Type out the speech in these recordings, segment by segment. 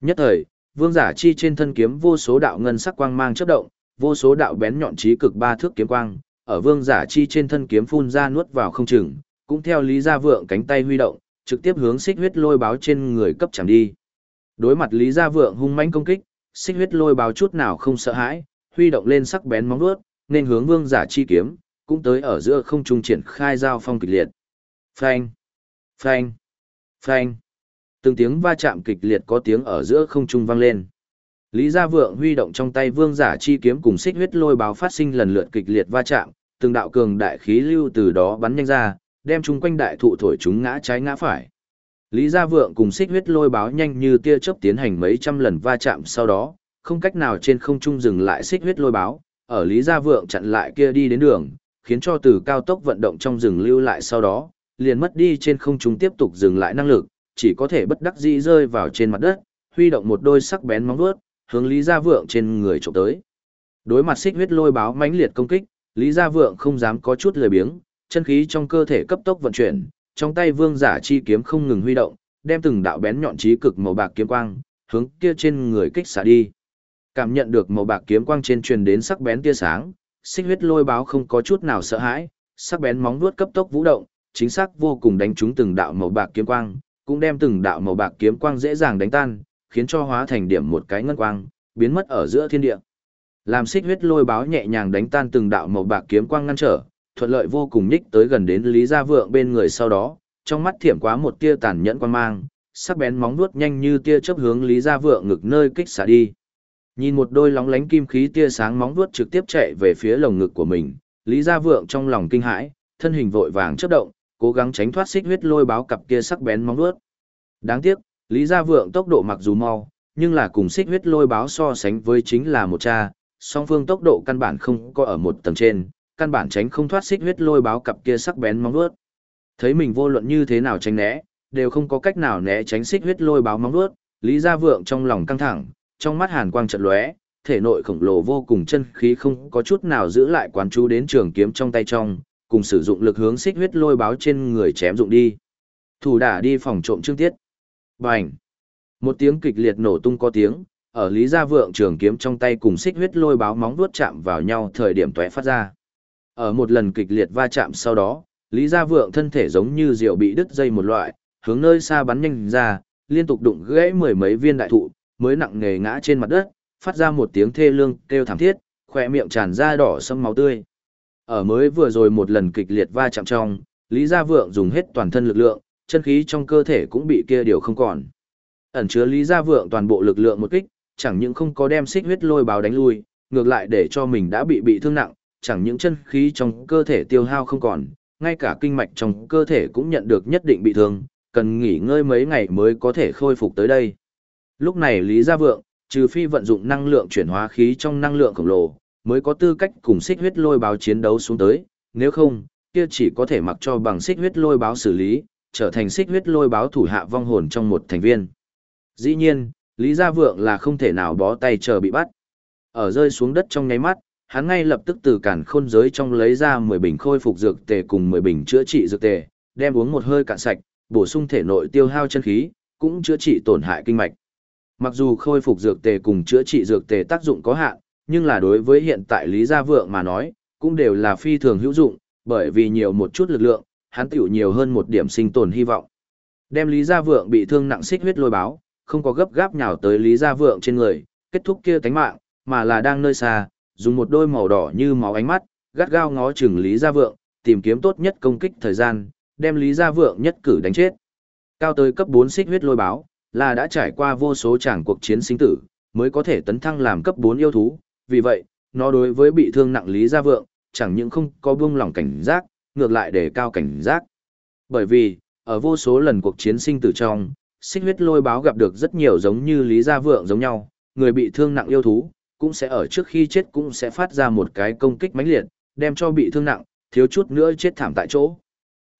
Nhất thời, vương giả chi trên thân kiếm vô số đạo ngân sắc quang mang chớp động, vô số đạo bén nhọn chí cực ba thước kiếm quang, ở vương giả chi trên thân kiếm phun ra nuốt vào không chừng, cũng theo Lý Gia Vượng cánh tay huy động, trực tiếp hướng xích huyết lôi báo trên người cấp chẳng đi. Đối mặt Lý Gia Vượng hung mãnh công kích, xích huyết lôi báo chút nào không sợ hãi, huy động lên sắc bén móng vuốt, nên hướng vương giả chi kiếm, cũng tới ở giữa không trung triển khai giao phong kịch liệt. Phanh, phanh, phanh. Từng tiếng va chạm kịch liệt có tiếng ở giữa không trung vang lên. Lý Gia Vượng huy động trong tay vương giả chi kiếm cùng xích huyết lôi báo phát sinh lần lượt kịch liệt va chạm, từng đạo cường đại khí lưu từ đó bắn nhanh ra, đem chúng quanh đại thụ thổi chúng ngã trái ngã phải. Lý Gia Vượng cùng xích huyết lôi báo nhanh như tia chớp tiến hành mấy trăm lần va chạm sau đó, không cách nào trên không trung dừng lại xích huyết lôi báo, ở Lý Gia Vượng chặn lại kia đi đến đường, khiến cho từ cao tốc vận động trong rừng lưu lại sau đó, liền mất đi trên không trung tiếp tục dừng lại năng lực, chỉ có thể bất đắc dĩ rơi vào trên mặt đất, huy động một đôi sắc bén móng vuốt, hướng Lý Gia Vượng trên người chụp tới. Đối mặt xích huyết lôi báo mãnh liệt công kích, Lý Gia Vượng không dám có chút lười biếng, chân khí trong cơ thể cấp tốc vận chuyển, trong tay vương giả chi kiếm không ngừng huy động, đem từng đạo bén nhọn chí cực màu bạc kiếm quang, hướng kia trên người kích xả đi. Cảm nhận được màu bạc kiếm quang trên truyền đến sắc bén tia sáng, xích huyết lôi báo không có chút nào sợ hãi, sắc bén móng vuốt cấp tốc vũ động, chính xác vô cùng đánh trúng từng đạo màu bạc kiếm quang, cũng đem từng đạo màu bạc kiếm quang dễ dàng đánh tan, khiến cho hóa thành điểm một cái ngân quang, biến mất ở giữa thiên địa. Làm xích huyết lôi báo nhẹ nhàng đánh tan từng đạo màu bạc kiếm quang ngăn trở, thuận lợi vô cùng nhích tới gần đến Lý Gia Vượng bên người sau đó, trong mắt thiểm quá một tia tàn nhẫn quan mang, sắc bén móng vuốt nhanh như tia chớp hướng Lý Gia Vượng ngực nơi kích xả đi. Nhìn một đôi lóng lánh kim khí tia sáng móng vuốt trực tiếp chạy về phía lồng ngực của mình, Lý Gia Vượng trong lòng kinh hãi, thân hình vội vàng chớp động, cố gắng tránh thoát xích huyết lôi báo cặp kia sắc bén móng vuốt. Đáng tiếc, Lý Gia Vượng tốc độ mặc dù mau, nhưng là cùng xích huyết lôi báo so sánh với chính là một cha, song phương tốc độ căn bản không có ở một tầng trên, căn bản tránh không thoát xích huyết lôi báo cặp kia sắc bén móng vuốt. Thấy mình vô luận như thế nào tránh né, đều không có cách nào né tránh xích huyết lôi báo móng vuốt, Lý Gia Vượng trong lòng căng thẳng, trong mắt hàn quang chợt lóe, thể nội khổng lồ vô cùng chân khí không có chút nào giữ lại quán chú đến trường kiếm trong tay trong, cùng sử dụng lực hướng xích huyết lôi báo trên người chém dụng đi. Thủ đả đi phòng trộm trương tiết. Bành! Một tiếng kịch liệt nổ tung có tiếng, ở Lý Gia Vượng trường kiếm trong tay cùng xích huyết lôi báo móng vuốt chạm vào nhau thời điểm tóe phát ra. Ở một lần kịch liệt va chạm sau đó, Lý Gia Vượng thân thể giống như diều bị đứt dây một loại, hướng nơi xa bắn nhanh ra, liên tục đụng gãy mười mấy viên đại thụ, mới nặng nề ngã trên mặt đất, phát ra một tiếng thê lương kêu thảm thiết, khỏe miệng tràn ra đỏ sâm máu tươi. Ở mới vừa rồi một lần kịch liệt va chạm trong, Lý Gia Vượng dùng hết toàn thân lực lượng, chân khí trong cơ thể cũng bị kia điều không còn. Ẩn chứa Lý Gia Vượng toàn bộ lực lượng một kích, chẳng những không có đem xích huyết lôi báo đánh lui, ngược lại để cho mình đã bị bị thương nặng, chẳng những chân khí trong cơ thể tiêu hao không còn, ngay cả kinh mạch trong cơ thể cũng nhận được nhất định bị thương, cần nghỉ ngơi mấy ngày mới có thể khôi phục tới đây. Lúc này Lý Gia Vượng, trừ phi vận dụng năng lượng chuyển hóa khí trong năng lượng khổng lồ, mới có tư cách cùng xích huyết lôi báo chiến đấu xuống tới, nếu không, kia chỉ có thể mặc cho bằng xích huyết lôi báo xử lý, trở thành xích huyết lôi báo thủ hạ vong hồn trong một thành viên. Dĩ nhiên, Lý Gia Vượng là không thể nào bó tay chờ bị bắt. Ở rơi xuống đất trong nháy mắt, hắn ngay lập tức từ cản khôn giới trong lấy ra 10 bình khôi phục dược tề cùng 10 bình chữa trị dược tề, đem uống một hơi cạn sạch, bổ sung thể nội tiêu hao chân khí, cũng chữa trị tổn hại kinh mạch. Mặc dù khôi phục dược tề cùng chữa trị dược tề tác dụng có hạn, nhưng là đối với hiện tại Lý Gia Vượng mà nói, cũng đều là phi thường hữu dụng, bởi vì nhiều một chút lực lượng, hắn tiểu nhiều hơn một điểm sinh tồn hy vọng. Đem Lý Gia Vượng bị thương nặng xích huyết lôi báo, không có gấp gáp nhào tới Lý Gia Vượng trên người, kết thúc kia tánh mạng, mà là đang nơi xa, dùng một đôi màu đỏ như máu ánh mắt, gắt gao ngó chừng Lý Gia Vượng, tìm kiếm tốt nhất công kích thời gian, đem Lý Gia Vượng nhất cử đánh chết. Cao tới cấp 4 xích huyết lôi báo, là đã trải qua vô số tràng cuộc chiến sinh tử, mới có thể tấn thăng làm cấp 4 yêu thú, vì vậy, nó đối với bị thương nặng Lý Gia Vượng, chẳng những không có buông lỏng cảnh giác, ngược lại để cao cảnh giác. Bởi vì, ở vô số lần cuộc chiến sinh tử trong, xích huyết lôi báo gặp được rất nhiều giống như Lý Gia Vượng giống nhau, người bị thương nặng yêu thú, cũng sẽ ở trước khi chết cũng sẽ phát ra một cái công kích mãnh liệt, đem cho bị thương nặng, thiếu chút nữa chết thảm tại chỗ.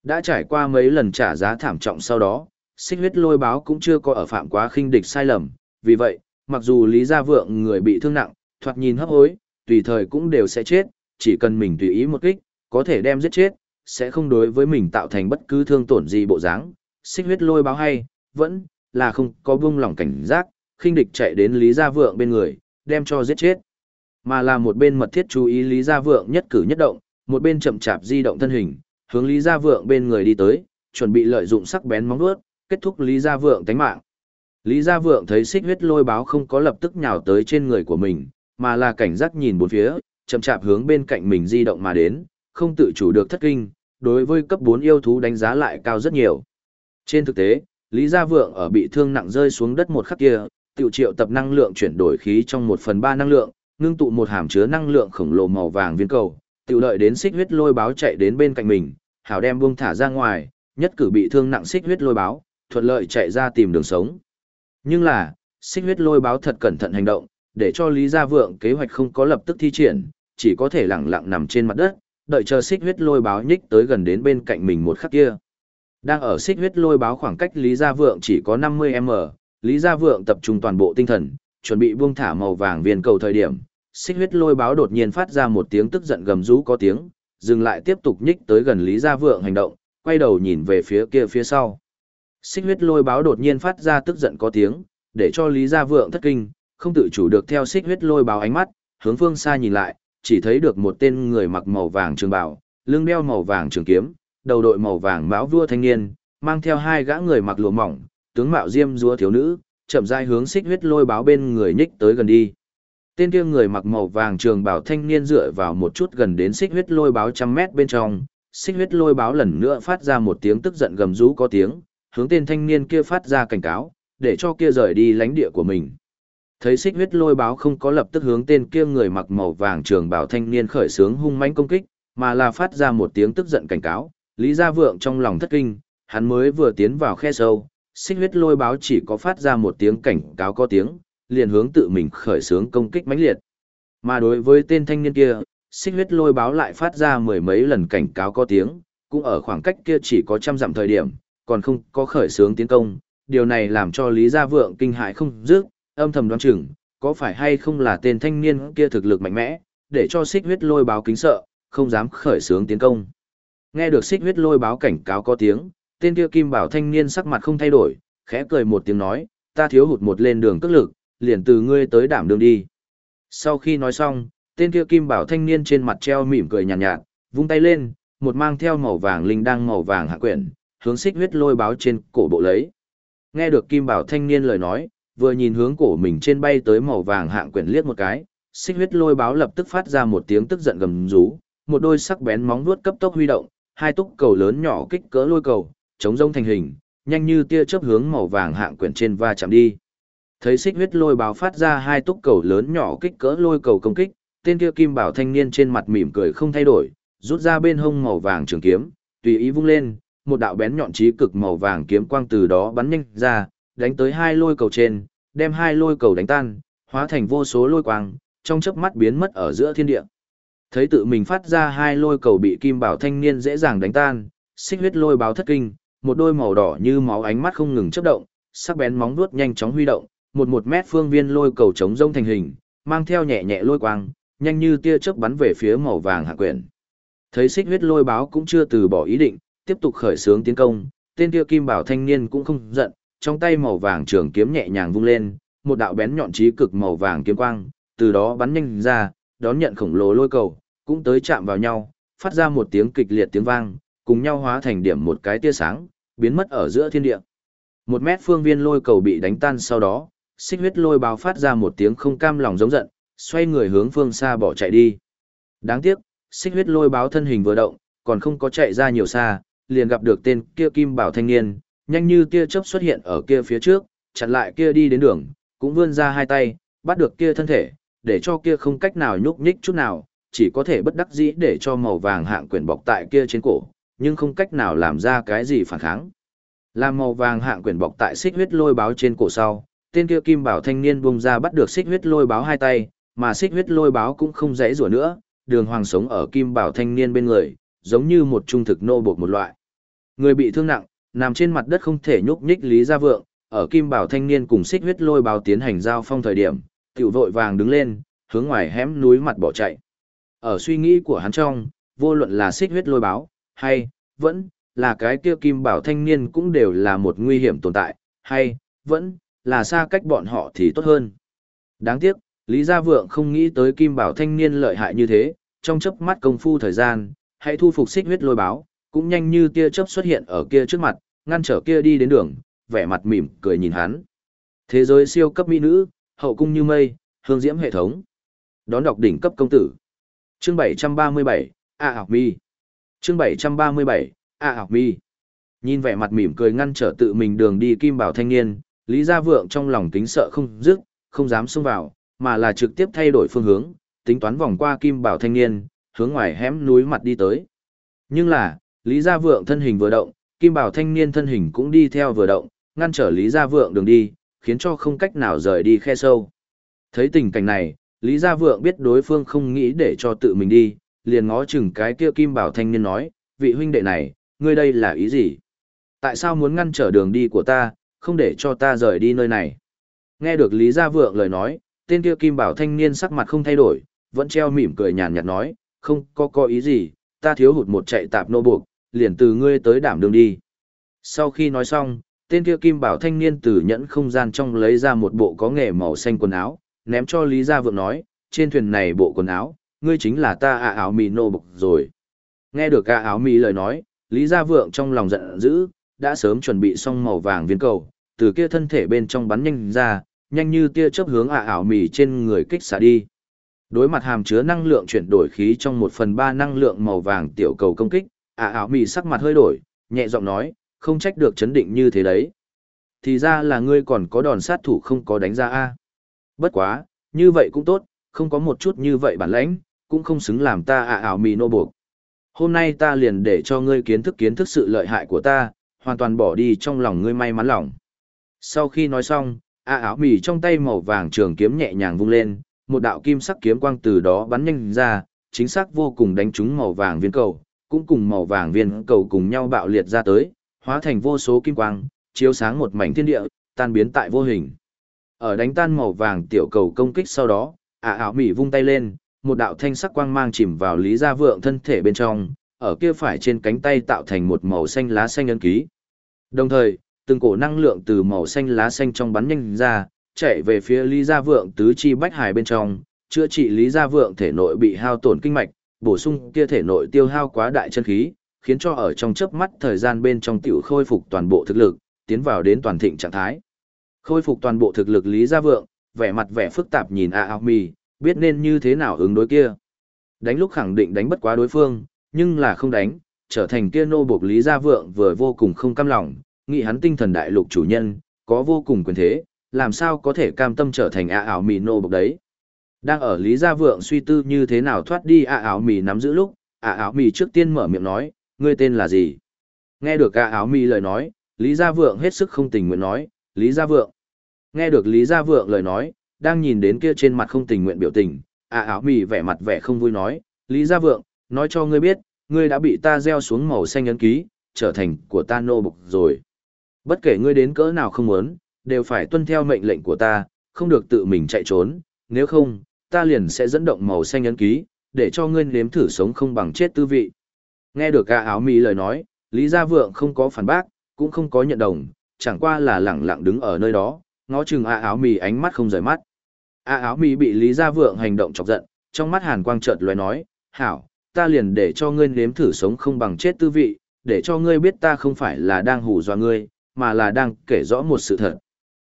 Đã trải qua mấy lần trả giá thảm trọng sau đó, xích huyết lôi báo cũng chưa có ở phạm quá khinh địch sai lầm, vì vậy, mặc dù Lý Gia Vượng người bị thương nặng, thoạt nhìn hấp hối, tùy thời cũng đều sẽ chết, chỉ cần mình tùy ý một kích, có thể đem giết chết, sẽ không đối với mình tạo thành bất cứ thương tổn gì bộ dáng. Xích huyết lôi báo hay, vẫn là không có buông lỏng cảnh giác, khinh địch chạy đến Lý Gia Vượng bên người, đem cho giết chết. Mà là một bên mật thiết chú ý Lý Gia Vượng nhất cử nhất động, một bên chậm chạp di động thân hình, hướng Lý Gia Vượng bên người đi tới, chuẩn bị lợi dụng sắc bén móng vuốt, kết thúc Lý Gia Vượng tánh mạng. Lý Gia Vượng thấy xích huyết lôi báo không có lập tức nhào tới trên người của mình, mà là cảnh giác nhìn bốn phía, chậm chạp hướng bên cạnh mình di động mà đến, không tự chủ được thất kinh, đối với cấp 4 yêu thú đánh giá lại cao rất nhiều. Trên thực tế, Lý Gia Vượng ở bị thương nặng rơi xuống đất một khắc kia, tiểu triệu tập năng lượng chuyển đổi khí trong 1 phần 3 năng lượng, ngưng tụ một hàm chứa năng lượng khổng lồ màu vàng viên cầu, tiểu đợi đến xích huyết lôi báo chạy đến bên cạnh mình, hảo đem buông thả ra ngoài, nhất cử bị thương nặng xích huyết lôi báo, thuận lợi chạy ra tìm đường sống. Nhưng là, xích huyết lôi báo thật cẩn thận hành động, để cho Lý Gia Vượng kế hoạch không có lập tức thi triển, chỉ có thể lặng lặng nằm trên mặt đất, đợi chờ xích huyết lôi báo nhích tới gần đến bên cạnh mình một khắc kia. Đang ở xích huyết lôi báo khoảng cách Lý Gia Vượng chỉ có 50m, Lý Gia Vượng tập trung toàn bộ tinh thần, chuẩn bị buông thả màu vàng viên cầu thời điểm, xích huyết lôi báo đột nhiên phát ra một tiếng tức giận gầm rú có tiếng, dừng lại tiếp tục nhích tới gần Lý Gia Vượng hành động, quay đầu nhìn về phía kia phía sau. Xích huyết lôi báo đột nhiên phát ra tức giận có tiếng, để cho Lý Gia Vượng thất kinh, không tự chủ được theo xích huyết lôi báo ánh mắt, hướng phương xa nhìn lại, chỉ thấy được một tên người mặc màu vàng trường bào, lưng đeo màu vàng trường kiếm, đầu đội màu vàng mão vua thanh niên, mang theo hai gã người mặc lụa mỏng, tướng mạo diêm dúa thiếu nữ, chậm rãi hướng xích huyết lôi báo bên người nhích tới gần đi. Tên kia người mặc màu vàng trường bào thanh niên dựa vào một chút gần đến xích huyết lôi báo trăm mét bên trong, xích huyết lôi báo lần nữa phát ra một tiếng tức giận gầm rú có tiếng, hướng tên thanh niên kia phát ra cảnh cáo, để cho kia rời đi lánh địa của mình. Thấy xích huyết lôi báo không có lập tức hướng tên kia người mặc màu vàng trường bảo thanh niên khởi sướng hung mãnh công kích, mà là phát ra một tiếng tức giận cảnh cáo, Lý Gia Vượng trong lòng thất kinh, hắn mới vừa tiến vào khe sâu, xích huyết lôi báo chỉ có phát ra một tiếng cảnh cáo có tiếng, liền hướng tự mình khởi sướng công kích mãnh liệt. Mà đối với tên thanh niên kia, xích huyết lôi báo lại phát ra mười mấy lần cảnh cáo có tiếng, cũng ở khoảng cách kia chỉ có trăm dặm thời điểm, còn không có khởi sướng tiến công, điều này làm cho Lý Gia Vượng kinh hãi không dứt, âm thầm đoán chừng, có phải hay không là tên thanh niên kia thực lực mạnh mẽ, để cho xích huyết lôi báo kính sợ, không dám khởi sướng tiến công. Nghe được xích huyết lôi báo cảnh cáo có tiếng, tên kia kim bảo thanh niên sắc mặt không thay đổi, khẽ cười một tiếng nói, ta thiếu hụt một lên đường cước lực, liền từ ngươi tới đảm đường đi. Sau khi nói xong, tên kia kim bảo thanh niên trên mặt treo mỉm cười nhàn nhạt, nhạt, vung tay lên, một mang theo màu vàng linh đang màu vàng hạ quyển, hướng xích huyết lôi báo trên cổ bộ lấy. Nghe được kim bảo thanh niên lời nói, vừa nhìn hướng cổ mình trên bay tới màu vàng hạng quyển liếc một cái, xích huyết lôi báo lập tức phát ra một tiếng tức giận gầm rú, một đôi sắc bén móng vuốt cấp tốc huy động, hai túc cầu lớn nhỏ kích cỡ lôi cầu, chống rông thành hình, nhanh như tia chớp hướng màu vàng hạng quyển trên va chạm đi. Thấy xích huyết lôi báo phát ra hai túc cầu lớn nhỏ kích cỡ lôi cầu công kích, tên kia kim bảo thanh niên trên mặt mỉm cười không thay đổi, rút ra bên hông màu vàng trường kiếm, tùy ý vung lên, một đạo bén nhọn chí cực màu vàng kiếm quang từ đó bắn nhanh ra, đánh tới hai lôi cầu trên, đem hai lôi cầu đánh tan, hóa thành vô số lôi quang, trong chớp mắt biến mất ở giữa thiên địa. Thấy tự mình phát ra hai lôi cầu bị kim bảo thanh niên dễ dàng đánh tan, xích huyết lôi báo thất kinh, một đôi màu đỏ như máu ánh mắt không ngừng chớp động, sắc bén móng vuốt nhanh chóng huy động, một một mét phương viên lôi cầu chống rông thành hình, mang theo nhẹ nhẹ lôi quang, nhanh như tia chớp bắn về phía màu vàng hạ quyển. Thấy xích huyết lôi báo cũng chưa từ bỏ ý định, tiếp tục khởi xướng tiến công, tên kia kim bảo thanh niên cũng không giận, trong tay màu vàng trường kiếm nhẹ nhàng vung lên, một đạo bén nhọn chí cực màu vàng kiếm quang, từ đó bắn nhanh ra, đón nhận khổng lồ lôi cầu, cũng tới chạm vào nhau, phát ra một tiếng kịch liệt tiếng vang, cùng nhau hóa thành điểm một cái tia sáng, biến mất ở giữa thiên địa. Một mét phương viên lôi cầu bị đánh tan sau đó, xích huyết lôi báo phát ra một tiếng không cam lòng giống giận, xoay người hướng phương xa bỏ chạy đi. Đáng tiếc, xích huyết lôi báo thân hình vừa động, còn không có chạy ra nhiều xa, liền gặp được tên kia kim bảo thanh niên, nhanh như tia chớp xuất hiện ở kia phía trước, chặn lại kia đi đến đường, cũng vươn ra hai tay, bắt được kia thân thể, để cho kia không cách nào nhúc nhích chút nào, chỉ có thể bất đắc dĩ để cho màu vàng hạng quyển bọc tại kia trên cổ, nhưng không cách nào làm ra cái gì phản kháng. Làm màu vàng hạng quyển bọc tại xích huyết lôi báo trên cổ sau, tên kia kim bảo thanh niên bung ra bắt được xích huyết lôi báo hai tay, mà xích huyết lôi báo cũng không dễ rủa nữa, đường hoàng sống ở kim bảo thanh niên bên người, giống như một trung thực nô buộc một loại. Người bị thương nặng, nằm trên mặt đất không thể nhúc nhích Lý Gia Vượng, ở Kim Bảo thanh niên cùng xích huyết lôi báo tiến hành giao phong thời điểm, tiểu vội vàng đứng lên, hướng ngoài hẻm núi mặt bỏ chạy. Ở suy nghĩ của hắn trong, vô luận là xích huyết lôi báo, hay, vẫn, là cái kia Kim Bảo thanh niên cũng đều là một nguy hiểm tồn tại, hay, vẫn, là xa cách bọn họ thì tốt hơn. Đáng tiếc, Lý Gia Vượng không nghĩ tới Kim Bảo thanh niên lợi hại như thế, trong chớp mắt công phu thời gian, hãy thu phục xích huyết lôi báo, cũng nhanh như tia chớp xuất hiện ở kia trước mặt, ngăn trở kia đi đến đường, vẻ mặt mỉm cười nhìn hắn. Thế giới siêu cấp mỹ nữ, hậu cung như mây, hương diễm hệ thống. Đón đọc đỉnh cấp công tử. Chương 737, A Học Mi. Chương 737, A Học Mi. Nhìn vẻ mặt mỉm cười ngăn trở tự mình đường đi kim bảo thanh niên, Lý Gia Vượng trong lòng tính sợ không dứt, không dám xông vào, mà là trực tiếp thay đổi phương hướng, tính toán vòng qua kim bảo thanh niên, hướng ngoài hẻm núi mặt đi tới. Nhưng là, Lý Gia Vượng thân hình vừa động, kim bảo thanh niên thân hình cũng đi theo vừa động, ngăn trở Lý Gia Vượng đường đi, khiến cho không cách nào rời đi khe sâu. Thấy tình cảnh này, Lý Gia Vượng biết đối phương không nghĩ để cho tự mình đi, liền ngó chừng cái kia kim bảo thanh niên nói, vị huynh đệ này, ngươi đây là ý gì? Tại sao muốn ngăn trở đường đi của ta, không để cho ta rời đi nơi này? Nghe được Lý Gia Vượng lời nói, tên kia kim bảo thanh niên sắc mặt không thay đổi, vẫn treo mỉm cười nhàn nhạt nói, không có có ý gì, ta thiếu hụt một chạy tạp nô buộc, liền từ ngươi tới đảm đường đi. Sau khi nói xong, tên kia kim bảo thanh niên từ nhẫn không gian trong lấy ra một bộ có nghề màu xanh quần áo, ném cho Lý Gia Vượng nói, trên thuyền này bộ quần áo, ngươi chính là ta ạ áo mì nô bục rồi. Nghe được ạ áo mì lời nói, Lý Gia Vượng trong lòng giận dữ, đã sớm chuẩn bị xong màu vàng viên cầu, từ kia thân thể bên trong bắn nhanh ra, nhanh như tia chớp hướng ạ áo mì trên người kích xả đi. Đối mặt hàm chứa năng lượng chuyển đổi khí trong một phần ba năng lượng màu vàng tiểu cầu công kích, ạ ảo mì sắc mặt hơi đổi, nhẹ giọng nói, không trách được chấn định như thế đấy. Thì ra là ngươi còn có đòn sát thủ không có đánh ra a. Bất quá, như vậy cũng tốt, không có một chút như vậy bản lãnh, cũng không xứng làm ta ạ ảo mì nô buộc. Hôm nay ta liền để cho ngươi kiến thức kiến thức sự lợi hại của ta, hoàn toàn bỏ đi trong lòng ngươi may mắn lòng. Sau khi nói xong, ạ ảo mì trong tay màu vàng trường kiếm nhẹ nhàng vung lên, một đạo kim sắc kiếm quang từ đó bắn nhanh ra, chính xác vô cùng đánh trúng màu vàng viên cầu, cũng cùng màu vàng viên cầu cùng nhau bạo liệt ra tới, hóa thành vô số kim quang, chiếu sáng một mảnh thiên địa, tan biến tại vô hình. Ở đánh tan màu vàng tiểu cầu công kích sau đó, ả ảo mỉ vung tay lên, một đạo thanh sắc quang mang chìm vào Lý Gia Vượng thân thể bên trong, ở kia phải trên cánh tay tạo thành một màu xanh lá xanh ấn ký. Đồng thời, từng cổ năng lượng từ màu xanh lá xanh trong bắn nhanh ra, chạy về phía Lý Gia Vượng tứ chi bách hải bên trong, chữa trị Lý Gia Vượng thể nội bị hao tổn kinh mạch, bổ sung kia thể nội tiêu hao quá đại chân khí, khiến cho ở trong chớp mắt thời gian bên trong tiểu khôi phục toàn bộ thực lực, tiến vào đến toàn thịnh trạng thái. Khôi phục toàn bộ thực lực Lý Gia Vượng, vẻ mặt vẻ phức tạp nhìn A Ao Mi, biết nên như thế nào ứng đối kia. Đánh lúc khẳng định đánh bất quá đối phương, nhưng là không đánh, trở thành kia nô buộc Lý Gia Vượng vừa vô cùng không cam lòng, nghĩ hắn tinh thần đại lục chủ nhân, có vô cùng quyền thế, làm sao có thể cam tâm trở thành A ảo mì nô buộc đấy. Đang ở Lý Gia Vượng suy tư như thế nào thoát đi à áo mì nắm giữ lúc, à áo mì trước tiên mở miệng nói, ngươi tên là gì? Nghe được A áo mì lời nói, Lý Gia Vượng hết sức không tình nguyện nói, Lý Gia Vượng. Nghe được Lý Gia Vượng lời nói, đang nhìn đến kia trên mặt không tình nguyện biểu tình, à áo mì vẻ mặt vẻ không vui nói, Lý Gia Vượng, nói cho ngươi biết, ngươi đã bị ta gieo xuống màu xanh ấn ký, trở thành của ta nô bục rồi. Bất kể ngươi đến cỡ nào không muốn, đều phải tuân theo mệnh lệnh của ta, không được tự mình chạy trốn, nếu không, ta liền sẽ dẫn động màu xanh ấn ký, để cho ngươi nếm thử sống không bằng chết tư vị. Nghe được cả áo mì lời nói, Lý Gia Vượng không có phản bác, cũng không có nhận đồng, chẳng qua là lẳng lặng đứng ở nơi đó, ngó chừng a áo mì ánh mắt không rời mắt. A áo mì bị Lý Gia Vượng hành động chọc giận, trong mắt hàn quang chợt lóe nói, hảo, ta liền để cho ngươi nếm thử sống không bằng chết tư vị, để cho ngươi biết ta không phải là đang hù dọa ngươi, mà là đang kể rõ một sự thật.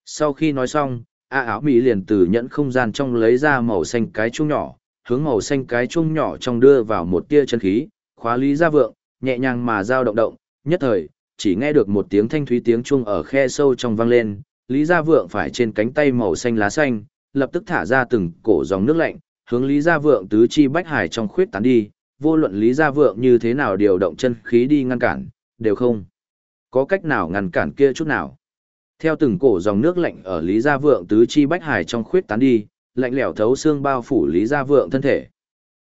Sau khi nói xong, A áo Mỹ liền từ nhẫn không gian trong lấy ra màu xanh cái chuông nhỏ, hướng màu xanh cái chuông nhỏ trong đưa vào một tia chân khí, khóa Lý Gia Vượng, nhẹ nhàng mà dao động động, nhất thời, chỉ nghe được một tiếng thanh thúy tiếng chuông ở khe sâu trong vang lên, Lý Gia Vượng phải trên cánh tay màu xanh lá xanh, lập tức thả ra từng cổ dòng nước lạnh, hướng Lý Gia Vượng tứ chi bách hải trong khuyết tán đi, vô luận Lý Gia Vượng như thế nào điều động chân khí đi ngăn cản, đều không có cách nào ngăn cản kia chút nào. Theo từng cổ dòng nước lạnh ở Lý Gia Vượng tứ chi bách hải trong khuyết tán đi, lạnh lẽo thấu xương bao phủ Lý Gia Vượng thân thể.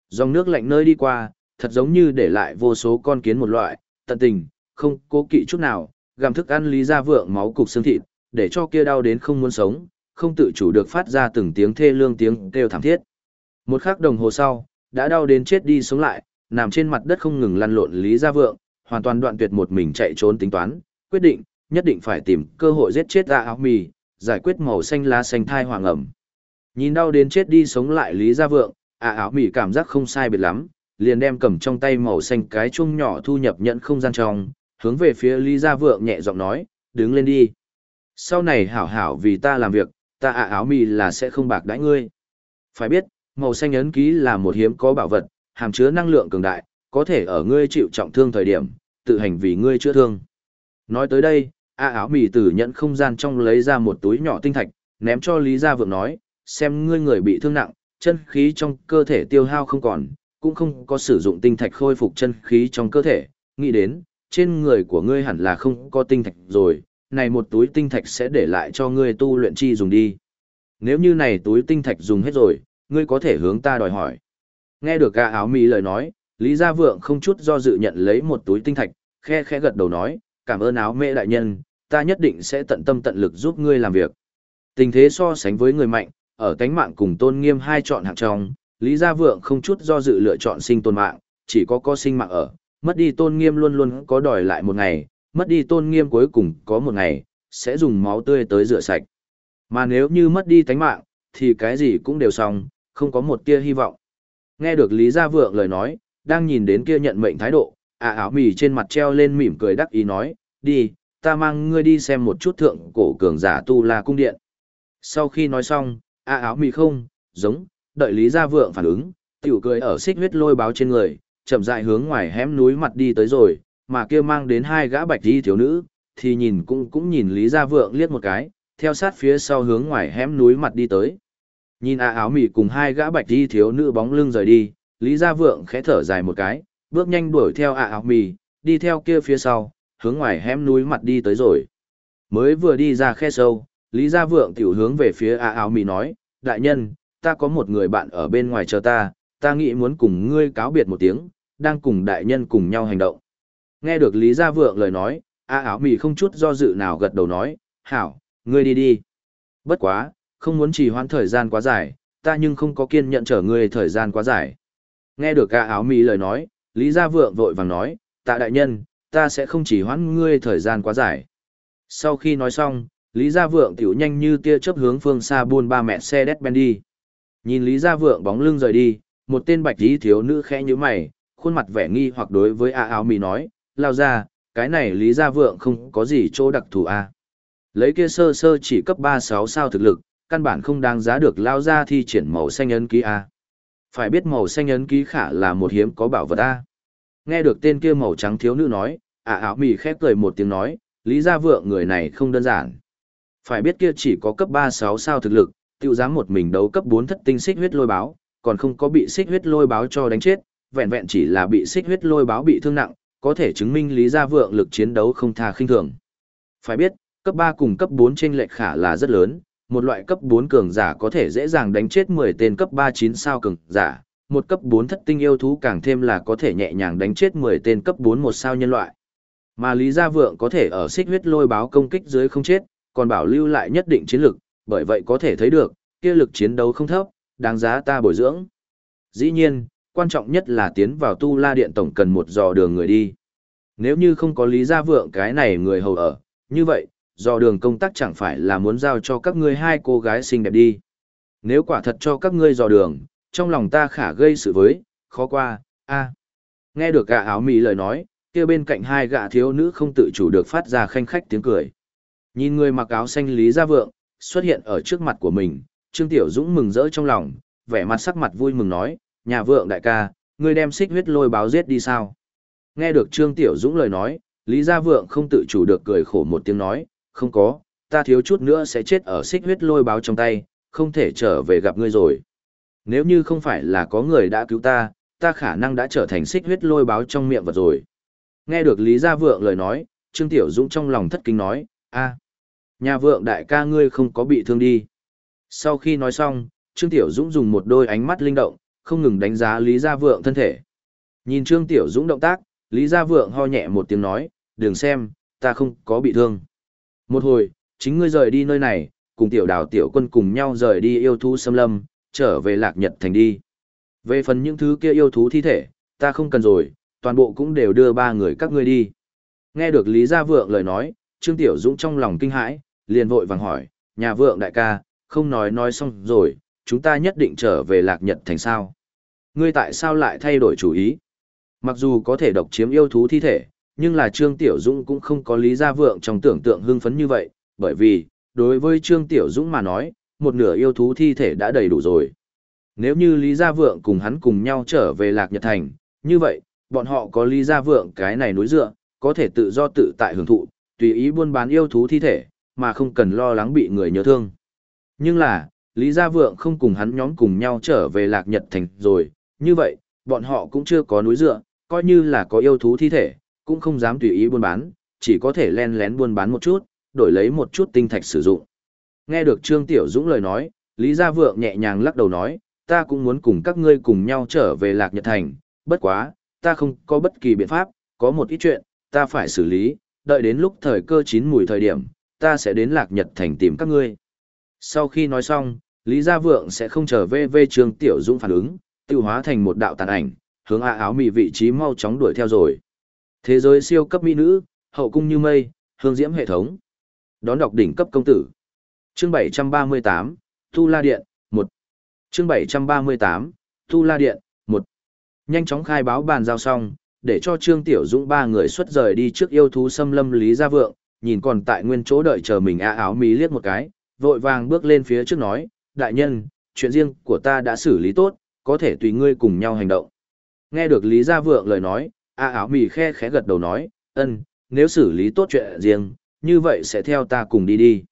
Dòng nước lạnh nơi đi qua, thật giống như để lại vô số con kiến một loại, tận tình, không cố kỵ chút nào, gặm thức ăn Lý Gia Vượng máu cục xương thịt, để cho kia đau đến không muốn sống, không tự chủ được phát ra từng tiếng thê lương tiếng kêu thảm thiết. Một khắc đồng hồ sau, đã đau đến chết đi sống lại, nằm trên mặt đất không ngừng lăn lộn Lý Gia Vượng, hoàn toàn đoạn tuyệt một mình chạy trốn tính toán, quyết định, nhất định phải tìm cơ hội giết chết ra áo mì, giải quyết màu xanh lá xanh thai hoàng ẩm. Nhìn đau đến chết đi sống lại Lý Gia Vượng, à áo mì cảm giác không sai biệt lắm, liền đem cầm trong tay màu xanh cái chuông nhỏ thu nhập nhận không gian trong, hướng về phía Lý Gia Vượng nhẹ giọng nói, đứng lên đi. Sau này hảo hảo vì ta làm việc, ta à áo mì là sẽ không bạc đãi ngươi. Phải biết, màu xanh ấn ký là một hiếm có bảo vật, hàm chứa năng lượng cường đại, có thể ở ngươi chịu trọng thương thời điểm, tự hành vì ngươi chữa thương. Nói tới đây, A áo mì từ nhận không gian trong lấy ra một túi nhỏ tinh thạch, ném cho Lý Gia Vượng nói, xem ngươi người bị thương nặng, chân khí trong cơ thể tiêu hao không còn, cũng không có sử dụng tinh thạch khôi phục chân khí trong cơ thể, nghĩ đến, trên người của ngươi hẳn là không có tinh thạch rồi, này một túi tinh thạch sẽ để lại cho ngươi tu luyện chi dùng đi. Nếu như này túi tinh thạch dùng hết rồi, ngươi có thể hướng ta đòi hỏi. Nghe được A áo mì lời nói, Lý Gia Vượng không chút do dự nhận lấy một túi tinh thạch, khe khẽ gật đầu nói, cảm ơn áo mẹ đại nhân, ta nhất định sẽ tận tâm tận lực giúp ngươi làm việc. Tình thế so sánh với người mạnh, ở tánh mạng cùng tôn nghiêm hai chọn hạng trong, Lý Gia Vượng không chút do dự lựa chọn sinh tôn mạng, chỉ có có sinh mạng ở, mất đi tôn nghiêm luôn luôn có đòi lại một ngày, mất đi tôn nghiêm cuối cùng có một ngày, sẽ dùng máu tươi tới rửa sạch. Mà nếu như mất đi tánh mạng, thì cái gì cũng đều xong, không có một tia hy vọng. Nghe được Lý Gia Vượng lời nói, đang nhìn đến kia nhận mệnh thái độ, à áo mì trên mặt treo lên mỉm cười đắc ý nói, đi, ta mang ngươi đi xem một chút thượng cổ cường giả tu la cung điện. Sau khi nói xong, à áo mì không, giống, đợi Lý Gia Vượng phản ứng, tiểu cười ở xích huyết lôi báo trên người, chậm rãi hướng ngoài hẻm núi mặt đi tới rồi, mà kia mang đến hai gã bạch y thiếu nữ, thì nhìn cũng cũng nhìn Lý Gia Vượng liếc một cái, theo sát phía sau hướng ngoài hẻm núi mặt đi tới. Nhìn à áo mì cùng hai gã bạch y thiếu nữ bóng lưng rời đi, Lý Gia Vượng khẽ thở dài một cái, bước nhanh đuổi theo à áo mì, đi theo kia phía sau, hướng ngoài hẻm núi mặt đi tới rồi. Mới vừa đi ra khe sâu, Lý Gia Vượng tiểu hướng về phía à áo mì nói, đại nhân, ta có một người bạn ở bên ngoài chờ ta, ta nghĩ muốn cùng ngươi cáo biệt một tiếng, đang cùng đại nhân cùng nhau hành động. Nghe được Lý Gia Vượng lời nói, A áo mì không chút do dự nào gật đầu nói, hảo, ngươi đi đi. Bất quá, không muốn trì hoãn thời gian quá dài, ta nhưng không có kiên nhận chở ngươi thời gian quá dài. Nghe được A áo mì lời nói, Lý Gia Vượng vội vàng nói, tạ đại nhân, ta sẽ không chỉ hoãn ngươi thời gian quá dài. Sau khi nói xong, Lý Gia Vượng tiểu nhanh như tia chớp hướng phương xa buôn ba mẹ xe đét ben đi. Nhìn Lý Gia Vượng bóng lưng rời đi, một tên bạch tí thiếu nữ khẽ như mày, khuôn mặt vẻ nghi hoặc đối với A áo mì nói, lao ra, cái này Lý Gia Vượng không có gì chỗ đặc thù a. Lấy kia sơ sơ chỉ cấp ba sáu sao thực lực, căn bản không đáng giá được lao ra thi triển màu xanh ấn ký a. Phải biết màu xanh ấn ký khả là một hiếm có bảo vật a. Nghe được tên kia màu trắng thiếu nữ nói, ả áo mì khép cười một tiếng nói, Lý Gia Vượng người này không đơn giản. Phải biết kia chỉ có cấp ba sáu sao thực lực, tiêu dám một mình đấu cấp bốn thất tinh xích huyết lôi báo, còn không có bị xích huyết lôi báo cho đánh chết, vẹn vẹn chỉ là bị xích huyết lôi báo bị thương nặng, có thể chứng minh Lý Gia Vượng lực chiến đấu không tha khinh thường. Phải biết, cấp 3 cùng cấp 4 trên lệch khả là rất lớn, một loại cấp 4 cường giả có thể dễ dàng đánh chết 10 tên cấp 3 9 sao cường giả, một cấp 4 thất tinh yêu thú càng thêm là có thể nhẹ nhàng đánh chết 10 tên cấp 4 một sao nhân loại. Mà Lý Gia Vượng có thể ở xích huyết lôi báo công kích dưới không chết, còn bảo lưu lại nhất định chiến lực, bởi vậy có thể thấy được, kia lực chiến đấu không thấp, đáng giá ta bồi dưỡng. Dĩ nhiên, quan trọng nhất là tiến vào tu la điện tổng cần một dò đường người đi. Nếu như không có lý gia vượng cái này người hầu ở, như vậy, dò đường công tác chẳng phải là muốn giao cho các ngươi hai cô gái xinh đẹp đi. Nếu quả thật cho các ngươi dò đường, trong lòng ta khả gây sự với, khó qua, a Nghe được gã áo mì lời nói, kia bên cạnh hai gã thiếu nữ không tự chủ được phát ra khanh khách tiếng cười. Nhìn người mặc áo xanh Lý Gia Vượng, xuất hiện ở trước mặt của mình, Trương Tiểu Dũng mừng rỡ trong lòng, vẻ mặt sắc mặt vui mừng nói, nhà vượng đại ca, ngươi đem xích huyết lôi báo giết đi sao? Nghe được Trương Tiểu Dũng lời nói, Lý Gia Vượng không tự chủ được cười khổ một tiếng nói, không có, ta thiếu chút nữa sẽ chết ở xích huyết lôi báo trong tay, không thể trở về gặp ngươi rồi. Nếu như không phải là có người đã cứu ta, ta khả năng đã trở thành xích huyết lôi báo trong miệng vật rồi. Nghe được Lý Gia Vượng lời nói, Trương Tiểu Dũng trong lòng thất kinh nói, a, nhà vượng đại ca ngươi không có bị thương đi. Sau khi nói xong, Trương Tiểu Dũng dùng một đôi ánh mắt linh động, không ngừng đánh giá Lý Gia Vượng thân thể. Nhìn Trương Tiểu Dũng động tác, Lý Gia Vượng ho nhẹ một tiếng nói, đừng xem, ta không có bị thương. Một hồi, chính ngươi rời đi nơi này, cùng tiểu đào tiểu quân cùng nhau rời đi yêu thú xâm lâm, trở về lạc nhật thành đi. Về phần những thứ kia yêu thú thi thể, ta không cần rồi, toàn bộ cũng đều đưa ba người các ngươi đi. Nghe được Lý Gia Vượng lời nói, Trương Tiểu Dũng trong lòng kinh hãi, liền vội vàng hỏi, nhà vượng đại ca, không nói nói xong rồi, chúng ta nhất định trở về lạc nhật thành sao. Ngươi tại sao lại thay đổi chủ ý? Mặc dù có thể độc chiếm yêu thú thi thể, nhưng là Trương Tiểu Dũng cũng không có lý gia vượng trong tưởng tượng hưng phấn như vậy, bởi vì, đối với Trương Tiểu Dũng mà nói, một nửa yêu thú thi thể đã đầy đủ rồi. Nếu như Lý Gia Vượng cùng hắn cùng nhau trở về Lạc Nhật Thành, như vậy, bọn họ có Lý Gia Vượng cái này núi dựa, có thể tự do tự tại hưởng thụ, tùy ý buôn bán yêu thú thi thể, mà không cần lo lắng bị người nhớ thương. Nhưng là, Lý Gia Vượng không cùng hắn nhóm cùng nhau trở về Lạc Nhật Thành rồi, như vậy, bọn họ cũng chưa có núi dựa, coi như là có yêu thú thi thể, cũng không dám tùy ý buôn bán, chỉ có thể len lén buôn bán một chút, đổi lấy một chút tinh thạch sử dụng. Nghe được Trương Tiểu Dũng lời nói, Lý Gia Vượng nhẹ nhàng lắc đầu nói, ta cũng muốn cùng các ngươi cùng nhau trở về Lạc Nhật Thành, bất quá, ta không có bất kỳ biện pháp, có một ít chuyện, ta phải xử lý, đợi đến lúc thời cơ chín mùi thời điểm, ta sẽ đến Lạc Nhật Thành tìm các ngươi. Sau khi nói xong, Lý Gia Vượng sẽ không chờ về về Trương Tiểu Dũng phản ứng, tiêu hóa thành một đạo tàn ảnh, hướng A áo mì vị trí mau chóng đuổi theo rồi. Thế giới siêu cấp mỹ nữ, hậu cung như mây, hương diễm hệ thống. Đón đọc đỉnh cấp công tử. Chương 738, Tu La Điện, 1. Chương 738, Tu La Điện, 1. Nhanh chóng khai báo bàn giao xong, để cho Trương Tiểu Dũng ba người xuất rời đi trước yêu thú xâm lâm Lý Gia Vượng, nhìn còn tại nguyên chỗ đợi chờ mình A áo mí liếc một cái, vội vàng bước lên phía trước nói, đại nhân, chuyện riêng của ta đã xử lý tốt, có thể tùy ngươi cùng nhau hành động. Nghe được Lý Gia Vượng lời nói, A áo mì khe khẽ gật đầu nói, ân, nếu xử lý tốt chuyện riêng, như vậy sẽ theo ta cùng đi đi.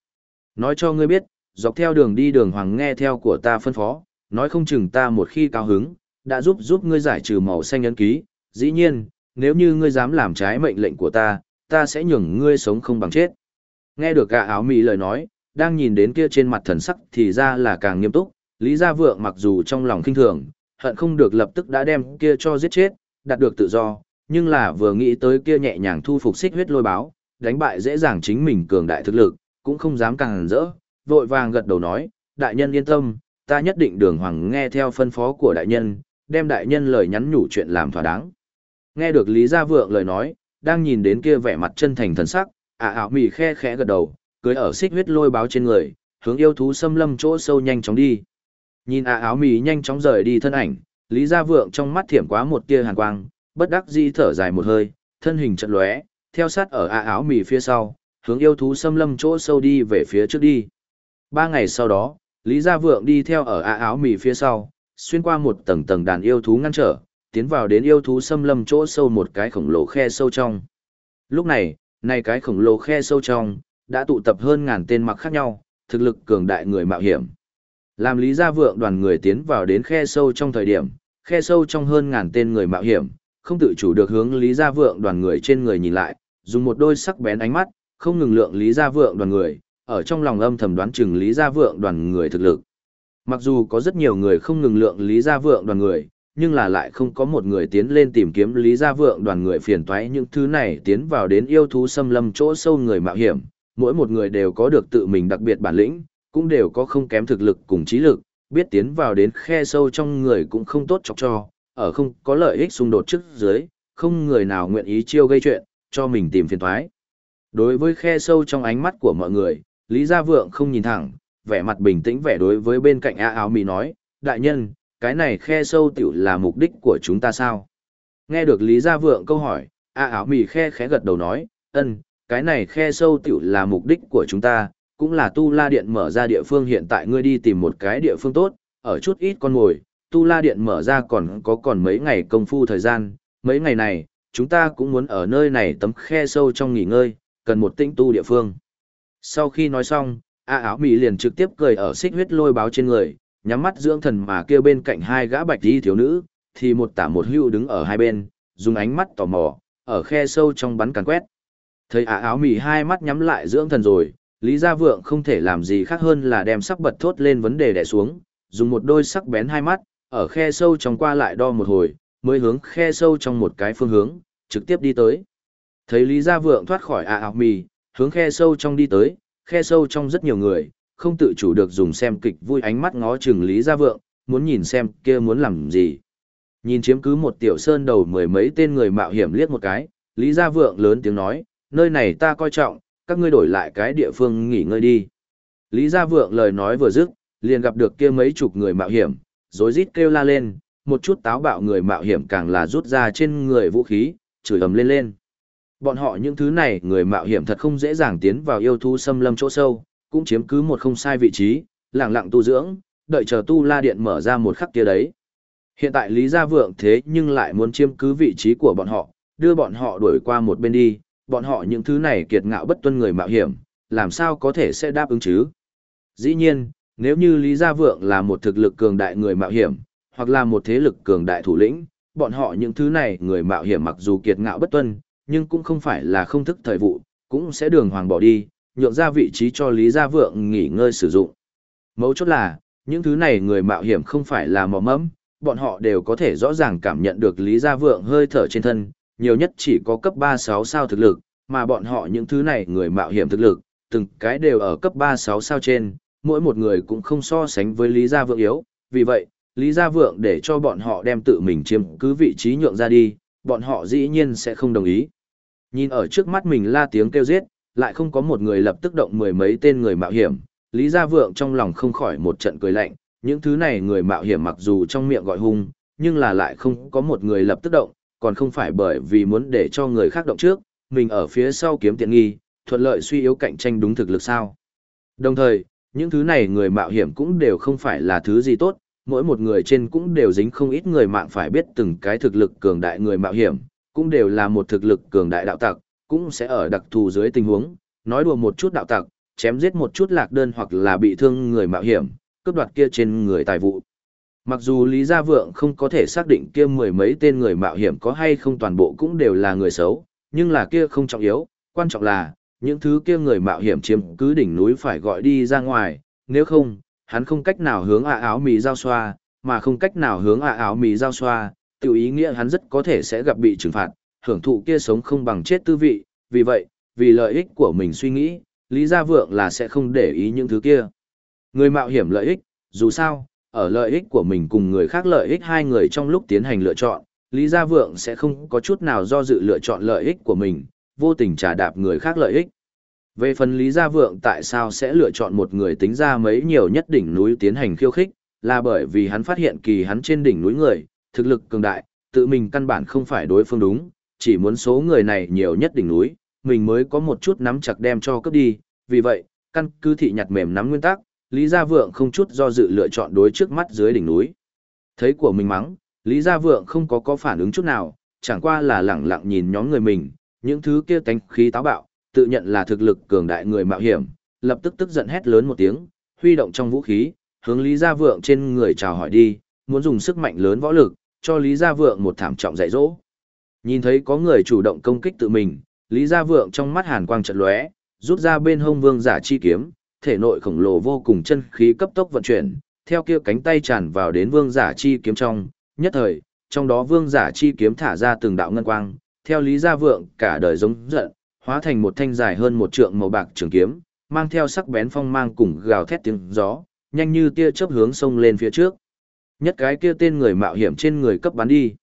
Nói cho ngươi biết, dọc theo đường đi đường hoàng nghe theo của ta phân phó, nói không chừng ta một khi cao hứng, đã giúp giúp ngươi giải trừ màu xanh ấn ký, dĩ nhiên, nếu như ngươi dám làm trái mệnh lệnh của ta, ta sẽ nhường ngươi sống không bằng chết. Nghe được gã áo mỹ lời nói, đang nhìn đến kia trên mặt thần sắc thì ra là càng nghiêm túc, Lý Gia Vượng mặc dù trong lòng kinh thường, hận không được lập tức đã đem kia cho giết chết, đạt được tự do, nhưng là vừa nghĩ tới kia nhẹ nhàng thu phục xích huyết lôi báo, đánh bại dễ dàng chính mình cường đại thực lực, cũng không dám càng rỡ, vội vàng gật đầu nói, đại nhân yên tâm, ta nhất định đường hoàng nghe theo phân phó của đại nhân, đem đại nhân lời nhắn nhủ chuyện làm thỏa đáng. Nghe được Lý Gia Vượng lời nói, đang nhìn đến kia vẻ mặt chân thành thần sắc, ả ảo mì khe khẽ gật đầu, cưới ở xích huyết lôi báo trên người, hướng yêu thú xâm lâm chỗ sâu nhanh chóng đi. Nhìn ả áo mì nhanh chóng rời đi thân ảnh, Lý Gia Vượng trong mắt thiểm quá một tia hàn quang, bất đắc dĩ thở dài một hơi, thân hình chợt lóe, theo sát ở ả áo mì phía sau, hướng yêu thú xâm lâm chỗ sâu đi về phía trước đi. Ba ngày sau đó, Lý Gia Vượng đi theo ở ả áo mì phía sau, xuyên qua một tầng tầng đàn yêu thú ngăn trở, tiến vào đến yêu thú xâm lâm chỗ sâu một cái khổng lồ khe sâu trong. Lúc này, này cái khổng lồ khe sâu trong, đã tụ tập hơn ngàn tên mặc khác nhau, thực lực cường đại người mạo hiểm. Làm Lý Gia Vượng đoàn người tiến vào đến khe sâu trong thời điểm, khe sâu trong hơn ngàn tên người mạo hiểm, không tự chủ được hướng Lý Gia Vượng đoàn người trên người nhìn lại, dùng một đôi sắc bén ánh mắt, không ngừng lượng Lý Gia Vượng đoàn người, ở trong lòng âm thầm đoán chừng Lý Gia Vượng đoàn người thực lực. Mặc dù có rất nhiều người không ngừng lượng Lý Gia Vượng đoàn người, nhưng là lại không có một người tiến lên tìm kiếm Lý Gia Vượng đoàn người phiền toái những thứ này tiến vào đến yêu thú xâm lâm chỗ sâu người mạo hiểm, mỗi một người đều có được tự mình đặc biệt bản lĩnh, cũng đều có không kém thực lực cùng trí lực, biết tiến vào đến khe sâu trong người cũng không tốt chọc cho, ở không có lợi ích xung đột trước dưới, không người nào nguyện ý chiêu gây chuyện, cho mình tìm phiền toái. Đối với khe sâu trong ánh mắt của mọi người, Lý Gia Vượng không nhìn thẳng, vẻ mặt bình tĩnh vẻ đối với bên cạnh A áo mì nói, đại nhân, cái này khe sâu tiểu là mục đích của chúng ta sao? Nghe được Lý Gia Vượng câu hỏi, A áo mì khe khẽ gật đầu nói, ân, cái này khe sâu tiểu là mục đích của chúng ta, cũng là tu la điện mở ra địa phương hiện tại ngươi đi tìm một cái địa phương tốt, ở chút ít con ngồi, tu la điện mở ra còn có còn mấy ngày công phu thời gian, mấy ngày này, chúng ta cũng muốn ở nơi này tấm khe sâu trong nghỉ ngơi, cần một tĩnh tu địa phương. Sau khi nói xong, A áo mì liền trực tiếp cười ở xích huyết lôi báo trên người, nhắm mắt dưỡng thần mà kêu bên cạnh hai gã bạch đi thiếu nữ, thì một tả một hưu đứng ở hai bên, dùng ánh mắt tò mò, ở khe sâu trong bắn càn quét. Thấy a áo mì hai mắt nhắm lại dưỡng thần rồi, Lý Gia Vượng không thể làm gì khác hơn là đem sắc bật thốt lên vấn đề đè xuống, dùng một đôi sắc bén hai mắt, ở khe sâu trong qua lại đo một hồi, mới hướng khe sâu trong một cái phương hướng, trực tiếp đi tới. Thấy Lý Gia Vượng thoát khỏi ả học mì, hướng khe sâu trong đi tới, khe sâu trong rất nhiều người, không tự chủ được dùng xem kịch vui ánh mắt ngó chừng Lý Gia Vượng, muốn nhìn xem kia muốn làm gì. Nhìn chiếm cứ một tiểu sơn đầu mười mấy tên người mạo hiểm liếc một cái, Lý Gia Vượng lớn tiếng nói, nơi này ta coi trọng, các ngươi đổi lại cái địa phương nghỉ ngơi đi. Lý Gia Vượng lời nói vừa dứt, liền gặp được kia mấy chục người mạo hiểm, rối rít kêu la lên, một chút táo bạo người mạo hiểm càng là rút ra trên người vũ khí, chửi ầm lên lên. Bọn họ những thứ này, người mạo hiểm thật không dễ dàng tiến vào yêu thú xâm lâm chỗ sâu, cũng chiếm cứ một không sai vị trí, lặng lặng tu dưỡng, đợi chờ tu la điện mở ra một khắc kia đấy. Hiện tại Lý Gia Vượng thế nhưng lại muốn chiếm cứ vị trí của bọn họ, đưa bọn họ đuổi qua một bên đi, bọn họ những thứ này kiệt ngạo bất tuân người mạo hiểm, làm sao có thể sẽ đáp ứng chứ? Dĩ nhiên, nếu như Lý Gia Vượng là một thực lực cường đại người mạo hiểm, hoặc là một thế lực cường đại thủ lĩnh, bọn họ những thứ này người mạo hiểm mặc dù kiệt ngạo bất tuân, nhưng cũng không phải là không thức thời vụ, cũng sẽ đường hoàng bỏ đi, nhượng ra vị trí cho Lý Gia Vượng nghỉ ngơi sử dụng. Mấu chốt là, những thứ này người mạo hiểm không phải là mò mẫm, bọn họ đều có thể rõ ràng cảm nhận được Lý Gia Vượng hơi thở trên thân, nhiều nhất chỉ có cấp 3-6 sao thực lực, mà bọn họ những thứ này người mạo hiểm thực lực, từng cái đều ở cấp 3-6 sao trên, mỗi một người cũng không so sánh với Lý Gia Vượng yếu, vì vậy, Lý Gia Vượng để cho bọn họ đem tự mình chiếm cứ vị trí nhượng ra đi, bọn họ dĩ nhiên sẽ không đồng ý. Nhìn ở trước mắt mình la tiếng kêu giết, lại không có một người lập tức động mười mấy tên người mạo hiểm, Lý Gia Vượng trong lòng không khỏi một trận cười lạnh, những thứ này người mạo hiểm mặc dù trong miệng gọi hung, nhưng là lại không có một người lập tức động, còn không phải bởi vì muốn để cho người khác động trước, mình ở phía sau kiếm tiện nghi, thuận lợi suy yếu cạnh tranh đúng thực lực sao. Đồng thời, những thứ này người mạo hiểm cũng đều không phải là thứ gì tốt, mỗi một người trên cũng đều dính không ít người mạng phải biết từng cái thực lực cường đại người mạo hiểm, cũng đều là một thực lực cường đại đạo tặc, cũng sẽ ở đặc thù dưới tình huống, nói đùa một chút đạo tặc, chém giết một chút lạc đơn hoặc là bị thương người mạo hiểm, cướp đoạt kia trên người tài vụ. Mặc dù Lý Gia Vượng không có thể xác định kia mười mấy tên người mạo hiểm có hay không toàn bộ cũng đều là người xấu, nhưng là kia không trọng yếu, quan trọng là, những thứ kia người mạo hiểm chiếm cứ đỉnh núi phải gọi đi ra ngoài, nếu không, hắn không cách nào hướng ạ áo mì giao xoa, mà không cách nào hướng ạ áo mì giao xoa, tiểu ý nghĩa hắn rất có thể sẽ gặp bị trừng phạt, hưởng thụ kia sống không bằng chết tư vị, vì vậy, vì lợi ích của mình suy nghĩ, Lý Gia Vượng là sẽ không để ý những thứ kia. Người mạo hiểm lợi ích, dù sao, ở lợi ích của mình cùng người khác lợi ích hai người trong lúc tiến hành lựa chọn, Lý Gia Vượng sẽ không có chút nào do dự lựa chọn lợi ích của mình, vô tình trả đạp người khác lợi ích. Về phần Lý Gia Vượng tại sao sẽ lựa chọn một người tính ra mấy nhiều nhất đỉnh núi tiến hành khiêu khích, là bởi vì hắn phát hiện kỳ hắn trên đỉnh núi người, thực lực cường đại, tự mình căn bản không phải đối phương đúng, chỉ muốn số người này nhiều nhất đỉnh núi, mình mới có một chút nắm chặt đem cho cướp đi, vì vậy, căn cứ thị nhặt mềm nắm nguyên tắc, Lý Gia Vượng không chút do dự lựa chọn đối trước mắt dưới đỉnh núi. Thấy của mình mắng, Lý Gia Vượng không có có phản ứng chút nào, chẳng qua là lẳng lặng nhìn nhóm người mình, những thứ kia tánh khí táo bạo, tự nhận là thực lực cường đại người mạo hiểm, lập tức tức giận hét lớn một tiếng, huy động trong vũ khí, hướng Lý Gia Vượng trên người chào hỏi đi, muốn dùng sức mạnh lớn võ lực, cho Lý Gia Vượng một thảm trọng dạy dỗ. Nhìn thấy có người chủ động công kích tự mình, Lý Gia Vượng trong mắt hàn quang chợt lóe, rút ra bên hông vương giả chi kiếm, thể nội khổng lồ vô cùng chân khí cấp tốc vận chuyển, theo kia cánh tay tràn vào đến vương giả chi kiếm trong, nhất thời, trong đó vương giả chi kiếm thả ra từng đạo ngân quang, theo Lý Gia Vượng cả đời giống giận, hóa thành một thanh dài hơn một trượng màu bạc trường kiếm, mang theo sắc bén phong mang cùng gào thét tiếng gió, nhanh như tia chớp hướng sông lên phía trước. Nhất cái kia tên người mạo hiểm trên người cấp bắn đi.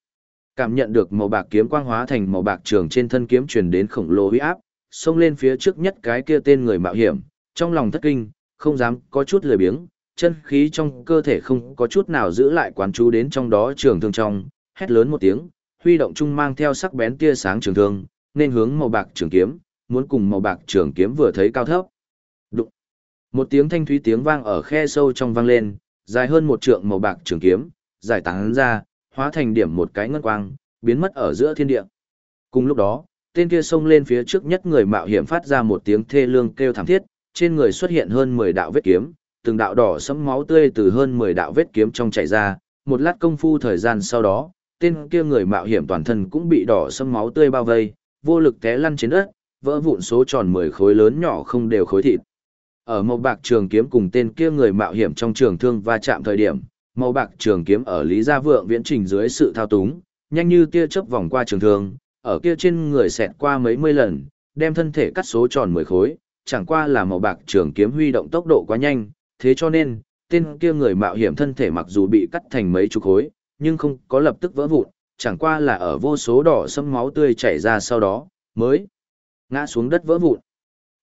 Cảm nhận được màu bạc kiếm quang hóa thành màu bạc trường trên thân kiếm truyền đến khổng lồ uy áp, xông lên phía trước nhất cái kia tên người mạo hiểm, trong lòng thất kinh, không dám có chút lười biếng, chân khí trong cơ thể không có chút nào giữ lại quán chú đến trong đó trường thương trong, hét lớn một tiếng, huy động trung mang theo sắc bén tia sáng trường thương, nên hướng màu bạc trường kiếm, muốn cùng màu bạc trường kiếm vừa thấy cao thấp. Đụng. Một tiếng thanh thúy tiếng vang ở khe sâu trong vang lên, dài hơn một trượng màu bạc trường kiếm, giải tán ra, hóa thành điểm một cái ngân quang, biến mất ở giữa thiên địa. Cùng lúc đó, tên kia xông lên phía trước nhất người mạo hiểm phát ra một tiếng thê lương kêu thảm thiết, trên người xuất hiện hơn 10 đạo vết kiếm, từng đạo đỏ sẫm máu tươi từ hơn 10 đạo vết kiếm trong chảy ra, một lát công phu thời gian sau đó, tên kia người mạo hiểm toàn thân cũng bị đỏ sẫm máu tươi bao vây, vô lực té lăn trên đất, vỡ vụn số tròn 10 khối lớn nhỏ không đều khối thịt. Ở màu bạc trường kiếm cùng tên kia người mạo hiểm trong trường thương va chạm thời điểm, màu bạc trường kiếm ở Lý Gia Vượng viễn trình dưới sự thao túng, nhanh như tia chớp vòng qua trường thương, ở kia trên người xẹt qua mấy mươi lần, đem thân thể cắt số tròn 10 khối, chẳng qua là màu bạc trường kiếm huy động tốc độ quá nhanh, thế cho nên, tên kia người mạo hiểm thân thể mặc dù bị cắt thành mấy chục khối, nhưng không có lập tức vỡ vụn, chẳng qua là ở vô số đỏ sâm máu tươi chảy ra sau đó, mới ngã xuống đất vỡ vụn.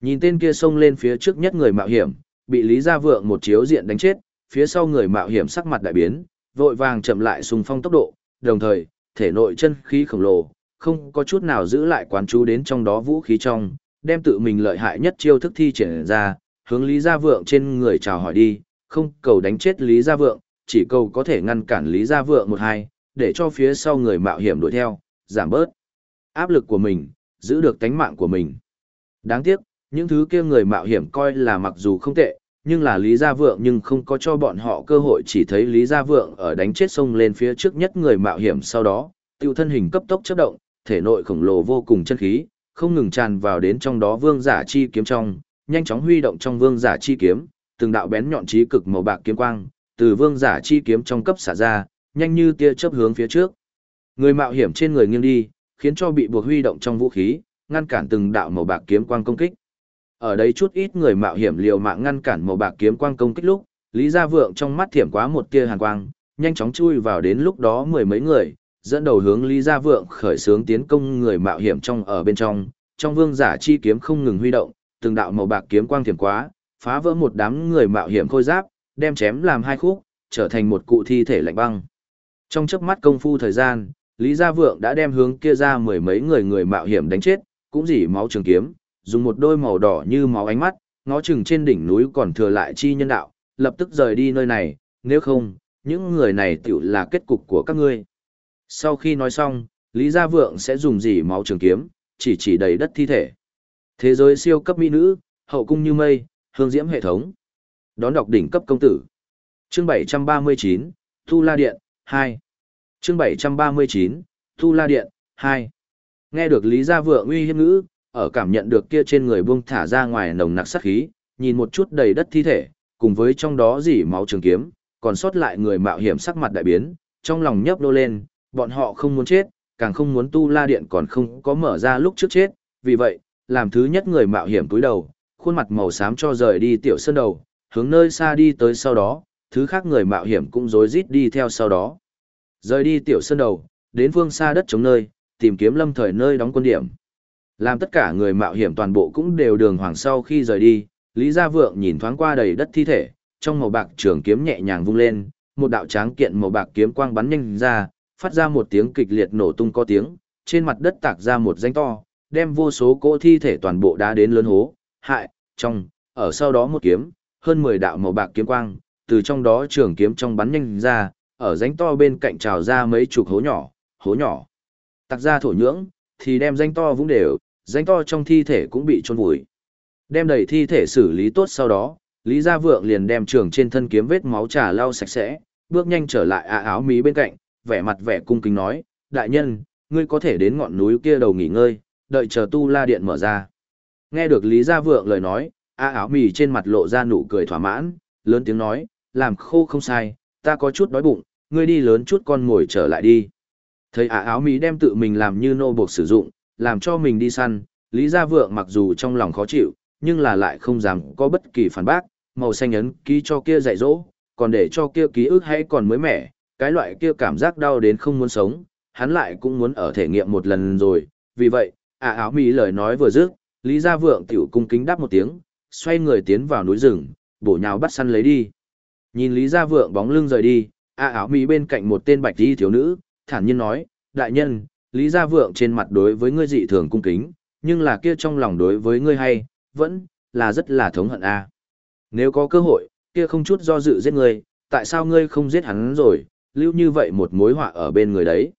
Nhìn tên kia xông lên phía trước nhất người mạo hiểm, bị Lý Gia Vượng một chiếu diện đánh chết, phía sau người mạo hiểm sắc mặt đại biến, vội vàng chậm lại xung phong tốc độ, đồng thời, thể nội chân khí khổng lồ, không có chút nào giữ lại quán chú đến trong đó vũ khí trong, đem tự mình lợi hại nhất chiêu thức thi triển ra, hướng Lý Gia Vượng trên người chào hỏi đi, không cầu đánh chết Lý Gia Vượng, chỉ cầu có thể ngăn cản Lý Gia Vượng một hai, để cho phía sau người mạo hiểm đuổi theo, giảm bớt áp lực của mình, giữ được tánh mạng của mình. Đáng tiếc, những thứ kia người mạo hiểm coi là mặc dù không tệ, nhưng là Lý Gia Vượng nhưng không có cho bọn họ cơ hội chỉ thấy Lý Gia Vượng ở đánh chết sông lên phía trước nhất người mạo hiểm sau đó, tiêu thân hình cấp tốc chấp động, thể nội khổng lồ vô cùng chân khí, không ngừng tràn vào đến trong đó vương giả chi kiếm trong, nhanh chóng huy động trong vương giả chi kiếm, từng đạo bén nhọn trí cực màu bạc kiếm quang, từ vương giả chi kiếm trong cấp xả ra, nhanh như tia chớp hướng phía trước. Người mạo hiểm trên người nghiêng đi, khiến cho bị buộc huy động trong vũ khí, ngăn cản từng đạo màu bạc kiếm quang công kích. Ở đây chút ít người mạo hiểm liều mạng ngăn cản màu bạc kiếm quang công kích lúc, Lý Gia Vượng trong mắt thiểm quá một tia hàn quang, nhanh chóng chui vào đến lúc đó mười mấy người, dẫn đầu hướng Lý Gia Vượng khởi xướng tiến công người mạo hiểm trong ở bên trong, trong vương giả chi kiếm không ngừng huy động, từng đạo màu bạc kiếm quang thiểm quá, phá vỡ một đám người mạo hiểm khôi giáp, đem chém làm hai khúc, trở thành một cụ thi thể lạnh băng. Trong chớp mắt công phu thời gian, Lý Gia Vượng đã đem hướng kia ra mười mấy người người mạo hiểm đánh chết, cũng dỉ máu trường kiếm, dùng một đôi màu đỏ như máu ánh mắt, ngó chừng trên đỉnh núi còn thừa lại chi nhân đạo, lập tức rời đi nơi này, nếu không, những người này tiểu là kết cục của các ngươi. Sau khi nói xong, Lý Gia Vượng sẽ dùng gì máu trường kiếm, chỉ chỉ đầy đất thi thể. Thế giới siêu cấp mỹ nữ, hậu cung như mây, hương diễm hệ thống. Đón đọc đỉnh cấp công tử. Chương 739, Thu La Điện, 2 chương 739, Thu La Điện, 2. Nghe được Lý Gia Vượng uy hiếp ngữ, ở cảm nhận được kia trên người buông thả ra ngoài nồng nặc sát khí, nhìn một chút đầy đất thi thể, cùng với trong đó dỉ máu trường kiếm, còn sót lại người mạo hiểm sắc mặt đại biến, trong lòng nhấp đô lên, bọn họ không muốn chết, càng không muốn Tu La Điện còn không có mở ra lúc trước chết, vì vậy, làm thứ nhất người mạo hiểm túi đầu, khuôn mặt màu xám cho rời đi tiểu sơn đầu, hướng nơi xa đi tới sau đó, thứ khác người mạo hiểm cũng rối rít đi theo sau đó. Rời đi tiểu sơn đầu, đến phương xa đất chống nơi, tìm kiếm lâm thời nơi đóng quân điểm. Làm tất cả người mạo hiểm toàn bộ cũng đều đường hoàng sau khi rời đi, Lý Gia Vượng nhìn thoáng qua đầy đất thi thể, trong màu bạc trường kiếm nhẹ nhàng vung lên, một đạo tráng kiện màu bạc kiếm quang bắn nhanh ra, phát ra một tiếng kịch liệt nổ tung có tiếng, trên mặt đất tạc ra một danh to, đem vô số cỗ thi thể toàn bộ đá đến lớn hố, hại, trong, ở sau đó một kiếm, hơn 10 đạo màu bạc kiếm quang, từ trong đó trường kiếm trong bắn nhanh ra, ở danh to bên cạnh trào ra mấy chục hố nhỏ, hố nhỏ. tạc ra thổ nhưỡng, thì đem danh to vũng đều, danh to trong thi thể cũng bị trôn vùi. Đem đầy thi thể xử lý tốt sau đó, Lý Gia Vượng liền đem trường trên thân kiếm vết máu trà lau sạch sẽ, bước nhanh trở lại ạ áo mí bên cạnh, vẻ mặt vẻ cung kính nói, đại nhân, ngươi có thể đến ngọn núi kia đầu nghỉ ngơi, đợi chờ tu la điện mở ra. Nghe được Lý Gia Vượng lời nói, A áo mì trên mặt lộ ra nụ cười thỏa mãn, lớn tiếng nói, làm khô không sai, ta có chút đói bụng, ngươi đi lớn chút con ngồi trở lại đi. Thấy à áo mì đem tự mình làm như nô buộc sử dụng, làm cho mình đi săn, Lý Gia Vượng mặc dù trong lòng khó chịu, nhưng là lại không dám có bất kỳ phản bác, màu xanh ấn ký cho kia dạy dỗ, còn để cho kia ký ức hay còn mới mẻ, cái loại kia cảm giác đau đến không muốn sống, hắn lại cũng muốn ở thể nghiệm một lần rồi, vì vậy, ả áo Mỹ lời nói vừa dứt, Lý Gia Vượng tiểu cung kính đáp một tiếng, xoay người tiến vào núi rừng, bổ nhào bắt săn lấy đi. Nhìn Lý Gia Vượng bóng lưng rời đi, à áo mỹ bên cạnh một tên bạch y thiếu nữ, thản nhiên nói, đại nhân, Lý Gia Vượng trên mặt đối với ngươi dị thường cung kính, nhưng là kia trong lòng đối với ngươi hay, vẫn là rất là thống hận a. Nếu có cơ hội, kia không chút do dự giết ngươi, tại sao ngươi không giết hắn rồi, lưu như vậy một mối họa ở bên người đấy.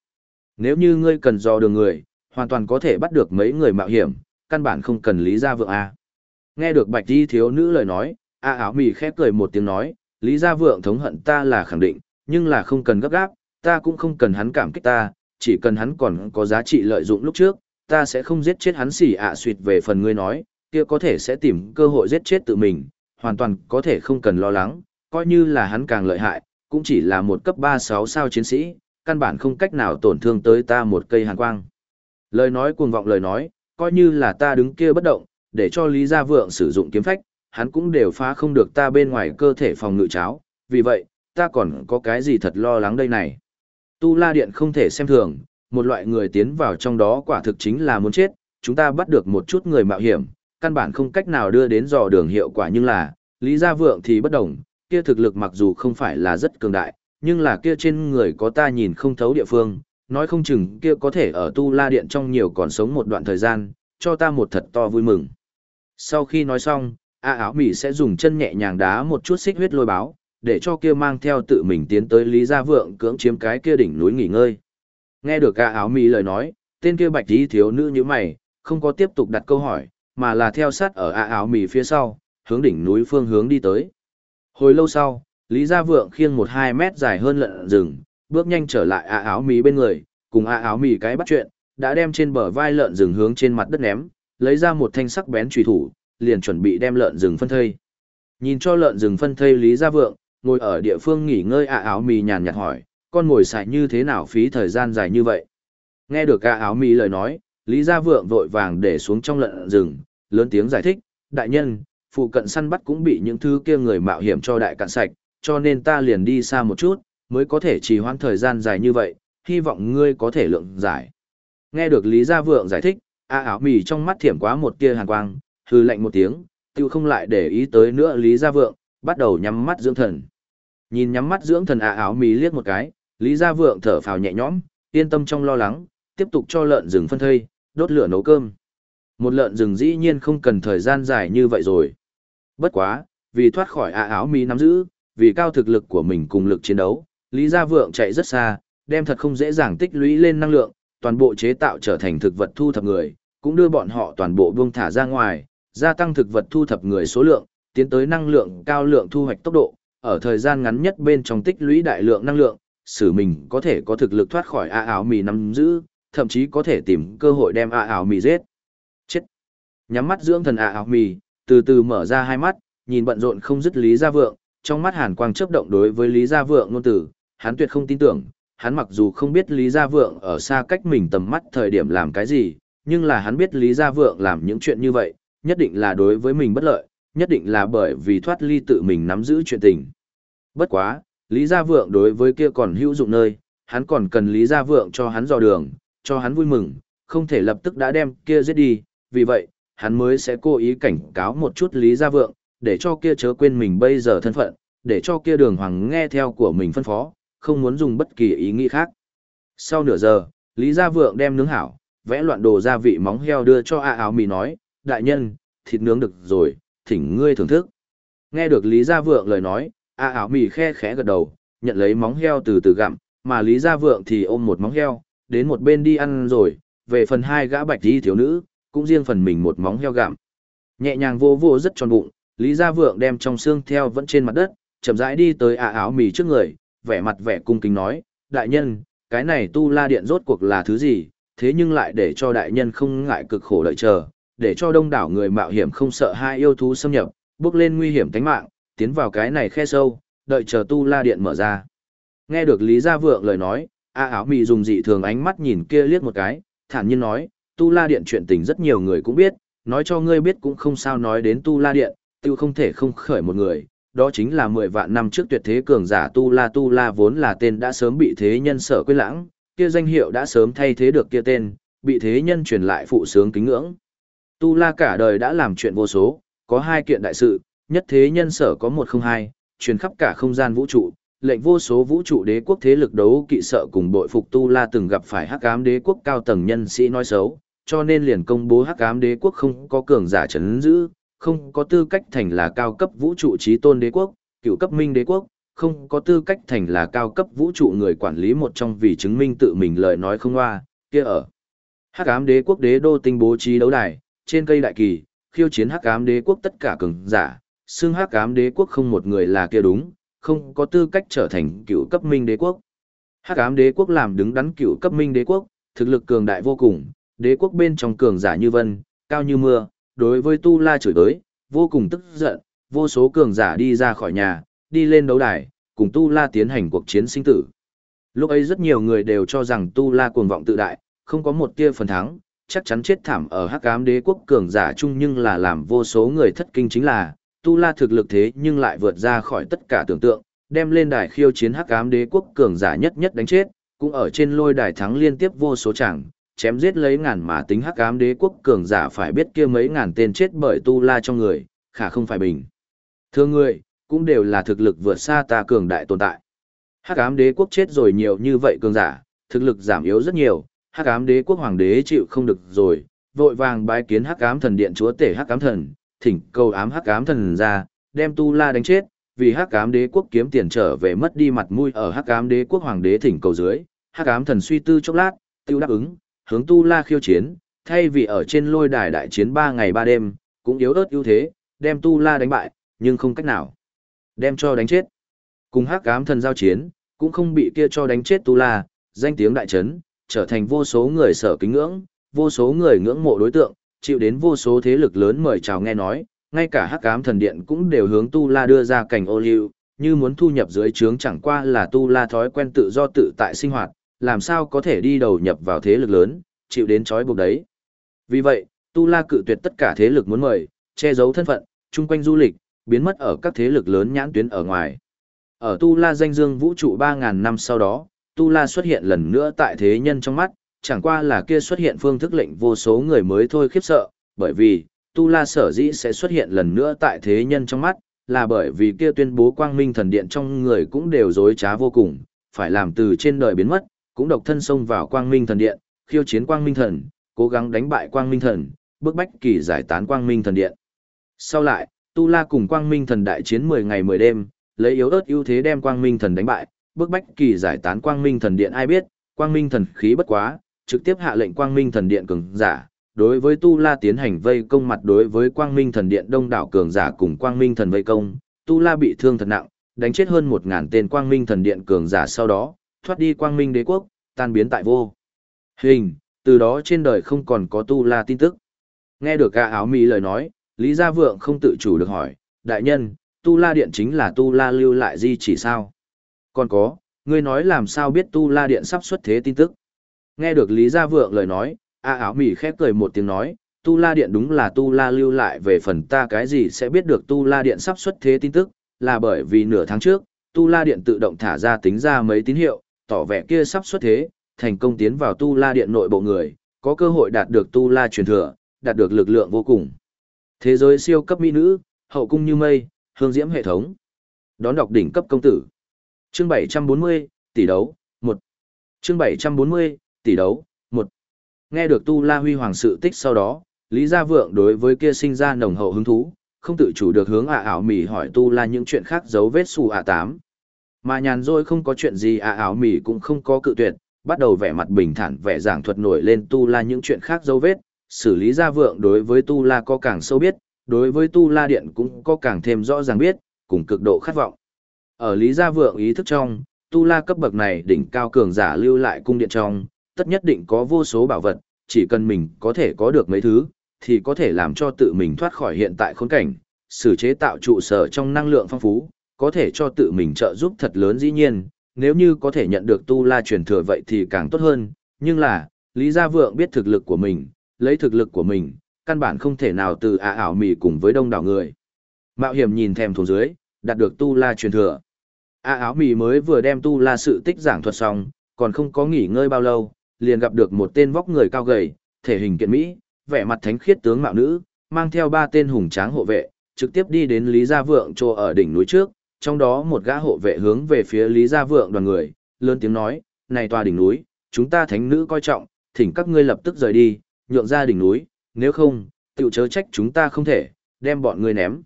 Nếu như ngươi cần do đường người, hoàn toàn có thể bắt được mấy người mạo hiểm, căn bản không cần Lý Gia Vượng a. Nghe được bạch Di thiếu nữ lời nói, A áo mì khép cười một tiếng nói, Lý Gia Vượng thống hận ta là khẳng định, nhưng là không cần gấp gáp, ta cũng không cần hắn cảm kích ta, chỉ cần hắn còn có giá trị lợi dụng lúc trước, ta sẽ không giết chết hắn xỉ ạ à suyệt về phần ngươi nói, kia có thể sẽ tìm cơ hội giết chết tự mình, hoàn toàn có thể không cần lo lắng, coi như là hắn càng lợi hại, cũng chỉ là một cấp 3-6 sao chiến sĩ, căn bản không cách nào tổn thương tới ta một cây hàn quang. Lời nói cuồng vọng lời nói, coi như là ta đứng kia bất động, để cho Lý Gia Vượng sử dụng kiếm phách, hắn cũng đều phá không được ta bên ngoài cơ thể phòng ngự cháo, vì vậy, ta còn có cái gì thật lo lắng đây này. Tu La Điện không thể xem thường, một loại người tiến vào trong đó quả thực chính là muốn chết, chúng ta bắt được một chút người mạo hiểm, căn bản không cách nào đưa đến dò đường hiệu quả nhưng là, Lý Gia Vượng thì bất đồng, kia thực lực mặc dù không phải là rất cường đại, nhưng là kia trên người có ta nhìn không thấu địa phương, nói không chừng kia có thể ở tu la điện trong nhiều còn sống một đoạn thời gian, cho ta một thật to vui mừng. Sau khi nói xong, A áo Mỹ sẽ dùng chân nhẹ nhàng đá một chút xích huyết lôi báo, để cho kia mang theo tự mình tiến tới Lý Gia Vượng cưỡng chiếm cái kia đỉnh núi nghỉ ngơi. Nghe được ca áo Mì lời nói, tên kia bạch tí thiếu nữ như mày, không có tiếp tục đặt câu hỏi, mà là theo sát ở A áo Mì phía sau, hướng đỉnh núi phương hướng đi tới. Hồi lâu sau, Lý Gia Vượng khiêng một hai mét dài hơn lợn rừng, bước nhanh trở lại A áo Mì bên người, cùng A áo Mì cái bắt chuyện, đã đem trên bờ vai lợn rừng hướng trên mặt đất ném, lấy ra một thanh sắc bén chùy thủ, liền chuẩn bị đem lợn rừng phân thây. Nhìn cho lợn rừng phân thây Lý Gia Vượng, ngồi ở địa phương nghỉ ngơi ạ áo mì nhàn nhạt hỏi, con ngồi xài như thế nào phí thời gian dài như vậy. Nghe được ạ áo mì lời nói, Lý Gia Vượng vội vàng để xuống trong lợn rừng, lớn tiếng giải thích, đại nhân, phụ cận săn bắt cũng bị những thứ kia người mạo hiểm cho đại cạn sạch, cho nên ta liền đi xa một chút, mới có thể trì hoãn thời gian dài như vậy, hy vọng ngươi có thể lượng giải. Nghe được Lý Gia Vượng giải thích, A áo mì trong mắt thiểm quá một tia hàn quang, hư lạnh một tiếng, tiêu không lại để ý tới nữa Lý Gia Vượng, bắt đầu nhắm mắt dưỡng thần. Nhìn nhắm mắt dưỡng thần à áo mì liếc một cái, Lý Gia Vượng thở phào nhẹ nhõm, yên tâm trong lo lắng, tiếp tục cho lợn rừng phân thây, đốt lửa nấu cơm. Một lợn rừng dĩ nhiên không cần thời gian dài như vậy rồi. Bất quá, vì thoát khỏi à áo mì nắm giữ, vì cao thực lực của mình cùng lực chiến đấu, Lý Gia Vượng chạy rất xa, đem thật không dễ dàng tích lũy lên năng lượng, toàn bộ chế tạo trở thành thực vật thu thập người, cũng đưa bọn họ toàn bộ buông thả ra ngoài, gia tăng thực vật thu thập người số lượng, tiến tới năng lượng cao lượng thu hoạch tốc độ, ở thời gian ngắn nhất bên trong tích lũy đại lượng năng lượng, xử mình có thể có thực lực thoát khỏi A áo mì nắm giữ, thậm chí có thể tìm cơ hội đem A áo mì giết. Chết. Nhắm mắt dưỡng thần A áo mì, từ từ mở ra hai mắt, nhìn bận rộn không dứt Lý Gia Vượng, trong mắt hàn quang chớp động đối với Lý Gia Vượng ngôn tử, hắn tuyệt không tin tưởng, hắn mặc dù không biết Lý Gia Vượng ở xa cách mình tầm mắt thời điểm làm cái gì, nhưng là hắn biết Lý Gia Vượng làm những chuyện như vậy, nhất định là đối với mình bất lợi, nhất định là bởi vì thoát ly tự mình nắm giữ chuyện tình. Bất quá, Lý Gia Vượng đối với kia còn hữu dụng nơi, hắn còn cần Lý Gia Vượng cho hắn dò đường, cho hắn vui mừng, không thể lập tức đã đem kia giết đi, vì vậy, hắn mới sẽ cố ý cảnh cáo một chút Lý Gia Vượng, để cho kia chớ quên mình bây giờ thân phận, để cho kia đường hoàng nghe theo của mình phân phó, không muốn dùng bất kỳ ý nghĩ khác. Sau nửa giờ, Lý Gia Vượng đem nướng hảo, vẽ loạn đồ gia vị móng heo đưa cho A áo mì nói, đại nhân, thịt nướng được rồi, thỉnh ngươi thưởng thức. Nghe được Lý Gia Vượng lời nói, A áo mì khe khẽ gật đầu, nhận lấy móng heo từ từ gặm, mà Lý Gia Vượng thì ôm một móng heo, đến một bên đi ăn rồi, về phần hai gã bạch đi thiếu nữ, cũng riêng phần mình một móng heo gặm. Nhẹ nhàng vô vô rất tròn bụng, Lý Gia Vượng đem trong xương theo vẫn trên mặt đất, chậm rãi đi tới A áo mì trước người, vẻ mặt vẻ cung kính nói, đại nhân, cái này tu la điện rốt cuộc là thứ gì, thế nhưng lại để cho đại nhân không ngại cực khổ đợi chờ, để cho đông đảo người mạo hiểm không sợ hai yêu thú xâm nhập, bước lên nguy hiểm tính mạng, tiến vào cái này khe sâu, đợi chờ tu la điện mở ra. Nghe được Lý Gia Vượng lời nói, A áo Mị dùng dị thường ánh mắt nhìn kia liếc một cái, thản nhiên nói, tu la điện chuyện tình rất nhiều người cũng biết, nói cho ngươi biết cũng không sao nói đến tu la điện, tiêu không thể không khởi một người, đó chính là 10 vạn năm trước tuyệt thế cường giả Tu La Tu La vốn là tên đã sớm bị thế nhân sở quên lãng, kia danh hiệu đã sớm thay thế được kia tên, bị thế nhân truyền lại phụ sướng kính ngưỡng. Tu La cả đời đã làm chuyện vô số, có hai kiện đại sự, nhất thế nhân sở có một không hai, truyền khắp cả không gian vũ trụ, lệnh vô số vũ trụ đế quốc thế lực đấu kỵ sợ cùng bội phục Tu La từng gặp phải hắc ám đế quốc cao tầng nhân sĩ nói xấu, cho nên liền công bố hắc ám đế quốc không có cường giả chấn giữ, không có tư cách thành là cao cấp vũ trụ trí tôn đế quốc, cựu cấp minh đế quốc, không có tư cách thành là cao cấp vũ trụ người quản lý một trong vì chứng minh tự mình lời nói không hoa, kia ở. Hắc ám đế quốc đế đô tinh bố trí đấu đài, trên cây đại kỳ, khiêu chiến hắc ám đế quốc tất cả cường giả, xương hắc ám đế quốc không một người là kia đúng, không có tư cách trở thành cựu cấp minh đế quốc. Hắc ám đế quốc làm đứng đắn cựu cấp minh đế quốc, thực lực cường đại vô cùng, đế quốc bên trong cường giả như vân, cao như mưa, đối với Tu La chửi tới, vô cùng tức giận, vô số cường giả đi ra khỏi nhà, đi lên đấu đài, cùng Tu La tiến hành cuộc chiến sinh tử. Lúc ấy rất nhiều người đều cho rằng Tu La cuồng vọng tự đại, không có một tia phần thắng, chắc chắn chết thảm ở hắc ám đế quốc cường giả chung nhưng là làm vô số người thất kinh chính là, Tu La thực lực thế nhưng lại vượt ra khỏi tất cả tưởng tượng, đem lên đài khiêu chiến hắc ám đế quốc cường giả nhất nhất đánh chết, cũng ở trên lôi đài thắng liên tiếp vô số chẳng, chém giết lấy ngàn mà tính hắc ám đế quốc cường giả phải biết kia mấy ngàn tên chết bởi tu la trong người, khả không phải bình. thưa người, cũng đều là thực lực vượt xa ta cường đại tồn tại. Hắc ám đế quốc chết rồi nhiều như vậy cường giả, thực lực giảm yếu rất nhiều, Hắc ám đế quốc hoàng đế chịu không được rồi, vội vàng bái kiến Hắc ám thần điện chúa tể Hắc ám thần, thỉnh cầu ám Hắc ám thần ra, đem Tu La đánh chết, vì Hắc ám đế quốc kiếm tiền trở về mất đi mặt mũi ở Hắc ám đế quốc hoàng đế thỉnh cầu dưới, Hắc ám thần suy tư chốc lát, tiêu đáp ứng, hướng Tu La khiêu chiến, thay vì ở trên lôi đài đại chiến 3 ngày 3 đêm, cũng yếu ớt ưu thế, đem Tu La đánh bại, nhưng không cách nào đem cho đánh chết. Cùng hắc ám thần giao chiến, cũng không bị kia cho đánh chết Tu La, danh tiếng đại chấn, trở thành vô số người sở kính ngưỡng, vô số người ngưỡng mộ đối tượng, chịu đến vô số thế lực lớn mời chào nghe nói, ngay cả hắc ám thần điện cũng đều hướng Tu La đưa ra cảnh ô liu, như muốn thu nhập dưới trướng chẳng qua là Tu La thói quen tự do tự tại sinh hoạt, làm sao có thể đi đầu nhập vào thế lực lớn, chịu đến trói buộc đấy. Vì vậy, Tu La cự tuyệt tất cả thế lực muốn mời, che giấu thân phận, chung quanh du lịch, biến mất ở các thế lực lớn nhãn tuyến ở ngoài. Ở Tu La danh dương vũ trụ 3.000 năm sau đó, Tu La xuất hiện lần nữa tại thế nhân trong mắt, chẳng qua là kia xuất hiện phương thức lệnh vô số người mới thôi khiếp sợ, bởi vì, Tu La sở dĩ sẽ xuất hiện lần nữa tại thế nhân trong mắt, là bởi vì kia tuyên bố quang minh thần điện trong người cũng đều dối trá vô cùng, phải làm từ trên đời biến mất, cũng độc thân xông vào quang minh thần điện, khiêu chiến quang minh thần, cố gắng đánh bại quang minh thần, bức bách kỳ giải tán quang minh thần điện. Sau lại, Tu La cùng quang minh thần đại chiến 10 ngày 10 đêm, lấy yếu ớt ưu thế đem quang minh thần đánh bại, bức bách kỳ giải tán quang minh thần điện ai biết, quang minh thần khí bất quá, trực tiếp hạ lệnh quang minh thần điện cường giả, đối với Tu La tiến hành vây công mặt đối với quang minh thần điện đông đảo cường giả cùng quang minh thần vây công, Tu La bị thương thật nặng, đánh chết hơn một ngàn tên quang minh thần điện cường giả sau đó, thoát đi quang minh đế quốc, tan biến tại vô. Hình, từ đó trên đời không còn có Tu La tin tức. Nghe được ca áo mỹ lời nói, Lý Gia Vượng không tự chủ được hỏi, đại nhân, Tu La Điện chính là Tu La lưu lại di chỉ sao? Còn có, ngươi nói làm sao biết Tu La Điện sắp xuất thế tin tức? Nghe được Lý Gia Vượng lời nói, A áo mỉ khép cười một tiếng nói, Tu La Điện đúng là Tu La lưu lại về phần ta cái gì sẽ biết được Tu La Điện sắp xuất thế tin tức, là bởi vì nửa tháng trước, Tu La Điện tự động thả ra tính ra mấy tín hiệu, tỏ vẻ kia sắp xuất thế, thành công tiến vào Tu La Điện nội bộ người, có cơ hội đạt được Tu La truyền thừa, đạt được lực lượng vô cùng. Thế giới siêu cấp mỹ nữ, hậu cung như mây, hương diễm hệ thống. Đón đọc đỉnh cấp công tử. Chương 740, tỷ đấu, 1. Chương 740, tỷ đấu, 1. Nghe được Tu La Huy Hoàng sự tích sau đó, Lý Gia Vượng đối với kia sinh ra nồng hậu hứng thú, không tự chủ được hướng ạ ảo mỉ hỏi Tu La những chuyện khác dấu vết xù ạ tám. Mà nhàn rồi không có chuyện gì ạ ảo mỉ cũng không có cự tuyệt, bắt đầu vẻ mặt bình thản vẻ giảng thuật nổi lên Tu La những chuyện khác dấu vết, xử lý gia vượng đối với Tu La có càng sâu biết, đối với Tu La Điện cũng có càng thêm rõ ràng biết, cùng cực độ khát vọng. Ở Lý Gia Vượng ý thức trong, Tu La cấp bậc này đỉnh cao cường giả lưu lại cung điện trong, tất nhất định có vô số bảo vật, chỉ cần mình có thể có được mấy thứ, thì có thể làm cho tự mình thoát khỏi hiện tại khốn cảnh, xử chế tạo trụ sở trong năng lượng phong phú, có thể cho tự mình trợ giúp thật lớn dĩ nhiên, nếu như có thể nhận được Tu La truyền thừa vậy thì càng tốt hơn, nhưng là, Lý Gia Vượng biết thực lực của mình, lấy thực lực của mình, căn bản không thể nào từ ả ảo mì cùng với đông đảo người. Mạo hiểm nhìn thèm thổ dưới, đạt được tu la truyền thừa. A áo mì mới vừa đem tu la sự tích giảng thuật xong, còn không có nghỉ ngơi bao lâu, liền gặp được một tên vóc người cao gầy, thể hình kiện mỹ, vẻ mặt thánh khiết tướng mạo nữ, mang theo ba tên hùng tráng hộ vệ, trực tiếp đi đến Lý Gia Vượng chỗ ở đỉnh núi trước, trong đó một gã hộ vệ hướng về phía Lý Gia Vượng đoàn người, lớn tiếng nói, này tòa đỉnh núi, chúng ta thánh nữ coi trọng, thỉnh các ngươi lập tức rời đi, nhượng ra đỉnh núi, nếu không, tiểu chớ trách chúng ta không thể, đem bọn ngươi ném.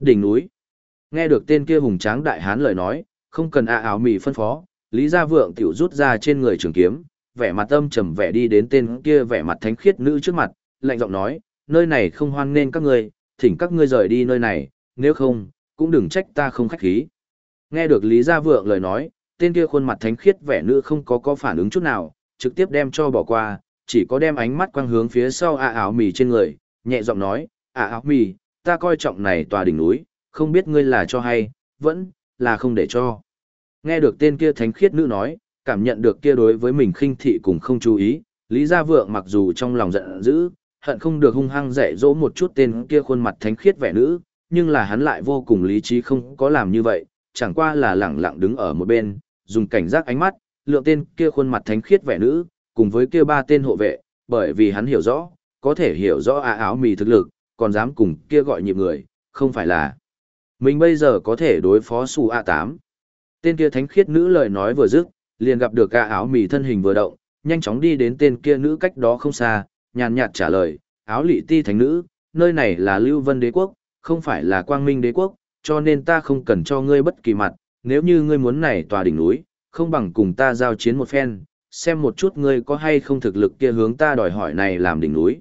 Đỉnh núi. Nghe được tên kia hùng tráng đại hán lời nói, không cần a áo mì phân phó, Lý Gia Vượng tiểu rút ra trên người trường kiếm, vẻ mặt âm trầm vẻ đi đến tên kia vẻ mặt thánh khiết nữ trước mặt, lạnh giọng nói, nơi này không hoan nên các ngươi, thỉnh các ngươi rời đi nơi này, nếu không, cũng đừng trách ta không khách khí. Nghe được Lý Gia Vượng lời nói, tên kia khuôn mặt thánh khiết vẻ nữ không có có phản ứng chút nào, trực tiếp đem cho bỏ qua, chỉ có đem ánh mắt quang hướng phía sau ạ áo mì trên người, nhẹ giọng nói, ạ áo mì, ta coi trọng này tòa đỉnh núi, không biết ngươi là cho hay, vẫn là không để cho. Nghe được tên kia thánh khiết nữ nói, cảm nhận được kia đối với mình khinh thị cùng không chú ý, Lý Gia Vượng mặc dù trong lòng giận dữ, hận không được hung hăng dạy dỗ một chút tên kia khuôn mặt thánh khiết vẻ nữ, nhưng là hắn lại vô cùng lý trí không có làm như vậy, chẳng qua là lẳng lặng đứng ở một bên, dùng cảnh giác ánh mắt, lượng tên kia khuôn mặt thánh khiết vẻ nữ, cùng với kia ba tên hộ vệ, bởi vì hắn hiểu rõ, có thể hiểu rõ á áo mì thực lực, còn dám cùng kia gọi nhịp người, không phải là mình bây giờ có thể đối phó Su A8. Tên kia thánh khiết nữ lời nói vừa dứt, liền gặp được gã áo mì thân hình vừa động, nhanh chóng đi đến tên kia nữ cách đó không xa, nhàn nhạt trả lời, áo lị ti thánh nữ, nơi này là Lưu Vân đế quốc, không phải là Quang Minh đế quốc, cho nên ta không cần cho ngươi bất kỳ mặt, nếu như ngươi muốn này tòa đỉnh núi, không bằng cùng ta giao chiến một phen, xem một chút ngươi có hay không thực lực kia hướng ta đòi hỏi này làm đỉnh núi.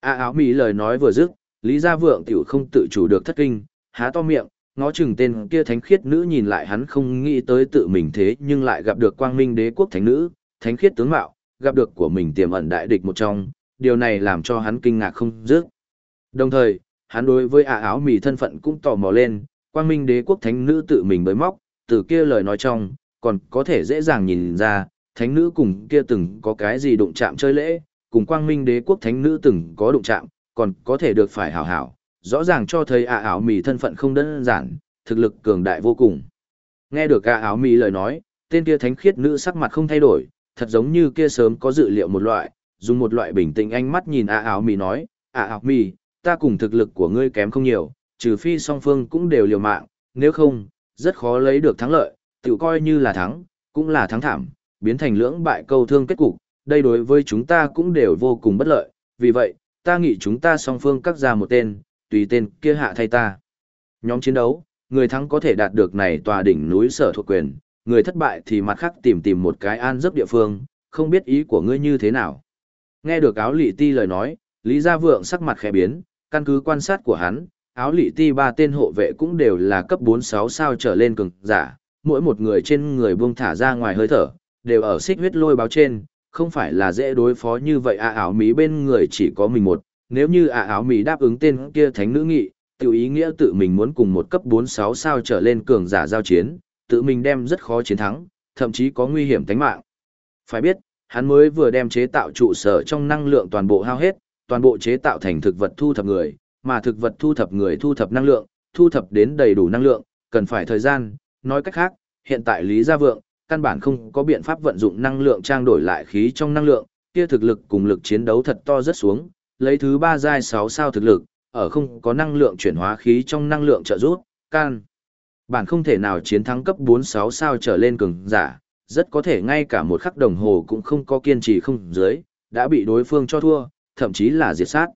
A áo mỹ lời nói vừa dứt, Lý Gia Vượng tiểu không tự chủ được thất kinh, há to miệng, ngó chừng tên kia thánh khiết nữ nhìn lại hắn không nghĩ tới tự mình thế nhưng lại gặp được quang minh đế quốc thánh nữ, thánh khiết tướng mạo, gặp được của mình tiềm ẩn đại địch một trong, điều này làm cho hắn kinh ngạc không dứt. Đồng thời, hắn đối với ả áo mì thân phận cũng tò mò lên, quang minh đế quốc thánh nữ tự mình bới móc, từ kia lời nói trong, còn có thể dễ dàng nhìn ra, thánh nữ cùng kia từng có cái gì đụng chạm chơi lễ, cùng quang minh đế quốc thánh nữ từng có đụng chạm, còn có thể được phải hảo hảo, rõ ràng cho thấy ả ảo mì thân phận không đơn giản, thực lực cường đại vô cùng. Nghe được ả áo mì lời nói, tên kia thánh khiết nữ sắc mặt không thay đổi, thật giống như kia sớm có dự liệu một loại, dùng một loại bình tĩnh ánh mắt nhìn ả ảo mì nói, ả ảo mì, ta cùng thực lực của ngươi kém không nhiều, trừ phi song phương cũng đều liều mạng, nếu không, rất khó lấy được thắng lợi, tự coi như là thắng, cũng là thắng thảm, biến thành lưỡng bại câu thương kết cục, đây đối với chúng ta cũng đều vô cùng bất lợi, vì vậy, ta nghĩ chúng ta song phương cắt ra một tên, tùy tên kia hạ thay ta. Nhóm chiến đấu, người thắng có thể đạt được này tòa đỉnh núi sở thuộc quyền, người thất bại thì mặt khác tìm tìm một cái an giấc địa phương, không biết ý của ngươi như thế nào. Nghe được áo lị ti lời nói, Lý Gia Vượng sắc mặt khẽ biến, căn cứ quan sát của hắn, áo lị ti ba tên hộ vệ cũng đều là cấp 4-6 sao trở lên cường giả, mỗi một người trên người buông thả ra ngoài hơi thở, đều ở xích huyết lôi báo trên, không phải là dễ đối phó như vậy à áo mí bên người chỉ có mình một, nếu như à áo mỹ đáp ứng tên kia thánh nữ nghị, tiểu ý nghĩa tự mình muốn cùng một cấp 4-6 sao trở lên cường giả giao chiến, tự mình đem rất khó chiến thắng, thậm chí có nguy hiểm tính mạng. Phải biết, hắn mới vừa đem chế tạo trụ sở trong năng lượng toàn bộ hao hết, toàn bộ chế tạo thành thực vật thu thập người, mà thực vật thu thập người thu thập năng lượng, thu thập đến đầy đủ năng lượng, cần phải thời gian, nói cách khác, hiện tại Lý Gia Vượng, căn bản không có biện pháp vận dụng năng lượng trang đổi lại khí trong năng lượng, kia thực lực cùng lực chiến đấu thật to rất xuống, lấy thứ ba giai sáu sao thực lực, ở không có năng lượng chuyển hóa khí trong năng lượng trợ giúp, can. Bản không thể nào chiến thắng cấp 4-6 sao trở lên cường giả, rất có thể ngay cả một khắc đồng hồ cũng không có kiên trì không dưới, đã bị đối phương cho thua, thậm chí là diệt sát.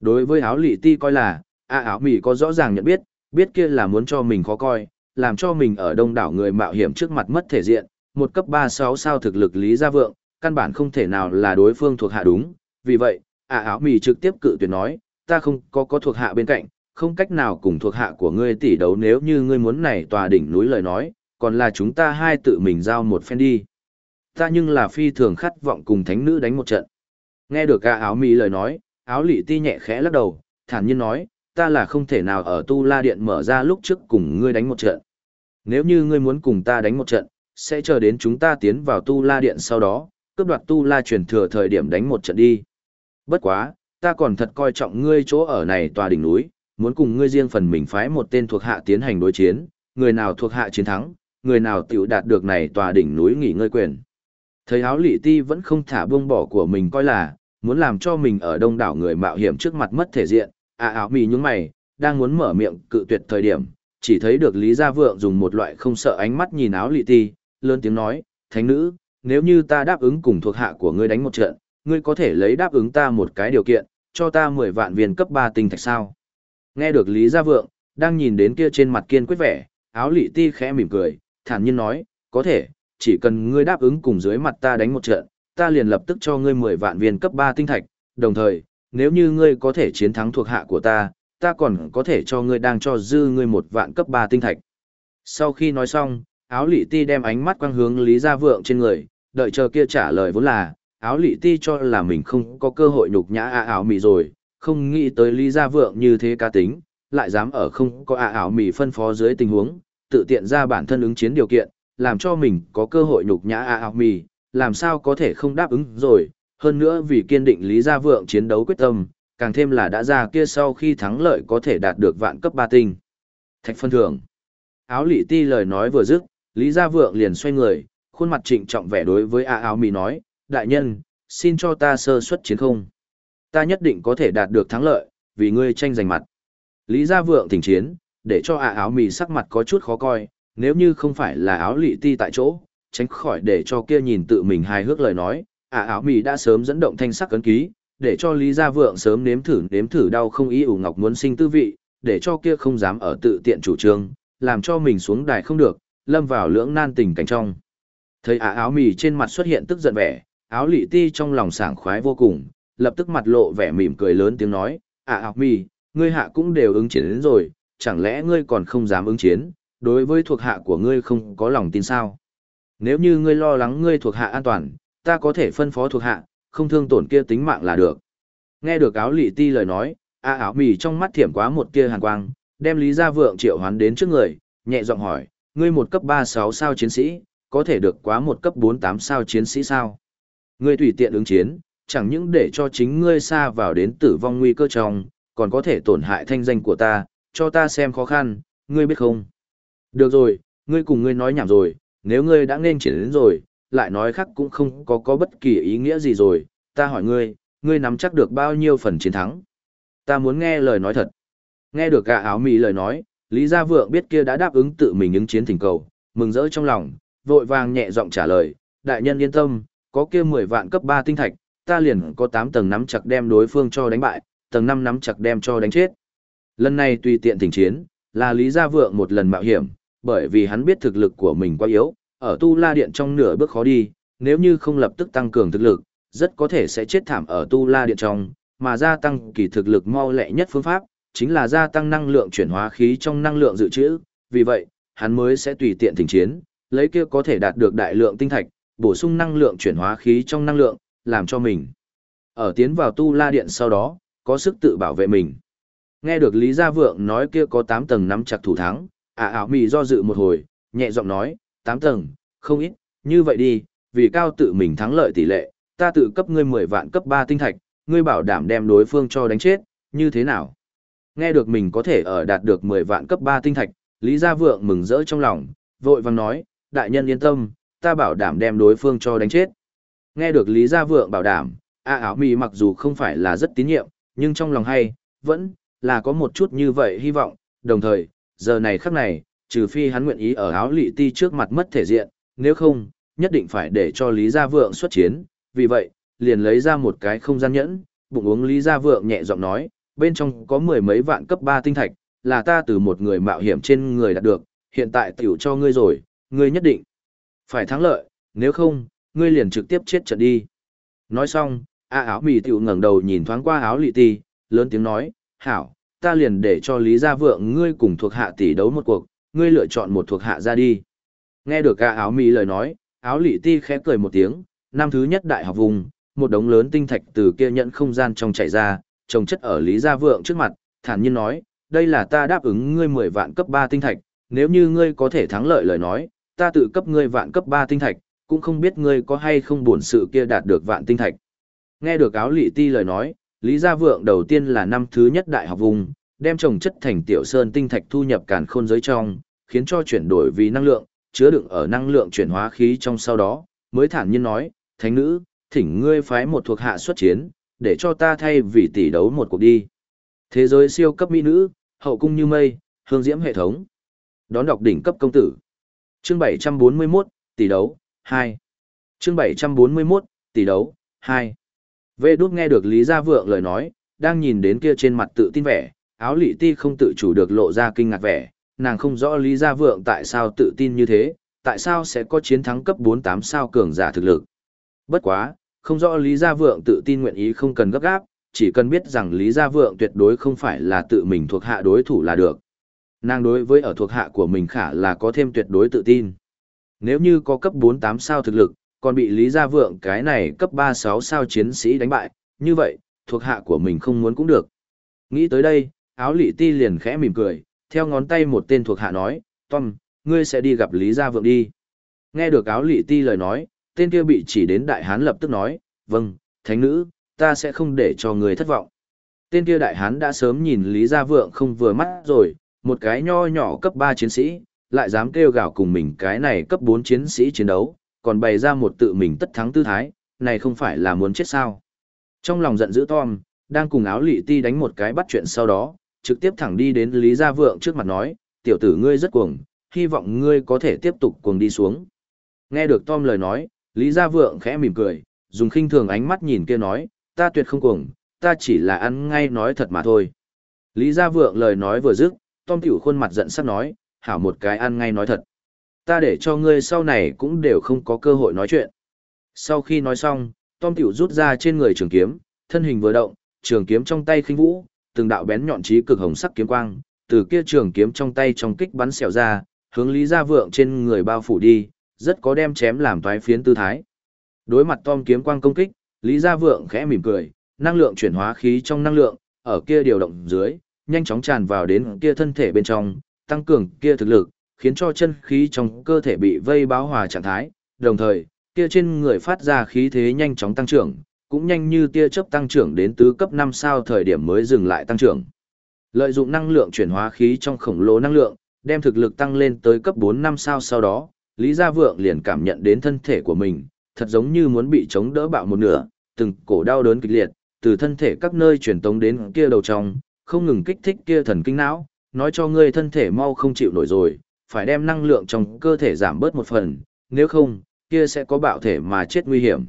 Đối với áo lị ti coi là, a áo mì có rõ ràng nhận biết, biết kia là muốn cho mình khó coi, làm cho mình ở đông đảo người mạo hiểm trước mặt mất thể diện, một cấp 36 sao thực lực lý gia vượng, căn bản không thể nào là đối phương thuộc hạ đúng, vì vậy, a áo mì trực tiếp cự tuyệt nói, ta không có có thuộc hạ bên cạnh, không cách nào cùng thuộc hạ của ngươi tỷ đấu nếu như ngươi muốn này tòa đỉnh núi lời nói, còn là chúng ta hai tự mình giao một phen đi. Ta nhưng là phi thường khát vọng cùng thánh nữ đánh một trận. Nghe được a áo mì lời nói, áo lị ti nhẹ khẽ lắc đầu, thản nhiên nói, ta là không thể nào ở tu la điện mở ra lúc trước cùng ngươi đánh một trận. Nếu như ngươi muốn cùng ta đánh một trận, sẽ chờ đến chúng ta tiến vào tu la điện sau đó, cướp đoạt tu la truyền thừa thời điểm đánh một trận đi. Bất quá, ta còn thật coi trọng ngươi chỗ ở này tòa đỉnh núi, muốn cùng ngươi riêng phần mình phái một tên thuộc hạ tiến hành đối chiến, người nào thuộc hạ chiến thắng, người nào tiểu đạt được này tòa đỉnh núi nghỉ ngơi quyền. Thấy áo lị ti vẫn không thả buông bỏ của mình coi là, muốn làm cho mình ở đông đảo người mạo hiểm trước mặt mất thể diện, à áo mì nhúng mày, đang muốn mở miệng cự tuyệt thời điểm, chỉ thấy được Lý Gia Vượng dùng một loại không sợ ánh mắt nhìn áo lị ti, lớn tiếng nói, thánh nữ, nếu như ta đáp ứng cùng thuộc hạ của ngươi đánh một trận, ngươi có thể lấy đáp ứng ta một cái điều kiện, cho ta 10 vạn viên cấp 3 tinh thạch sao. Nghe được Lý Gia Vượng, đang nhìn đến kia trên mặt kiên quyết vẻ, áo lị ti khẽ mỉm cười, thản nhiên nói, có thể, chỉ cần ngươi đáp ứng cùng dưới mặt ta đánh một trận, ta liền lập tức cho ngươi 10 vạn viên cấp 3 tinh thạch, đồng thời, nếu như ngươi có thể chiến thắng thuộc hạ của ta, ta còn có thể cho ngươi đang cho dư ngươi một vạn cấp 3 tinh thạch. Sau khi nói xong, áo lị ti đem ánh mắt quang hướng Lý Gia Vượng trên người, đợi chờ kia trả lời vốn là, áo lị ti cho là mình không có cơ hội nhục nhã a áo mì rồi, không nghĩ tới Lý Gia Vượng như thế cá tính, lại dám ở không có a áo mì phân phó dưới tình huống, tự tiện ra bản thân ứng chiến điều kiện, làm cho mình có cơ hội nhục nhã a áo mì, làm sao có thể không đáp ứng rồi, hơn nữa vì kiên định Lý Gia Vượng chiến đấu quyết tâm, càng thêm là đã ra kia sau khi thắng lợi có thể đạt được vạn cấp ba tinh. Thạch phân thưởng. Áo lị ti lời nói vừa dứt, Lý Gia Vượng liền xoay người, khuôn mặt trịnh trọng vẻ đối với A áo mì nói, đại nhân, xin cho ta sơ suất chiến không. Ta nhất định có thể đạt được thắng lợi, vì ngươi tranh giành mặt. Lý Gia Vượng thỉnh chiến, để cho ả áo mì sắc mặt có chút khó coi, nếu như không phải là áo lị ti tại chỗ, tránh khỏi để cho kia nhìn tự mình hài hước lời nói, ả áo mì đã sớm dẫn động thanh sắc cấn ký, để cho Lý Gia Vượng sớm nếm thử nếm thử đau không ý ủ ngọc muốn sinh tư vị, để cho kia không dám ở tự tiện chủ trương, làm cho mình xuống đài không được, lâm vào lưỡng nan tình cảnh trong. Thấy ả áo mì trên mặt xuất hiện tức giận vẻ, áo lị ti trong lòng sảng khoái vô cùng, lập tức mặt lộ vẻ mỉm cười lớn tiếng nói, à, à áo mi, ngươi hạ cũng đều ứng chiến đến rồi, chẳng lẽ ngươi còn không dám ứng chiến, đối với thuộc hạ của ngươi không có lòng tin sao? Nếu như ngươi lo lắng ngươi thuộc hạ an toàn, ta có thể phân phó thuộc hạ, không thương tổn kia tính mạng là được. Nghe được áo lị ti lời nói, a áo mì trong mắt thiểm quá một kia hàn quang, đem Lý Gia Vượng triệu hoán đến trước người, nhẹ giọng hỏi, ngươi một cấp 36 sao chiến sĩ, có thể được quá một cấp 48 sao chiến sĩ sao? Ngươi tùy tiện ứng chiến, chẳng những để cho chính ngươi xa vào đến tử vong nguy cơ trong, còn có thể tổn hại thanh danh của ta, cho ta xem khó khăn, ngươi biết không? Được rồi, ngươi cùng ngươi nói nhảm rồi, nếu ngươi đã nên triển đến rồi, lại nói khác cũng không có có bất kỳ ý nghĩa gì rồi, ta hỏi ngươi, ngươi nắm chắc được bao nhiêu phần chiến thắng? Ta muốn nghe lời nói thật. Nghe được gã áo mì lời nói, Lý Gia Vượng biết kia đã đáp ứng tự mình ứng chiến thỉnh cầu, mừng rỡ trong lòng, vội vàng nhẹ giọng trả lời, đại nhân yên tâm, có kia 10 vạn cấp 3 tinh thạch, ta liền có 8 tầng nắm chặt đem đối phương cho đánh bại, tầng 5 nắm chặt đem cho đánh chết. Lần này tùy tiện thỉnh chiến, là Lý Gia Vượng một lần mạo hiểm, bởi vì hắn biết thực lực của mình quá yếu, ở Tu La Điện trong nửa bước khó đi, nếu như không lập tức tăng cường thực lực, rất có thể sẽ chết thảm ở Tu La Điện trong, mà gia tăng kỳ thực lực mau lẹ nhất phương pháp, chính là gia tăng năng lượng chuyển hóa khí trong năng lượng dự trữ, vì vậy, hắn mới sẽ tùy tiện thỉnh chiến, lấy kia có thể đạt được đại lượng tinh thạch, bổ sung năng lượng chuyển hóa khí trong năng lượng, làm cho mình ở tiến vào Tu La Điện sau đó, có sức tự bảo vệ mình. Nghe được Lý Gia Vượng nói kia có 8 tầng nắm chặt thủ thắng, ả ảo mì do dự một hồi, nhẹ giọng nói, 8 tầng, không ít, như vậy đi, vì cao tự mình thắng lợi tỷ lệ, ta tự cấp ngươi 10 vạn cấp 3 tinh thạch, ngươi bảo đảm đem đối phương cho đánh chết, như thế nào? Nghe được mình có thể ở đạt được 10 vạn cấp 3 tinh thạch, Lý Gia Vượng mừng rỡ trong lòng, vội vàng nói, đại nhân yên tâm, ta bảo đảm đem đối phương cho đánh chết. Nghe được Lý Gia Vượng bảo đảm, A áo mì mặc dù không phải là rất tín nhiệm, nhưng trong lòng hay, vẫn là có một chút như vậy hy vọng, đồng thời, giờ này khắc này, trừ phi hắn nguyện ý ở áo lị ti trước mặt mất thể diện, nếu không, nhất định phải để cho Lý Gia Vượng xuất chiến, vì vậy, liền lấy ra một cái không gian nhẫn, bụng uống Lý Gia Vượng nhẹ giọng nói, bên trong có mười mấy vạn cấp 3 tinh thạch, là ta từ một người mạo hiểm trên người đạt được, hiện tại tiểu cho ngươi rồi, ngươi nhất định phải thắng lợi, nếu không, ngươi liền trực tiếp chết trận đi. Nói xong, A áo mì tiểu ngẩng đầu nhìn thoáng qua áo lị ti, lớn tiếng nói, hảo, ta liền để cho Lý Gia Vượng ngươi cùng thuộc hạ tỷ đấu một cuộc, ngươi lựa chọn một thuộc hạ ra đi. Nghe được A áo mì lời nói, áo lị ti khẽ cười một tiếng, năm thứ nhất đại học vùng, một đống lớn tinh thạch từ kia nhận không gian trong chạy ra, trồng chất ở Lý Gia Vượng trước mặt, thản nhiên nói, đây là ta đáp ứng ngươi 10 vạn cấp 3 tinh thạch, nếu như ngươi có thể thắng lợi lời nói, ta tự cấp ngươi vạn cấp 3 tinh thạch, cũng không biết ngươi có hay không buồn sự kia đạt được vạn tinh thạch. Nghe được áo lị ti lời nói, Lý Gia Vượng đầu tiên là năm thứ nhất đại học vùng, đem trồng chất thành tiểu sơn tinh thạch thu nhập càn khôn giới trong, khiến cho chuyển đổi vì năng lượng, chứa đựng ở năng lượng chuyển hóa khí trong sau đó, mới thản nhiên nói, thánh nữ, thỉnh ngươi phái một thuộc hạ xuất chiến, để cho ta thay vì tỷ đấu một cuộc đi. Thế giới siêu cấp mỹ nữ, hậu cung như mây, hương diễm hệ thống. Đón đọc đỉnh cấp công tử. Chương 741, tỷ đấu, 2. Chương 741, tỷ đấu, 2. Vệ đút nghe được Lý Gia Vượng lời nói, đang nhìn đến kia trên mặt tự tin vẻ, áo lị ti không tự chủ được lộ ra kinh ngạc vẻ, nàng không rõ Lý Gia Vượng tại sao tự tin như thế, tại sao sẽ có chiến thắng cấp 48 sao cường giả thực lực. Bất quá, không rõ Lý Gia Vượng tự tin nguyện ý không cần gấp gáp, chỉ cần biết rằng Lý Gia Vượng tuyệt đối không phải là tự mình thuộc hạ đối thủ là được. Nàng đối với ở thuộc hạ của mình khả là có thêm tuyệt đối tự tin. Nếu như có cấp 48 sao thực lực, còn bị Lý Gia Vượng cái này cấp 36 sao chiến sĩ đánh bại, như vậy, thuộc hạ của mình không muốn cũng được. Nghĩ tới đây, áo lị ti liền khẽ mỉm cười, theo ngón tay một tên thuộc hạ nói, Tom, ngươi sẽ đi gặp Lý Gia Vượng đi. Nghe được áo lị ti lời nói, tên kia bị chỉ đến đại hán lập tức nói, vâng, thánh nữ, ta sẽ không để cho người thất vọng. Tên kia đại hán đã sớm nhìn Lý Gia Vượng không vừa mắt rồi, một cái nho nhỏ cấp 3 chiến sĩ, lại dám kêu gào cùng mình cái này cấp 4 chiến sĩ chiến đấu, còn bày ra một tự mình tất thắng tư thái, này không phải là muốn chết sao. Trong lòng giận dữ Tom, đang cùng áo lị ti đánh một cái bắt chuyện sau đó, trực tiếp thẳng đi đến Lý Gia Vượng trước mặt nói, tiểu tử ngươi rất cuồng, hy vọng ngươi có thể tiếp tục cuồng đi xuống. Nghe được Tom lời nói, Lý Gia Vượng khẽ mỉm cười, dùng khinh thường ánh mắt nhìn kia nói, ta tuyệt không cuồng, ta chỉ là ăn ngay nói thật mà thôi. Lý Gia Vượng lời nói vừa dứt, Tom tiểu khuôn mặt giận sắp nói, hảo một cái ăn ngay nói thật. Ta để cho ngươi sau này cũng đều không có cơ hội nói chuyện. Sau khi nói xong, Tom tiểu rút ra trên người trường kiếm, thân hình vừa động, trường kiếm trong tay khinh vũ, từng đạo bén nhọn trí cực hồng sắc kiếm quang, từ kia trường kiếm trong tay trong kích bắn xẻo ra, hướng Lý Gia Vượng trên người bao phủ đi, rất có đem chém làm toái phiến tư thái. Đối mặt Tom kiếm quang công kích, Lý Gia Vượng khẽ mỉm cười, năng lượng chuyển hóa khí trong năng lượng, ở kia điều động dưới, nhanh chóng tràn vào đến kia thân thể bên trong, tăng cường kia thực lực, khiến cho chân khí trong cơ thể bị vây báo hòa trạng thái, đồng thời, kia trên người phát ra khí thế nhanh chóng tăng trưởng, cũng nhanh như tia chớp tăng trưởng đến tứ cấp 5 sao thời điểm mới dừng lại tăng trưởng. Lợi dụng năng lượng chuyển hóa khí trong khổng lồ năng lượng, đem thực lực tăng lên tới cấp 4 năm sao sau đó, Lý Gia Vượng liền cảm nhận đến thân thể của mình, thật giống như muốn bị chống đỡ bạo một nửa, từng cổ đau đớn kịch liệt, từ thân thể các nơi chuyển tống đến kia đầu trong, không ngừng kích thích kia thần kinh não, nói cho ngươi thân thể mau không chịu nổi rồi, phải đem năng lượng trong cơ thể giảm bớt một phần, nếu không, kia sẽ có bạo thể mà chết nguy hiểm.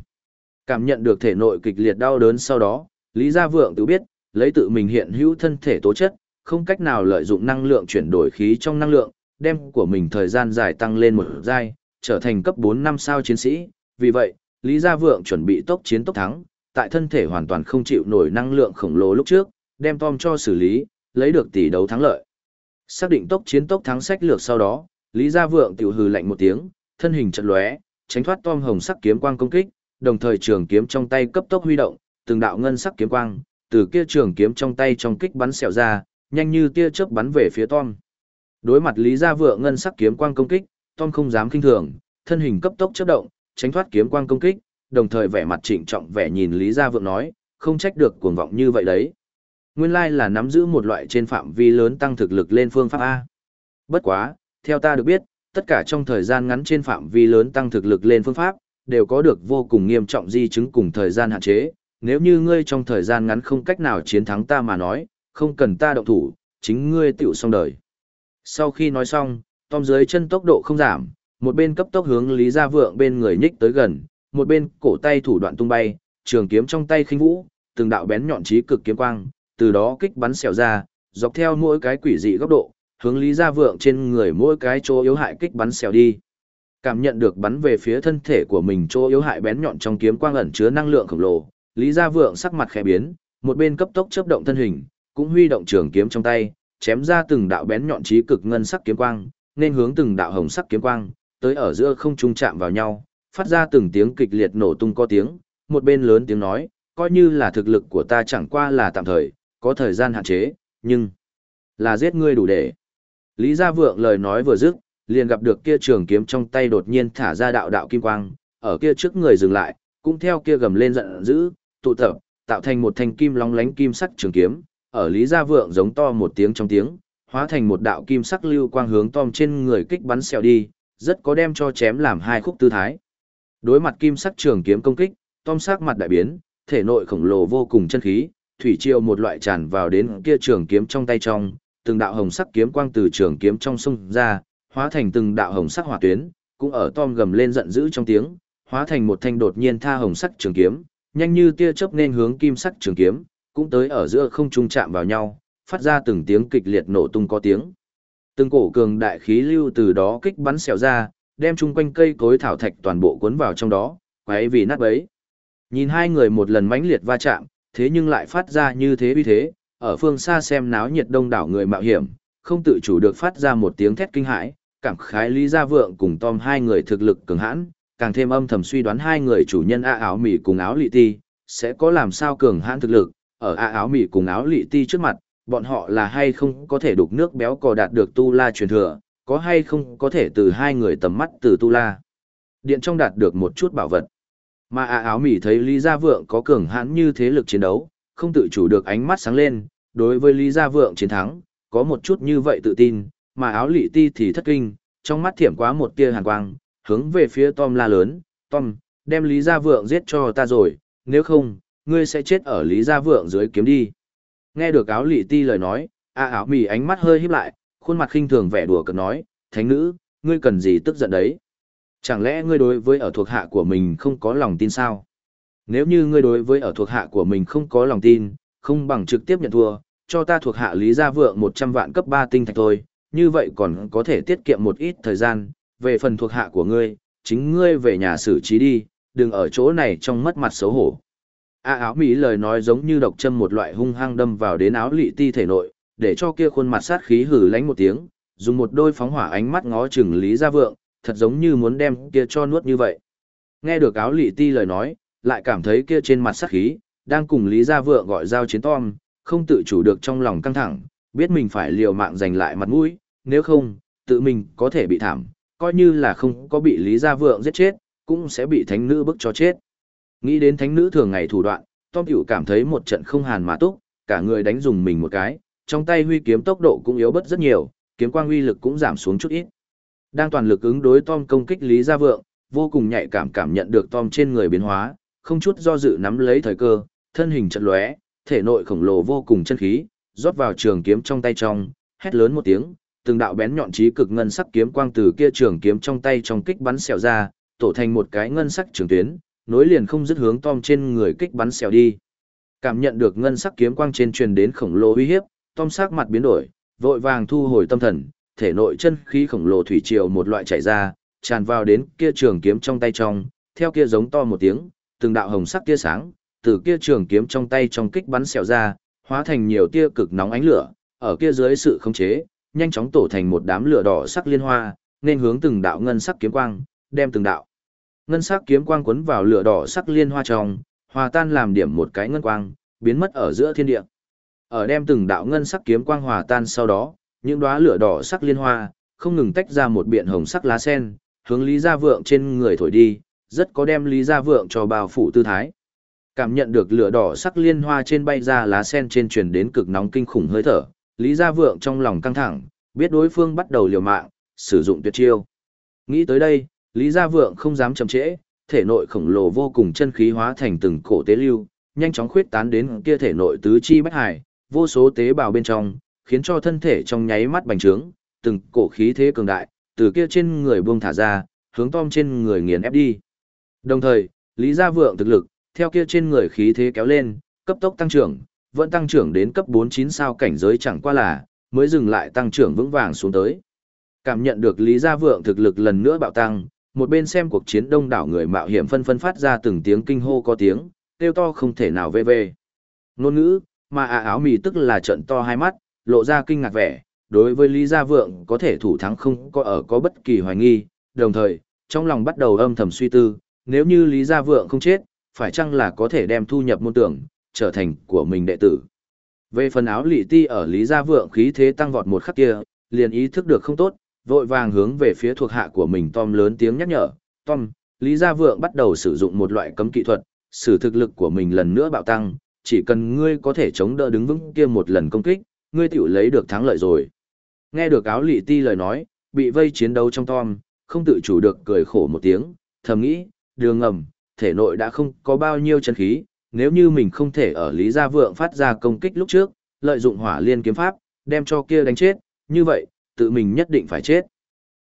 Cảm nhận được thể nội kịch liệt đau đớn sau đó, Lý Gia Vượng tự biết, lấy tự mình hiện hữu thân thể tố chất, không cách nào lợi dụng năng lượng chuyển đổi khí trong năng lượng, đem của mình thời gian dài tăng lên một giai, trở thành cấp 4 năm sao chiến sĩ. Vì vậy, Lý Gia Vượng chuẩn bị tốc chiến tốc thắng, tại thân thể hoàn toàn không chịu nổi năng lượng khổng lồ lúc trước, đem Tom cho xử lý, lấy được tỷ đấu thắng lợi. Xác định tốc chiến tốc thắng sách lược sau đó, Lý Gia Vượng tiểu hừ lạnh một tiếng, thân hình chợt lóe, tránh thoát Tom hồng sắc kiếm quang công kích, đồng thời trường kiếm trong tay cấp tốc huy động, từng đạo ngân sắc kiếm quang, từ kia trường kiếm trong tay trong kích bắn xẹo ra, nhanh như tia chớp bắn về phía Tom. Đối mặt Lý Gia Vượng ngân sắc kiếm quang công kích, Tom không dám kinh thường, thân hình cấp tốc chớp động, tránh thoát kiếm quang công kích, đồng thời vẻ mặt trịnh trọng vẻ nhìn Lý Gia Vượng nói, không trách được cuồng vọng như vậy đấy. Nguyên lai là nắm giữ một loại trên phạm vi lớn tăng thực lực lên phương pháp A. Bất quá, theo ta được biết, tất cả trong thời gian ngắn trên phạm vi lớn tăng thực lực lên phương pháp, đều có được vô cùng nghiêm trọng di chứng cùng thời gian hạn chế. Nếu như ngươi trong thời gian ngắn không cách nào chiến thắng ta mà nói, không cần ta động thủ, chính ngươi tiểu xong đời. Sau khi nói xong, Tom dưới chân tốc độ không giảm, một bên cấp tốc hướng Lý Gia Vượng bên người nhích tới gần, một bên cổ tay thủ đoạn tung bay, trường kiếm trong tay khinh vũ, từng đạo bén nhọn chí cực kiếm quang, từ đó kích bắn xẻo ra, dọc theo mỗi cái quỷ dị góc độ, hướng Lý Gia Vượng trên người mỗi cái chỗ yếu hại kích bắn xẻo đi. Cảm nhận được bắn về phía thân thể của mình chỗ yếu hại bén nhọn trong kiếm quang ẩn chứa năng lượng khổng lồ, Lý Gia Vượng sắc mặt khẽ biến, một bên cấp tốc chớp động thân hình, cũng huy động trường kiếm trong tay, chém ra từng đạo bén nhọn chí cực ngân sắc kiếm quang, nên hướng từng đạo hồng sắc kiếm quang, tới ở giữa không trung chạm vào nhau, phát ra từng tiếng kịch liệt nổ tung có tiếng, một bên lớn tiếng nói, coi như là thực lực của ta chẳng qua là tạm thời, có thời gian hạn chế, nhưng là giết ngươi đủ để. Lý Gia Vượng lời nói vừa dứt, liền gặp được kia trường kiếm trong tay đột nhiên thả ra đạo đạo kim quang, ở kia trước người dừng lại, cũng theo kia gầm lên giận dữ, tụ tập, tạo thành một thanh kim long lánh kim sắc trường kiếm, ở Lý Gia Vượng giống to một tiếng trong tiếng, hóa thành một đạo kim sắc lưu quang hướng Tom trên người kích bắn xẹo đi, rất có đem cho chém làm hai khúc tư thái. Đối mặt kim sắc trường kiếm công kích, Tom sắc mặt đại biến, thể nội khổng lồ vô cùng chân khí, thủy triều một loại tràn vào đến kia trường kiếm trong tay trong, từng đạo hồng sắc kiếm quang từ trường kiếm trong sông ra, hóa thành từng đạo hồng sắc hỏa tuyến, cũng ở Tom gầm lên giận dữ trong tiếng, hóa thành một thanh đột nhiên tha hồng sắc trường kiếm, nhanh như tia chớp nên hướng kim sắc trường kiếm, cũng tới ở giữa không trung chạm vào nhau, phát ra từng tiếng kịch liệt nổ tung có tiếng. Từng cổ cường đại khí lưu từ đó kích bắn xẻo ra, đem chung quanh cây cối thảo thạch toàn bộ cuốn vào trong đó, quấy vì nát bấy. Nhìn hai người một lần mãnh liệt va chạm, thế nhưng lại phát ra như thế uy thế, ở phương xa xem náo nhiệt đông đảo người mạo hiểm, không tự chủ được phát ra một tiếng thét kinh hãi, cảm khái Lý Gia Vượng cùng Tom hai người thực lực cường hãn, càng thêm âm thầm suy đoán hai người chủ nhân A áo mỉ cùng áo lị ti, sẽ có làm sao cường hãn thực lực, ở A áo mỉ cùng áo lị ti trước mặt, bọn họ là hay không có thể đục nước béo cò đạt được tu la truyền thừa, có hay không có thể từ hai người tầm mắt từ tu la. Điện trong đạt được một chút bảo vật. Mà A áo mỉ thấy Lý Gia Vượng có cường hãn như thế lực chiến đấu, không tự chủ được ánh mắt sáng lên, đối với Lý Gia Vượng chiến thắng, có một chút như vậy tự tin, mà áo lị ti thì thất kinh, trong mắt thiểm quá một tia hàn quang, hướng về phía Tom la lớn, Tom, đem Lý Gia Vượng giết cho ta rồi, nếu không, ngươi sẽ chết ở Lý Gia Vượng dưới kiếm đi. Nghe được áo lị ti lời nói, A áo mỉ ánh mắt hơi híp lại, khuôn mặt khinh thường vẻ đùa cợt nói, thánh nữ, ngươi cần gì tức giận đấy? Chẳng lẽ ngươi đối với ở thuộc hạ của mình không có lòng tin sao? Nếu như ngươi đối với ở thuộc hạ của mình không có lòng tin, không bằng trực tiếp nhận thua, cho ta thuộc hạ Lý Gia Vượng 100 vạn cấp 3 tinh thạch thôi, như vậy còn có thể tiết kiệm một ít thời gian, về phần thuộc hạ của ngươi, chính ngươi về nhà xử trí đi, đừng ở chỗ này trong mất mặt xấu hổ. A áo Mỹ lời nói giống như độc châm một loại hung hăng đâm vào đến áo lị ti thể nội, để cho kia khuôn mặt sát khí hử lánh một tiếng, dùng một đôi phóng hỏa ánh mắt ngó chừng Lý Gia Vượng, thật giống như muốn đem kia cho nuốt như vậy. Nghe được áo lị ti lời nói, lại cảm thấy kia trên mặt sắc khí, đang cùng Lý Gia Vượng gọi giao chiến tom, không tự chủ được trong lòng căng thẳng, biết mình phải liều mạng giành lại mặt mũi, nếu không, tự mình có thể bị thảm, coi như là không có bị Lý Gia Vượng giết chết, cũng sẽ bị thánh nữ bức cho chết. Nghĩ đến thánh nữ thường ngày thủ đoạn, Tom hiểu cảm thấy một trận không hàn mà túc, cả người đánh dùng mình một cái, trong tay huy kiếm tốc độ cũng yếu bớt rất nhiều, kiếm quang uy lực cũng giảm xuống chút ít. Đang toàn lực ứng đối Tom công kích Lý Gia Vượng, vô cùng nhạy cảm cảm nhận được Tom trên người biến hóa, không chút do dự nắm lấy thời cơ, thân hình chật lóe, thể nội khổng lồ vô cùng chân khí, rót vào trường kiếm trong tay trong, hét lớn một tiếng, từng đạo bén nhọn chí cực ngân sắc kiếm quang từ kia trường kiếm trong tay trong kích bắn xẹo ra, tổ thành một cái ngân sắc trường tuyến, nối liền không dứt hướng Tom trên người kích bắn xẹo đi. Cảm nhận được ngân sắc kiếm quang trên truyền đến khổng lồ uy hiếp, Tom sắc mặt biến đổi, vội vàng thu hồi tâm thần, thể nội chân khí khổng lồ thủy triều một loại chảy ra, tràn vào đến kia trường kiếm trong tay trong, theo kia giống to một tiếng, từng đạo hồng sắc tia sáng, từ kia trường kiếm trong tay trong kích bắn xẹo ra, hóa thành nhiều tia cực nóng ánh lửa, ở kia dưới sự khống chế, nhanh chóng tổ thành một đám lửa đỏ sắc liên hoa, nên hướng từng đạo ngân sắc kiếm quang, đem từng đạo ngân sắc kiếm quang cuốn vào lửa đỏ sắc liên hoa trong, hòa tan làm điểm một cái ngân quang, biến mất ở giữa thiên địa. Ở đem từng đạo ngân sắc kiếm quang hòa tan sau đó, những đóa lửa đỏ sắc liên hoa không ngừng tách ra một biện hồng sắc lá sen, hướng Lý Gia Vượng trên người thổi đi, rất có đem Lý Gia Vượng cho bao phủ tư thái. Cảm nhận được lửa đỏ sắc liên hoa trên bay ra lá sen trên truyền đến cực nóng kinh khủng hơi thở, Lý Gia Vượng trong lòng căng thẳng, biết đối phương bắt đầu liều mạng, sử dụng tuyệt chiêu. Nghĩ tới đây, Lý Gia Vượng không dám chậm trễ, thể nội khổng lồ vô cùng chân khí hóa thành từng cổ tế lưu, nhanh chóng khuyết tán đến kia thể nội tứ chi bách hải, vô số tế bào bên trong, khiến cho thân thể trong nháy mắt bành trướng, từng cổ khí thế cường đại, từ kia trên người buông thả ra, hướng Tom trên người nghiền ép đi. Đồng thời, Lý Gia Vượng thực lực, theo kia trên người khí thế kéo lên, cấp tốc tăng trưởng, vẫn tăng trưởng đến cấp 49 sao cảnh giới chẳng qua là, mới dừng lại tăng trưởng vững vàng xuống tới. Cảm nhận được Lý Gia Vượng thực lực lần nữa bạo tăng, một bên xem cuộc chiến đông đảo người mạo hiểm phân phân phát ra từng tiếng kinh hô có tiếng, kêu to không thể nào vê vê. Ngôn ngữ, mà à áo mì tức là trận to hai mắt, lộ ra kinh ngạc vẻ, đối với Lý Gia Vượng có thể thủ thắng không có ở có bất kỳ hoài nghi, đồng thời, trong lòng bắt đầu âm thầm suy tư, nếu như Lý Gia Vượng không chết, phải chăng là có thể đem thu nhập môn tưởng, trở thành của mình đệ tử. Về phần áo lị ti ở Lý Gia Vượng khí thế tăng vọt một khắc kia, liền ý thức được không tốt, vội vàng hướng về phía thuộc hạ của mình Tom lớn tiếng nhắc nhở, Tom, Lý Gia Vượng bắt đầu sử dụng một loại cấm kỹ thuật, sử thực lực của mình lần nữa bạo tăng, chỉ cần ngươi có thể chống đỡ đứng vững kia một lần công kích, ngươi tiểu lấy được thắng lợi rồi. Nghe được áo lị ti lời nói, bị vây chiến đấu trong Tom, không tự chủ được cười khổ một tiếng, thầm nghĩ, đường ngầm, thể nội đã không có bao nhiêu chân khí, nếu như mình không thể ở Lý Gia Vượng phát ra công kích lúc trước, lợi dụng hỏa liên kiếm pháp, đem cho kia đánh chết, như vậy, tự mình nhất định phải chết.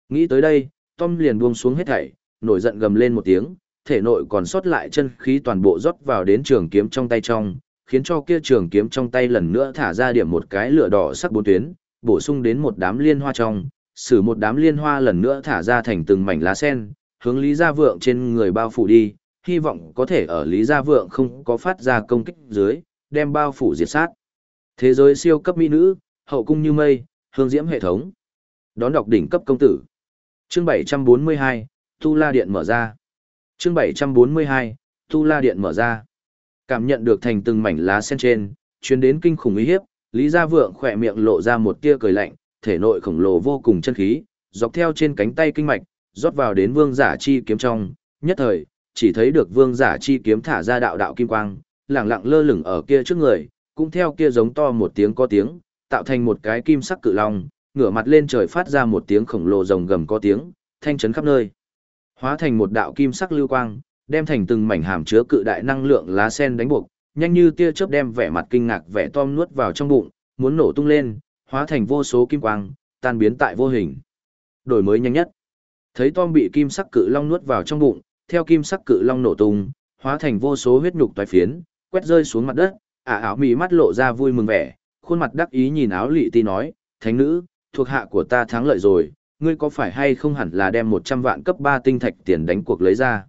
Nghĩ tới đây, Tom liền buông xuống hết thảy, nổi giận gầm lên một tiếng, thể nội còn sót lại chân khí toàn bộ rót vào đến trường kiếm trong tay trong, khiến cho kia trường kiếm trong tay lần nữa thả ra điểm một cái lửa đỏ sắc bốn tuyến, bổ sung đến một đám liên hoa trong, sử một đám liên hoa lần nữa thả ra thành từng mảnh lá sen, hướng Lý Gia Vượng trên người bao phủ đi, hy vọng có thể ở Lý Gia Vượng không có phát ra công kích dưới, đem bao phủ diệt sát. Thế giới siêu cấp mỹ nữ, hậu cung như mây, hương diễm hệ thống. Đón đọc đỉnh cấp công tử. Chương 742, Tu La Điện mở ra. Chương 742, Tu La Điện mở ra. Cảm nhận được thành từng mảnh lá sen trên, chuyến đến kinh khủng uy hiếp, Lý Gia Vượng khỏe miệng lộ ra một tia cười lạnh, thể nội khổng lồ vô cùng chân khí, dọc theo trên cánh tay kinh mạch, rót vào đến vương giả chi kiếm trong, nhất thời, chỉ thấy được vương giả chi kiếm thả ra đạo đạo kim quang, lẳng lặng lơ lửng ở kia trước người, cũng theo kia giống to một tiếng có tiếng, tạo thành một cái kim sắc cự long, ngửa mặt lên trời phát ra một tiếng khổng lồ rồng gầm có tiếng, thanh chấn khắp nơi. Hóa thành một đạo kim sắc lưu quang, đem thành từng mảnh hàm chứa cự đại năng lượng lá sen đánh buộc, nhanh như tia chớp đem vẻ mặt kinh ngạc vẻ tom nuốt vào trong bụng, muốn nổ tung lên, hóa thành vô số kim quang, tan biến tại vô hình. Đổi mới nhanh nhất. Thấy Tom bị kim sắc cự long nuốt vào trong bụng, theo kim sắc cự long nổ tung, hóa thành vô số huyết nhục toái phiến, quét rơi xuống mặt đất, ả áo mì mắt lộ ra vui mừng vẻ, khuôn mặt đắc ý nhìn áo lị ti nói, thánh nữ, thuộc hạ của ta thắng lợi rồi, ngươi có phải hay không hẳn là đem 100 vạn cấp 3 tinh thạch tiền đánh cuộc lấy ra.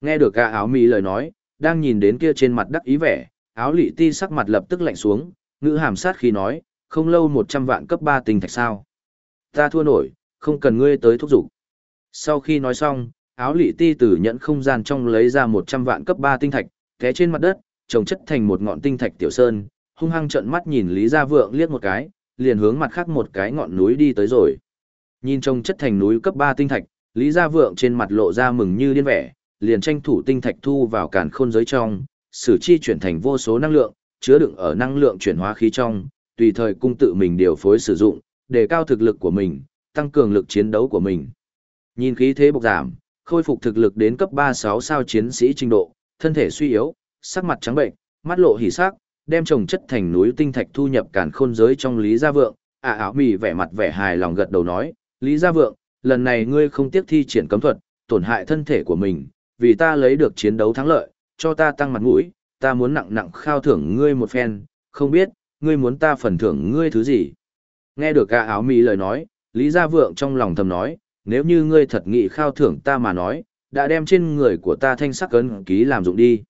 Nghe được gã áo mì lời nói, đang nhìn đến kia trên mặt đắc ý vẻ, áo lị ti sắc mặt lập tức lạnh xuống, ngữ hàm sát khi nói, không lâu 100 vạn cấp 3 tinh thạch sao. Ta thua nổi, không cần ngươi tới thúc giục. Sau khi nói xong, áo lị ti từ nhận không gian trong lấy ra 100 vạn cấp 3 tinh thạch, té trên mặt đất, trồng chất thành một ngọn tinh thạch tiểu sơn, hung hăng trợn mắt nhìn Lý Gia Vượng liếc một cái, liền hướng mặt khác một cái ngọn núi đi tới rồi. Nhìn trông chất thành núi cấp 3 tinh thạch, Lý Gia Vượng trên mặt lộ ra mừng như điên vẻ, liền tranh thủ tinh thạch thu vào càn khôn giới trong, sử chi chuyển thành vô số năng lượng, chứa đựng ở năng lượng chuyển hóa khí trong, tùy thời cung tự mình điều phối sử dụng, để cao thực lực của mình, tăng cường lực chiến đấu của mình. Nhìn khí thế bộc giảm, khôi phục thực lực đến cấp 36 sao chiến sĩ trình độ, thân thể suy yếu, sắc mặt trắng bệnh, mắt lộ hỉ sắc, đem trồng chất thành núi tinh thạch thu nhập càn khôn giới trong Lý Gia Vượng, à áo mì vẻ mặt vẻ hài lòng gật đầu nói, Lý Gia Vượng, lần này ngươi không tiếc thi triển cấm thuật, tổn hại thân thể của mình, vì ta lấy được chiến đấu thắng lợi, cho ta tăng mặt mũi, ta muốn nặng nặng khao thưởng ngươi một phen, không biết, ngươi muốn ta phần thưởng ngươi thứ gì. Nghe được ca áo mỹ lời nói, Lý Gia Vượng trong lòng thầm nói, nếu như ngươi thật nghị khao thưởng ta mà nói, đã đem trên người của ta thanh sắc cấn ký làm dụng đi.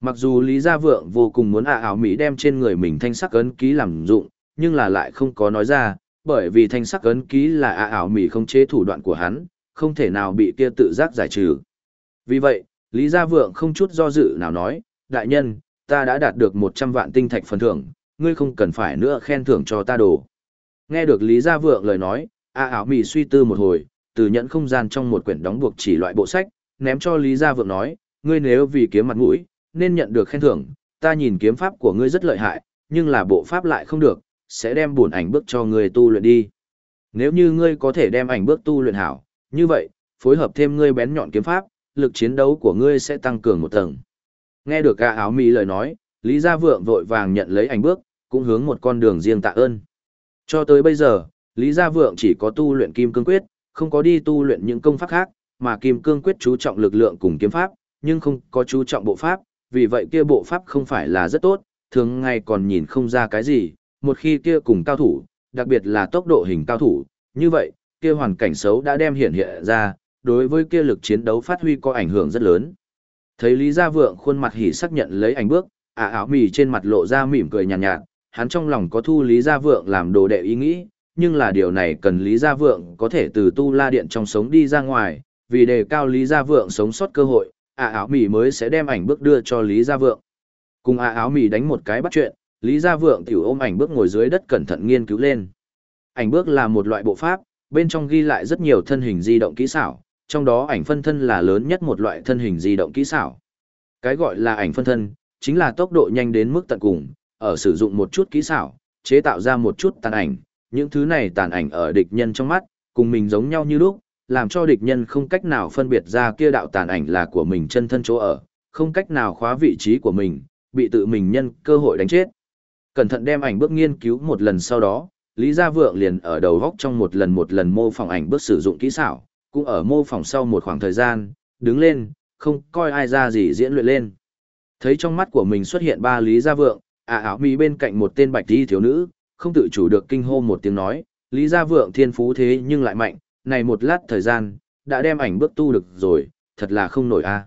Mặc dù Lý Gia Vượng vô cùng muốn ạ áo Mỹ đem trên người mình thanh sắc ấn ký làm dụng, nhưng là lại không có nói ra, bởi vì thanh sắc ấn ký là ạ áo Mỹ không chế thủ đoạn của hắn, không thể nào bị kia tự giác giải trừ. Vì vậy, Lý Gia Vượng không chút do dự nào nói, đại nhân, ta đã đạt được 100 vạn tinh thạch phần thưởng, ngươi không cần phải nữa khen thưởng cho ta đồ. Nghe được Lý Gia Vượng lời nói, A ảo mì suy tư một hồi, từ nhận không gian trong một quyển đóng buộc chỉ loại bộ sách, ném cho Lý Gia Vượng nói, ngươi nếu vì kiếm mặt mũi, nên nhận được khen thưởng, ta nhìn kiếm pháp của ngươi rất lợi hại, nhưng là bộ pháp lại không được, sẽ đem buồn ảnh bước cho ngươi tu luyện đi. Nếu như ngươi có thể đem ảnh bước tu luyện hảo, như vậy, phối hợp thêm ngươi bén nhọn kiếm pháp, lực chiến đấu của ngươi sẽ tăng cường một tầng. Nghe được gã áo mì lời nói, Lý Gia Vượng vội vàng nhận lấy ảnh bước, cũng hướng một con đường riêng tạ ơn. Cho tới bây giờ, Lý Gia Vượng chỉ có tu luyện kim cương quyết, không có đi tu luyện những công pháp khác, mà kim cương quyết chú trọng lực lượng cùng kiếm pháp, nhưng không có chú trọng bộ pháp, vì vậy kia bộ pháp không phải là rất tốt, thường ngày còn nhìn không ra cái gì, một khi kia cùng cao thủ, đặc biệt là tốc độ hình cao thủ, như vậy, kia hoàn cảnh xấu đã đem hiện hiện ra, đối với kia lực chiến đấu phát huy có ảnh hưởng rất lớn. Thấy Lý Gia Vượng khuôn mặt hỉ xác nhận lấy ảnh bước, ả áo mì trên mặt lộ ra mỉm cười nhàn nhạt, nhạt, hắn trong lòng có thu Lý Gia Vượng làm đồ đệ ý nghĩ, nhưng là điều này cần Lý Gia Vượng có thể từ tu la điện trong sống đi ra ngoài, vì đề cao Lý Gia Vượng sống sót cơ hội, ả áo mì mới sẽ đem ảnh bước đưa cho Lý Gia Vượng. Cùng ả áo mì đánh một cái bắt chuyện, Lý Gia Vượng tiểu ôm ảnh bước ngồi dưới đất cẩn thận nghiên cứu lên. Ảnh bước là một loại bộ pháp, bên trong ghi lại rất nhiều thân hình di động kỹ xảo, trong đó ảnh phân thân là lớn nhất một loại thân hình di động kỹ xảo. Cái gọi là ảnh phân thân, chính là tốc độ nhanh đến mức tận cùng, ở sử dụng một chút kỹ xảo, chế tạo ra một chút tàn ảnh, những thứ này tàn ảnh ở địch nhân trong mắt, cùng mình giống nhau như lúc, làm cho địch nhân không cách nào phân biệt ra kia đạo tàn ảnh là của mình chân thân chỗ ở, không cách nào khóa vị trí của mình, bị tự mình nhân cơ hội đánh chết. Cẩn thận đem ảnh bước nghiên cứu một lần sau đó, Lý Gia Vượng liền ở đầu góc trong một lần một lần mô phỏng ảnh bước sử dụng kỹ xảo, cũng ở mô phỏng sau một khoảng thời gian, đứng lên, không coi ai ra gì diễn luyện lên. Thấy trong mắt của mình xuất hiện ba Lý Gia Vượng, à áo mi bên cạnh một tên bạch đi thiếu nữ, không tự chủ được kinh hô một tiếng nói, Lý Gia Vượng thiên phú thế nhưng lại mạnh, này một lát thời gian, đã đem ảnh bước tu được rồi, thật là không nổi a.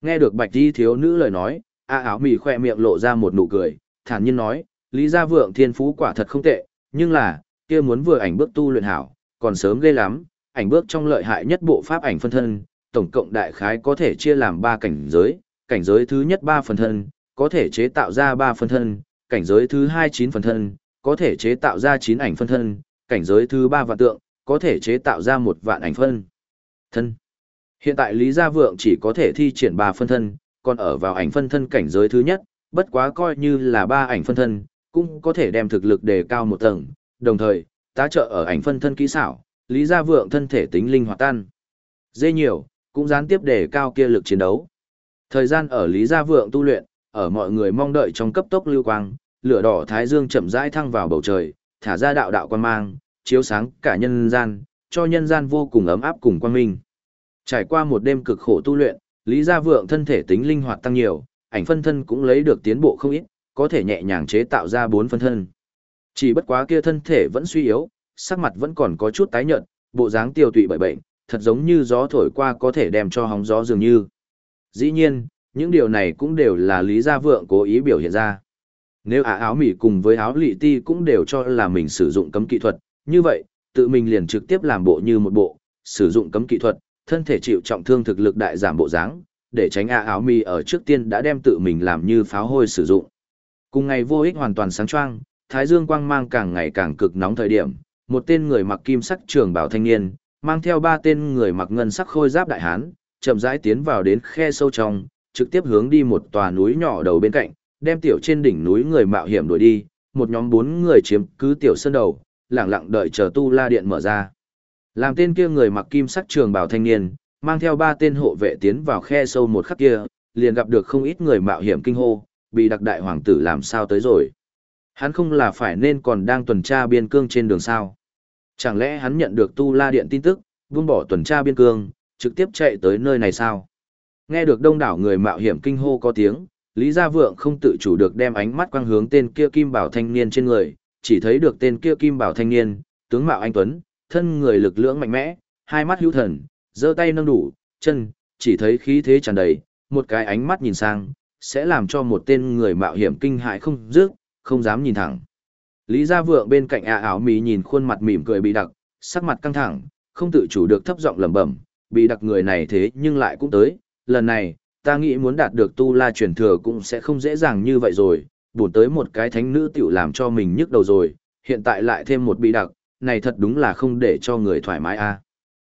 Nghe được bạch đi thiếu nữ lời nói, à áo mì khoe miệng lộ ra một nụ cười, thản nhiên nói, Lý Gia Vượng thiên phú quả thật không tệ, nhưng là, kia muốn vừa ảnh bước tu luyện hảo, còn sớm ghê lắm, ảnh bước trong lợi hại nhất bộ pháp ảnh phân thân, tổng cộng đại khái có thể chia làm 3 cảnh giới, cảnh giới thứ nhất 3 phần thân, có thể chế tạo ra 3 phần thân, cảnh giới thứ 2 9 phần thân, có thể chế tạo ra 9 ảnh phân thân, cảnh giới thứ 3 vạn tượng, có thể chế tạo ra một vạn ảnh phân thân. Hiện tại Lý Gia Vượng chỉ có thể thi triển 3 phân thân, còn ở vào ảnh phân thân cảnh giới thứ nhất, bất quá coi như là 3 ảnh phân thân, cũng có thể đem thực lực đề cao một tầng, đồng thời, tá trợ ở ảnh phân thân kỹ xảo, Lý Gia Vượng thân thể tính linh hoạt tan. Dê nhiều, cũng gián tiếp đề cao kia lực chiến đấu. Thời gian ở Lý Gia Vượng tu luyện, ở mọi người mong đợi trong cấp tốc lưu quang, lửa đỏ thái dương chậm rãi thăng vào bầu trời, thả ra đạo đạo quan mang, chiếu sáng cả nhân gian, cho nhân gian vô cùng ấm áp cùng quang minh. Trải qua một đêm cực khổ tu luyện, Lý Gia Vượng thân thể tính linh hoạt tăng nhiều, ảnh phân thân cũng lấy được tiến bộ không ít, có thể nhẹ nhàng chế tạo ra bốn phân thân. Chỉ bất quá kia thân thể vẫn suy yếu, sắc mặt vẫn còn có chút tái nhợt, bộ dáng tiêu tụy bởi bệnh, thật giống như gió thổi qua có thể đem cho hóng gió dường như. Dĩ nhiên, những điều này cũng đều là Lý Gia Vượng cố ý biểu hiện ra. Nếu ả áo mỉ cùng với áo lị ti cũng đều cho là mình sử dụng cấm kỹ thuật, như vậy, tự mình liền trực tiếp làm bộ như một bộ, sử dụng cấm kỹ thuật, thân thể chịu trọng thương thực lực đại giảm bộ dáng, để tránh ả áo mỉ ở trước tiên đã đem tự mình làm như pháo hôi sử dụng. Cùng ngày vô ích hoàn toàn sáng choang, thái dương quang mang càng ngày càng cực nóng thời điểm, một tên người mặc kim sắc trường bảo thanh niên, mang theo ba tên người mặc ngân sắc khôi giáp đại hán, chậm rãi tiến vào đến khe sâu trong, trực tiếp hướng đi một tòa núi nhỏ đầu bên cạnh, đem tiểu trên đỉnh núi người mạo hiểm đuổi đi, một nhóm bốn người chiếm cứ tiểu sơn đầu, lặng lặng đợi chờ tu la điện mở ra. Làm tên kia người mặc kim sắc trường bảo thanh niên, mang theo ba tên hộ vệ tiến vào khe sâu một khắc kia, liền gặp được không ít người mạo hiểm kinh hô, bị đặc đại hoàng tử làm sao tới rồi. Hắn không là phải nên còn đang tuần tra biên cương trên đường sao. Chẳng lẽ hắn nhận được tu la điện tin tức, buông bỏ tuần tra biên cương, trực tiếp chạy tới nơi này sao? Nghe được đông đảo người mạo hiểm kinh hô có tiếng, Lý Gia Vượng không tự chủ được đem ánh mắt quang hướng tên kia kim bảo thanh niên trên người, chỉ thấy được tên kia kim bảo thanh niên, tướng mạo anh tuấn, thân người lực lưỡng mạnh mẽ, hai mắt hữu thần, giơ tay nâng đủ, chân, chỉ thấy khí thế tràn đầy, một cái ánh mắt nhìn sang, sẽ làm cho một tên người mạo hiểm kinh hại không dứt, không dám nhìn thẳng. Lý Gia Vượng bên cạnh A áo mì nhìn khuôn mặt mỉm cười bị đặc, sắc mặt căng thẳng, không tự chủ được thấp giọng lẩm bẩm, bị đặc người này thế nhưng lại cũng tới, lần này, ta nghĩ muốn đạt được tu la truyền thừa cũng sẽ không dễ dàng như vậy rồi, buồn tới một cái thánh nữ tiểu làm cho mình nhức đầu rồi, hiện tại lại thêm một bị đặc, này thật đúng là không để cho người thoải mái a.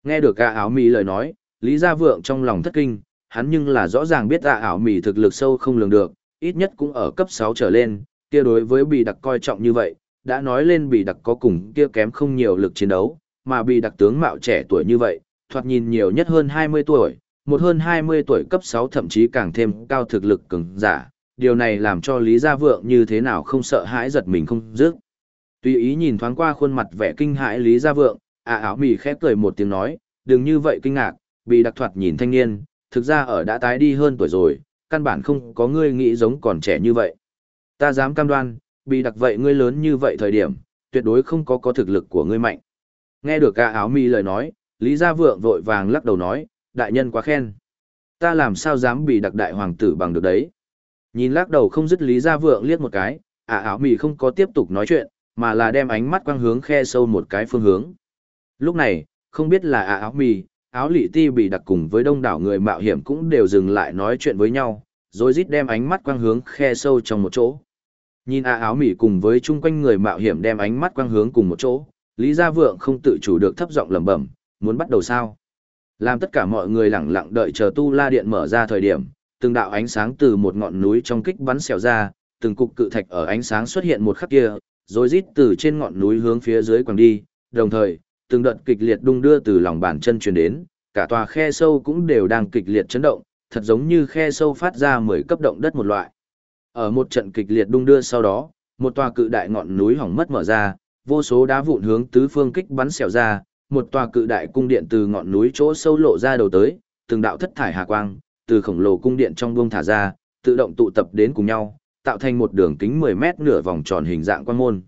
Nghe được A áo mì lời nói, Lý Gia Vượng trong lòng thất kinh, hắn nhưng là rõ ràng biết A áo mì thực lực sâu không lường được, ít nhất cũng ở cấp 6 trở lên, kia đối với bị đặc coi trọng như vậy, đã nói lên bị đặc có cùng kia kém không nhiều lực chiến đấu, mà bị đặc tướng mạo trẻ tuổi như vậy, thoạt nhìn nhiều nhất hơn 20 tuổi, một hơn 20 tuổi cấp 6 thậm chí càng thêm cao thực lực cường giả, điều này làm cho Lý Gia Vượng như thế nào không sợ hãi giật mình không dứt. Tùy ý nhìn thoáng qua khuôn mặt vẻ kinh hãi Lý Gia Vượng, à áo mì khép cười một tiếng nói, đừng như vậy kinh ngạc, bị đặc thoạt nhìn thanh niên, thực ra ở đã tái đi hơn tuổi rồi, căn bản không có ngươi nghĩ giống còn trẻ như vậy. Ta dám cam đoan, bị đặc vậy ngươi lớn như vậy thời điểm, tuyệt đối không có có thực lực của ngươi mạnh. Nghe được ca áo mi lời nói, Lý Gia Vượng vội vàng lắc đầu nói, đại nhân quá khen. Ta làm sao dám bị đặc đại hoàng tử bằng được đấy. Nhìn lắc đầu không dứt Lý Gia Vượng liếc một cái, ả áo mì không có tiếp tục nói chuyện, mà là đem ánh mắt quang hướng khe sâu một cái phương hướng. Lúc này, không biết là ả áo mì, áo lị ti bị đặc cùng với đông đảo người mạo hiểm cũng đều dừng lại nói chuyện với nhau, rồi rít đem ánh mắt quang hướng khe sâu trong một chỗ. Nhìn a áo mỉ cùng với chung quanh người mạo hiểm đem ánh mắt quang hướng cùng một chỗ, Lý Gia Vượng không tự chủ được thấp giọng lẩm bẩm, muốn bắt đầu sao? Làm tất cả mọi người lặng lặng đợi chờ tu la điện mở ra thời điểm, từng đạo ánh sáng từ một ngọn núi trong kích bắn xẻo ra, từng cục cự thạch ở ánh sáng xuất hiện một khắc kia, rồi rít từ trên ngọn núi hướng phía dưới quẳng đi, đồng thời, từng đợt kịch liệt đung đưa từ lòng bàn chân truyền đến, cả tòa khe sâu cũng đều đang kịch liệt chấn động, thật giống như khe sâu phát ra 10 cấp động đất một loại. Ở một trận kịch liệt đung đưa sau đó, một tòa cự đại ngọn núi hỏng mất mở ra, vô số đá vụn hướng tứ phương kích bắn xẻo ra, một tòa cự đại cung điện từ ngọn núi chỗ sâu lộ ra đầu tới, từng đạo thất thải hà quang, từ khổng lồ cung điện trong buông thả ra, tự động tụ tập đến cùng nhau, tạo thành một đường kính 10 mét nửa vòng tròn hình dạng quan môn.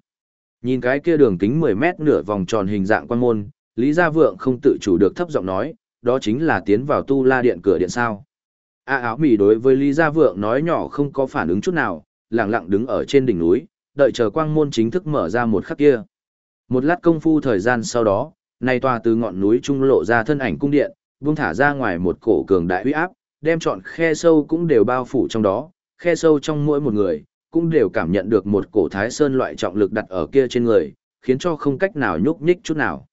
Nhìn cái kia đường kính 10 mét nửa vòng tròn hình dạng quan môn, Lý Gia Vượng không tự chủ được thấp giọng nói, đó chính là tiến vào tu la điện cửa điện sao. A áo mì đối với Lý Gia Vượng nói nhỏ không có phản ứng chút nào, lặng lặng đứng ở trên đỉnh núi, đợi chờ quang môn chính thức mở ra một khắc kia. Một lát công phu thời gian sau đó, nay tòa từ ngọn núi trung lộ ra thân ảnh cung điện, buông thả ra ngoài một cổ cường đại uy áp, đem trọn khe sâu cũng đều bao phủ trong đó, khe sâu trong mỗi một người, cũng đều cảm nhận được một cổ thái sơn loại trọng lực đặt ở kia trên người, khiến cho không cách nào nhúc nhích chút nào.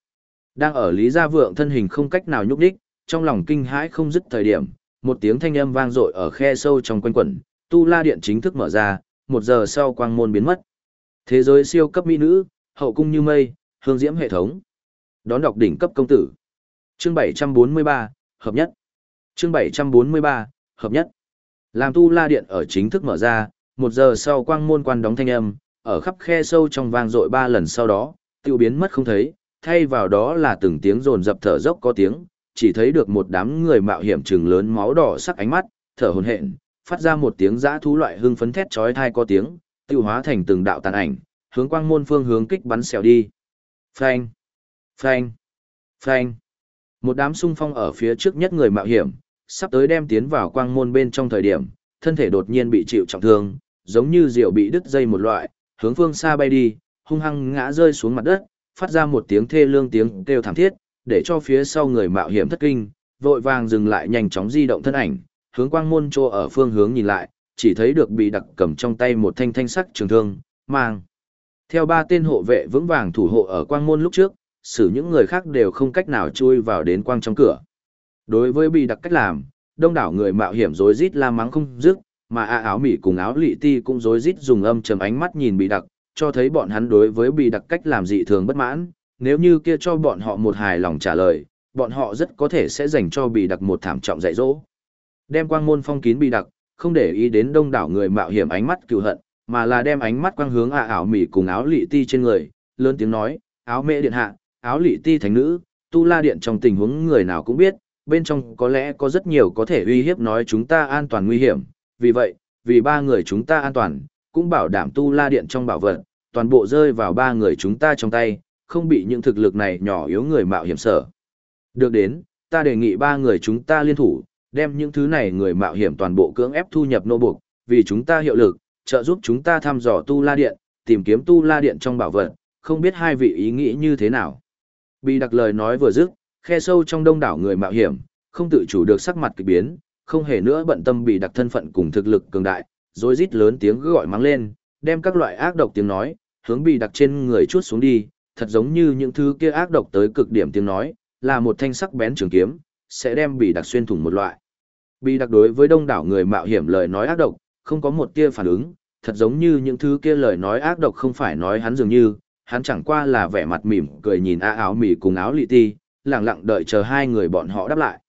Đang ở Lý Gia Vượng thân hình không cách nào nhúc nhích, trong lòng kinh hãi không dứt thời điểm, một tiếng thanh âm vang dội ở khe sâu trong quanh quẩn, tu la điện chính thức mở ra, một giờ sau quang môn biến mất. Thế giới siêu cấp mỹ nữ, hậu cung như mây, hương diễm hệ thống. Đón đọc đỉnh cấp công tử. Chương 743, hợp nhất. Chương 743, hợp nhất. Làm tu la điện ở chính thức mở ra, một giờ sau quang môn quan đóng thanh âm, ở khắp khe sâu trong vang dội ba lần sau đó, tiêu biến mất không thấy, thay vào đó là từng tiếng rồn dập thở dốc có tiếng, chỉ thấy được một đám người mạo hiểm trừng lớn máu đỏ sắc ánh mắt, thở hổn hển, phát ra một tiếng dã thú loại hưng phấn thét chói tai có tiếng, tiêu hóa thành từng đạo tàn ảnh, hướng quang môn phương hướng kích bắn xèo đi. Phanh, phanh, phanh. Một đám xung phong ở phía trước nhất người mạo hiểm, sắp tới đem tiến vào quang môn bên trong thời điểm, thân thể đột nhiên bị chịu trọng thương, giống như diều bị đứt dây một loại, hướng phương xa bay đi, hung hăng ngã rơi xuống mặt đất, phát ra một tiếng thê lương tiếng kêu thảm thiết, để cho phía sau người mạo hiểm thất kinh, vội vàng dừng lại nhanh chóng di động thân ảnh, hướng quang môn trô ở phương hướng nhìn lại, chỉ thấy được bị đặc cầm trong tay một thanh thanh sắc trường thương, mang. Theo ba tên hộ vệ vững vàng thủ hộ ở quang môn lúc trước, xử những người khác đều không cách nào chui vào đến quang trong cửa. Đối với bị đặc cách làm, đông đảo người mạo hiểm rối rít la mắng không dứt, mà a áo mỉ cùng áo lị ti cũng rối rít dùng âm trầm ánh mắt nhìn bị đặc, cho thấy bọn hắn đối với bị đặc cách làm dị thường bất mãn, nếu như kia cho bọn họ một hài lòng trả lời, bọn họ rất có thể sẽ dành cho bị đặc một thảm trọng dạy dỗ. Đem quang môn phong kín bị đặc, không để ý đến đông đảo người mạo hiểm ánh mắt cừu hận, mà là đem ánh mắt quang hướng a ảo mỉ cùng áo lị ti trên người, lớn tiếng nói, áo mẹ điện hạ, áo lị ti thánh nữ, tu la điện trong tình huống người nào cũng biết, bên trong có lẽ có rất nhiều có thể uy hiếp nói chúng ta an toàn nguy hiểm, vì vậy, vì ba người chúng ta an toàn, cũng bảo đảm tu la điện trong bảo vật, toàn bộ rơi vào ba người chúng ta trong tay, không bị những thực lực này nhỏ yếu người mạo hiểm sở. Được đến, ta đề nghị ba người chúng ta liên thủ, đem những thứ này người mạo hiểm toàn bộ cưỡng ép thu nhập nô buộc, vì chúng ta hiệu lực, trợ giúp chúng ta thăm dò tu la điện, tìm kiếm tu la điện trong bảo vật, không biết hai vị ý nghĩ như thế nào. Bị đặc lời nói vừa dứt, khe sâu trong đông đảo người mạo hiểm, không tự chủ được sắc mặt kỳ biến, không hề nữa bận tâm bị đặc thân phận cùng thực lực cường đại, rồi rít lớn tiếng gọi mắng lên, đem các loại ác độc tiếng nói, hướng bị đặc trên người chuốt xuống đi, thật giống như những thứ kia ác độc tới cực điểm tiếng nói, là một thanh sắc bén trường kiếm, sẽ đem bị đặc xuyên thủng một loại. Bị đặc đối với đông đảo người mạo hiểm lời nói ác độc, không có một tia phản ứng, thật giống như những thứ kia lời nói ác độc không phải nói hắn dường như, hắn chẳng qua là vẻ mặt mỉm cười nhìn a áo mỉ cùng áo lị ti, lặng lặng đợi chờ hai người bọn họ đáp lại.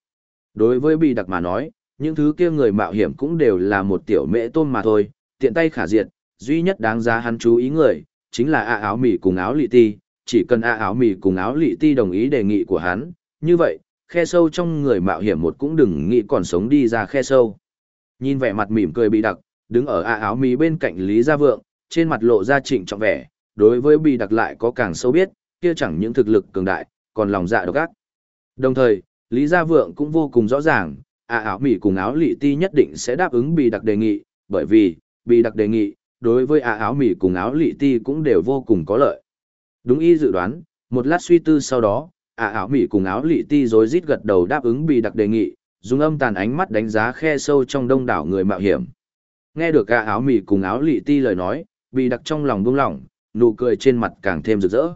Đối với bị đặc mà nói, những thứ kia người mạo hiểm cũng đều là một tiểu mễ tôm mà thôi, tiện tay khả diệt, duy nhất đáng giá hắn chú ý người, chính là A áo mỉ cùng áo lị ti, chỉ cần A áo mì cùng áo lị ti đồng ý đề nghị của hắn, như vậy, khe sâu trong người mạo hiểm một cũng đừng nghĩ còn sống đi ra khe sâu. Nhìn vẻ mặt mỉm cười bị đặc, đứng ở A áo mì bên cạnh Lý Gia Vượng, trên mặt lộ ra trịnh trọng vẻ, đối với bị đặc lại có càng sâu biết, kia chẳng những thực lực cường đại, còn lòng dạ độc ác. Đồng thời, Lý Gia Vượng cũng vô cùng rõ ràng, à áo mỉ cùng áo lị ti nhất định sẽ đáp ứng bị đặc đề nghị, bởi vì, bị đặc đề nghị, đối với à áo mỉ cùng áo lị ti cũng đều vô cùng có lợi. Đúng y dự đoán, một lát suy tư sau đó, à áo mỉ cùng áo lị ti rối rít gật đầu đáp ứng bị đặc đề nghị, dùng âm tàn ánh mắt đánh giá khe sâu trong đông đảo người mạo hiểm. Nghe được à áo mỉ cùng áo lị ti lời nói, bị đặc trong lòng buông lỏng, nụ cười trên mặt càng thêm rực rỡ.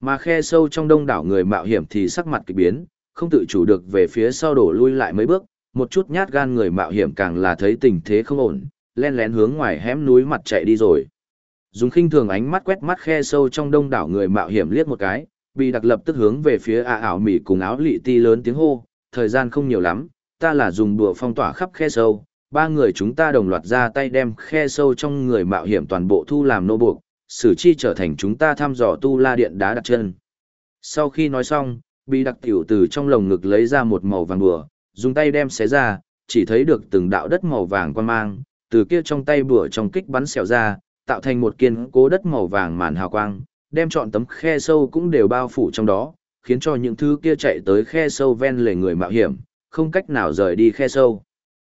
Mà khe sâu trong đông đảo người mạo hiểm thì sắc mặt kỳ biến, không tự chủ được về phía sau đổ lui lại mấy bước, một chút nhát gan người mạo hiểm càng là thấy tình thế không ổn, len lén hướng ngoài hẻm núi mặt chạy đi rồi. Dùng khinh thường ánh mắt quét mắt khe sâu trong đông đảo người mạo hiểm liếc một cái, bị đặc lập tức hướng về phía a ảo mỉ cùng áo lị ti lớn tiếng hô, thời gian không nhiều lắm, ta là dùng đùa phong tỏa khắp khe sâu, ba người chúng ta đồng loạt ra tay đem khe sâu trong người mạo hiểm toàn bộ thu làm nô buộc, xử chi trở thành chúng ta thăm dò tu la điện đá đặt chân. Sau khi nói xong, bị đặc tiểu từ trong lồng ngực lấy ra một màu vàng bùa, dùng tay đem xé ra, chỉ thấy được từng đạo đất màu vàng quan mang, từ kia trong tay bùa trong kích bắn xẻo ra, tạo thành một kiên cố đất màu vàng màn hào quang, đem trọn tấm khe sâu cũng đều bao phủ trong đó, khiến cho những thứ kia chạy tới khe sâu ven lề người mạo hiểm, không cách nào rời đi khe sâu.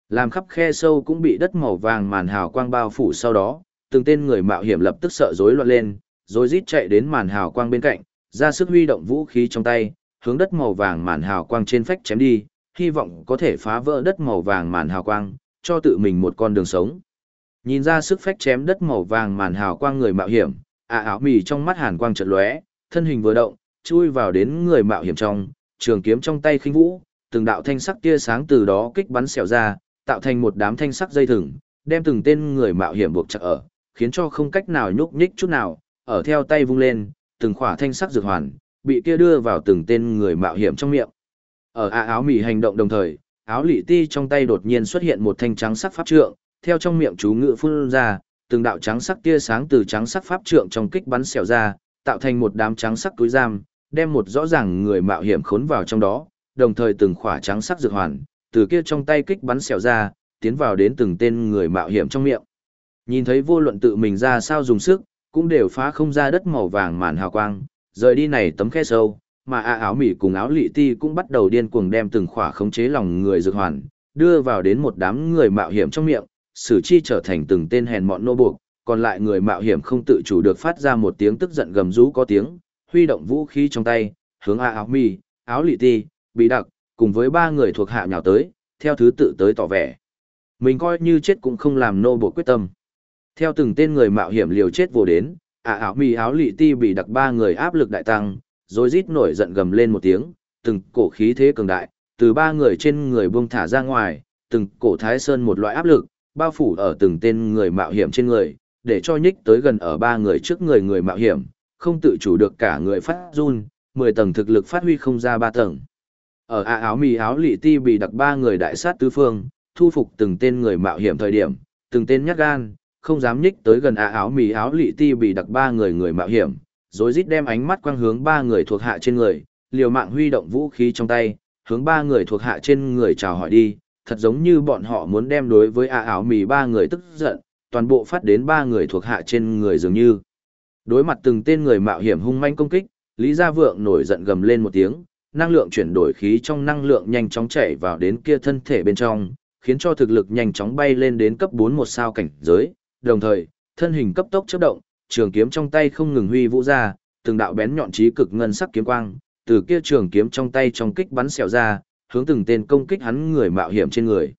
Làm khắp khe sâu cũng bị đất màu vàng màn hào quang bao phủ sau đó, từng tên người mạo hiểm lập tức sợ rối loạn lên, rồi rít chạy đến màn hào quang bên cạnh, ra sức huy động vũ khí trong tay, hướng đất màu vàng màn hào quang trên phách chém đi, hy vọng có thể phá vỡ đất màu vàng màn hào quang, cho tự mình một con đường sống. Nhìn ra sức phách chém đất màu vàng màn hào quang người mạo hiểm, à áo mì trong mắt hàn quang chợt lóe, thân hình vừa động, chui vào đến người mạo hiểm trong, trường kiếm trong tay khinh vũ, từng đạo thanh sắc tia sáng từ đó kích bắn xẻo ra, tạo thành một đám thanh sắc dây thừng, đem từng tên người mạo hiểm buộc chặt ở, khiến cho không cách nào nhúc nhích chút nào, ở theo tay vung lên, từng khỏa thanh sắc dược hoàn, bị kia đưa vào từng tên người mạo hiểm trong miệng. Ở a áo mỉ hành động đồng thời, áo lị ti trong tay đột nhiên xuất hiện một thanh trắng sắc pháp trượng, theo trong miệng chú ngự phun ra, từng đạo trắng sắc tia sáng từ trắng sắc pháp trượng trong kích bắn xẻo ra, tạo thành một đám trắng sắc túi giam, đem một rõ ràng người mạo hiểm khốn vào trong đó, đồng thời từng khỏa trắng sắc dược hoàn, từ kia trong tay kích bắn xẻo ra, tiến vào đến từng tên người mạo hiểm trong miệng. Nhìn thấy vô luận tự mình ra sao dùng sức, cũng đều phá không ra đất màu vàng màn hào quang, rời đi này tấm khe sâu, mà a áo mỉ cùng áo lị ti cũng bắt đầu điên cuồng đem từng khỏa khống chế lòng người dược hoàn, đưa vào đến một đám người mạo hiểm trong miệng, xử chi trở thành từng tên hèn mọn nô buộc, còn lại người mạo hiểm không tự chủ được phát ra một tiếng tức giận gầm rú có tiếng, huy động vũ khí trong tay, hướng a áo mi, áo lị ti, bị đặc, cùng với ba người thuộc hạ nhào tới, theo thứ tự tới tỏ vẻ. Mình coi như chết cũng không làm nô buộc quyết tâm. Theo từng tên người mạo hiểm liều chết vô đến, A áo mi áo lị ti bị đặc ba người áp lực đại tăng, rồi rít nổi giận gầm lên một tiếng, từng cổ khí thế cường đại, từ ba người trên người buông thả ra ngoài, từng cổ thái sơn một loại áp lực, bao phủ ở từng tên người mạo hiểm trên người, để cho nhích tới gần ở ba người trước người người mạo hiểm, không tự chủ được cả người phát run, 10 tầng thực lực phát huy không ra ba tầng. Ở ả áo mì áo lị ti bị đặc ba người đại sát tứ phương, thu phục từng tên người mạo hiểm thời điểm, từng tên nhát gan, không dám nhích tới gần ả áo mì áo lị ti bị đặc ba người người mạo hiểm, rồi rít đem ánh mắt quang hướng ba người thuộc hạ trên người, liều mạng huy động vũ khí trong tay, hướng ba người thuộc hạ trên người chào hỏi đi, thật giống như bọn họ muốn đem đối với ả ảo mì ba người tức giận, toàn bộ phát đến ba người thuộc hạ trên người dường như. Đối mặt từng tên người mạo hiểm hung manh công kích, Lý Gia Vượng nổi giận gầm lên một tiếng, năng lượng chuyển đổi khí trong năng lượng nhanh chóng chảy vào đến kia thân thể bên trong, khiến cho thực lực nhanh chóng bay lên đến cấp 4 một sao cảnh giới, đồng thời, thân hình cấp tốc chớp động, trường kiếm trong tay không ngừng huy vũ ra, từng đạo bén nhọn chí cực ngân sắc kiếm quang, từ kia trường kiếm trong tay trong kích bắn xẹo ra, hướng từng tên công kích hắn người mạo hiểm trên người.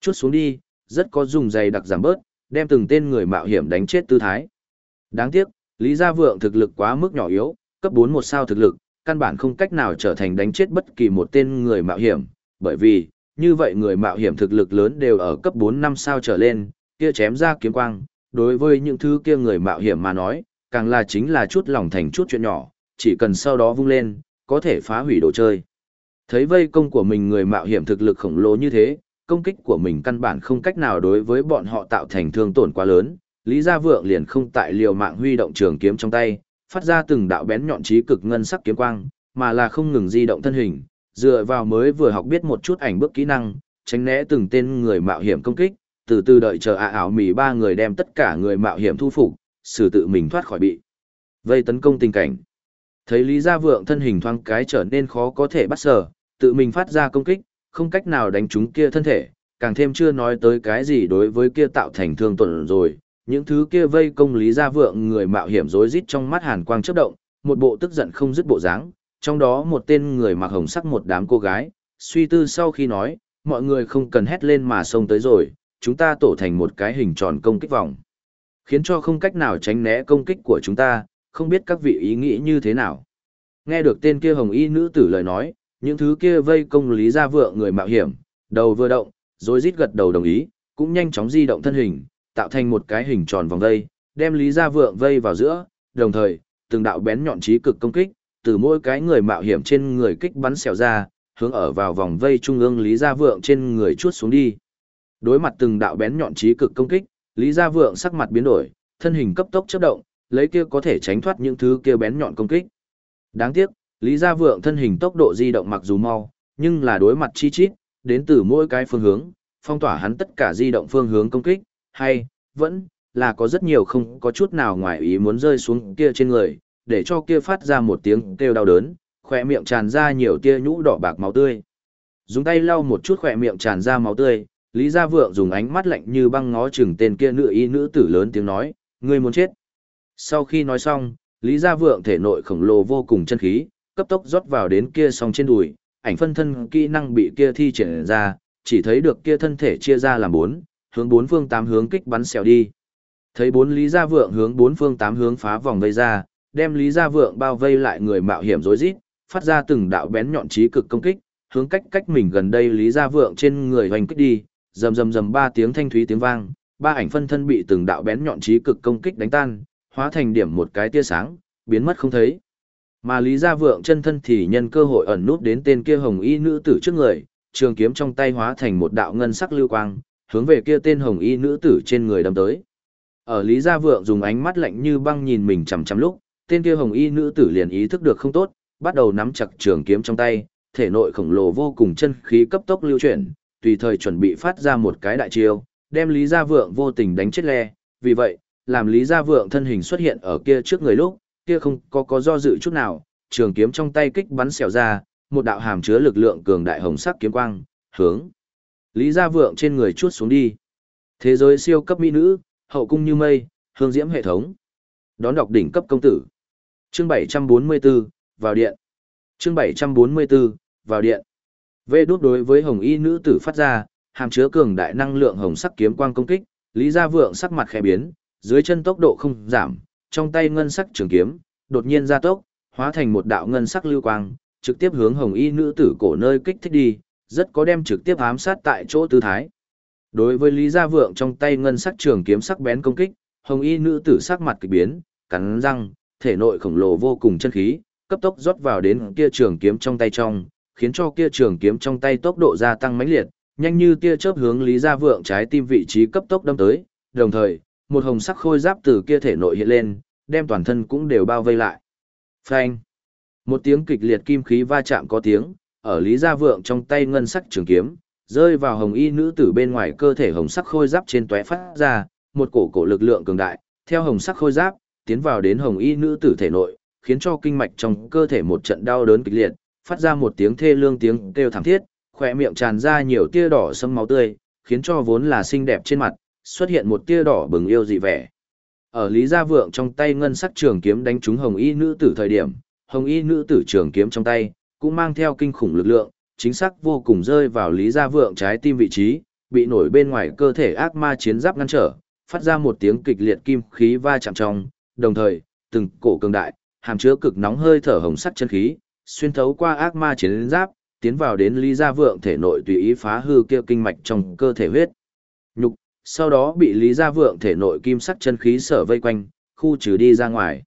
Chút xuống đi, rất có dùng dày đặc giảm bớt, đem từng tên người mạo hiểm đánh chết tư thái. Đáng tiếc, Lý Gia Vượng thực lực quá mức nhỏ yếu, cấp 4 một sao thực lực, căn bản không cách nào trở thành đánh chết bất kỳ một tên người mạo hiểm, bởi vì, như vậy người mạo hiểm thực lực lớn đều ở cấp 4 năm sao trở lên, kia chém ra kiếm quang, đối với những thứ kia người mạo hiểm mà nói, càng là chính là chút lòng thành chút chuyện nhỏ, chỉ cần sau đó vung lên, có thể phá hủy đồ chơi. Thấy vây công của mình người mạo hiểm thực lực khổng lồ như thế, công kích của mình căn bản không cách nào đối với bọn họ tạo thành thương tổn quá lớn, Lý Gia Vượng liền không tại liều mạng huy động trường kiếm trong tay, phát ra từng đạo bén nhọn trí cực ngân sắc kiếm quang, mà là không ngừng di động thân hình, dựa vào mới vừa học biết một chút ảnh bước kỹ năng, tránh né từng tên người mạo hiểm công kích, từ từ đợi chờ ạ ảo mì ba người đem tất cả người mạo hiểm thu phục, xử tự mình thoát khỏi bị vây tấn công tình cảnh. Thấy Lý Gia Vượng thân hình thoáng cái trở nên khó có thể bắt sở, tự mình phát ra công kích, không cách nào đánh trúng kia thân thể, càng thêm chưa nói tới cái gì đối với kia tạo thành thương tổn rồi, những thứ kia vây công Lý Gia Vượng người mạo hiểm rối rít trong mắt hàn quang chớp động, một bộ tức giận không dứt bộ dáng, trong đó một tên người mặc hồng sắc một đám cô gái, suy tư sau khi nói, mọi người không cần hét lên mà xông tới rồi, chúng ta tổ thành một cái hình tròn công kích vòng. Khiến cho không cách nào tránh né công kích của chúng ta, không biết các vị ý nghĩ như thế nào. Nghe được tên kia hồng y nữ tử lời nói, những thứ kia vây công Lý Gia Vượng người mạo hiểm, đầu vừa động, rồi rít gật đầu đồng ý, cũng nhanh chóng di động thân hình, tạo thành một cái hình tròn vòng vây, đem Lý Gia Vượng vây vào giữa, đồng thời, từng đạo bén nhọn trí cực công kích, từ mỗi cái người mạo hiểm trên người kích bắn xẻo ra, hướng ở vào vòng vây trung ương Lý Gia Vượng trên người chuốt xuống đi. Đối mặt từng đạo bén nhọn trí cực công kích, Lý Gia Vượng sắc mặt biến đổi, thân hình cấp tốc chớp động, lấy kia có thể tránh thoát những thứ kia bén nhọn công kích. Đáng tiếc, Lý Gia Vượng thân hình tốc độ di động mặc dù mau, nhưng là đối mặt chi chít, đến từ mỗi cái phương hướng, phong tỏa hắn tất cả di động phương hướng công kích, hay, vẫn, là có rất nhiều không có chút nào ngoài ý muốn rơi xuống kia trên người, để cho kia phát ra một tiếng kêu đau đớn, khỏe miệng tràn ra nhiều tia nhũ đỏ bạc máu tươi. Dùng tay lau một chút khỏe miệng tràn ra máu tươi, Lý Gia Vượng dùng ánh mắt lạnh như băng ngó chừng tên kia nữ y nữ tử lớn tiếng nói, ngươi muốn chết. Sau khi nói xong, Lý Gia Vượng thể nội khổng lồ vô cùng chân khí, cấp tốc rót vào đến kia song trên đùi, ảnh phân thân kỹ năng bị kia thi triển ra, chỉ thấy được kia thân thể chia ra làm bốn, hướng bốn phương tám hướng kích bắn xèo đi. Thấy bốn Lý Gia Vượng hướng bốn phương tám hướng phá vòng vây ra, đem Lý Gia Vượng bao vây lại người mạo hiểm rối rít, phát ra từng đạo bén nhọn trí cực công kích, hướng cách cách mình gần đây Lý Gia Vượng trên người hoành kích đi, rầm rầm rầm ba tiếng thanh thúy tiếng vang, ba ảnh phân thân bị từng đạo bén nhọn trí cực công kích đánh tan, hóa thành điểm một cái tia sáng, biến mất không thấy. Mà Lý Gia Vượng chân thân thì nhân cơ hội ẩn nút đến tên kia hồng y nữ tử trước người, trường kiếm trong tay hóa thành một đạo ngân sắc lưu quang, hướng về kia tên hồng y nữ tử trên người đâm tới. Ở Lý Gia Vượng dùng ánh mắt lạnh như băng nhìn mình chằm chằm lúc, tên kia hồng y nữ tử liền ý thức được không tốt, bắt đầu nắm chặt trường kiếm trong tay, thể nội khổng lồ vô cùng chân khí cấp tốc lưu chuyển, tùy thời chuẩn bị phát ra một cái đại chiêu, đem Lý Gia Vượng vô tình đánh chết le, vì vậy, làm Lý Gia Vượng thân hình xuất hiện ở kia trước người lúc, kia không có có do dự chút nào, trường kiếm trong tay kích bắn xẻo ra, một đạo hàm chứa lực lượng cường đại hồng sắc kiếm quang, hướng Lý Gia Vượng trên người chuốt xuống đi. Thế giới siêu cấp mỹ nữ, hậu cung như mây, hương diễm hệ thống. Đón đọc đỉnh cấp công tử. Chương 744, vào điện. Chương 744, vào điện. Vệ đốt đối với hồng y nữ tử phát ra, hàm chứa cường đại năng lượng hồng sắc kiếm quang công kích, Lý Gia Vượng sắc mặt khẽ biến, dưới chân tốc độ không giảm, trong tay ngân sắc trường kiếm, đột nhiên gia tốc, hóa thành một đạo ngân sắc lưu quang, trực tiếp hướng hồng y nữ tử cổ nơi kích thích đi, rất có đem trực tiếp ám sát tại chỗ tư thái. Đối với Lý Gia Vượng trong tay ngân sắc trường kiếm sắc bén công kích, hồng y nữ tử sắc mặt kỳ biến, cắn răng, thể nội khổng lồ vô cùng chân khí, cấp tốc rót vào đến kia trường kiếm trong tay trong, khiến cho kia trường kiếm trong tay tốc độ gia tăng mãnh liệt, nhanh như tia chớp hướng Lý Gia Vượng trái tim vị trí cấp tốc đâm tới, đồng thời, một hồng sắc khôi giáp từ kia thể nội hiện lên, đem toàn thân cũng đều bao vây lại. Phanh! Một tiếng kịch liệt kim khí va chạm có tiếng, ở Lý Gia Vượng trong tay ngân sắc trường kiếm, rơi vào hồng y nữ tử bên ngoài cơ thể hồng sắc khôi giáp trên tóe phát ra, một cổ cổ lực lượng cường đại, theo hồng sắc khôi giáp, tiến vào đến hồng y nữ tử thể nội, khiến cho kinh mạch trong cơ thể một trận đau đớn kịch liệt, phát ra một tiếng thê lương tiếng kêu thảm thiết, khỏe miệng tràn ra nhiều tia đỏ sâm máu tươi, khiến cho vốn là xinh đẹp trên mặt, xuất hiện một tia đỏ bừng yêu dị vẻ. Ở Lý Gia Vượng trong tay ngân sắc trường kiếm đánh trúng hồng y nữ tử thời điểm, hồng y nữ tử trường kiếm trong tay, cũng mang theo kinh khủng lực lượng, chính xác vô cùng rơi vào Lý Gia Vượng trái tim vị trí, bị nổi bên ngoài cơ thể ác ma chiến giáp ngăn trở, phát ra một tiếng kịch liệt kim khí va chạm trong, đồng thời, từng cổ cường đại, hàm chứa cực nóng hơi thở hồng sắc chân khí, xuyên thấu qua ác ma chiến giáp, tiến vào đến Lý Gia Vượng thể nội tùy ý phá hư kia kinh mạch trong cơ thể huyết. Nhục, sau đó bị Lý Gia Vượng thể nội kim sắc chân khí sở vây quanh, khu trừ đi ra ngoài.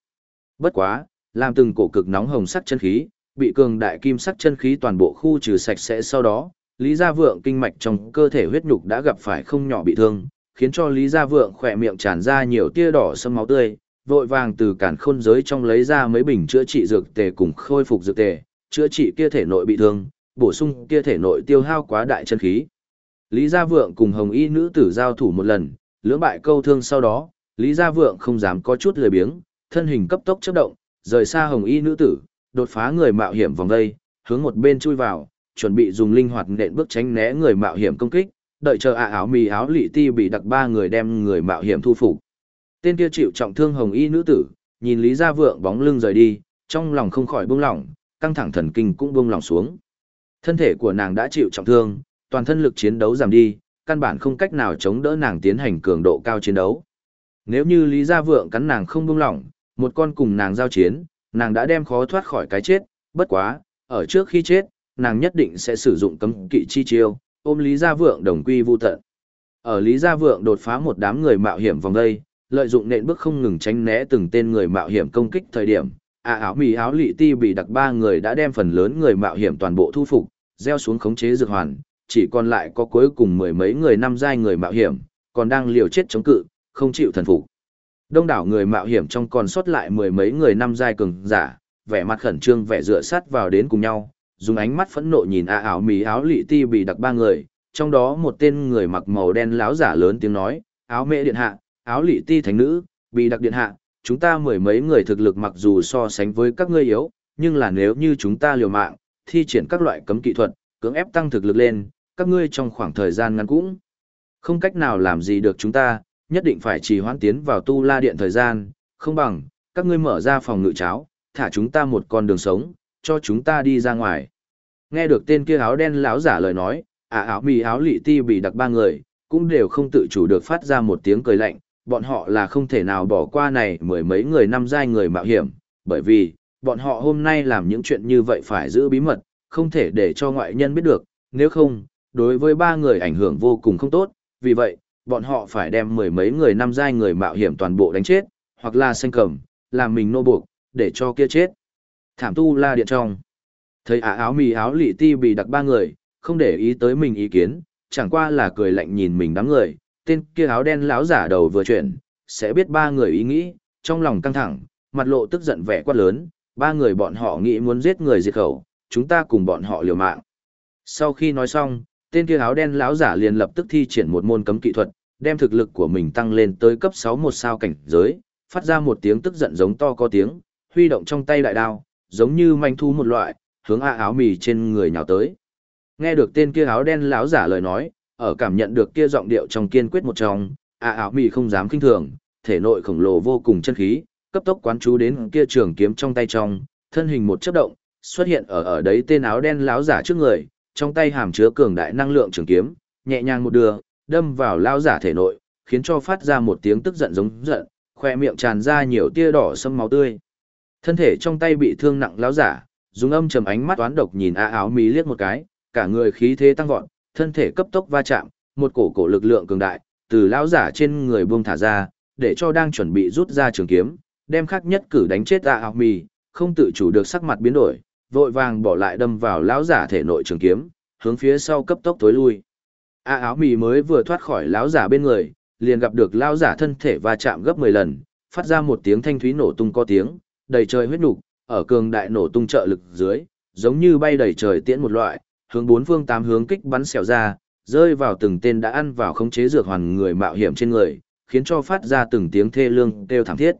Bất quá, làm từng cổ cực nóng hồng sắc chân khí, bị cường đại kim sắc chân khí toàn bộ khu trừ sạch sẽ sau đó, Lý Gia Vượng kinh mạch trong cơ thể huyết nhục đã gặp phải không nhỏ bị thương, khiến cho Lý Gia Vượng khỏe miệng tràn ra nhiều tia đỏ sâm máu tươi, vội vàng từ cản khôn giới trong lấy ra mấy bình chữa trị dược tề cùng khôi phục dược tề, chữa trị kia thể nội bị thương, bổ sung kia thể nội tiêu hao quá đại chân khí. Lý Gia Vượng cùng Hồng Y nữ tử giao thủ một lần, lưỡng bại câu thương sau đó, Lý Gia Vượng không dám có chút lười biếng, thân hình cấp tốc chớp động, rời xa Hồng Y nữ tử, đột phá người mạo hiểm vòng đây, hướng một bên chui vào, chuẩn bị dùng linh hoạt nện bước tránh né người mạo hiểm công kích, đợi chờ ạ áo mì áo lị ti bị đặc ba người đem người mạo hiểm thu phục. Tên kia chịu trọng thương Hồng Y nữ tử, nhìn Lý Gia Vượng bóng lưng rời đi, trong lòng không khỏi buông lỏng, căng thẳng thần kinh cũng buông lỏng xuống. Thân thể của nàng đã chịu trọng thương, toàn thân lực chiến đấu giảm đi, căn bản không cách nào chống đỡ nàng tiến hành cường độ cao chiến đấu. Nếu như Lý Gia Vượng cắn nàng không buông lỏng, một con cùng nàng giao chiến, nàng đã đem khó thoát khỏi cái chết, bất quá, ở trước khi chết, nàng nhất định sẽ sử dụng cấm kỵ chi chiêu, ôm Lý Gia Vượng đồng quy vu tận. Ở Lý Gia Vượng đột phá một đám người mạo hiểm vòng đây, lợi dụng nện bước không ngừng tránh né từng tên người mạo hiểm công kích thời điểm, à áo mì áo lị ti bị đặc ba người đã đem phần lớn người mạo hiểm toàn bộ thu phục, gieo xuống khống chế dược hoàn, chỉ còn lại có cuối cùng mười mấy người năm giai người mạo hiểm, còn đang liều chết chống cự, không chịu thần phục. Đông đảo người mạo hiểm trong còn sót lại mười mấy người năm giai cường giả, vẻ mặt khẩn trương vẻ dựa sát vào đến cùng nhau, dùng ánh mắt phẫn nộ nhìn a áo mì áo lị ti bị đặc ba người, trong đó một tên người mặc màu đen láo giả lớn tiếng nói, áo mẹ điện hạ, áo lị ti thánh nữ, bị đặc điện hạ, chúng ta mười mấy người thực lực mặc dù so sánh với các ngươi yếu, nhưng là nếu như chúng ta liều mạng, thi triển các loại cấm kỹ thuật, cưỡng ép tăng thực lực lên, các ngươi trong khoảng thời gian ngắn cũng không cách nào làm gì được chúng ta, nhất định phải trì hoãn tiến vào tu la điện thời gian, không bằng, các ngươi mở ra phòng ngự cháo, thả chúng ta một con đường sống, cho chúng ta đi ra ngoài. Nghe được tên kia áo đen lão giả lời nói, ả áo mì áo lị ti bị đặc ba người, cũng đều không tự chủ được phát ra một tiếng cười lạnh, bọn họ là không thể nào bỏ qua này mười mấy người năm giai người mạo hiểm, bởi vì, bọn họ hôm nay làm những chuyện như vậy phải giữ bí mật, không thể để cho ngoại nhân biết được, nếu không, đối với ba người ảnh hưởng vô cùng không tốt, vì vậy, bọn họ phải đem mười mấy người năm giai người mạo hiểm toàn bộ đánh chết, hoặc là xanh cầm, làm mình nô buộc, để cho kia chết. Thảm tu la điện trong. Thấy ả áo mì áo lị ti bị đặc ba người, không để ý tới mình ý kiến, chẳng qua là cười lạnh nhìn mình đám người, tên kia áo đen lão giả đầu vừa chuyển, sẽ biết ba người ý nghĩ, trong lòng căng thẳng, mặt lộ tức giận vẻ quát lớn, ba người bọn họ nghĩ muốn giết người diệt khẩu, chúng ta cùng bọn họ liều mạng. Sau khi nói xong, tên kia áo đen lão giả liền lập tức thi triển một môn cấm kỹ thuật, đem thực lực của mình tăng lên tới cấp 6 một sao cảnh giới, phát ra một tiếng tức giận giống to có tiếng, huy động trong tay đại đao, giống như manh thu một loại, hướng a áo mì trên người nhào tới. Nghe được tên kia áo đen lão giả lời nói, ở cảm nhận được kia giọng điệu trong kiên quyết một trong, a áo mì không dám kinh thường, thể nội khổng lồ vô cùng chân khí, cấp tốc quán chú đến kia trường kiếm trong tay trong, thân hình một chớp động, xuất hiện ở ở đấy tên áo đen lão giả trước người, trong tay hàm chứa cường đại năng lượng trường kiếm, nhẹ nhàng một đường, đâm vào lão giả thể nội, khiến cho phát ra một tiếng tức giận giống giận, khoe miệng tràn ra nhiều tia đỏ sâm máu tươi. Thân thể trong tay bị thương nặng lão giả, dùng âm trầm ánh mắt toán độc nhìn A áo mí liếc một cái, cả người khí thế tăng vọt, thân thể cấp tốc va chạm, một cổ cổ lực lượng cường đại từ lão giả trên người buông thả ra, để cho đang chuẩn bị rút ra trường kiếm, đem khắc nhất cử đánh chết A áo mí không tự chủ được sắc mặt biến đổi, vội vàng bỏ lại đâm vào lão giả thể nội trường kiếm, hướng phía sau cấp tốc tối lui. A áo mì mới vừa thoát khỏi lão giả bên người, liền gặp được lão giả thân thể va chạm gấp 10 lần, phát ra một tiếng thanh thúy nổ tung có tiếng, đầy trời huyết nục, ở cường đại nổ tung trợ lực dưới, giống như bay đầy trời tiễn một loại, hướng bốn phương tám hướng kích bắn xẻo ra, rơi vào từng tên đã ăn vào khống chế dược hoàn người mạo hiểm trên người, khiến cho phát ra từng tiếng thê lương kêu thảm thiết.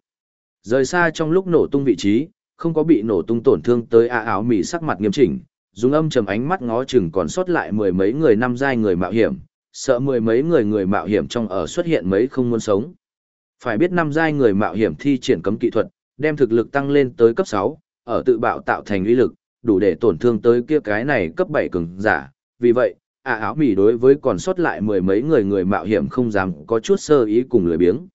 Rời xa trong lúc nổ tung vị trí, không có bị nổ tung tổn thương tới a áo mỉ sắc mặt nghiêm chỉnh, dùng âm trầm ánh mắt ngó chừng còn sót lại mười mấy người năm giai người mạo hiểm, sợ mười mấy người người mạo hiểm trong ở xuất hiện mấy không muốn sống. Phải biết năm giai người mạo hiểm thi triển cấm kỹ thuật, đem thực lực tăng lên tới cấp 6, ở tự bạo tạo thành uy lực, đủ để tổn thương tới kia cái này cấp 7 cường giả. Vì vậy, a áo mỉ đối với còn sót lại mười mấy người người mạo hiểm không dám có chút sơ ý cùng lười biếng.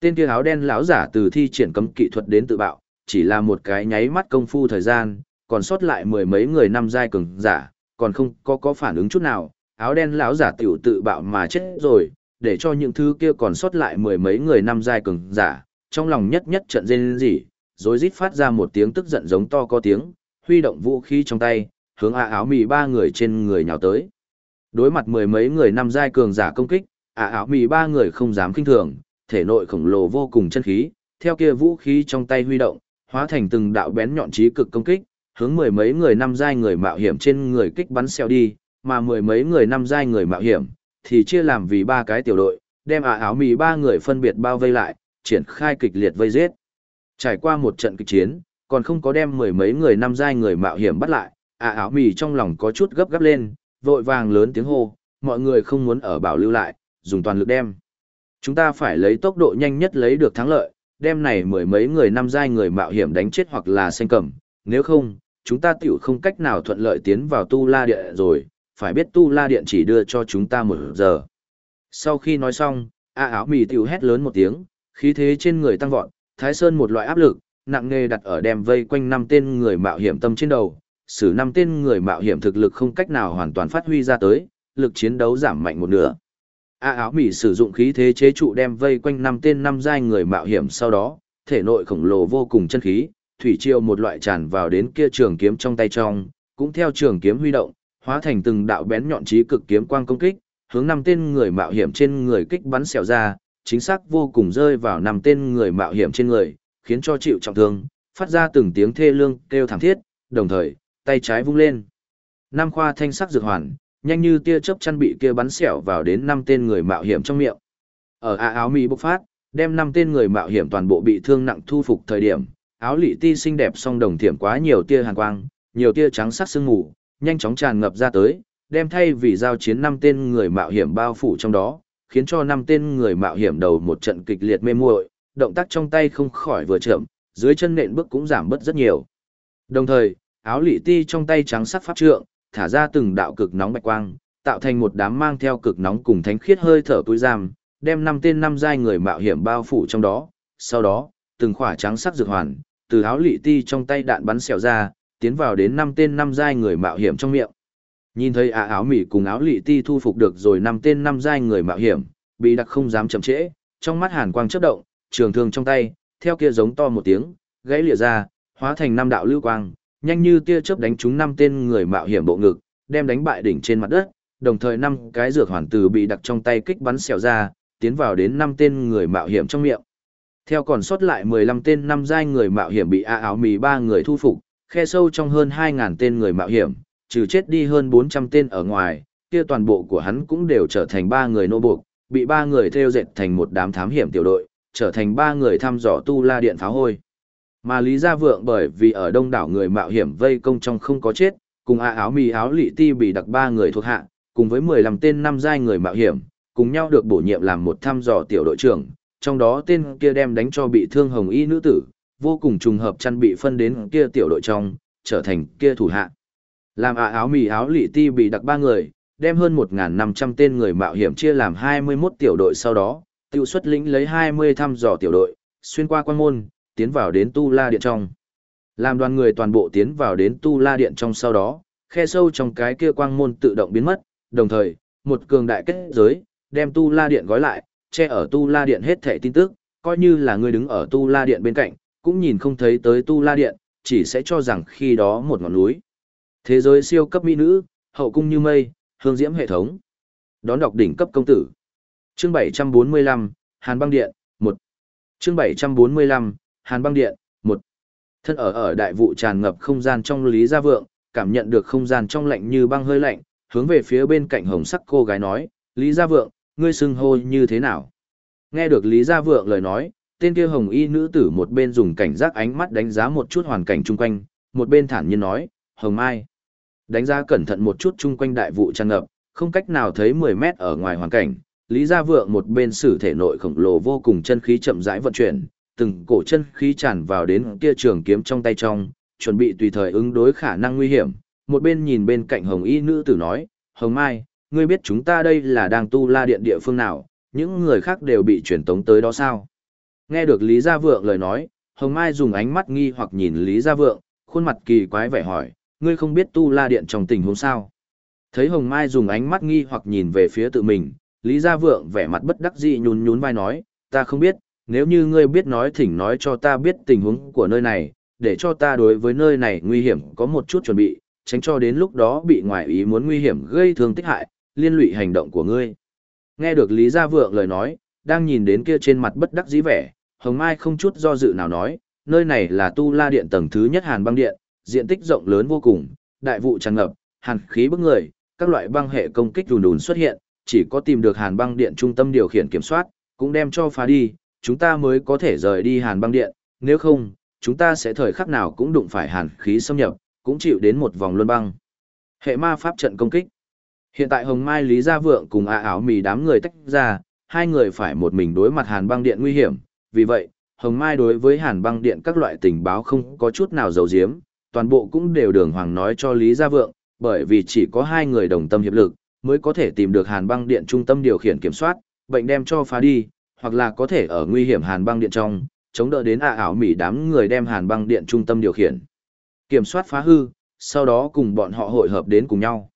Tên kia áo đen lão giả từ thi triển cấm kỹ thuật đến tự bạo, chỉ là một cái nháy mắt công phu thời gian, còn sót lại mười mấy người năm giai cường giả, còn không có có phản ứng chút nào, áo đen lão giả tiểu tự bạo mà chết rồi, để cho những thứ kia còn sót lại mười mấy người năm giai cường giả, trong lòng nhất nhất trận rên rỉ, rồi rít phát ra một tiếng tức giận giống to có tiếng, huy động vũ khí trong tay, hướng a áo mì ba người trên người nhào tới. Đối mặt mười mấy người năm giai cường giả công kích, a áo mì ba người không dám kinh thường, thể nội khổng lồ vô cùng chân khí, theo kia vũ khí trong tay huy động, hóa thành từng đạo bén nhọn trí cực công kích, hướng mười mấy người năm giai người mạo hiểm trên người kích bắn xeo đi, mà mười mấy người năm giai người mạo hiểm thì chia làm vì ba cái tiểu đội, đem ả áo mì ba người phân biệt bao vây lại, triển khai kịch liệt vây giết. Trải qua một trận kịch chiến, còn không có đem mười mấy người năm giai người mạo hiểm bắt lại, ả áo mì trong lòng có chút gấp gáp lên, vội vàng lớn tiếng hô, mọi người không muốn ở bảo lưu lại, dùng toàn lực đem. Chúng ta phải lấy tốc độ nhanh nhất lấy được thắng lợi, đem này mười mấy người năm giai người mạo hiểm đánh chết hoặc là xanh cầm, nếu không, chúng ta tiểu không cách nào thuận lợi tiến vào tu la điện rồi, phải biết tu la điện chỉ đưa cho chúng ta một giờ. Sau khi nói xong, A áo mì tiểu hét lớn một tiếng, khí thế trên người tăng vọt, thái sơn một loại áp lực, nặng nề đặt ở đem vây quanh năm tên người mạo hiểm tâm trên đầu, xử năm tên người mạo hiểm thực lực không cách nào hoàn toàn phát huy ra tới, lực chiến đấu giảm mạnh một nửa. A áo mỉ sử dụng khí thế chế trụ đem vây quanh năm tên năm giai người mạo hiểm sau đó, thể nội khổng lồ vô cùng chân khí, thủy triều một loại tràn vào đến kia trường kiếm trong tay trong, cũng theo trường kiếm huy động, hóa thành từng đạo bén nhọn chí cực kiếm quang công kích, hướng năm tên người mạo hiểm trên người kích bắn xẻo ra, chính xác vô cùng rơi vào năm tên người mạo hiểm trên người, khiến cho chịu trọng thương, phát ra từng tiếng thê lương kêu thảm thiết, đồng thời, tay trái vung lên. Nam khoa thanh sắc dược hoàn, nhanh như tia chớp chăn bị kia bắn xẻo vào đến năm tên người mạo hiểm trong miệng. Ở a áo mỹ bộc phát, đem năm tên người mạo hiểm toàn bộ bị thương nặng thu phục thời điểm, áo lị ti xinh đẹp song đồng thiểm quá nhiều tia hàn quang, nhiều tia trắng sắc sương mù, nhanh chóng tràn ngập ra tới, đem thay vì giao chiến năm tên người mạo hiểm bao phủ trong đó, khiến cho năm tên người mạo hiểm đầu một trận kịch liệt mê muội, động tác trong tay không khỏi vừa chậm, dưới chân nện bước cũng giảm bớt rất nhiều. Đồng thời, áo lị ti trong tay trắng sắc pháp trượng, thả ra từng đạo cực nóng bạch quang, tạo thành một đám mang theo cực nóng cùng thánh khiết hơi thở túi giam, đem năm tên năm giai người mạo hiểm bao phủ trong đó. Sau đó, từng khỏa trắng sắc dược hoàn, từ áo lị ti trong tay đạn bắn xẻo ra, tiến vào đến năm tên năm giai người mạo hiểm trong miệng. Nhìn thấy ả áo mỉ cùng áo lị ti thu phục được rồi năm tên năm giai người mạo hiểm, bị đặc không dám chậm trễ, trong mắt hàn quang chớp động, trường thương trong tay, theo kia giống to một tiếng, gãy lìa ra, hóa thành năm đạo lưu quang, nhanh như tia chớp đánh trúng năm tên người mạo hiểm bộ ngực, đem đánh bại đỉnh trên mặt đất, đồng thời năm cái dược hoàn từ bị đặt trong tay kích bắn xẻo ra, tiến vào đến năm tên người mạo hiểm trong miệng. Theo còn sót lại 15 tên năm giai người mạo hiểm bị A áo mì ba người thu phục, khe sâu trong hơn 2000 tên người mạo hiểm, trừ chết đi hơn 400 tên ở ngoài, kia toàn bộ của hắn cũng đều trở thành ba người nô buộc, bị ba người theo dệt thành một đám thám hiểm tiểu đội, trở thành ba người thăm dò tu la điện phá hôi. Mà Lý Gia Vượng bởi vì ở đông đảo người mạo hiểm vây công trong không có chết, cùng A áo mì áo lị ti bị đặc ba người thuộc hạ, cùng với 15 tên năm giai người mạo hiểm, cùng nhau được bổ nhiệm làm một thăm dò tiểu đội trưởng, trong đó tên kia đem đánh cho bị thương hồng y nữ tử, vô cùng trùng hợp chăn bị phân đến kia tiểu đội trong, trở thành kia thủ hạ. Làm ạ áo mì áo lị ti bị đặc ba người, đem hơn 1.500 tên người mạo hiểm chia làm 21 tiểu đội sau đó, tiêu xuất lĩnh lấy 20 thăm dò tiểu đội, xuyên qua quan môn, tiến vào đến tu la điện trong. Làm đoàn người toàn bộ tiến vào đến tu la điện trong sau đó, khe sâu trong cái kia quang môn tự động biến mất, đồng thời, một cường đại kết giới, đem tu la điện gói lại, che ở tu la điện hết thẻ tin tức, coi như là người đứng ở tu la điện bên cạnh, cũng nhìn không thấy tới tu la điện, chỉ sẽ cho rằng khi đó một ngọn núi. Thế giới siêu cấp mỹ nữ, hậu cung như mây, hương diễm hệ thống. Đón đọc đỉnh cấp công tử. Chương 745, Hàn băng điện, 1. Chương 745, Hàn băng điện, một Thân ở ở đại vụ tràn ngập không gian trong lý gia vượng, cảm nhận được không gian trong lạnh như băng hơi lạnh, hướng về phía bên cạnh hồng sắc cô gái nói, Lý Gia Vượng, ngươi xưng hô như thế nào? Nghe được Lý Gia Vượng lời nói, tên kia hồng y nữ tử một bên dùng cảnh giác ánh mắt đánh giá một chút hoàn cảnh chung quanh, một bên thản nhiên nói, Hồng Mai. Đánh giá cẩn thận một chút chung quanh đại vụ tràn ngập, không cách nào thấy 10 mét ở ngoài hoàn cảnh, Lý Gia Vượng một bên sử thể nội khổng lồ vô cùng chân khí chậm rãi vận chuyển, từng cổ chân khí tràn vào đến kia trường kiếm trong tay trong, chuẩn bị tùy thời ứng đối khả năng nguy hiểm, một bên nhìn bên cạnh hồng y nữ tử nói, Hồng Mai, ngươi biết chúng ta đây là đang tu la điện địa phương nào, những người khác đều bị truyền tống tới đó sao? Nghe được Lý Gia Vượng lời nói, Hồng Mai dùng ánh mắt nghi hoặc nhìn Lý Gia Vượng, khuôn mặt kỳ quái vẻ hỏi, ngươi không biết tu la điện trong tình huống sao? Thấy Hồng Mai dùng ánh mắt nghi hoặc nhìn về phía tự mình, Lý Gia Vượng vẻ mặt bất đắc dĩ nhún nhún vai nói, ta không biết, nếu như ngươi biết nói thỉnh nói cho ta biết tình huống của nơi này, để cho ta đối với nơi này nguy hiểm có một chút chuẩn bị, tránh cho đến lúc đó bị ngoại ý muốn nguy hiểm gây thương tích hại, liên lụy hành động của ngươi. Nghe được Lý Gia Vượng lời nói, đang nhìn đến kia trên mặt bất đắc dĩ vẻ, Hồng Mai không chút do dự nào nói, nơi này là tu la điện tầng thứ nhất hàn băng điện, diện tích rộng lớn vô cùng, đại vụ tràn ngập, hàn khí bức người, các loại băng hệ công kích đùn đùn xuất hiện, chỉ có tìm được hàn băng điện trung tâm điều khiển kiểm soát, cũng đem cho phá đi, chúng ta mới có thể rời đi hàn băng điện, nếu không, chúng ta sẽ thời khắc nào cũng đụng phải hàn khí xâm nhập, cũng chịu đến một vòng luân băng. Hệ ma pháp trận công kích. Hiện tại Hồng Mai Lý Gia Vượng cùng A áo mì đám người tách ra, hai người phải một mình đối mặt Hàn băng điện nguy hiểm, vì vậy, Hồng Mai đối với Hàn băng điện các loại tình báo không có chút nào giấu giếm, toàn bộ cũng đều đường hoàng nói cho Lý Gia Vượng, bởi vì chỉ có hai người đồng tâm hiệp lực, mới có thể tìm được Hàn băng điện trung tâm điều khiển kiểm soát, bệnh đem cho phá đi, hoặc là có thể ở nguy hiểm Hàn băng điện trong, chống đỡ đến ạ ảo mỉ đám người đem Hàn băng điện trung tâm điều khiển. Kiểm soát phá hư, sau đó cùng bọn họ hội hợp đến cùng nhau.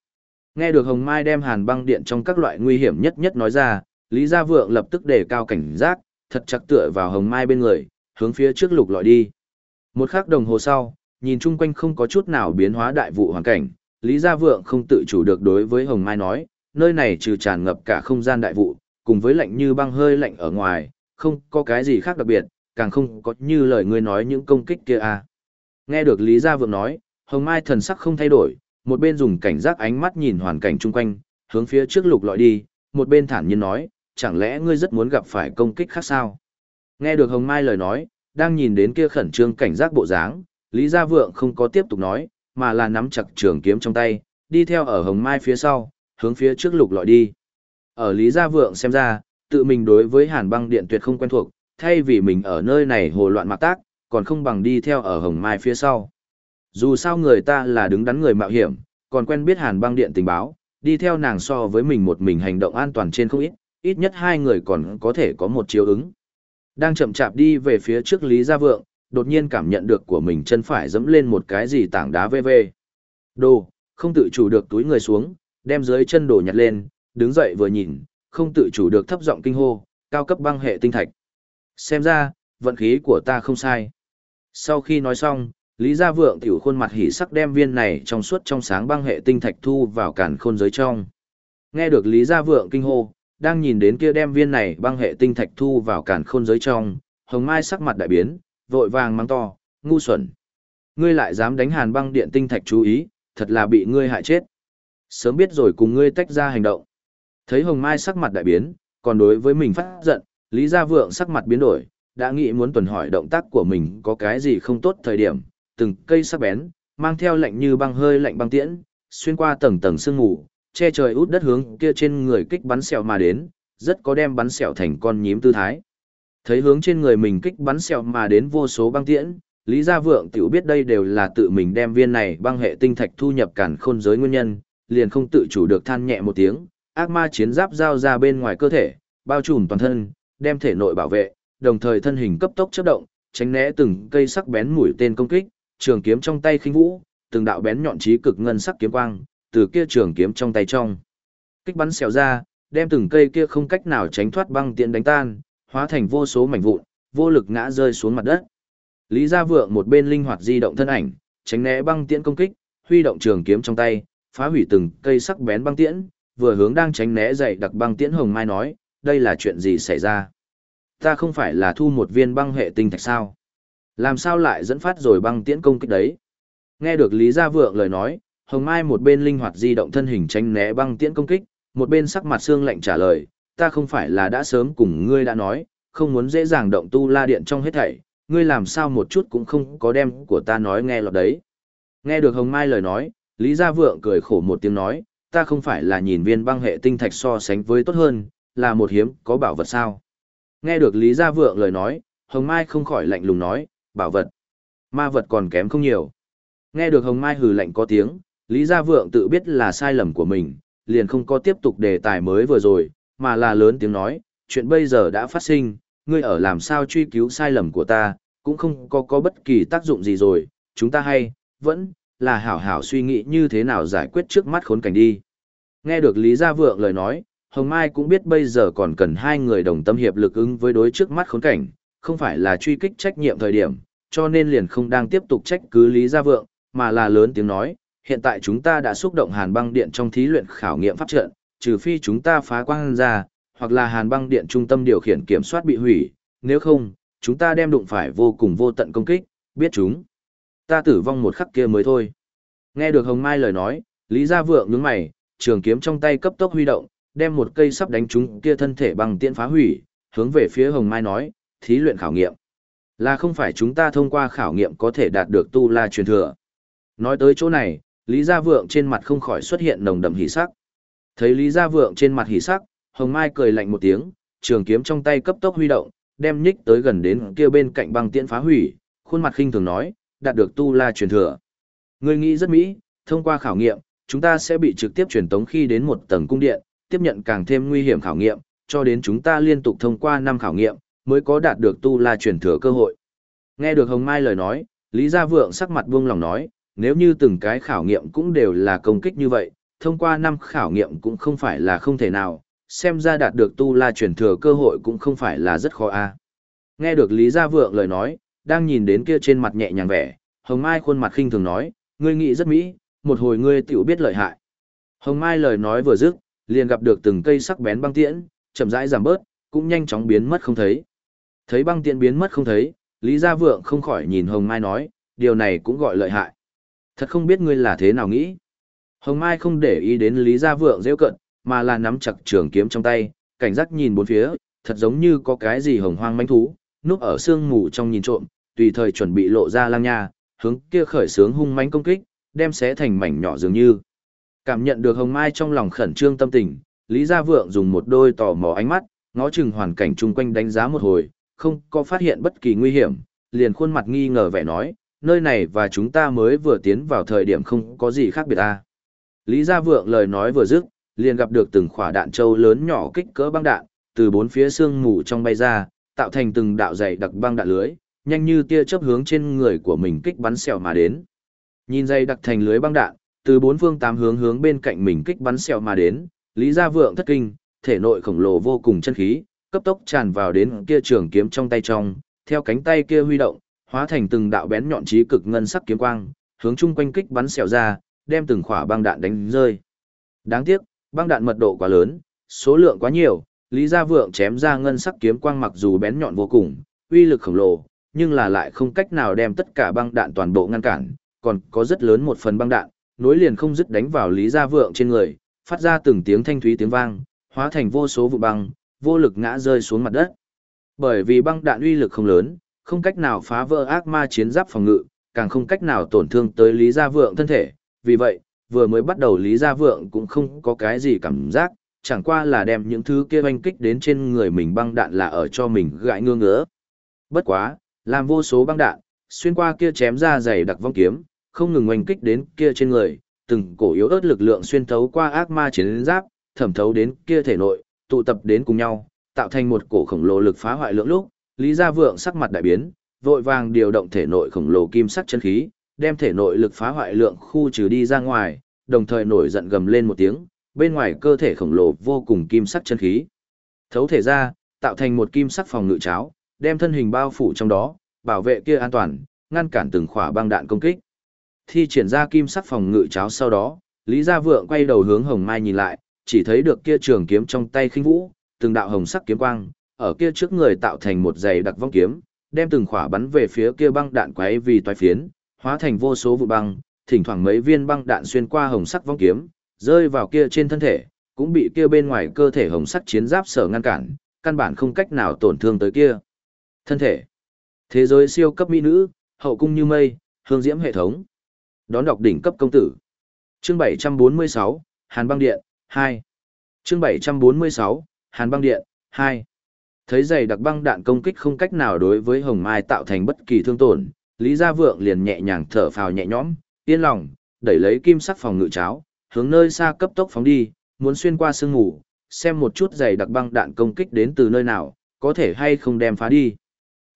Nghe được Hồng Mai đem hàn băng điện trong các loại nguy hiểm nhất nhất nói ra, Lý Gia Vượng lập tức đề cao cảnh giác, thật chặt tựa vào Hồng Mai bên người, hướng phía trước lục lọi đi. Một khắc đồng hồ sau, nhìn chung quanh không có chút nào biến hóa đại vụ hoàn cảnh, Lý Gia Vượng không tự chủ được đối với Hồng Mai nói, nơi này trừ tràn ngập cả không gian đại vụ, cùng với lạnh như băng hơi lạnh ở ngoài, không có cái gì khác đặc biệt, càng không có như lời ngươi nói những công kích kia à. Nghe được Lý Gia Vượng nói, Hồng Mai thần sắc không thay đổi, một bên dùng cảnh giác ánh mắt nhìn hoàn cảnh chung quanh, hướng phía trước lục lọi đi, một bên thản nhiên nói, chẳng lẽ ngươi rất muốn gặp phải công kích khác sao? Nghe được Hồng Mai lời nói, đang nhìn đến kia khẩn trương cảnh giác bộ dáng, Lý Gia Vượng không có tiếp tục nói, mà là nắm chặt trường kiếm trong tay, đi theo ở Hồng Mai phía sau, hướng phía trước lục lọi đi. Ở Lý Gia Vượng xem ra, tự mình đối với Hàn băng điện tuyệt không quen thuộc, thay vì mình ở nơi này hồ loạn mạc tác, còn không bằng đi theo ở Hồng Mai phía sau. Dù sao người ta là đứng đắn người mạo hiểm, còn quen biết hàn băng điện tình báo, đi theo nàng so với mình một mình hành động an toàn trên không ít, ít nhất hai người còn có thể có một chiếu ứng. Đang chậm chạp đi về phía trước Lý Gia Vượng, đột nhiên cảm nhận được của mình chân phải dẫm lên một cái gì tảng đá vê vê. Đồ, không tự chủ được túi người xuống, đem dưới chân đồ nhặt lên, đứng dậy vừa nhìn, không tự chủ được thấp giọng kinh hô, cao cấp băng hệ tinh thạch. Xem ra, vận khí của ta không sai. Sau khi nói xong, Lý Gia Vượng tiểu khuôn mặt hỉ sắc đem viên này trong suốt trong sáng băng hệ tinh thạch thu vào cản khôn giới trong. Nghe được Lý Gia Vượng kinh hô, đang nhìn đến kia đem viên này băng hệ tinh thạch thu vào càn khôn giới trong, hồng mai sắc mặt đại biến, vội vàng mắng to, ngu xuẩn. Ngươi lại dám đánh hàn băng điện tinh thạch chú ý, thật là bị ngươi hại chết. Sớm biết rồi cùng ngươi tách ra hành động. Thấy hồng mai sắc mặt đại biến, còn đối với mình phát giận, Lý Gia Vượng sắc mặt biến đổi, đã nghĩ muốn tuần hỏi động tác của mình có cái gì không tốt thời điểm, từng cây sắc bén, mang theo lạnh như băng hơi lạnh băng tiễn, xuyên qua tầng tầng sương mù, che trời út đất hướng kia trên người kích bắn sẹo mà đến, rất có đem bắn sẹo thành con nhím tư thái. Thấy hướng trên người mình kích bắn sẹo mà đến vô số băng tiễn, Lý Gia Vượng tiểu biết đây đều là tự mình đem viên này băng hệ tinh thạch thu nhập cản khôn giới nguyên nhân, liền không tự chủ được than nhẹ một tiếng, ác ma chiến giáp giao ra bên ngoài cơ thể, bao trùm toàn thân, đem thể nội bảo vệ, đồng thời thân hình cấp tốc chớp động, tránh né từng cây sắc bén mũi tên công kích, trường kiếm trong tay khinh vũ, từng đạo bén nhọn chí cực ngân sắc kiếm quang, từ kia trường kiếm trong tay trong. Kích bắn xèo ra, đem từng cây kia không cách nào tránh thoát băng tiện đánh tan, hóa thành vô số mảnh vụn, vô lực ngã rơi xuống mặt đất. Lý Gia Vượng một bên linh hoạt di động thân ảnh, tránh né băng tiễn công kích, huy động trường kiếm trong tay, phá hủy từng cây sắc bén băng tiễn, vừa hướng đang tránh né dậy đặc băng tiễn hồng mai nói, đây là chuyện gì xảy ra? Ta không phải là thu một viên băng hệ tinh thạch sao? Làm sao lại dẫn phát rồi băng tiễn công kích đấy? Nghe được Lý Gia Vượng lời nói, Hồng Mai một bên linh hoạt di động thân hình tránh né băng tiễn công kích, một bên sắc mặt xương lạnh trả lời, ta không phải là đã sớm cùng ngươi đã nói, không muốn dễ dàng động tu la điện trong hết thảy, ngươi làm sao một chút cũng không có đem của ta nói nghe lọt đấy. Nghe được Hồng Mai lời nói, Lý Gia Vượng cười khổ một tiếng nói, ta không phải là nhìn viên băng hệ tinh thạch so sánh với tốt hơn, là một hiếm có bảo vật sao. Nghe được Lý Gia Vượng lời nói, Hồng Mai không khỏi lạnh lùng nói, bảo vật. Ma vật còn kém không nhiều. Nghe được Hồng Mai hừ lạnh có tiếng, Lý Gia Vượng tự biết là sai lầm của mình, liền không có tiếp tục đề tài mới vừa rồi, mà là lớn tiếng nói, chuyện bây giờ đã phát sinh, ngươi ở làm sao truy cứu sai lầm của ta, cũng không có có bất kỳ tác dụng gì rồi, chúng ta hay, vẫn, là hảo hảo suy nghĩ như thế nào giải quyết trước mắt khốn cảnh đi. Nghe được Lý Gia Vượng lời nói, Hồng Mai cũng biết bây giờ còn cần hai người đồng tâm hiệp lực ứng với đối trước mắt khốn cảnh, không phải là truy kích trách nhiệm thời điểm, cho nên liền không đang tiếp tục trách cứ Lý Gia Vượng, mà là lớn tiếng nói, hiện tại chúng ta đã xúc động hàn băng điện trong thí luyện khảo nghiệm pháp trận, trừ phi chúng ta phá quang ra, hoặc là hàn băng điện trung tâm điều khiển kiểm soát bị hủy, nếu không, chúng ta đem đụng phải vô cùng vô tận công kích, biết chúng. Ta tử vong một khắc kia mới thôi. Nghe được Hồng Mai lời nói, Lý Gia Vượng nhướng mày, trường kiếm trong tay cấp tốc huy động, đem một cây sắp đánh trúng kia thân thể bằng tiện phá hủy, hướng về phía Hồng Mai nói, thí luyện khảo nghiệm. Là không phải chúng ta thông qua khảo nghiệm có thể đạt được tu la truyền thừa. Nói tới chỗ này, Lý Gia Vượng trên mặt không khỏi xuất hiện nồng đậm hỉ sắc. Thấy Lý Gia Vượng trên mặt hỉ sắc, Hồng Mai cười lạnh một tiếng, trường kiếm trong tay cấp tốc huy động, đem nhích tới gần đến kia bên cạnh băng tiễn phá hủy, khuôn mặt khinh thường nói, đạt được tu la truyền thừa. Ngươi nghĩ rất mỹ, thông qua khảo nghiệm, chúng ta sẽ bị trực tiếp truyền tống khi đến một tầng cung điện, tiếp nhận càng thêm nguy hiểm khảo nghiệm, cho đến chúng ta liên tục thông qua năm khảo nghiệm, mới có đạt được tu la truyền thừa cơ hội. Nghe được Hồng Mai lời nói, Lý Gia Vượng sắc mặt buông lòng nói, nếu như từng cái khảo nghiệm cũng đều là công kích như vậy, thông qua năm khảo nghiệm cũng không phải là không thể nào, xem ra đạt được tu la truyền thừa cơ hội cũng không phải là rất khó a. Nghe được Lý Gia Vượng lời nói, đang nhìn đến kia trên mặt nhẹ nhàng vẻ, Hồng Mai khuôn mặt khinh thường nói, ngươi nghĩ rất mỹ, một hồi ngươi tiểu biết lợi hại. Hồng Mai lời nói vừa dứt, liền gặp được từng cây sắc bén băng tiễn, chậm rãi giảm bớt, cũng nhanh chóng biến mất không thấy. Thấy băng tiễn biến mất không thấy, Lý Gia Vượng không khỏi nhìn Hồng Mai nói, điều này cũng gọi lợi hại. Thật không biết ngươi là thế nào nghĩ. Hồng Mai không để ý đến Lý Gia Vượng rêu cận, mà là nắm chặt trường kiếm trong tay, cảnh giác nhìn bốn phía, thật giống như có cái gì hồng hoang manh thú, núp ở sương mù trong nhìn trộm, tùy thời chuẩn bị lộ ra lang nha, hướng kia khởi sướng hung mãnh công kích, đem xé thành mảnh nhỏ dường như. Cảm nhận được Hồng Mai trong lòng khẩn trương tâm tình, Lý Gia Vượng dùng một đôi tò mò ánh mắt, ngó chừng hoàn cảnh chung quanh đánh giá một hồi, không có phát hiện bất kỳ nguy hiểm, liền khuôn mặt nghi ngờ vẻ nói, nơi này và chúng ta mới vừa tiến vào thời điểm không có gì khác biệt ta. Lý Gia Vượng lời nói vừa dứt, liền gặp được từng khỏa đạn châu lớn nhỏ kích cỡ băng đạn, từ bốn phía xương mù trong bay ra, tạo thành từng đạo dày đặc băng đạn lưới, nhanh như tia chớp hướng trên người của mình kích bắn xèo mà đến. Nhìn dây đặc thành lưới băng đạn, từ bốn phương tám hướng hướng bên cạnh mình kích bắn xẹo mà đến, Lý Gia Vượng thất kinh, thể nội khổng lồ vô cùng chân khí, cấp tốc tràn vào đến kia trường kiếm trong tay trong, theo cánh tay kia huy động, hóa thành từng đạo bén nhọn chí cực ngân sắc kiếm quang, hướng chung quanh kích bắn xẹo ra, đem từng khỏa băng đạn đánh rơi. Đáng tiếc, băng đạn mật độ quá lớn, Số lượng quá nhiều, Lý Gia Vượng chém ra ngân sắc kiếm quang mặc dù bén nhọn vô cùng, uy lực khổng lồ, nhưng là lại không cách nào đem tất cả băng đạn toàn bộ ngăn cản, còn có rất lớn một phần băng đạn, nối liền không dứt đánh vào Lý Gia Vượng trên người, phát ra từng tiếng thanh thúy tiếng vang, hóa thành vô số vụ băng, vô lực ngã rơi xuống mặt đất. Bởi vì băng đạn uy lực không lớn, không cách nào phá vỡ ác ma chiến giáp phòng ngự, càng không cách nào tổn thương tới Lý Gia Vượng thân thể, vì vậy, vừa mới bắt đầu Lý Gia Vượng cũng không có cái gì cảm giác, chẳng qua là đem những thứ kia oanh kích đến trên người mình băng đạn là ở cho mình gãi ngương ngỡ. Bất quá, làm vô số băng đạn, xuyên qua kia chém ra dày đặc vong kiếm, không ngừng oanh kích đến kia trên người, từng cổ yếu ớt lực lượng xuyên thấu qua ác ma chiến giáp, thẩm thấu đến kia thể nội, tụ tập đến cùng nhau, tạo thành một cổ khổng lồ lực phá hoại lượng lúc, Lý Gia Vượng sắc mặt đại biến, vội vàng điều động thể nội khổng lồ kim sắc chân khí, đem thể nội lực phá hoại lượng khu trừ đi ra ngoài, đồng thời nổi giận gầm lên một tiếng, bên ngoài cơ thể khổng lồ vô cùng kim sắc chân khí. Thấu thể ra, tạo thành một kim sắc phòng ngự cháo, đem thân hình bao phủ trong đó, bảo vệ kia an toàn, ngăn cản từng khỏa băng đạn công kích. Thi triển ra kim sắc phòng ngự cháo sau đó, Lý Gia Vượng quay đầu hướng Hồng Mai nhìn lại, chỉ thấy được kia trường kiếm trong tay khinh vũ, từng đạo hồng sắc kiếm quang, ở kia trước người tạo thành một dày đặc vong kiếm, đem từng khỏa bắn về phía kia băng đạn quấy vì toái phiến, hóa thành vô số vụ băng, thỉnh thoảng mấy viên băng đạn xuyên qua hồng sắc vong kiếm, rơi vào kia trên thân thể, cũng bị kia bên ngoài cơ thể hồng sắc chiến giáp sở ngăn cản, căn bản không cách nào tổn thương tới kia. Thân thể. Thế giới siêu cấp mỹ nữ, hậu cung như mây, hương diễm hệ thống. Đón đọc đỉnh cấp công tử. Chương 746, Hàn băng điện, 2. Chương 746, Hàn băng điện, 2. Thấy giày đặc băng đạn công kích không cách nào đối với Hồng Mai tạo thành bất kỳ thương tổn, Lý Gia Vượng liền nhẹ nhàng thở phào nhẹ nhõm, yên lòng, đẩy lấy kim sắc phòng ngự cháo, hướng nơi xa cấp tốc phóng đi, muốn xuyên qua sương ngủ, xem một chút giày đặc băng đạn công kích đến từ nơi nào, có thể hay không đem phá đi.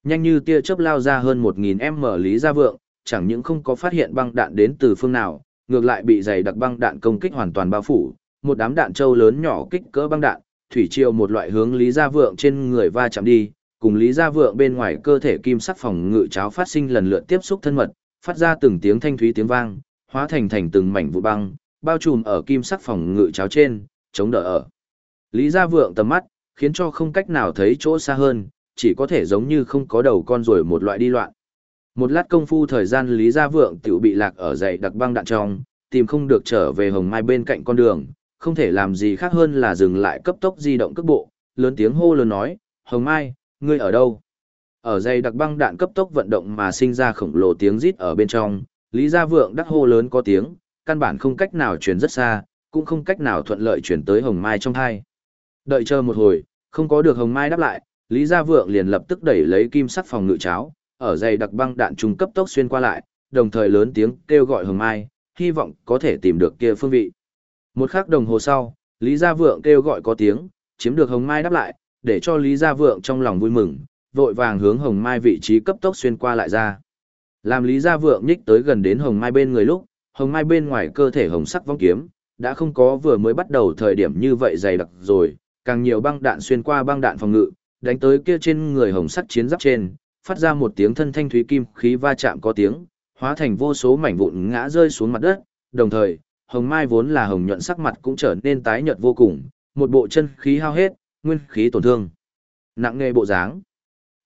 Nhanh như tia chớp lao ra hơn 1000m Lý Gia Vượng, chẳng những không có phát hiện băng đạn đến từ phương nào, ngược lại bị dày đặc băng đạn công kích hoàn toàn bao phủ, một đám đạn châu lớn nhỏ kích cỡ băng đạn, thủy triều một loại hướng Lý Gia Vượng trên người va chạm đi, cùng Lý Gia Vượng bên ngoài cơ thể kim sắc phòng ngự cháo phát sinh lần lượt tiếp xúc thân mật, phát ra từng tiếng thanh thúy tiếng vang, hóa thành thành từng mảnh vụ băng, bao trùm ở kim sắc phòng ngự cháo trên, chống đỡ ở. Lý Gia Vượng tầm mắt, khiến cho không cách nào thấy chỗ xa hơn, chỉ có thể giống như không có đầu con rồi một loại đi loạn. Một lát công phu thời gian Lý Gia Vượng tiểu bị lạc ở dãy đặc băng đạn trong, tìm không được trở về Hồng Mai bên cạnh con đường, không thể làm gì khác hơn là dừng lại cấp tốc di động cước bộ, lớn tiếng hô lớn nói, Hồng Mai, ngươi ở đâu? Ở dây đặc băng đạn cấp tốc vận động mà sinh ra khổng lồ tiếng rít ở bên trong, Lý Gia Vượng đắc hô lớn có tiếng, căn bản không cách nào truyền rất xa, cũng không cách nào thuận lợi chuyển tới Hồng Mai trong hai. Đợi chờ một hồi, không có được Hồng Mai đáp lại, Lý Gia Vượng liền lập tức đẩy lấy kim sắc phòng ngự cháo, ở dây đặc băng đạn trung cấp tốc xuyên qua lại, đồng thời lớn tiếng kêu gọi Hồng Mai, hy vọng có thể tìm được kia phương vị. Một khắc đồng hồ sau, Lý Gia Vượng kêu gọi có tiếng, chiếm được Hồng Mai đáp lại, để cho Lý Gia Vượng trong lòng vui mừng, vội vàng hướng Hồng Mai vị trí cấp tốc xuyên qua lại ra. Làm Lý Gia Vượng nhích tới gần đến Hồng Mai bên người lúc, Hồng Mai bên ngoài cơ thể hồng sắc vong kiếm, đã không có vừa mới bắt đầu thời điểm như vậy dày đặc rồi, càng nhiều băng đạn xuyên qua băng đạn phòng ngự, đánh tới kia trên người hồng sắc chiến giáp trên, phát ra một tiếng thân thanh thúy kim khí va chạm có tiếng, hóa thành vô số mảnh vụn ngã rơi xuống mặt đất, đồng thời, hồng mai vốn là hồng nhuận sắc mặt cũng trở nên tái nhợt vô cùng, một bộ chân khí hao hết, nguyên khí tổn thương. Nặng nghề bộ dáng.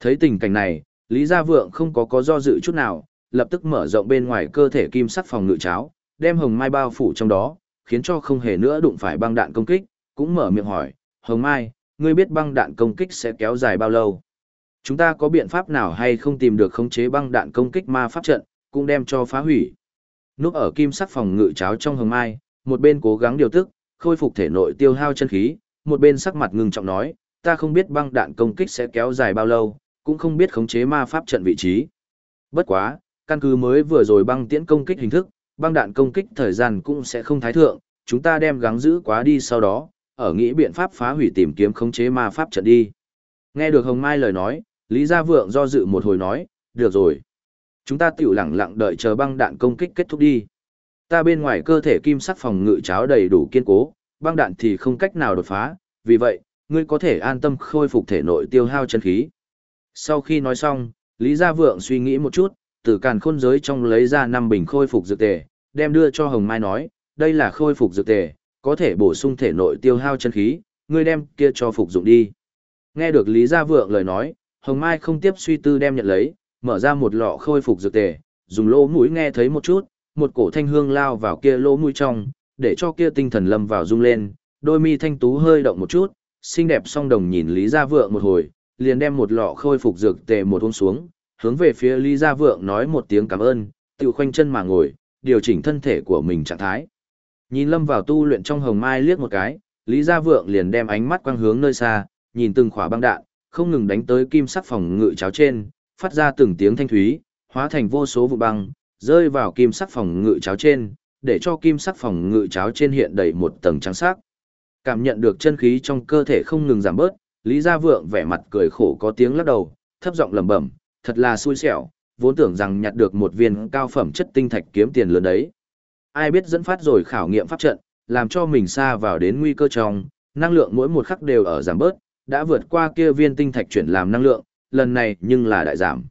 Thấy tình cảnh này, Lý Gia Vượng không có có do dự chút nào, lập tức mở rộng bên ngoài cơ thể kim sắc phòng ngự cháo, đem hồng mai bao phủ trong đó, khiến cho không hề nữa đụng phải băng đạn công kích, cũng mở miệng hỏi, Hồng Mai, ngươi biết băng đạn công kích sẽ kéo dài bao lâu? Chúng ta có biện pháp nào hay không tìm được khống chế băng đạn công kích ma pháp trận, cũng đem cho phá hủy. Núp ở kim sắc phòng ngự cháo trong hồng mai, một bên cố gắng điều tức, khôi phục thể nội tiêu hao chân khí, một bên sắc mặt ngưng trọng nói, ta không biết băng đạn công kích sẽ kéo dài bao lâu, cũng không biết khống chế ma pháp trận vị trí. Bất quá, căn cứ mới vừa rồi băng tiễn công kích hình thức, băng đạn công kích thời gian cũng sẽ không thái thượng, chúng ta đem gắng giữ quá đi sau đó, ở nghĩ biện pháp phá hủy tìm kiếm khống chế ma pháp trận đi. Nghe được Hồng Mai lời nói, Lý Gia Vượng do dự một hồi nói, được rồi. Chúng ta tiểu lặng lặng đợi chờ băng đạn công kích kết thúc đi. Ta bên ngoài cơ thể kim sắc phòng ngự cháo đầy đủ kiên cố, băng đạn thì không cách nào đột phá, vì vậy, ngươi có thể an tâm khôi phục thể nội tiêu hao chân khí. Sau khi nói xong, Lý Gia Vượng suy nghĩ một chút, từ càn khôn giới trong lấy ra năm bình khôi phục dược tề, đem đưa cho Hồng Mai nói, đây là khôi phục dược tề, có thể bổ sung thể nội tiêu hao chân khí, ngươi đem kia cho phục dụng đi. Nghe được Lý Gia Vượng lời nói, Hồng Mai không tiếp suy tư đem nhận lấy, mở ra một lọ khôi phục dược tề, dùng lỗ mũi nghe thấy một chút, một cổ thanh hương lao vào kia lỗ mũi trong, để cho kia tinh thần lâm vào rung lên, đôi mi thanh tú hơi động một chút, xinh đẹp song đồng nhìn Lý Gia Vượng một hồi, liền đem một lọ khôi phục dược tề một uống xuống, hướng về phía Lý Gia Vượng nói một tiếng cảm ơn, tự khoanh chân mà ngồi, điều chỉnh thân thể của mình trạng thái. Nhìn lâm vào tu luyện trong hồng mai liếc một cái, Lý Gia Vượng liền đem ánh mắt quang hướng nơi xa, nhìn từng khỏa băng đạn, không ngừng đánh tới kim sắc phòng ngự cháo trên, phát ra từng tiếng thanh thúy, hóa thành vô số vụ băng, rơi vào kim sắc phòng ngự cháo trên, để cho kim sắc phòng ngự cháo trên hiện đầy một tầng trắng sắc. Cảm nhận được chân khí trong cơ thể không ngừng giảm bớt, Lý Gia Vượng vẻ mặt cười khổ có tiếng lắc đầu, thấp giọng lẩm bẩm, thật là xui xẻo, vốn tưởng rằng nhặt được một viên cao phẩm chất tinh thạch kiếm tiền lớn đấy. Ai biết dẫn phát rồi khảo nghiệm pháp trận, làm cho mình xa vào đến nguy cơ trong, năng lượng mỗi một khắc đều ở giảm bớt, đã vượt qua kia viên tinh thạch chuyển làm năng lượng, lần này nhưng là đại giảm.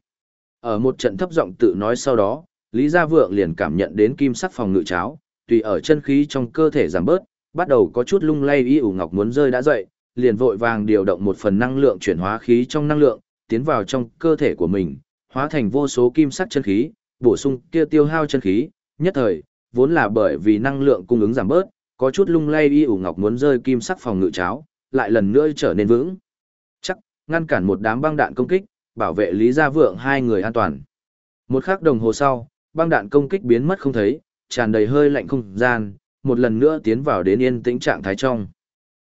Ở một trận thấp giọng tự nói sau đó, Lý Gia Vượng liền cảm nhận đến kim sắc phòng ngự cháo, tùy ở chân khí trong cơ thể giảm bớt, bắt đầu có chút lung lay y ủ ngọc muốn rơi đã dậy, liền vội vàng điều động một phần năng lượng chuyển hóa khí trong năng lượng, tiến vào trong cơ thể của mình, hóa thành vô số kim sắc chân khí, bổ sung kia tiêu hao chân khí, nhất thời, vốn là bởi vì năng lượng cung ứng giảm bớt, có chút lung lay y ủ ngọc muốn rơi kim sắc phòng ngự cháo, lại lần nữa trở nên vững. Chắc, ngăn cản một đám băng đạn công kích, bảo vệ Lý Gia Vượng hai người an toàn. Một khắc đồng hồ sau, băng đạn công kích biến mất không thấy, tràn đầy hơi lạnh không gian, một lần nữa tiến vào đến yên tĩnh trạng thái trong.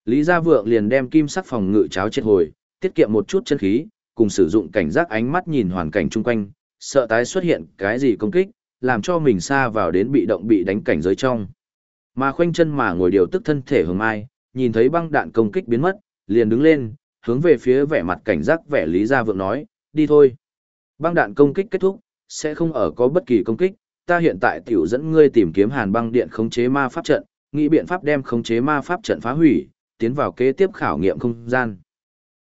Lý Gia Vượng liền đem kim sắc phòng ngự cháo chết hồi, tiết kiệm một chút chân khí, cùng sử dụng cảnh giác ánh mắt nhìn hoàn cảnh chung quanh, sợ tái xuất hiện cái gì công kích, làm cho mình xa vào đến bị động bị đánh cảnh giới trong. Mà khoanh chân mà ngồi điều tức thân thể hưởng ai, nhìn thấy băng đạn công kích biến mất, liền đứng lên, hướng về phía vẻ mặt cảnh giác vẻ Lý Gia Vượng nói, đi thôi. Băng đạn công kích kết thúc, sẽ không ở có bất kỳ công kích, ta hiện tại tiểu dẫn ngươi tìm kiếm hàn băng điện khống chế ma pháp trận, nghĩ biện pháp đem khống chế ma pháp trận phá hủy, tiến vào kế tiếp khảo nghiệm không gian.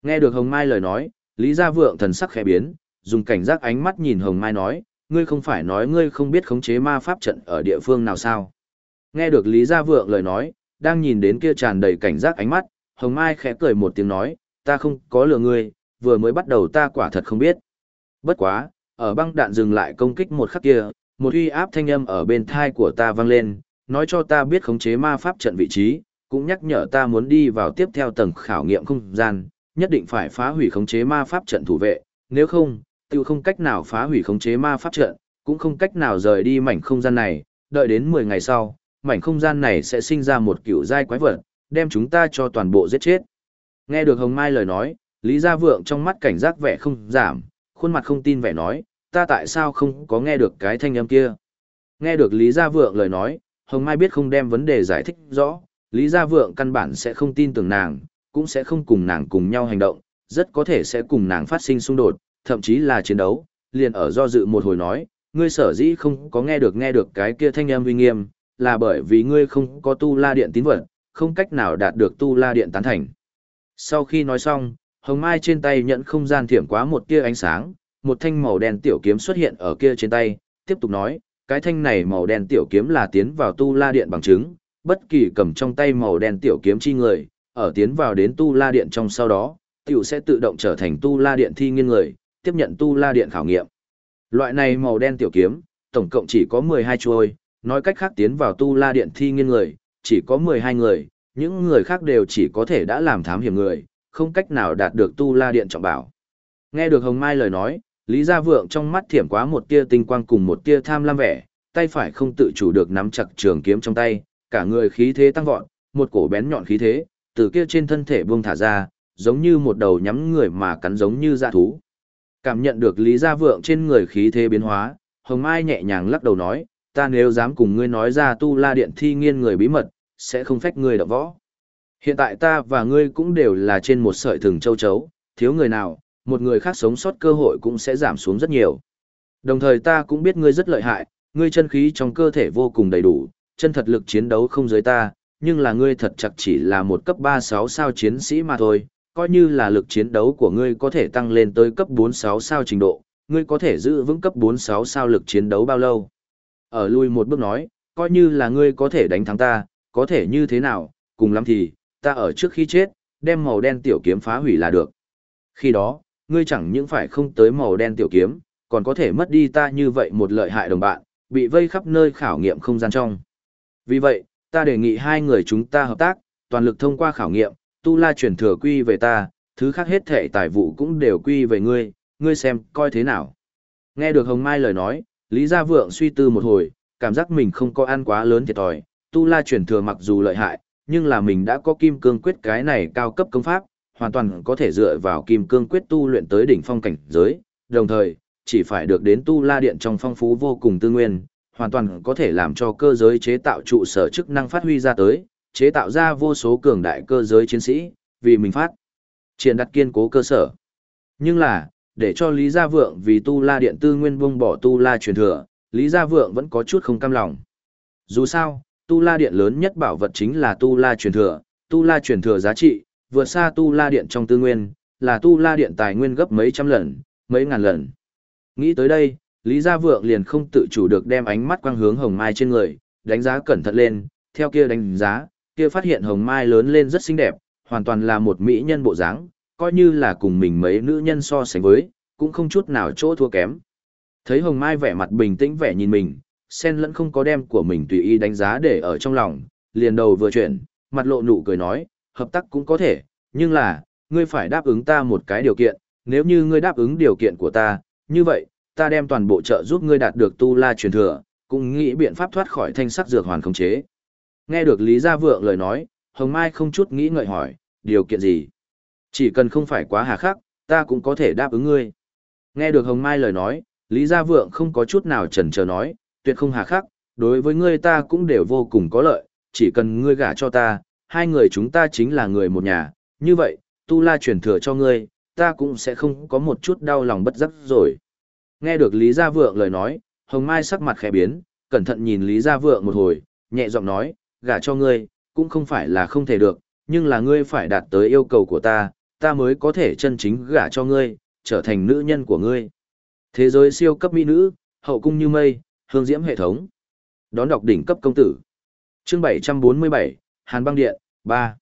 Nghe được Hồng Mai lời nói, Lý Gia Vượng thần sắc khẽ biến, dùng cảnh giác ánh mắt nhìn Hồng Mai nói, ngươi không phải nói ngươi không biết khống chế ma pháp trận ở địa phương nào sao? Nghe được Lý Gia Vượng lời nói, đang nhìn đến kia tràn đầy cảnh giác ánh mắt, Hồng Mai khẽ cười một tiếng nói, ta không có lừa ngươi, vừa mới bắt đầu ta quả thật không biết. Bất quá, ở băng đạn dừng lại công kích một khắc kia, một uy áp thanh âm ở bên thai của ta vang lên, nói cho ta biết khống chế ma pháp trận vị trí, cũng nhắc nhở ta muốn đi vào tiếp theo tầng khảo nghiệm không gian, nhất định phải phá hủy khống chế ma pháp trận thủ vệ, nếu không, tiêu không cách nào phá hủy khống chế ma pháp trận, cũng không cách nào rời đi mảnh không gian này, đợi đến 10 ngày sau, mảnh không gian này sẽ sinh ra một kiểu dai quái vật, đem chúng ta cho toàn bộ giết chết. Nghe được Hồng Mai lời nói, Lý Gia Vượng trong mắt cảnh giác vẻ không giảm, khuôn mặt không tin vẻ nói, ta tại sao không có nghe được cái thanh âm kia. Nghe được Lý Gia Vượng lời nói, Hồng Mai biết không đem vấn đề giải thích rõ, Lý Gia Vượng căn bản sẽ không tin tưởng nàng, cũng sẽ không cùng nàng cùng nhau hành động, rất có thể sẽ cùng nàng phát sinh xung đột, thậm chí là chiến đấu, liền ở do dự một hồi nói, ngươi sở dĩ không có nghe được nghe được cái kia thanh âm uy nghiêm, là bởi vì ngươi không có tu la điện tín vật, không cách nào đạt được tu la điện tán thành. Sau khi nói xong, Hồng Mai trên tay nhận không gian thiểm quá một tia ánh sáng, một thanh màu đen tiểu kiếm xuất hiện ở kia trên tay, tiếp tục nói, cái thanh này màu đen tiểu kiếm là tiến vào tu la điện bằng chứng, bất kỳ cầm trong tay màu đen tiểu kiếm chi người, ở tiến vào đến tu la điện trong sau đó, tiểu sẽ tự động trở thành tu la điện thi nghiên người, tiếp nhận tu la điện khảo nghiệm. Loại này màu đen tiểu kiếm, tổng cộng chỉ có 12 chuôi, nói cách khác tiến vào tu la điện thi nghiên người, chỉ có 12 người, những người khác đều chỉ có thể đã làm thám hiểm người, không cách nào đạt được tu la điện trọng bảo. Nghe được Hồng Mai lời nói, Lý Gia Vượng trong mắt thiểm quá một tia tinh quang cùng một tia tham lam vẻ, tay phải không tự chủ được nắm chặt trường kiếm trong tay, cả người khí thế tăng vọt, một cổ bén nhọn khí thế, từ kia trên thân thể buông thả ra, giống như một đầu nhắm người mà cắn giống như dã thú. Cảm nhận được Lý Gia Vượng trên người khí thế biến hóa, Hồng Mai nhẹ nhàng lắc đầu nói, ta nếu dám cùng ngươi nói ra tu la điện thi nghiên người bí mật, sẽ không phách ngươi đọc võ. Hiện tại ta và ngươi cũng đều là trên một sợi thừng châu chấu, thiếu người nào, một người khác sống sót cơ hội cũng sẽ giảm xuống rất nhiều. Đồng thời ta cũng biết ngươi rất lợi hại, ngươi chân khí trong cơ thể vô cùng đầy đủ, chân thật lực chiến đấu không giới ta, nhưng là ngươi thật chặt chỉ là một cấp 3-6 sao chiến sĩ mà thôi, coi như là lực chiến đấu của ngươi có thể tăng lên tới cấp 4-6 sao trình độ, ngươi có thể giữ vững cấp 4-6 sao lực chiến đấu bao lâu. Ở lui một bước nói, coi như là ngươi có thể đánh thắng ta, có thể như thế nào, cùng lắm thì, ta ở trước khi chết, đem màu đen tiểu kiếm phá hủy là được. Khi đó, ngươi chẳng những phải không tới màu đen tiểu kiếm, còn có thể mất đi ta như vậy một lợi hại đồng bạn, bị vây khắp nơi khảo nghiệm không gian trong. Vì vậy, ta đề nghị hai người chúng ta hợp tác, toàn lực thông qua khảo nghiệm, tu la chuyển thừa quy về ta, thứ khác hết thể tài vụ cũng đều quy về ngươi, ngươi xem, coi thế nào. Nghe được Hồng Mai lời nói, Lý Gia Vượng suy tư một hồi, cảm giác mình không có ăn quá lớn thiệt thòi, tu la chuyển thừa mặc dù lợi hại, nhưng là mình đã có kim cương quyết cái này cao cấp công pháp, hoàn toàn có thể dựa vào kim cương quyết tu luyện tới đỉnh phong cảnh giới, đồng thời, chỉ phải được đến tu la điện trong phong phú vô cùng tư nguyên, hoàn toàn có thể làm cho cơ giới chế tạo trụ sở chức năng phát huy ra tới, chế tạo ra vô số cường đại cơ giới chiến sĩ, vì mình phát triển đặt kiên cố cơ sở. Nhưng là, để cho Lý Gia Vượng vì tu la điện tư nguyên buông bỏ tu la truyền thừa, Lý Gia Vượng vẫn có chút không cam lòng. Dù sao, tu la điện lớn nhất bảo vật chính là tu la truyền thừa, tu la truyền thừa giá trị, vượt xa tu la điện trong tư nguyên, là tu la điện tài nguyên gấp mấy trăm lần, mấy ngàn lần. Nghĩ tới đây, Lý Gia Vượng liền không tự chủ được đem ánh mắt quang hướng Hồng Mai trên người, đánh giá cẩn thận lên, theo kia đánh giá, kia phát hiện Hồng Mai lớn lên rất xinh đẹp, hoàn toàn là một mỹ nhân bộ dáng, coi như là cùng mình mấy nữ nhân so sánh với, cũng không chút nào chỗ thua kém. Thấy Hồng Mai vẻ mặt bình tĩnh vẻ nhìn mình, sen lẫn không có đem của mình tùy ý đánh giá để ở trong lòng, liền đầu vừa chuyển, mặt lộ nụ cười nói, hợp tác cũng có thể, nhưng là, ngươi phải đáp ứng ta một cái điều kiện, nếu như ngươi đáp ứng điều kiện của ta, như vậy, ta đem toàn bộ trợ giúp ngươi đạt được tu la truyền thừa, cũng nghĩ biện pháp thoát khỏi thanh sắc dược hoàn khống chế. Nghe được Lý Gia Vượng lời nói, Hồng Mai không chút nghĩ ngợi hỏi, điều kiện gì? Chỉ cần không phải quá hà khắc, ta cũng có thể đáp ứng ngươi. Nghe được Hồng Mai lời nói, Lý Gia Vượng không có chút nào chần chờ nói, tuyệt không hà khắc, đối với ngươi ta cũng đều vô cùng có lợi, chỉ cần ngươi gả cho ta, hai người chúng ta chính là người một nhà, như vậy, tu la truyền thừa cho ngươi, ta cũng sẽ không có một chút đau lòng bất giác rồi. Nghe được Lý Gia Vượng lời nói, Hồng Mai sắc mặt khẽ biến, cẩn thận nhìn Lý Gia Vượng một hồi, nhẹ giọng nói, gả cho ngươi, cũng không phải là không thể được, nhưng là ngươi phải đạt tới yêu cầu của ta, ta mới có thể chân chính gả cho ngươi, trở thành nữ nhân của ngươi. Thế giới siêu cấp mỹ nữ, hậu cung như mây, hương diễm hệ thống. Đón đọc đỉnh cấp công tử. Chương 747, Hàn băng điện, 3.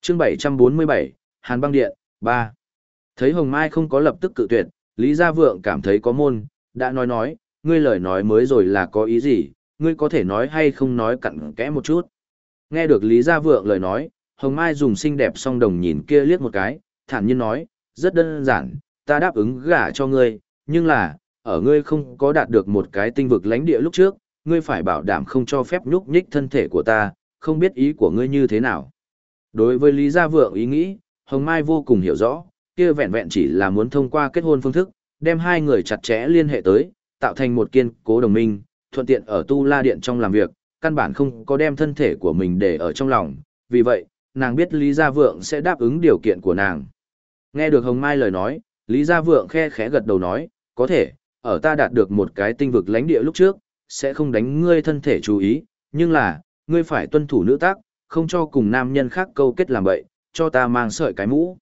Chương 747, Hàn băng điện, 3. Thấy Hồng Mai không có lập tức cự tuyệt, Lý Gia Vượng cảm thấy có môn, đã nói nói, ngươi lời nói mới rồi là có ý gì, ngươi có thể nói hay không nói cặn kẽ một chút. Nghe được Lý Gia Vượng lời nói, Hồng Mai dùng xinh đẹp song đồng nhìn kia liếc một cái, thản nhiên nói, rất đơn giản, ta đáp ứng gả cho ngươi, nhưng là, ở ngươi không có đạt được một cái tinh vực lãnh địa lúc trước, ngươi phải bảo đảm không cho phép nhúc nhích thân thể của ta, không biết ý của ngươi như thế nào. Đối với Lý Gia Vượng ý nghĩ, Hồng Mai vô cùng hiểu rõ, kia vẹn vẹn chỉ là muốn thông qua kết hôn phương thức, đem hai người chặt chẽ liên hệ tới, tạo thành một kiên cố đồng minh, thuận tiện ở tu la điện trong làm việc, căn bản không có đem thân thể của mình để ở trong lòng, vì vậy, nàng biết Lý Gia Vượng sẽ đáp ứng điều kiện của nàng. Nghe được Hồng Mai lời nói, Lý Gia Vượng khe khẽ gật đầu nói, có thể, ở ta đạt được một cái tinh vực lãnh địa lúc trước, sẽ không đánh ngươi thân thể chú ý, nhưng là, ngươi phải tuân thủ nữ tác, không cho cùng nam nhân khác câu kết làm bậy, cho ta mang sợi cái mũ.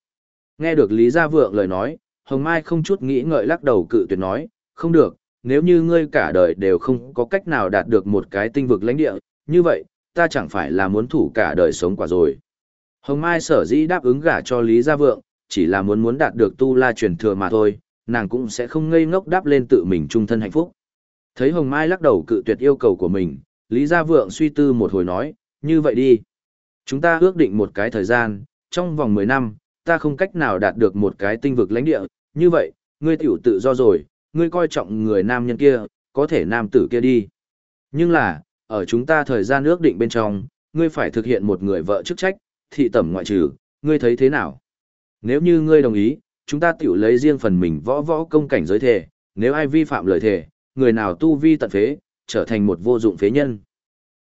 Nghe được Lý Gia Vượng lời nói, Hồng Mai không chút nghĩ ngợi lắc đầu cự tuyệt nói, không được, nếu như ngươi cả đời đều không có cách nào đạt được một cái tinh vực lãnh địa, như vậy, ta chẳng phải là muốn thủ cả đời sống quả rồi. Hồng Mai sở dĩ đáp ứng gả cho Lý Gia Vượng, chỉ là muốn muốn đạt được tu la truyền thừa mà thôi, nàng cũng sẽ không ngây ngốc đáp lên tự mình trung thân hạnh phúc. Thấy Hồng Mai lắc đầu cự tuyệt yêu cầu của mình, Lý Gia Vượng suy tư một hồi nói, như vậy đi. Chúng ta ước định một cái thời gian, trong vòng 10 năm, ta không cách nào đạt được một cái tinh vực lãnh địa, như vậy, ngươi tiểu tự do rồi, ngươi coi trọng người nam nhân kia, có thể nam tử kia đi. Nhưng là, ở chúng ta thời gian ước định bên trong, ngươi phải thực hiện một người vợ chức trách, thị tẩm ngoại trừ, ngươi thấy thế nào? Nếu như ngươi đồng ý, chúng ta tiểu lấy riêng phần mình võ võ công cảnh giới thể, nếu ai vi phạm lời thể, người nào tu vi tận phế, trở thành một vô dụng phế nhân.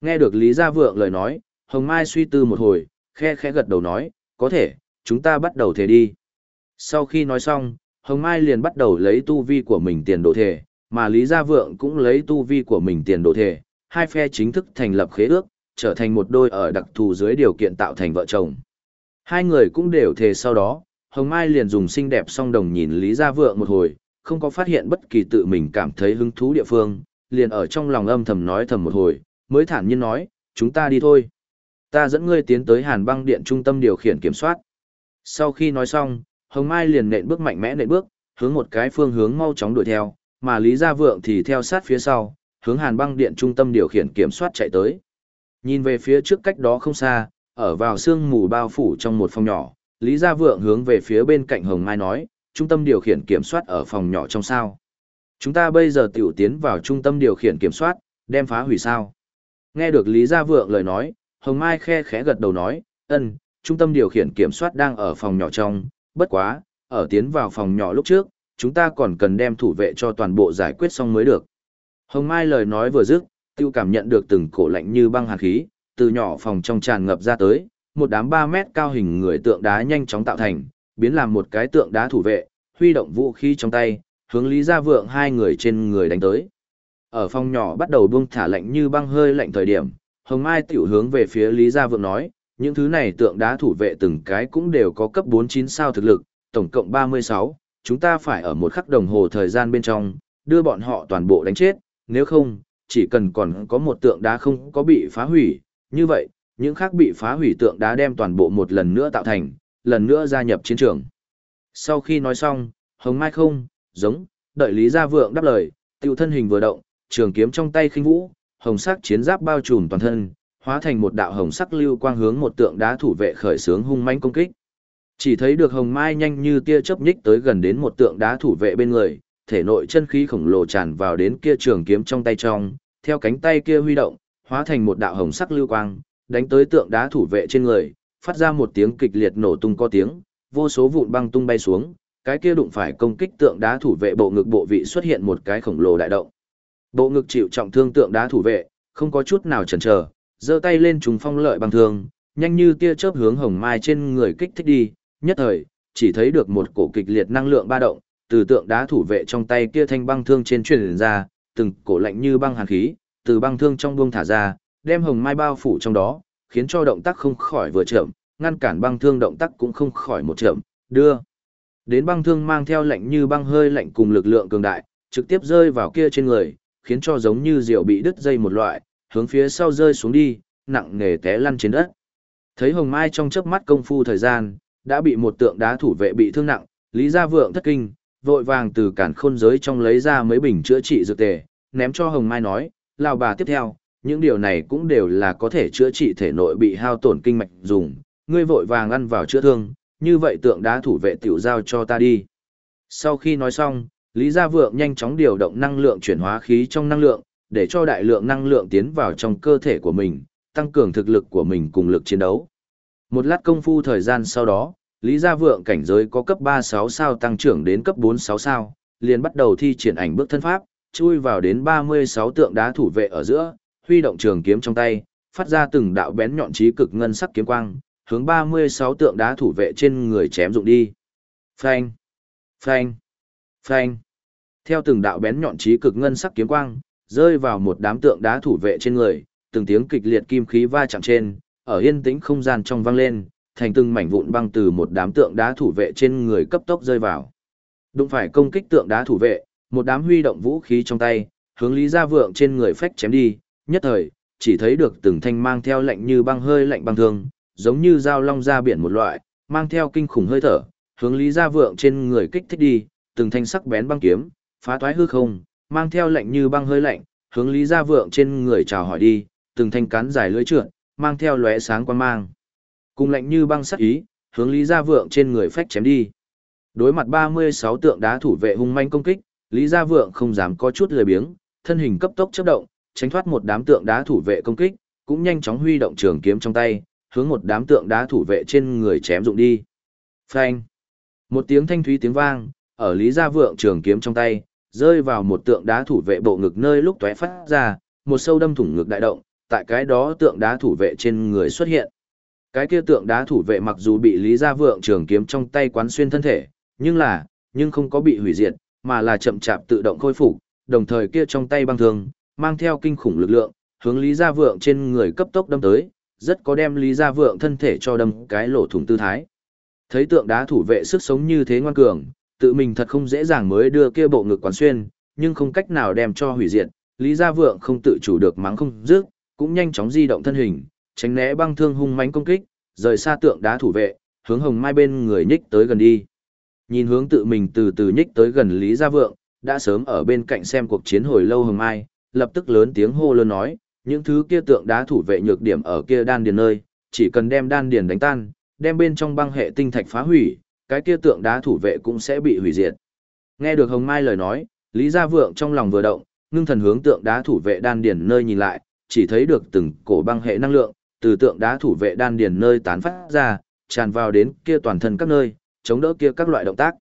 Nghe được Lý Gia Vượng lời nói, Hồng Mai suy tư một hồi, khe khẽ gật đầu nói, có thể, chúng ta bắt đầu thể đi. Sau khi nói xong, Hồng Mai liền bắt đầu lấy tu vi của mình tiền độ thể, mà Lý Gia Vượng cũng lấy tu vi của mình tiền độ thể, hai phe chính thức thành lập khế ước, trở thành một đôi ở đặc thù dưới điều kiện tạo thành vợ chồng. Hai người cũng đều thề sau đó, Hồng Mai liền dùng xinh đẹp song đồng nhìn Lý Gia Vượng một hồi, không có phát hiện bất kỳ tự mình cảm thấy hứng thú địa phương, liền ở trong lòng âm thầm nói thầm một hồi, mới thản nhiên nói, chúng ta đi thôi. Ta dẫn ngươi tiến tới hàn băng điện trung tâm điều khiển kiểm soát. Sau khi nói xong, Hồng Mai liền nện bước mạnh mẽ nện bước, hướng một cái phương hướng mau chóng đuổi theo, mà Lý Gia Vượng thì theo sát phía sau, hướng Hàn Băng Điện trung tâm điều khiển kiểm soát chạy tới. Nhìn về phía trước cách đó không xa, ở vào sương mù bao phủ trong một phòng nhỏ, Lý Gia Vượng hướng về phía bên cạnh Hồng Mai nói, trung tâm điều khiển kiểm soát ở phòng nhỏ trong sao. Chúng ta bây giờ tiểu tiến vào trung tâm điều khiển kiểm soát, đem phá hủy sao. Nghe được Lý Gia Vượng lời nói, Hồng Mai khe khẽ gật đầu nói, ân, trung tâm điều khiển kiểm soát đang ở phòng nhỏ trong, bất quá, ở tiến vào phòng nhỏ lúc trước, chúng ta còn cần đem thủ vệ cho toàn bộ giải quyết xong mới được. Hồng Mai lời nói vừa dứt, tiêu cảm nhận được từng cổ lạnh như băng hàn khí, từ nhỏ phòng trong tràn ngập ra tới, một đám 3 mét cao hình người tượng đá nhanh chóng tạo thành, biến làm một cái tượng đá thủ vệ, huy động vũ khí trong tay, hướng Lý Gia Vượng hai người trên người đánh tới. Ở phòng nhỏ bắt đầu buông thả lạnh như băng hơi lạnh thời điểm, Hồng Mai tiểu hướng về phía Lý Gia Vượng nói, những thứ này tượng đá thủ vệ từng cái cũng đều có cấp 49 sao thực lực, tổng cộng 36, chúng ta phải ở một khắc đồng hồ thời gian bên trong, đưa bọn họ toàn bộ đánh chết, nếu không, chỉ cần còn có một tượng đá không có bị phá hủy, như vậy, những khác bị phá hủy tượng đá đem toàn bộ một lần nữa tạo thành, lần nữa gia nhập chiến trường. Sau khi nói xong, Hồng Mai không, giống, đợi Lý Gia Vượng đáp lời, tiêu thân hình vừa động, trường kiếm trong tay khinh vũ, hồng sắc chiến giáp bao trùm toàn thân, hóa thành một đạo hồng sắc lưu quang hướng một tượng đá thủ vệ khởi sướng hung mãnh công kích. Chỉ thấy được hồng mai nhanh như tia chớp nhích tới gần đến một tượng đá thủ vệ bên người, thể nội chân khí khổng lồ tràn vào đến kia trường kiếm trong tay trong, theo cánh tay kia huy động, hóa thành một đạo hồng sắc lưu quang, đánh tới tượng đá thủ vệ trên người, phát ra một tiếng kịch liệt nổ tung có tiếng, vô số vụn băng tung bay xuống, cái kia đụng phải công kích tượng đá thủ vệ bộ ngực bộ vị xuất hiện một cái khổng lồ đại động. Bộ ngực chịu trọng thương tượng đá thủ vệ, không có chút nào chần chờ, giơ tay lên trùng phong lợi bằng thương, nhanh như tia chớp hướng hồng mai trên người kích thích đi, nhất thời, chỉ thấy được một cổ kịch liệt năng lượng ba động, từ tượng đá thủ vệ trong tay kia thanh băng thương trên truyền ra, từng cổ lạnh như băng hàn khí, từ băng thương trong buông thả ra, đem hồng mai bao phủ trong đó, khiến cho động tác không khỏi vừa chậm, ngăn cản băng thương động tác cũng không khỏi một chậm, đưa. Đến băng thương mang theo lạnh như băng hơi lạnh cùng lực lượng cường đại, trực tiếp rơi vào kia trên người, khiến cho giống như rượu bị đứt dây một loại, hướng phía sau rơi xuống đi, nặng nề té lăn trên đất. Thấy Hồng Mai trong chớp mắt công phu thời gian, đã bị một tượng đá thủ vệ bị thương nặng, Lý Gia Vượng thất kinh, vội vàng từ cản khôn giới trong lấy ra mấy bình chữa trị dược tề, ném cho Hồng Mai nói, lão bà tiếp theo, những điều này cũng đều là có thể chữa trị thể nội bị hao tổn kinh mạch dùng, ngươi vội vàng ăn vào chữa thương, như vậy tượng đá thủ vệ tiểu giao cho ta đi. Sau khi nói xong, Lý Gia Vượng nhanh chóng điều động năng lượng chuyển hóa khí trong năng lượng, để cho đại lượng năng lượng tiến vào trong cơ thể của mình, tăng cường thực lực của mình cùng lực chiến đấu. Một lát công phu thời gian sau đó, Lý Gia Vượng cảnh giới có cấp 36 sao tăng trưởng đến cấp 46 sao, liền bắt đầu thi triển ảnh bước thân pháp, chui vào đến 36 tượng đá thủ vệ ở giữa, huy động trường kiếm trong tay, phát ra từng đạo bén nhọn chí cực ngân sắc kiếm quang, hướng 36 tượng đá thủ vệ trên người chém dụng đi. Phanh! Phanh! Phanh! Theo từng đạo bén nhọn chí cực ngân sắc kiếm quang, rơi vào một đám tượng đá thủ vệ trên người, từng tiếng kịch liệt kim khí va chạm trên, ở yên tĩnh không gian trong vang lên, thành từng mảnh vụn băng từ một đám tượng đá thủ vệ trên người cấp tốc rơi vào. Đụng phải công kích tượng đá thủ vệ, một đám huy động vũ khí trong tay, hướng Lý Gia Vượng trên người phách chém đi, nhất thời, chỉ thấy được từng thanh mang theo lạnh như băng hơi lạnh băng thương, giống như dao long ra biển một loại, mang theo kinh khủng hơi thở, hướng Lý Gia Vượng trên người kích thích đi, từng thanh sắc bén băng kiếm, phá toái hư không, mang theo lạnh như băng hơi lạnh, hướng Lý Gia Vượng trên người chào hỏi đi, từng thanh cán dài lưỡi trượt, mang theo lóe sáng quan mang. Cùng lạnh như băng sắc ý, hướng Lý Gia Vượng trên người phách chém đi. Đối mặt 36 tượng đá thủ vệ hung manh công kích, Lý Gia Vượng không dám có chút lười biếng, thân hình cấp tốc chớp động, tránh thoát một đám tượng đá thủ vệ công kích, cũng nhanh chóng huy động trường kiếm trong tay, hướng một đám tượng đá thủ vệ trên người chém dụng đi. Phanh! Một tiếng thanh thúy tiếng vang, ở Lý Gia Vượng trường kiếm trong tay, rơi vào một tượng đá thủ vệ bộ ngực nơi lúc tóe phát ra, một sâu đâm thủng ngực đại động, tại cái đó tượng đá thủ vệ trên người xuất hiện. Cái kia tượng đá thủ vệ mặc dù bị Lý Gia Vượng trường kiếm trong tay quán xuyên thân thể, nhưng là, nhưng không có bị hủy diệt, mà là chậm chạp tự động khôi phục, đồng thời kia trong tay băng thương, mang theo kinh khủng lực lượng, hướng Lý Gia Vượng trên người cấp tốc đâm tới, rất có đem Lý Gia Vượng thân thể cho đâm cái lỗ thủng tư thái. Thấy tượng đá thủ vệ sức sống như thế ngoan cường, tự mình thật không dễ dàng mới đưa kia bộ ngực quán xuyên, nhưng không cách nào đem cho hủy diệt, Lý Gia Vượng không tự chủ được mắng không dứt, cũng nhanh chóng di động thân hình, tránh né băng thương hung mãnh công kích, rời xa tượng đá thủ vệ, hướng Hồng Mai bên người nhích tới gần đi. Nhìn hướng tự mình từ từ nhích tới gần Lý Gia Vượng, đã sớm ở bên cạnh xem cuộc chiến hồi lâu Hồng Mai, lập tức lớn tiếng hô lớn nói, những thứ kia tượng đá thủ vệ nhược điểm ở kia đan điền nơi, chỉ cần đem đan điền đánh tan, đem bên trong băng hệ tinh thạch phá hủy, cái kia tượng đá thủ vệ cũng sẽ bị hủy diệt. Nghe được Hồng Mai lời nói, Lý Gia Vượng trong lòng vừa động, ngưng thần hướng tượng đá thủ vệ đan điền nơi nhìn lại, chỉ thấy được từng cổ băng hệ năng lượng từ tượng đá thủ vệ đan điền nơi tán phát ra, tràn vào đến kia toàn thân các nơi, chống đỡ kia các loại động tác.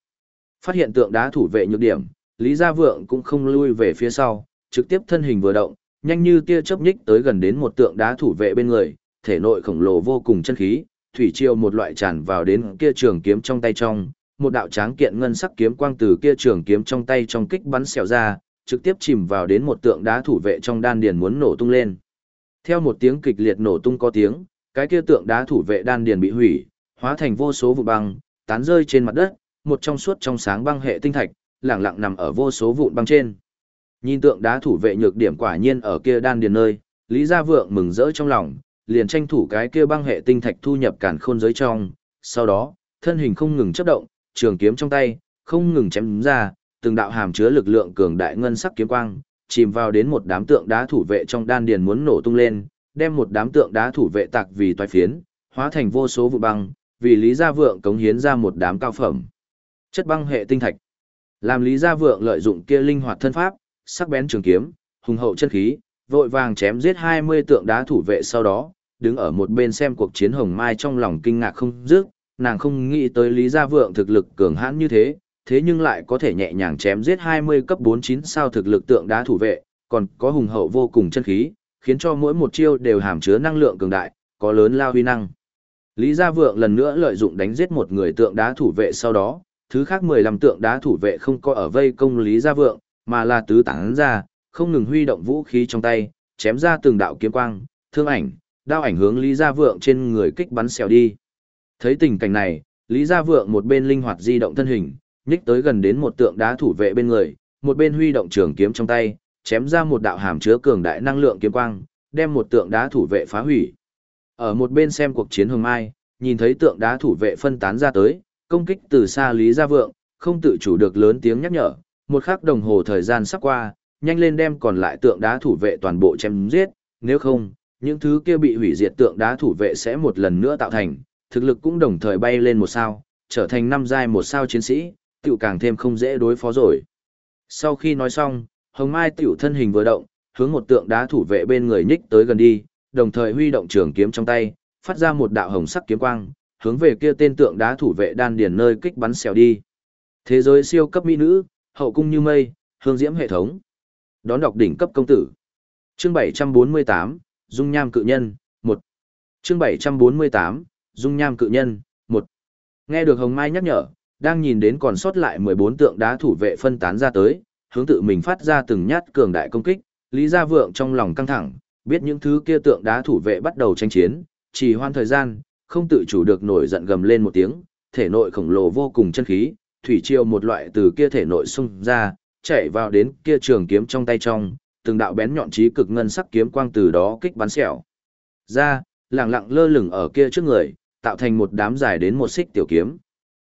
Phát hiện tượng đá thủ vệ nhược điểm, Lý Gia Vượng cũng không lui về phía sau, trực tiếp thân hình vừa động, nhanh như tia chớp nhích tới gần đến một tượng đá thủ vệ bên người, thể nội khổng lồ vô cùng chân khí, thủy triều một loại tràn vào đến kia trường kiếm trong tay trong, một đạo tráng kiện ngân sắc kiếm quang từ kia trường kiếm trong tay trong kích bắn xẻo ra, trực tiếp chìm vào đến một tượng đá thủ vệ trong đan điền muốn nổ tung lên. Theo một tiếng kịch liệt nổ tung có tiếng, cái kia tượng đá thủ vệ đan điền bị hủy, hóa thành vô số vụ băng, tán rơi trên mặt đất, một trong suốt trong sáng băng hệ tinh thạch, lẳng lặng nằm ở vô số vụn băng trên. Nhìn tượng đá thủ vệ nhược điểm quả nhiên ở kia đan điền nơi, Lý Gia Vượng mừng rỡ trong lòng, liền tranh thủ cái kia băng hệ tinh thạch thu nhập cản khôn giới trong, sau đó, thân hình không ngừng chấp động, trường kiếm trong tay, không ngừng chém ra, từng đạo hàm chứa lực lượng cường đại ngân sắc kiếm quang, chìm vào đến một đám tượng đá thủ vệ trong đan điền muốn nổ tung lên, đem một đám tượng đá thủ vệ tạc vì toái phiến, hóa thành vô số vụ băng, vì Lý Gia Vượng cống hiến ra một đám cao phẩm. Chất băng hệ tinh thạch. Làm Lý Gia Vượng lợi dụng kia linh hoạt thân pháp, sắc bén trường kiếm, hùng hậu chân khí, vội vàng chém giết 20 tượng đá thủ vệ sau đó, đứng ở một bên xem cuộc chiến hồng mai trong lòng kinh ngạc không dứt, nàng không nghĩ tới Lý Gia Vượng thực lực cường hãn như thế, thế nhưng lại có thể nhẹ nhàng chém giết 20 cấp 49 sao thực lực tượng đá thủ vệ, còn có hùng hậu vô cùng chân khí, khiến cho mỗi một chiêu đều hàm chứa năng lượng cường đại, có lớn lao huy năng. Lý Gia Vượng lần nữa lợi dụng đánh giết một người tượng đá thủ vệ sau đó, thứ khác 15 tượng đá thủ vệ không có ở vây công Lý Gia Vượng, mà là tứ tán ra, không ngừng huy động vũ khí trong tay, chém ra từng đạo kiếm quang, thương ảnh, đao ảnh hướng Lý Gia Vượng trên người kích bắn xèo đi. Thấy tình cảnh này, Lý Gia Vượng một bên linh hoạt di động thân hình, nhích tới gần đến một tượng đá thủ vệ bên người, một bên huy động trường kiếm trong tay, chém ra một đạo hàm chứa cường đại năng lượng kiếm quang, đem một tượng đá thủ vệ phá hủy. Ở một bên xem cuộc chiến hồng mai, nhìn thấy tượng đá thủ vệ phân tán ra tới, công kích từ xa Lý Gia Vượng, không tự chủ được lớn tiếng nhắc nhở, một khắc đồng hồ thời gian sắp qua, nhanh lên đem còn lại tượng đá thủ vệ toàn bộ chém giết, nếu không, những thứ kia bị hủy diệt tượng đá thủ vệ sẽ một lần nữa tạo thành, thực lực cũng đồng thời bay lên một sao, trở thành năm giai một sao chiến sĩ, tiểu càng thêm không dễ đối phó rồi. Sau khi nói xong, Hồng Mai tiểu thân hình vừa động, hướng một tượng đá thủ vệ bên người nhích tới gần đi, đồng thời huy động trường kiếm trong tay, phát ra một đạo hồng sắc kiếm quang, hướng về kia tên tượng đá thủ vệ đan điền nơi kích bắn xèo đi. Thế giới siêu cấp mỹ nữ, hậu cung như mây, hương diễm hệ thống. Đón đọc đỉnh cấp công tử. Chương 748, Dung Nham cự nhân, 1. Chương 748, Dung Nham cự nhân, 1. Nghe được Hồng Mai nhắc nhở, đang nhìn đến còn sót lại 14 tượng đá thủ vệ phân tán ra tới, hướng tự mình phát ra từng nhát cường đại công kích, Lý Gia Vượng trong lòng căng thẳng, biết những thứ kia tượng đá thủ vệ bắt đầu tranh chiến, chỉ hoan thời gian, không tự chủ được nổi giận gầm lên một tiếng, thể nội khổng lồ vô cùng chân khí, thủy triều một loại từ kia thể nội xung ra, chạy vào đến kia trường kiếm trong tay trong, từng đạo bén nhọn chí cực ngân sắc kiếm quang từ đó kích bắn xẻo. Ra, lặng lặng lơ lửng ở kia trước người, tạo thành một đám dài đến một xích tiểu kiếm.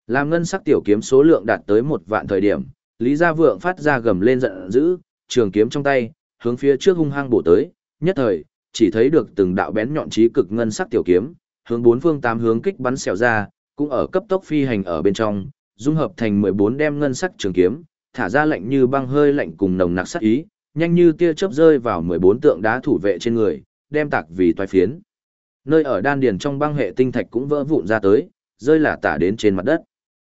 Làm ngân sắc tiểu kiếm số lượng đạt tới một vạn thời điểm, Lý Gia Vượng phát ra gầm lên giận dữ, trường kiếm trong tay, hướng phía trước hung hăng bổ tới, nhất thời, chỉ thấy được từng đạo bén nhọn chí cực ngân sắc tiểu kiếm, hướng bốn phương tám hướng kích bắn xẻo ra, cũng ở cấp tốc phi hành ở bên trong, dung hợp thành 14 đem ngân sắc trường kiếm, thả ra lạnh như băng hơi lạnh cùng nồng nặc sát ý, nhanh như tia chớp rơi vào 14 tượng đá thủ vệ trên người, đem tạc vì toái phiến. Nơi ở đan điền trong băng hệ tinh thạch cũng vỡ vụn ra tới, rơi lả tả đến trên mặt đất.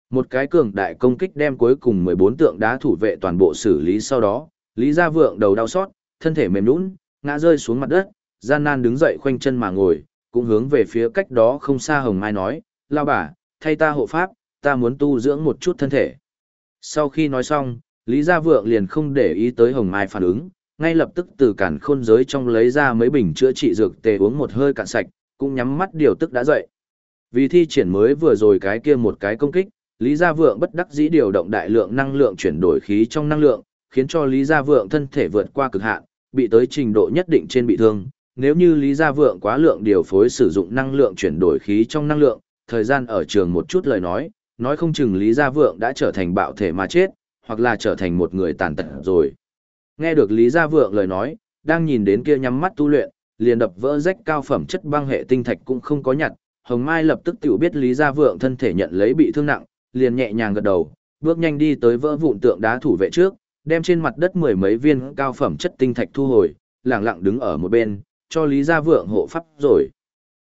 Một cái cường đại công kích đem cuối cùng 14 tượng đá thủ vệ toàn bộ xử lý sau đó, Lý Gia Vượng đầu đau xót, thân thể mềm nhũn, ngã rơi xuống mặt đất, gian nan đứng dậy khoanh chân mà ngồi, cũng hướng về phía cách đó không xa Hồng Mai nói, lao bà, thay ta hộ pháp, ta muốn tu dưỡng một chút thân thể. Sau khi nói xong, Lý Gia Vượng liền không để ý tới Hồng Mai phản ứng, ngay lập tức từ cản khôn giới trong lấy ra mấy bình chữa trị dược tề uống một hơi cạn sạch, cũng nhắm mắt điều tức đã dậy. Vì thi triển mới vừa rồi cái kia một cái công kích, Lý Gia Vượng bất đắc dĩ điều động đại lượng năng lượng chuyển đổi khí trong năng lượng, khiến cho Lý Gia Vượng thân thể vượt qua cực hạn, bị tới trình độ nhất định trên bị thương. Nếu như Lý Gia Vượng quá lượng điều phối sử dụng năng lượng chuyển đổi khí trong năng lượng, thời gian ở trường một chút lời nói, nói không chừng Lý Gia Vượng đã trở thành bạo thể mà chết, hoặc là trở thành một người tàn tật rồi. Nghe được Lý Gia Vượng lời nói, đang nhìn đến kia nhắm mắt tu luyện, liền đập vỡ rách cao phẩm chất băng hệ tinh thạch cũng không có nhặt, Hồng Mai lập tức tiểu biết Lý Gia Vượng thân thể nhận lấy bị thương nặng, liền nhẹ nhàng gật đầu, bước nhanh đi tới vỡ vụn tượng đá thủ vệ trước, đem trên mặt đất mười mấy viên cao phẩm chất tinh thạch thu hồi, lặng lặng đứng ở một bên, cho Lý Gia Vượng hộ pháp rồi.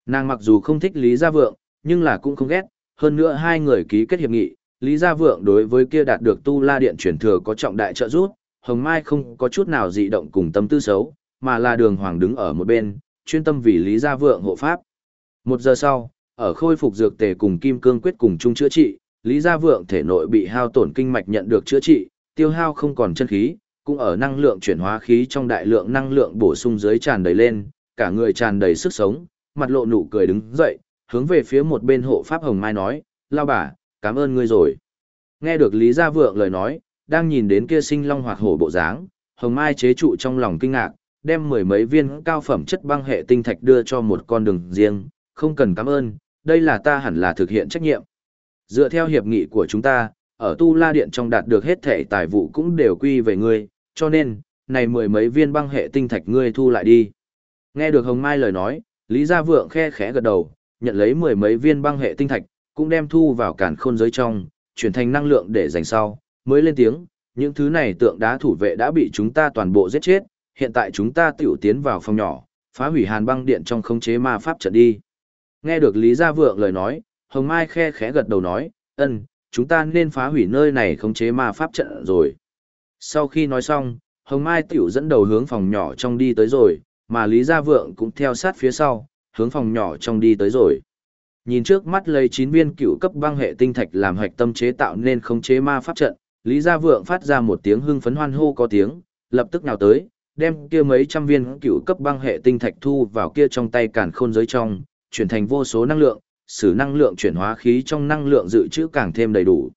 Nàng mặc dù không thích Lý Gia Vượng, nhưng là cũng không ghét, hơn nữa hai người ký kết hiệp nghị, Lý Gia Vượng đối với kia đạt được tu la điện chuyển thừa có trọng đại trợ giúp, Hồng Mai không có chút nào dị động cùng tâm tư xấu, mà là đường hoàng đứng ở một bên, chuyên tâm vì Lý Gia Vượng hộ pháp. Một giờ sau, ở khôi phục dược tề cùng kim cương quyết cùng chung chữa trị, Lý Gia Vượng thể nội bị hao tổn kinh mạch nhận được chữa trị, tiêu hao không còn chân khí, cũng ở năng lượng chuyển hóa khí trong đại lượng năng lượng bổ sung dưới tràn đầy lên, cả người tràn đầy sức sống, mặt lộ nụ cười đứng dậy, hướng về phía một bên hộ pháp Hồng Mai nói, lao bà, cảm ơn ngươi rồi. Nghe được Lý Gia Vượng lời nói, đang nhìn đến kia sinh long hoạt hổ bộ dáng, Hồng Mai chế trụ trong lòng kinh ngạc, đem mười mấy viên cao phẩm chất băng hệ tinh thạch đưa cho một con đường riêng, không cần cảm ơn, đây là ta hẳn là thực hiện trách nhiệm. Dựa theo hiệp nghị của chúng ta, ở Tu La Điện trong đạt được hết thể tài vụ cũng đều quy về ngươi, cho nên, này mười mấy viên băng hệ tinh thạch ngươi thu lại đi. Nghe được Hồng Mai lời nói, Lý Gia Vượng khe khẽ gật đầu, nhận lấy mười mấy viên băng hệ tinh thạch, cũng đem thu vào cản khôn giới trong, chuyển thành năng lượng để dành sau, mới lên tiếng, những thứ này tượng đá thủ vệ đã bị chúng ta toàn bộ giết chết, hiện tại chúng ta tiểu tiến vào phòng nhỏ, phá hủy hàn băng điện trong khống chế ma pháp trận đi. Nghe được Lý Gia Vượng lời nói, Hồng Mai khe khẽ gật đầu nói, ân, chúng ta nên phá hủy nơi này khống chế ma pháp trận rồi. Sau khi nói xong, Hồng Mai tiểu dẫn đầu hướng phòng nhỏ trong đi tới rồi, mà Lý Gia Vượng cũng theo sát phía sau, hướng phòng nhỏ trong đi tới rồi. Nhìn trước mắt lấy 9 viên cựu cấp băng hệ tinh thạch làm hạch tâm chế tạo nên khống chế ma pháp trận, Lý Gia Vượng phát ra một tiếng hưng phấn hoan hô có tiếng, lập tức nào tới, đem kia mấy trăm viên cựu cấp băng hệ tinh thạch thu vào kia trong tay càn khôn giới trong, chuyển thành vô số năng lượng, sử năng lượng chuyển hóa khí trong năng lượng dự trữ càng thêm đầy đủ.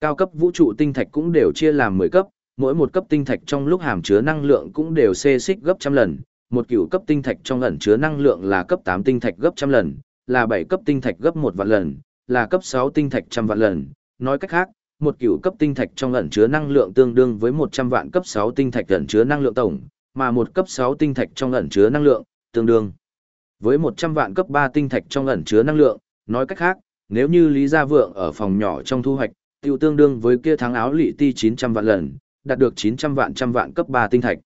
Cao cấp vũ trụ tinh thạch cũng đều chia làm 10 cấp, mỗi một cấp tinh thạch trong lúc hàm chứa năng lượng cũng đều xê xích gấp trăm lần, một cựu cấp tinh thạch trong ẩn chứa năng lượng là cấp 8 tinh thạch gấp trăm lần, là 7 cấp tinh thạch gấp 1 vạn lần, là cấp 6 tinh thạch trăm vạn lần. Nói cách khác, một cựu cấp tinh thạch trong ẩn chứa năng lượng tương đương với 100 vạn cấp 6 tinh thạch ẩn chứa năng lượng tổng, mà một cấp 6 tinh thạch trong ẩn chứa năng lượng tương đương với 100 vạn cấp 3 tinh thạch trong ẩn chứa năng lượng, nói cách khác, nếu như Lý Gia Vượng ở phòng nhỏ trong thu hoạch, tiêu tương đương với kia tháng áo lị ti 900 vạn lần, đạt được 900 vạn trăm vạn cấp 3 tinh thạch.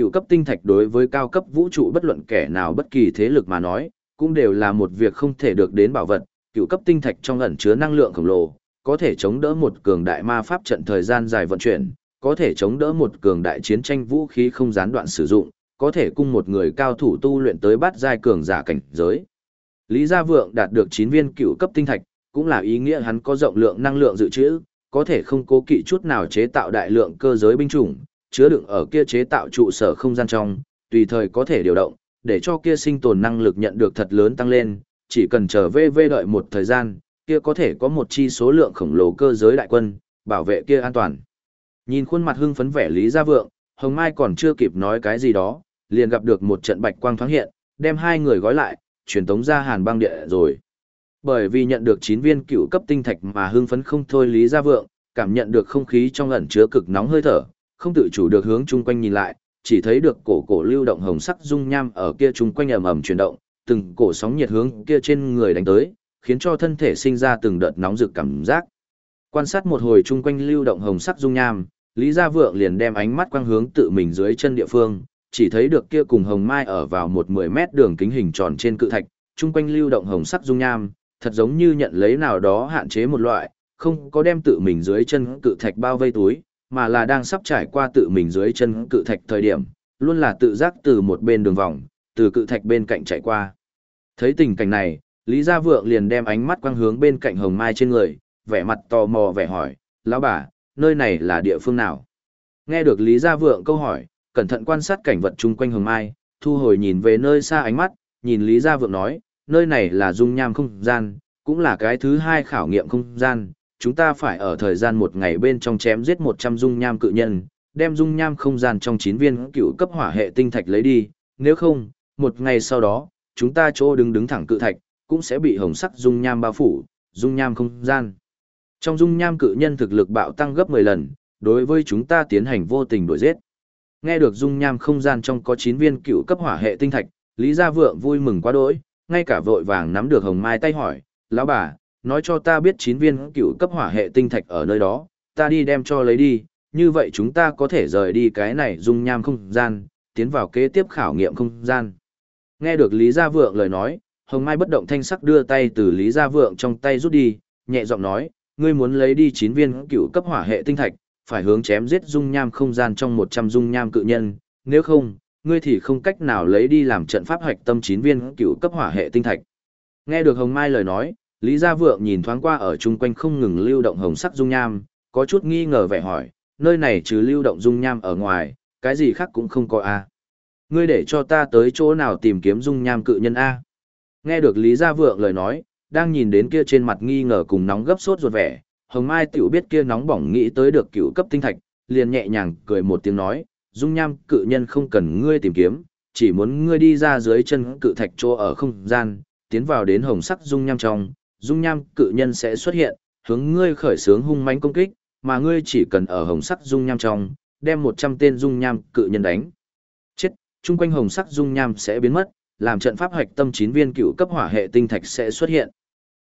Cựu cấp tinh thạch đối với cao cấp vũ trụ bất luận kẻ nào bất kỳ thế lực mà nói, cũng đều là một việc không thể được đến bảo vật. Cựu cấp tinh thạch trong ẩn chứa năng lượng khổng lồ, có thể chống đỡ một cường đại ma pháp trận thời gian dài vận chuyển, có thể chống đỡ một cường đại chiến tranh vũ khí không gián đoạn sử dụng, có thể cung một người cao thủ tu luyện tới bát giai cường giả cảnh giới. Lý Gia Vượng đạt được 9 viên cựu cấp tinh thạch, cũng là ý nghĩa hắn có rộng lượng năng lượng dự trữ, có thể không cố kỵ chút nào chế tạo đại lượng cơ giới binh chủng, chứa đựng ở kia chế tạo trụ sở không gian trong, tùy thời có thể điều động, để cho kia sinh tồn năng lực nhận được thật lớn tăng lên, chỉ cần chờ VV đợi một thời gian, kia có thể có một chi số lượng khổng lồ cơ giới đại quân, bảo vệ kia an toàn. Nhìn khuôn mặt hưng phấn vẻ Lý Gia Vượng, Hồng Mai còn chưa kịp nói cái gì đó, liền gặp được một trận bạch quang thoáng hiện, đem hai người gói lại, truyền tống ra hàn băng địa rồi. Bởi vì nhận được 9 viên cựu cấp tinh thạch mà hưng phấn không thôi Lý Gia Vượng, cảm nhận được không khí trong ẩn chứa cực nóng hơi thở, không tự chủ được hướng chung quanh nhìn lại, chỉ thấy được cổ cổ lưu động hồng sắc dung nham ở kia chung quanh ầm ầm chuyển động, từng cổ sóng nhiệt hướng kia trên người đánh tới, khiến cho thân thể sinh ra từng đợt nóng rực cảm giác. Quan sát một hồi chung quanh lưu động hồng sắc dung nham, Lý Gia Vượng liền đem ánh mắt quang hướng tự mình dưới chân địa phương, chỉ thấy được kia cùng hồng mai ở vào một 10 mét đường kính hình tròn trên cự thạch, chung quanh lưu động hồng sắc dung nham, thật giống như nhận lấy nào đó hạn chế một loại, không có đem tự mình dưới chân cự thạch bao vây túi, mà là đang sắp trải qua tự mình dưới chân cự thạch thời điểm, luôn là tự giác từ một bên đường vòng, từ cự thạch bên cạnh chạy qua. Thấy tình cảnh này, Lý Gia Vượng liền đem ánh mắt quang hướng bên cạnh hồng mai trên người, vẻ mặt tò mò vẻ hỏi, lão bà, nơi này là địa phương nào? Nghe được Lý Gia Vượng câu hỏi, cẩn thận quan sát cảnh vật chung quanh hồng mai, thu hồi nhìn về nơi xa ánh mắt, nhìn Lý Gia Vượng nói, nơi này là dung nham không gian, cũng là cái thứ hai khảo nghiệm không gian, chúng ta phải ở thời gian một ngày bên trong chém giết 100 dung nham cự nhân, đem dung nham không gian trong 9 viên cựu cấp hỏa hệ tinh thạch lấy đi, nếu không, một ngày sau đó, chúng ta chỗ đứng đứng thẳng cự thạch, cũng sẽ bị hồng sắc dung nham bao phủ, dung nham không gian. Trong dung nham cự nhân thực lực bạo tăng gấp 10 lần, đối với chúng ta tiến hành vô tình đuổi giết. Nghe được dung nham không gian trong có 9 viên cựu cấp hỏa hệ tinh thạch, Lý Gia Vượng vui mừng quá đỗi, ngay cả vội vàng nắm được hồng mai tay hỏi, lão bà, nói cho ta biết chín viên cựu cấp hỏa hệ tinh thạch ở nơi đó, ta đi đem cho lấy đi, như vậy chúng ta có thể rời đi cái này dung nham không gian, tiến vào kế tiếp khảo nghiệm không gian. Nghe được Lý Gia Vượng lời nói, Hồng Mai bất động thanh sắc đưa tay từ Lý Gia Vượng trong tay rút đi, nhẹ giọng nói, ngươi muốn lấy đi chín viên cựu cấp hỏa hệ tinh thạch, phải hướng chém giết dung nham không gian trong 100 dung nham cự nhân, nếu không, ngươi thì không cách nào lấy đi làm trận pháp hoạch tâm chín viên cựu cấp hỏa hệ tinh thạch. Nghe được Hồng Mai lời nói, Lý Gia Vượng nhìn thoáng qua ở chung quanh không ngừng lưu động hồng sắc dung nham, có chút nghi ngờ vẻ hỏi, nơi này trừ lưu động dung nham ở ngoài, cái gì khác cũng không có a. Ngươi để cho ta tới chỗ nào tìm kiếm dung nham cự nhân a? Nghe được Lý Gia Vượng lời nói, đang nhìn đến kia trên mặt nghi ngờ cùng nóng gấp sốt ruột vẻ, Hồng Mai tiểu biết kia nóng bỏng nghĩ tới được cựu cấp tinh thạch, liền nhẹ nhàng cười một tiếng nói, dung nham cự nhân không cần ngươi tìm kiếm, chỉ muốn ngươi đi ra dưới chân cự thạch chỗ ở không gian, tiến vào đến hồng sắc dung nham trong, dung nham cự nhân sẽ xuất hiện, hướng ngươi khởi sướng hung mãnh công kích, mà ngươi chỉ cần ở hồng sắc dung nham trong, đem 100 tên dung nham cự nhân đánh. Chết, chung quanh hồng sắc dung nham sẽ biến mất, làm trận pháp hoạch tâm 9 viên cựu cấp hỏa hệ tinh thạch sẽ xuất hiện.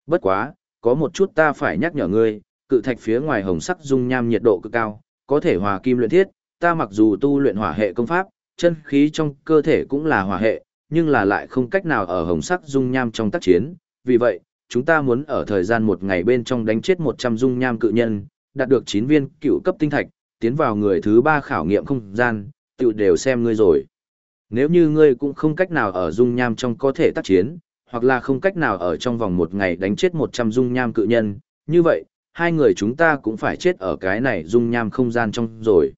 Bất quá, có một chút ta phải nhắc nhở ngươi, cự thạch phía ngoài hồng sắc dung nham nhiệt độ cực cao, có thể hòa kim luyện thiết, ta mặc dù tu luyện hỏa hệ công pháp, chân khí trong cơ thể cũng là hỏa hệ, nhưng là lại không cách nào ở hồng sắc dung nham trong tác chiến, vì vậy, chúng ta muốn ở thời gian một ngày bên trong đánh chết 100 dung nham cự nhân, đạt được 9 viên cựu cấp tinh thạch, tiến vào người thứ ba khảo nghiệm không gian, tự đều xem ngươi rồi. Nếu như ngươi cũng không cách nào ở dung nham trong có thể tác chiến, hoặc là không cách nào ở trong vòng một ngày đánh chết 100 dung nham cự nhân, như vậy, hai người chúng ta cũng phải chết ở cái này dung nham không gian trong rồi.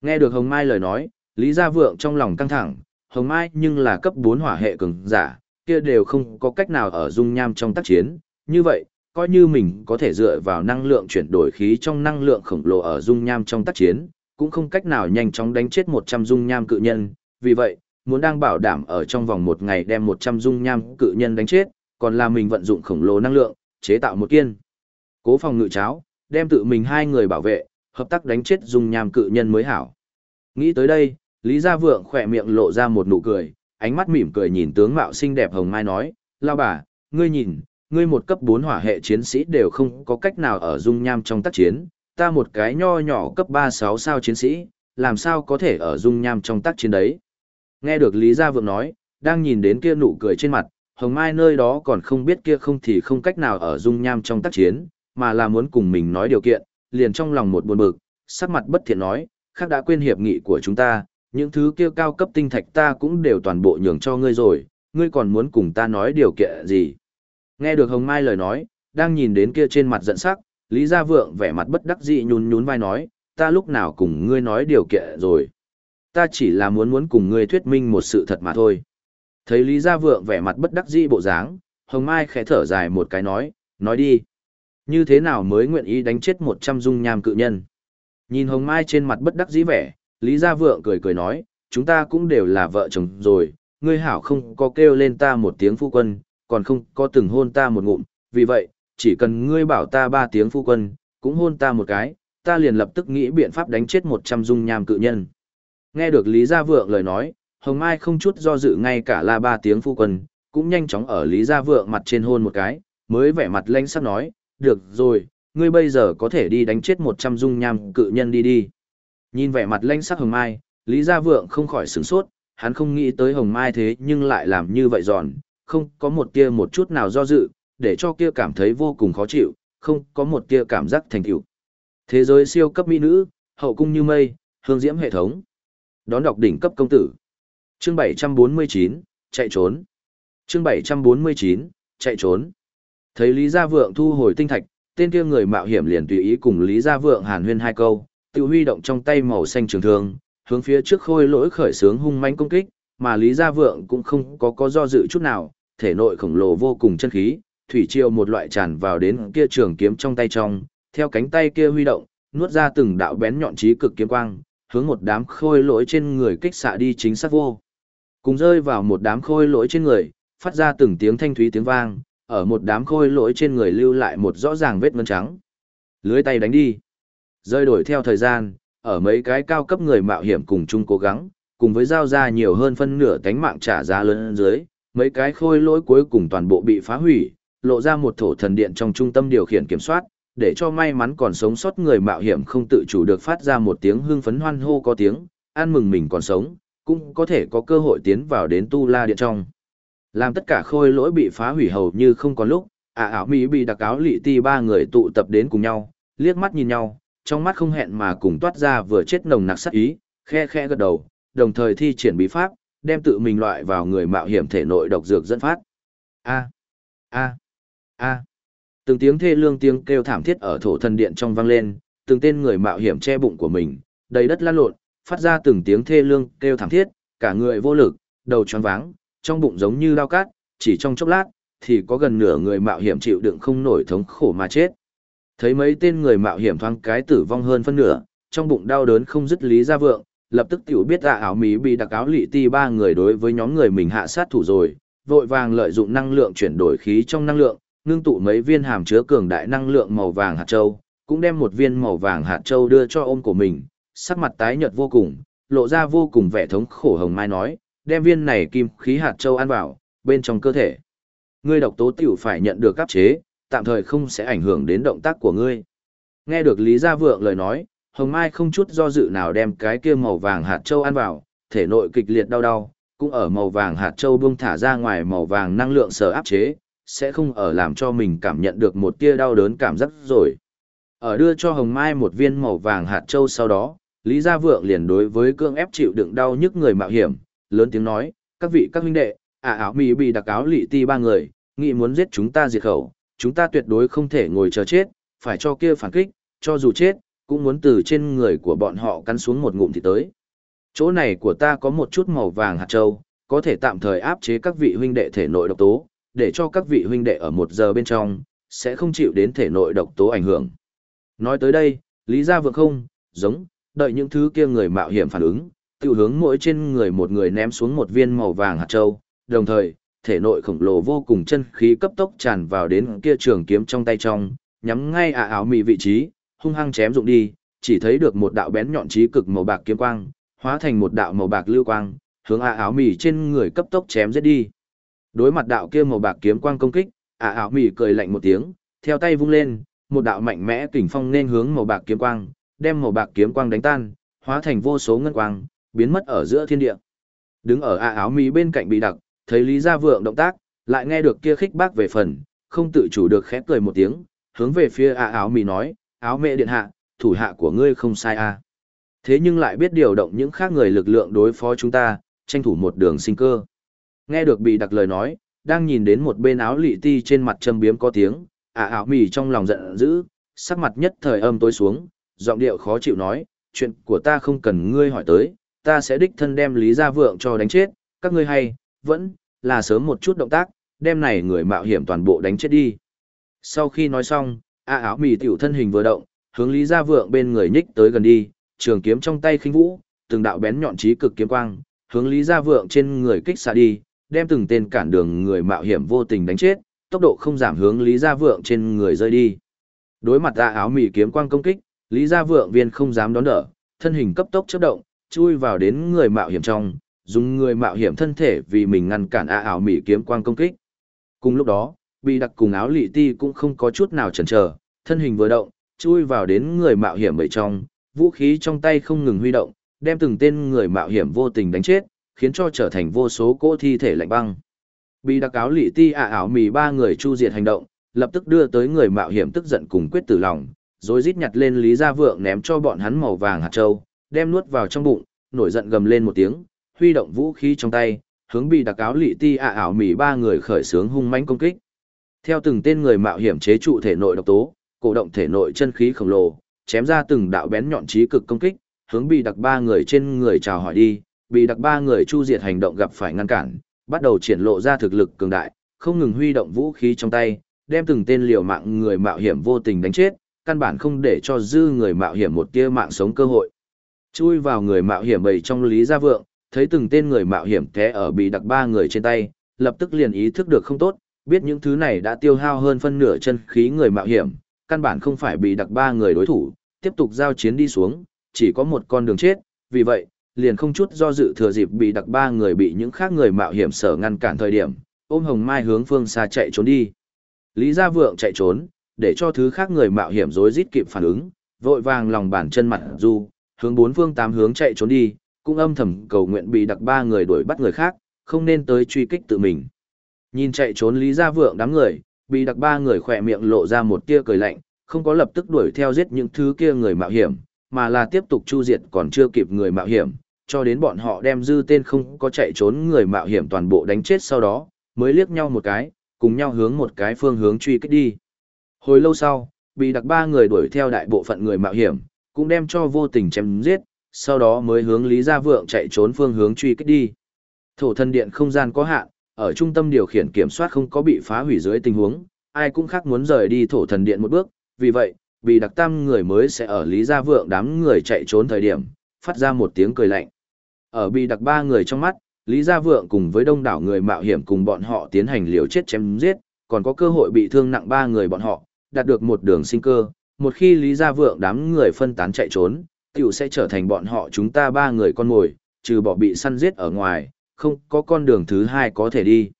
Nghe được Hồng Mai lời nói, Lý Gia Vượng trong lòng căng thẳng, Hồng Mai nhưng là cấp 4 hỏa hệ cường giả, kia đều không có cách nào ở dung nham trong tác chiến, như vậy, coi như mình có thể dựa vào năng lượng chuyển đổi khí trong năng lượng khổng lồ ở dung nham trong tác chiến, cũng không cách nào nhanh chóng đánh chết 100 dung nham cự nhân, vì vậy, muốn đang bảo đảm ở trong vòng một ngày đem 100 dung nham cự nhân đánh chết, còn là mình vận dụng khổng lồ năng lượng, chế tạo một kiên. Cố phòng ngự cháo, đem tự mình hai người bảo vệ, hợp tác đánh chết dung nham cự nhân mới hảo. Nghĩ tới đây, Lý Gia Vượng khỏe miệng lộ ra một nụ cười, ánh mắt mỉm cười nhìn tướng mạo xinh đẹp hồng mai nói, lao bà, ngươi nhìn, ngươi một cấp 4 hỏa hệ chiến sĩ đều không có cách nào ở dung nham trong tác chiến, ta một cái nho nhỏ cấp 3-6 sao chiến sĩ, làm sao có thể ở dung nham trong tác chiến đấy. Nghe được Lý Gia Vượng nói, đang nhìn đến kia nụ cười trên mặt, hồng mai nơi đó còn không biết kia không thì không cách nào ở dung nham trong tác chiến, mà là muốn cùng mình nói điều kiện, liền trong lòng một buồn bực, sắc mặt bất thiện nói, khác đã quên hiệp nghị của chúng ta, những thứ kia cao cấp tinh thạch ta cũng đều toàn bộ nhường cho ngươi rồi, ngươi còn muốn cùng ta nói điều kiện gì. Nghe được Hồng Mai lời nói, đang nhìn đến kia trên mặt giận sắc, Lý Gia Vượng vẻ mặt bất đắc dĩ nhún nhún vai nói, ta lúc nào cùng ngươi nói điều kiện rồi. Ta chỉ là muốn muốn cùng ngươi thuyết minh một sự thật mà thôi. Thấy Lý Gia Vượng vẻ mặt bất đắc dĩ bộ dáng, Hồng Mai khẽ thở dài một cái nói, nói đi. Như thế nào mới nguyện ý đánh chết một trăm dung nham cự nhân? Nhìn Hồng Mai trên mặt bất đắc dĩ vẻ, Lý Gia Vượng cười cười nói, chúng ta cũng đều là vợ chồng rồi, ngươi hảo không có kêu lên ta một tiếng phu quân, còn không có từng hôn ta một ngụm, vì vậy, chỉ cần ngươi bảo ta ba tiếng phu quân, cũng hôn ta một cái, ta liền lập tức nghĩ biện pháp đánh chết một trăm dung nham cự nhân. Nghe được Lý Gia Vượng lời nói, Hồng Mai không chút do dự ngay cả la ba tiếng phu quân, cũng nhanh chóng ở Lý Gia Vượng mặt trên hôn một cái, mới vẻ mặt lanh sắc nói, được rồi, ngươi bây giờ có thể đi đánh chết một trăm dung nham cự nhân đi đi. Nhìn vẻ mặt lanh sắc Hồng Mai, Lý Gia Vượng không khỏi sửng sốt, hắn không nghĩ tới Hồng Mai thế nhưng lại làm như vậy giòn, không có một tia một chút nào do dự, để cho kia cảm thấy vô cùng khó chịu, không có một tia cảm giác thành tựu. Thế giới siêu cấp mỹ nữ, hậu cung như mây, hương diễm hệ thống. Đón đọc đỉnh cấp công tử. Chương 749, chạy trốn. Chương 749, chạy trốn. Thấy Lý Gia Vượng thu hồi tinh thạch, tên kia người mạo hiểm liền tùy ý cùng Lý Gia Vượng hàn huyên hai câu, tự huy động trong tay màu xanh trường thương, hướng phía trước khôi lỗi khởi sướng hung mãnh công kích, mà Lý Gia Vượng cũng không có có do dự chút nào, thể nội khổng lồ vô cùng chân khí, thủy triều một loại tràn vào đến kia trường kiếm trong tay trong, theo cánh tay kia huy động, nuốt ra từng đạo bén nhọn chí cực kiếm quang, hướng một đám khôi lỗi trên người kích xạ đi chính xác vô. Cùng rơi vào một đám khôi lỗi trên người, phát ra từng tiếng thanh thúy tiếng vang, ở một đám khôi lỗi trên người lưu lại một rõ ràng vết ngân trắng. Lưới tay đánh đi. Rơi đổi theo thời gian, ở mấy cái cao cấp người mạo hiểm cùng chung cố gắng, cùng với giao ra nhiều hơn phân nửa cánh mạng trả giá lớn dưới, mấy cái khôi lỗi cuối cùng toàn bộ bị phá hủy, lộ ra một thổ thần điện trong trung tâm điều khiển kiểm soát, để cho may mắn còn sống sót người mạo hiểm không tự chủ được phát ra một tiếng hưng phấn hoan hô có tiếng, an mừng mình còn sống, cũng có thể có cơ hội tiến vào đến tu la điện trong. Làm tất cả khôi lỗi bị phá hủy hầu như không còn lúc, ả ảo Mỹ bị đặc áo lị ti ba người tụ tập đến cùng nhau, liếc mắt nhìn nhau, trong mắt không hẹn mà cùng toát ra vừa chết nồng nặc sát ý, khe khe gật đầu, đồng thời thi triển bí pháp, đem tự mình loại vào người mạo hiểm thể nội độc dược dẫn phát. A, a, a. Từng tiếng thê lương tiếng kêu thảm thiết ở thổ thần điện trong vang lên, từng tên người mạo hiểm che bụng của mình, đầy đất lăn lộn, phát ra từng tiếng thê lương kêu thảm thiết, cả người vô lực, đầu tròn váng, trong bụng giống như lao cát, chỉ trong chốc lát, thì có gần nửa người mạo hiểm chịu đựng không nổi thống khổ mà chết. Thấy mấy tên người mạo hiểm thoáng cái tử vong hơn phân nửa, trong bụng đau đớn không dứt lý ra vượng, lập tức tiểu biết dạ áo mí bị đặc áo lị ti ba người đối với nhóm người mình hạ sát thủ rồi, vội vàng lợi dụng năng lượng chuyển đổi khí trong năng lượng, ngưng tụ mấy viên hàm chứa cường đại năng lượng màu vàng hạt châu, cũng đem một viên màu vàng hạt châu đưa cho ôm của mình, sắc mặt tái nhợt vô cùng, lộ ra vô cùng vẻ thống khổ hồng mai nói, đem viên này kim khí hạt châu ăn vào, bên trong cơ thể. Ngươi độc tố tiểu phải nhận được áp chế, tạm thời không sẽ ảnh hưởng đến động tác của ngươi. Nghe được Lý Gia Vượng lời nói, Hồng Mai không chút do dự nào đem cái kia màu vàng hạt châu ăn vào, thể nội kịch liệt đau đau, cũng ở màu vàng hạt châu buông thả ra ngoài màu vàng năng lượng sở áp chế, sẽ không ở làm cho mình cảm nhận được một tia đau đớn cảm giác rồi. Ở đưa cho Hồng Mai một viên màu vàng hạt châu sau đó, Lý Gia Vượng liền đối với cương ép chịu đựng đau nhức người mạo hiểm, lớn tiếng nói, các vị các huynh đệ, ả áo mì bị đặc áo lị ti ba người, nghĩ muốn giết chúng ta diệt khẩu, chúng ta tuyệt đối không thể ngồi chờ chết, phải cho kia phản kích, cho dù chết, cũng muốn từ trên người của bọn họ cắn xuống một ngụm thì tới. Chỗ này của ta có một chút màu vàng hạt châu, có thể tạm thời áp chế các vị huynh đệ thể nội độc tố, để cho các vị huynh đệ ở một giờ bên trong, sẽ không chịu đến thể nội độc tố ảnh hưởng. Nói tới đây, Lý Gia Vượng không, giống, đợi những thứ kia người mạo hiểm phản ứng, tự hướng mỗi trên người một người ném xuống một viên màu vàng hạt châu, đồng thời, thể nội khổng lồ vô cùng chân khí cấp tốc tràn vào đến kia trường kiếm trong tay trong, nhắm ngay ả áo mì vị trí, hung hăng chém dụng đi, chỉ thấy được một đạo bén nhọn trí cực màu bạc kiếm quang, hóa thành một đạo màu bạc lưu quang, hướng ả áo mì trên người cấp tốc chém giết đi. Đối mặt đạo kia màu bạc kiếm quang công kích, ả áo mì cười lạnh một tiếng, theo tay vung lên, một đạo mạnh mẽ kình phong nên hướng màu bạc kiếm quang, đem màu bạc kiếm quang đánh tan, hóa thành vô số ngân quang, biến mất ở giữa thiên địa. Đứng ở ả áo mì bên cạnh bị đặc, thấy Lý Gia Vượng động tác, lại nghe được kia khích bác về phần, không tự chủ được khẽ cười một tiếng, hướng về phía À áo mì nói, áo mẹ điện hạ, thủ hạ của ngươi không sai à. Thế nhưng lại biết điều động những khác người lực lượng đối phó chúng ta, tranh thủ một đường sinh cơ. Nghe được bị đặc lời nói, đang nhìn đến một bên áo lị ti trên mặt châm biếm có tiếng, À áo mì trong lòng giận dữ, sắc mặt nhất thời âm tối xuống, giọng điệu khó chịu nói, chuyện của ta không cần ngươi hỏi tới, ta sẽ đích thân đem Lý Gia Vượng cho đánh chết, các ngươi hay, vẫn là sớm một chút động tác, đem này người mạo hiểm toàn bộ đánh chết đi. Sau khi nói xong, A áo mì tiểu thân hình vừa động, hướng Lý Gia Vượng bên người nhích tới gần đi, trường kiếm trong tay khinh vũ, từng đạo bén nhọn chí cực kiếm quang, hướng Lý Gia Vượng trên người kích xạ đi, đem từng tên cản đường người mạo hiểm vô tình đánh chết, tốc độ không giảm hướng Lý Gia Vượng trên người rơi đi. Đối mặt A áo mì kiếm quang công kích, Lý Gia Vượng viên không dám đón đỡ, thân hình cấp tốc chớp động, chui vào đến người mạo hiểm trong, dùng người mạo hiểm thân thể vì mình ngăn cản A ảo mì kiếm quang công kích. Cùng lúc đó, bị đặc cùng áo lị ti cũng không có chút nào chần chờ, thân hình vừa động, chui vào đến người mạo hiểm bầy trong, vũ khí trong tay không ngừng huy động, đem từng tên người mạo hiểm vô tình đánh chết, khiến cho trở thành vô số cỗ thi thể lạnh băng. Bị đặc áo lị ti ả ảo mì ba người chu diệt hành động, lập tức đưa tới người mạo hiểm tức giận cùng quyết tử lòng, rồi rít nhặt lên Lý Gia Vượng ném cho bọn hắn màu vàng hạt châu, đem nuốt vào trong bụng, nổi giận gầm lên một tiếng, huy động vũ khí trong tay, hướng bị đặc áo lị ti ả ảo mỉ ba người khởi sướng hung mãnh công kích. Theo từng tên người mạo hiểm chế trụ thể nội độc tố, cổ động thể nội chân khí khổng lồ, chém ra từng đạo bén nhọn trí cực công kích, hướng bị đặc ba người trên người chào hỏi đi, bị đặc ba người chu diệt hành động gặp phải ngăn cản, bắt đầu triển lộ ra thực lực cường đại, không ngừng huy động vũ khí trong tay, đem từng tên liều mạng người mạo hiểm vô tình đánh chết, căn bản không để cho dư người mạo hiểm một tia mạng sống cơ hội. Chui vào người mạo hiểm bầy trong lý gia vượng, thấy từng tên người mạo hiểm té ở bị đặc ba người trên tay, lập tức liền ý thức được không tốt, Biết những thứ này đã tiêu hao hơn phân nửa chân khí người mạo hiểm, căn bản không phải bị đặc ba người đối thủ, tiếp tục giao chiến đi xuống, chỉ có một con đường chết, vì vậy, liền không chút do dự thừa dịp bị đặc ba người bị những khác người mạo hiểm sở ngăn cản thời điểm, ôm hồng mai hướng phương xa chạy trốn đi. Lý Gia Vượng chạy trốn, để cho thứ khác người mạo hiểm rối rít kịp phản ứng, vội vàng lòng bàn chân mặt du, hướng bốn phương tám hướng chạy trốn đi, cũng âm thầm cầu nguyện bị đặc ba người đuổi bắt người khác, không nên tới truy kích tự mình. Nhìn chạy trốn Lý Gia Vượng đám người, bị đặc ba người khỏe miệng lộ ra một tia cười lạnh, không có lập tức đuổi theo giết những thứ kia người mạo hiểm, mà là tiếp tục chu diệt còn chưa kịp người mạo hiểm, cho đến bọn họ đem dư tên không có chạy trốn người mạo hiểm toàn bộ đánh chết sau đó, mới liếc nhau một cái, cùng nhau hướng một cái phương hướng truy kích đi. Hồi lâu sau, bị đặc ba người đuổi theo đại bộ phận người mạo hiểm, cũng đem cho vô tình chém giết, sau đó mới hướng Lý Gia Vượng chạy trốn phương hướng truy kích đi. Thổ thân điện không gian có hạn, ở trung tâm điều khiển kiểm soát không có bị phá hủy dưới tình huống, ai cũng khác muốn rời đi thổ thần điện một bước, vì vậy, vì đặc tam người mới sẽ ở Lý Gia Vượng đám người chạy trốn thời điểm, phát ra một tiếng cười lạnh. Ở bị đặc ba người trong mắt, Lý Gia Vượng cùng với đông đảo người mạo hiểm cùng bọn họ tiến hành liều chết chém giết, còn có cơ hội bị thương nặng ba người bọn họ, đạt được một đường sinh cơ. Một khi Lý Gia Vượng đám người phân tán chạy trốn, tiểu sẽ trở thành bọn họ chúng ta ba người con mồi, trừ bỏ bị săn giết ở ngoài, không có con đường thứ hai có thể đi.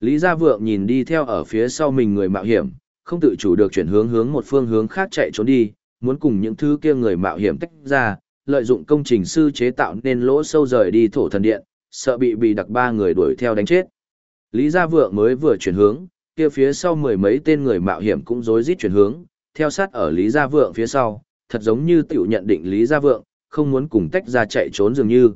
Lý Gia Vượng nhìn đi theo ở phía sau mình người mạo hiểm, không tự chủ được chuyển hướng hướng một phương hướng khác chạy trốn đi, muốn cùng những thứ kia người mạo hiểm tách ra, lợi dụng công trình sư chế tạo nên lỗ sâu rời đi thổ thần điện, sợ bị bị đặc ba người đuổi theo đánh chết. Lý Gia Vượng mới vừa chuyển hướng, kia phía sau mười mấy tên người mạo hiểm cũng rối rít chuyển hướng, theo sát ở Lý Gia Vượng phía sau, thật giống như tiểu nhận định Lý Gia Vượng, không muốn cùng tách ra chạy trốn dường như.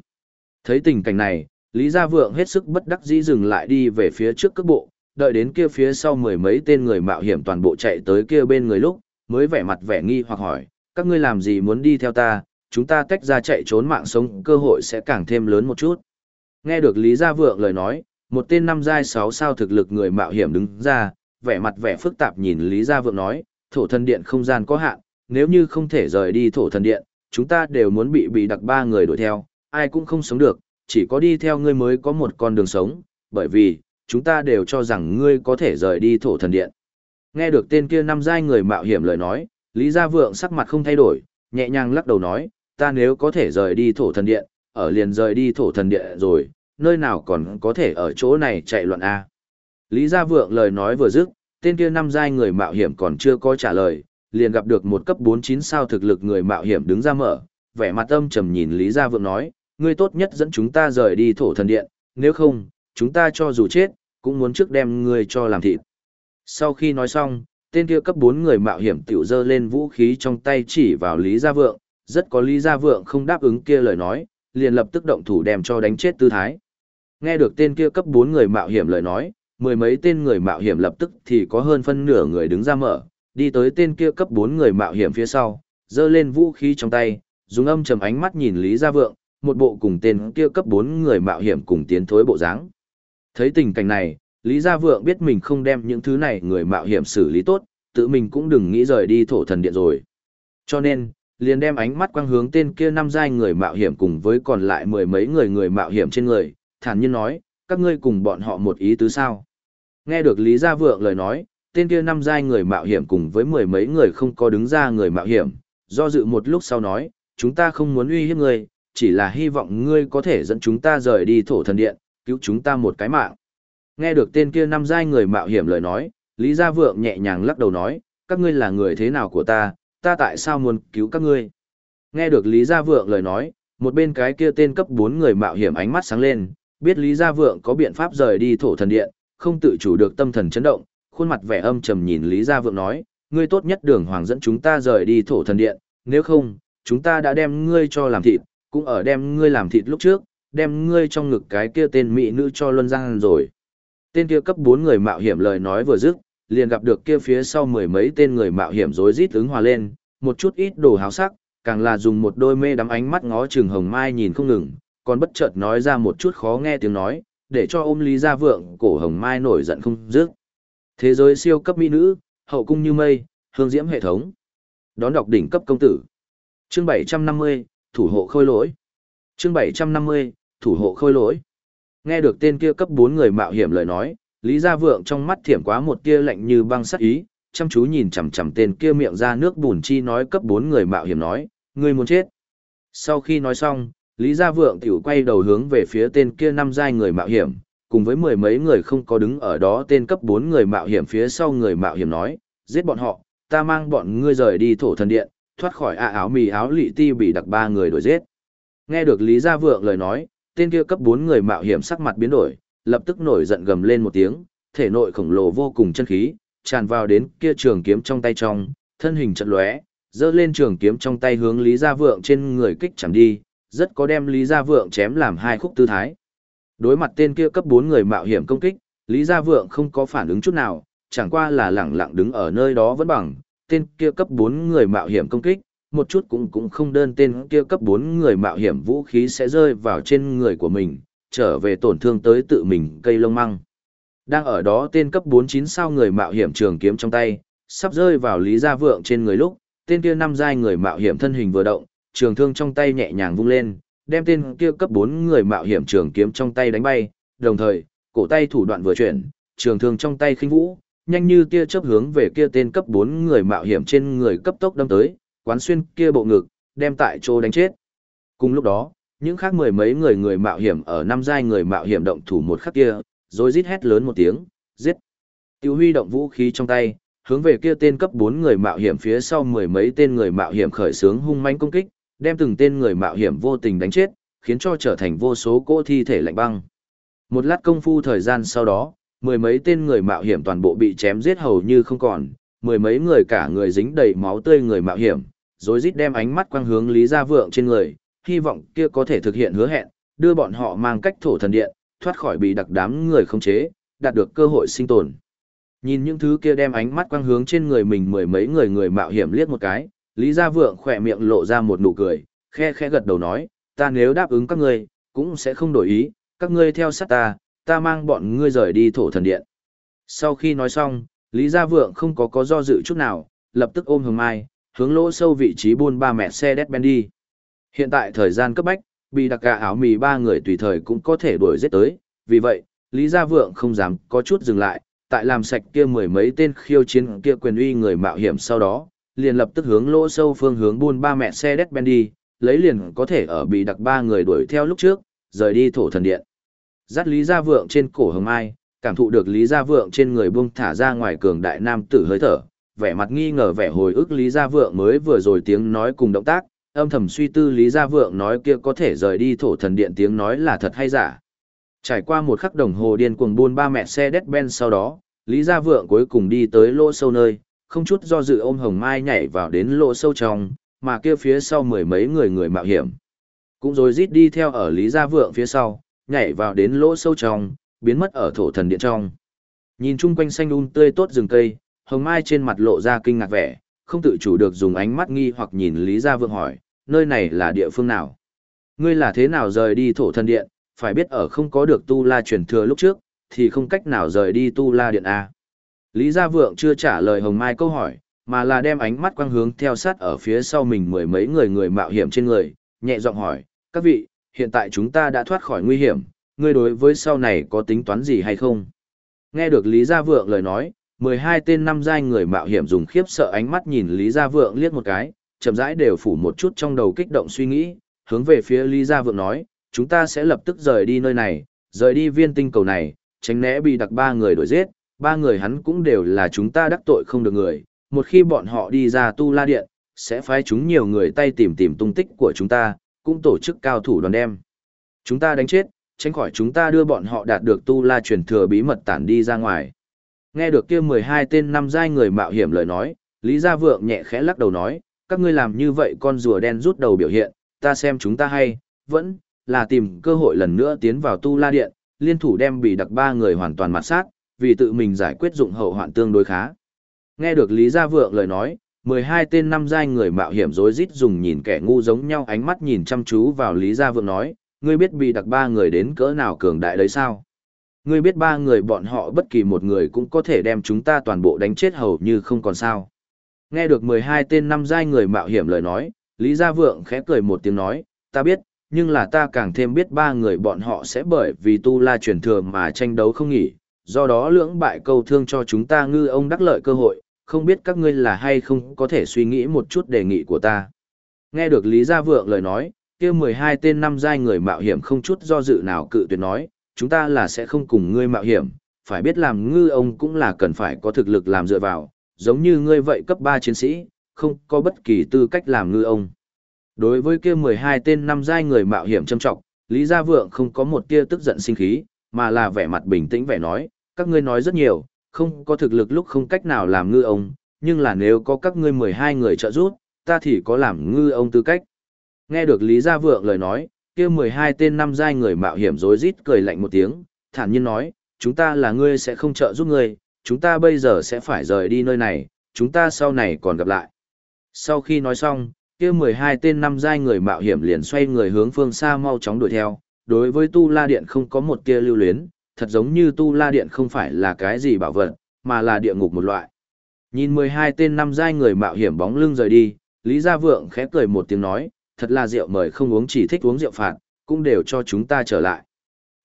Thấy tình cảnh này, Lý Gia Vượng hết sức bất đắc dĩ dừng lại đi về phía trước cước bộ, đợi đến kia phía sau mười mấy tên người mạo hiểm toàn bộ chạy tới kia bên người lúc, mới vẻ mặt vẻ nghi hoặc hỏi, các ngươi làm gì muốn đi theo ta, chúng ta tách ra chạy trốn mạng sống cơ hội sẽ càng thêm lớn một chút. Nghe được Lý Gia Vượng lời nói, một tên năm giai sáu sao thực lực người mạo hiểm đứng ra, vẻ mặt vẻ phức tạp nhìn Lý Gia Vượng nói, thổ thân điện không gian có hạn, nếu như không thể rời đi thổ thần điện, chúng ta đều muốn bị bị đặc ba người đuổi theo, ai cũng không sống được, chỉ có đi theo ngươi mới có một con đường sống, bởi vì, chúng ta đều cho rằng ngươi có thể rời đi thổ thần điện. Nghe được tên kia năm giai người mạo hiểm lời nói, Lý Gia Vượng sắc mặt không thay đổi, nhẹ nhàng lắc đầu nói, ta nếu có thể rời đi thổ thần điện, ở liền rời đi thổ thần điện rồi, nơi nào còn có thể ở chỗ này chạy loạn A. Lý Gia Vượng lời nói vừa dứt, tên kia năm giai người mạo hiểm còn chưa có trả lời, liền gặp được một cấp 49 sao thực lực người mạo hiểm đứng ra mở, vẻ mặt âm trầm nhìn Lý Gia Vượng nói, ngươi tốt nhất dẫn chúng ta rời đi thổ thần điện, nếu không, chúng ta cho dù chết, cũng muốn trước đem ngươi cho làm thịt. Sau khi nói xong, tên kia cấp 4 người mạo hiểm tiểu dơ lên vũ khí trong tay chỉ vào Lý Gia Vượng, rất có Lý Gia Vượng không đáp ứng kia lời nói, liền lập tức động thủ đem cho đánh chết tư thái. Nghe được tên kia cấp 4 người mạo hiểm lời nói, mười mấy tên người mạo hiểm lập tức thì có hơn phân nửa người đứng ra mở, đi tới tên kia cấp 4 người mạo hiểm phía sau, dơ lên vũ khí trong tay, dùng âm trầm ánh mắt nhìn Lý Gia Vượng, một bộ cùng tên kia cấp 4 người mạo hiểm cùng tiến thối bộ dáng. Thấy tình cảnh này, Lý Gia Vượng biết mình không đem những thứ này người mạo hiểm xử lý tốt, tự mình cũng đừng nghĩ rời đi thổ thần điện rồi. Cho nên, liền đem ánh mắt quang hướng tên kia năm giai người mạo hiểm cùng với còn lại mười mấy người người mạo hiểm trên người, thản nhiên nói, các ngươi cùng bọn họ một ý tứ sao. Nghe được Lý Gia Vượng lời nói, tên kia năm giai người mạo hiểm cùng với mười mấy người không có đứng ra người mạo hiểm, do dự một lúc sau nói, chúng ta không muốn uy hiếp ngươi, chỉ là hy vọng ngươi có thể dẫn chúng ta rời đi thổ thần điện, cứu chúng ta một cái mạng. Nghe được tên kia năm giai người mạo hiểm lời nói, Lý Gia Vượng nhẹ nhàng lắc đầu nói, các ngươi là người thế nào của ta, ta tại sao muốn cứu các ngươi. Nghe được Lý Gia Vượng lời nói, một bên cái kia tên cấp 4 người mạo hiểm ánh mắt sáng lên, biết Lý Gia Vượng có biện pháp rời đi thổ thần điện, không tự chủ được tâm thần chấn động, khuôn mặt vẻ âm trầm nhìn Lý Gia Vượng nói, ngươi tốt nhất đường hoàng dẫn chúng ta rời đi thổ thần điện, nếu không, chúng ta đã đem ngươi cho làm thịt, cũng ở đem ngươi làm thịt lúc trước, đem ngươi trong ngực cái kia tên mỹ nữ cho luân giang rồi. Tên kia cấp 4 người mạo hiểm lời nói vừa dứt, liền gặp được kia phía sau mười mấy tên người mạo hiểm rối rít ứng hòa lên, một chút ít đồ háo sắc, càng là dùng một đôi mê đắm ánh mắt ngó chừng hồng mai nhìn không ngừng, còn bất chợt nói ra một chút khó nghe tiếng nói, để cho ôm Lý Gia Vượng, cổ hồng mai nổi giận không dứt. Thế giới siêu cấp mỹ nữ, hậu cung như mây, hương diễm hệ thống. Đón đọc đỉnh cấp công tử. Chương 750, thủ hộ khôi lỗi. Chương 750, thủ hộ khôi lỗi. Nghe được tên kia cấp 4 người mạo hiểm lời nói, Lý Gia Vượng trong mắt thiểm quá một tia lạnh như băng sắt ý, chăm chú nhìn chằm chằm tên kia miệng ra nước bùn chi nói cấp 4 người mạo hiểm nói, ngươi muốn chết. Sau khi nói xong, Lý Gia Vượng tiểu quay đầu hướng về phía tên kia năm giai người mạo hiểm, cùng với mười mấy người không có đứng ở đó tên cấp bốn người mạo hiểm phía sau người mạo hiểm nói, giết bọn họ, ta mang bọn ngươi rời đi thổ thần điện, thoát khỏi ạ áo mì áo lị ti bị đặc ba người đuổi giết. Nghe được Lý Gia Vượng lời nói, tên kia cấp bốn người mạo hiểm sắc mặt biến đổi, lập tức nổi giận gầm lên một tiếng, thể nội khổng lồ vô cùng chân khí, tràn vào đến kia trường kiếm trong tay trong, thân hình trận lóe, giơ lên trường kiếm trong tay hướng Lý Gia Vượng trên người kích chẳng đi, rất có đem Lý Gia Vượng chém làm hai khúc tư thái. Đối mặt tên kia cấp 4 người mạo hiểm công kích, Lý Gia Vượng không có phản ứng chút nào, chẳng qua là lẳng lặng đứng ở nơi đó vẫn bằng, tên kia cấp 4 người mạo hiểm công kích, một chút cũng cũng không đơn tên kia cấp 4 người mạo hiểm vũ khí sẽ rơi vào trên người của mình, trở về tổn thương tới tự mình cây lông măng. Đang ở đó tên cấp 49 sao người mạo hiểm trường kiếm trong tay, sắp rơi vào Lý Gia Vượng trên người lúc, tên kia năm giai người mạo hiểm thân hình vừa động, trường thương trong tay nhẹ nhàng vung lên, đem tên kia cấp 4 người mạo hiểm trường kiếm trong tay đánh bay, đồng thời, cổ tay thủ đoạn vừa chuyển, trường thương trong tay khinh vũ, nhanh như tia chớp hướng về kia tên cấp 4 người mạo hiểm trên người cấp tốc đâm tới, quán xuyên kia bộ ngực, đem tại chỗ đánh chết. Cùng lúc đó, những khác mười mấy người người mạo hiểm ở năm giai người mạo hiểm động thủ một khắc kia, rồi rít hét lớn một tiếng, giết. Tiêu huy động vũ khí trong tay, hướng về kia tên cấp 4 người mạo hiểm phía sau mười mấy tên người mạo hiểm khởi sướng hung mãnh công kích, đem từng tên người mạo hiểm vô tình đánh chết, khiến cho trở thành vô số cỗ thi thể lạnh băng. Một lát công phu thời gian sau đó, mười mấy tên người mạo hiểm toàn bộ bị chém giết hầu như không còn, mười mấy người cả người dính đầy máu tươi người mạo hiểm, rồi rít đem ánh mắt quang hướng Lý Gia Vượng trên người, hy vọng kia có thể thực hiện hứa hẹn, đưa bọn họ mang cách thổ thần điện, thoát khỏi bị đặc đám người không chế, đạt được cơ hội sinh tồn. Nhìn những thứ kia đem ánh mắt quang hướng trên người mình mười mấy người người mạo hiểm liếc một cái, Lý Gia Vượng khỏe miệng lộ ra một nụ cười, khe khẽ gật đầu nói, ta nếu đáp ứng các ngươi, cũng sẽ không đổi ý, các ngươi theo sát ta, ta mang bọn ngươi rời đi thổ thần điện. Sau khi nói xong, Lý Gia Vượng không có có do dự chút nào, lập tức ôm Hồng Mai, hướng lỗ sâu vị trí buôn ba mẹ xe đét đi. Hiện tại thời gian cấp bách, bị đặc cả áo mì ba người tùy thời cũng có thể đuổi giết tới, vì vậy, Lý Gia Vượng không dám có chút dừng lại, tại làm sạch kia mười mấy tên khiêu chiến kia quyền uy người mạo hiểm sau đó, liền lập tức hướng lỗ sâu phương hướng buôn ba mẹ xe đét ben đi, lấy liền có thể ở bị đặc ba người đuổi theo lúc trước, rời đi thổ thần điện. Dắt Lý Gia Vượng trên cổ hồng ai, cảm thụ được Lý Gia Vượng trên người buông thả ra ngoài cường đại nam tử hơi thở, vẻ mặt nghi ngờ vẻ hồi ức Lý Gia Vượng mới vừa rồi tiếng nói cùng động tác, âm thầm suy tư Lý Gia Vượng nói kia có thể rời đi thổ thần điện tiếng nói là thật hay giả. Trải qua một khắc đồng hồ điên cuồng buôn ba mẹ xe đét ben sau đó, Lý Gia Vượng cuối cùng đi tới lỗ sâu nơi, không chút do dự ôm Hồng Mai nhảy vào đến lỗ sâu trong, mà kia phía sau mười mấy người người mạo hiểm. Cũng rồi rít đi theo ở Lý Gia Vượng phía sau, nhảy vào đến lỗ sâu trong, biến mất ở thổ thần điện trong. Nhìn chung quanh xanh um tươi tốt rừng cây, Hồng Mai trên mặt lộ ra kinh ngạc vẻ, không tự chủ được dùng ánh mắt nghi hoặc nhìn Lý Gia Vượng hỏi, nơi này là địa phương nào? Ngươi là thế nào rời đi thổ thần điện, phải biết ở không có được tu la truyền thừa lúc trước, thì không cách nào rời đi tu la điện A. Lý Gia Vượng chưa trả lời Hồng Mai câu hỏi, mà là đem ánh mắt quang hướng theo sát ở phía sau mình mười mấy người người mạo hiểm trên người, nhẹ giọng hỏi, các vị, hiện tại chúng ta đã thoát khỏi nguy hiểm, ngươi đối với sau này có tính toán gì hay không? Nghe được Lý Gia Vượng lời nói, 12 tên năm giai người mạo hiểm dùng khiếp sợ ánh mắt nhìn Lý Gia Vượng liếc một cái, chậm rãi đều phủ một chút trong đầu kích động suy nghĩ, hướng về phía Lý Gia Vượng nói, chúng ta sẽ lập tức rời đi nơi này, rời đi viên tinh cầu này, tránh né bị đặc ba người đuổi giết, ba người hắn cũng đều là chúng ta đắc tội không được người, một khi bọn họ đi ra tu la điện, sẽ phái chúng nhiều người tay tìm tìm tung tích của chúng ta, cũng tổ chức cao thủ đoàn đem. Chúng ta đánh chết, tránh khỏi chúng ta đưa bọn họ đạt được tu la truyền thừa bí mật tản đi ra ngoài. Nghe được kia 12 tên năm giai người mạo hiểm lời nói, Lý Gia Vượng nhẹ khẽ lắc đầu nói, các ngươi làm như vậy con rùa đen rút đầu biểu hiện, ta xem chúng ta hay, vẫn là tìm cơ hội lần nữa tiến vào tu la điện, liên thủ đem bị đặc ba người hoàn toàn mặt sát, vì tự mình giải quyết dụng hậu hoạn tương đối khá. Nghe được Lý Gia Vượng lời nói, 12 tên năm giai người mạo hiểm rối rít dùng nhìn kẻ ngu giống nhau ánh mắt nhìn chăm chú vào Lý Gia Vượng nói, ngươi biết bị đặc ba người đến cỡ nào cường đại đấy sao? Ngươi biết ba người bọn họ bất kỳ một người cũng có thể đem chúng ta toàn bộ đánh chết hầu như không còn sao. Nghe được 12 tên năm giai người mạo hiểm lời nói, Lý Gia Vượng khẽ cười một tiếng nói, ta biết, nhưng là ta càng thêm biết ba người bọn họ sẽ bởi vì tu la truyền thừa mà tranh đấu không nghỉ, do đó lưỡng bại câu thương cho chúng ta ngư ông đắc lợi cơ hội, không biết các ngươi là hay không có thể suy nghĩ một chút đề nghị của ta. Nghe được Lý Gia Vượng lời nói, kia 12 tên năm giai người mạo hiểm không chút do dự nào cự tuyệt nói, chúng ta là sẽ không cùng ngươi mạo hiểm, phải biết làm ngư ông cũng là cần phải có thực lực làm dựa vào, giống như ngươi vậy cấp 3 chiến sĩ, không có bất kỳ tư cách làm ngư ông. Đối với kia 12 tên năm giai người mạo hiểm châm trọng, Lý Gia Vượng không có một tia tức giận sinh khí, mà là vẻ mặt bình tĩnh vẻ nói, các ngươi nói rất nhiều, không có thực lực lúc không cách nào làm ngư ông, nhưng là nếu có các ngươi 12 người trợ giúp, ta thì có làm ngư ông tư cách. Nghe được Lý Gia Vượng lời nói, kia 12 tên năm giai người mạo hiểm rối rít cười lạnh một tiếng, thản nhiên nói, chúng ta là ngươi sẽ không trợ giúp ngươi, chúng ta bây giờ sẽ phải rời đi nơi này, chúng ta sau này còn gặp lại. Sau khi nói xong, kia 12 tên năm giai người mạo hiểm liền xoay người hướng phương xa mau chóng đuổi theo, đối với Tu La Điện không có một tia lưu luyến, thật giống như Tu La Điện không phải là cái gì bảo vật, mà là địa ngục một loại. Nhìn 12 tên năm giai người mạo hiểm bóng lưng rời đi, Lý Gia Vượng khẽ cười một tiếng nói, thật là rượu mời không uống chỉ thích uống rượu phạt, cũng đều cho chúng ta trở lại.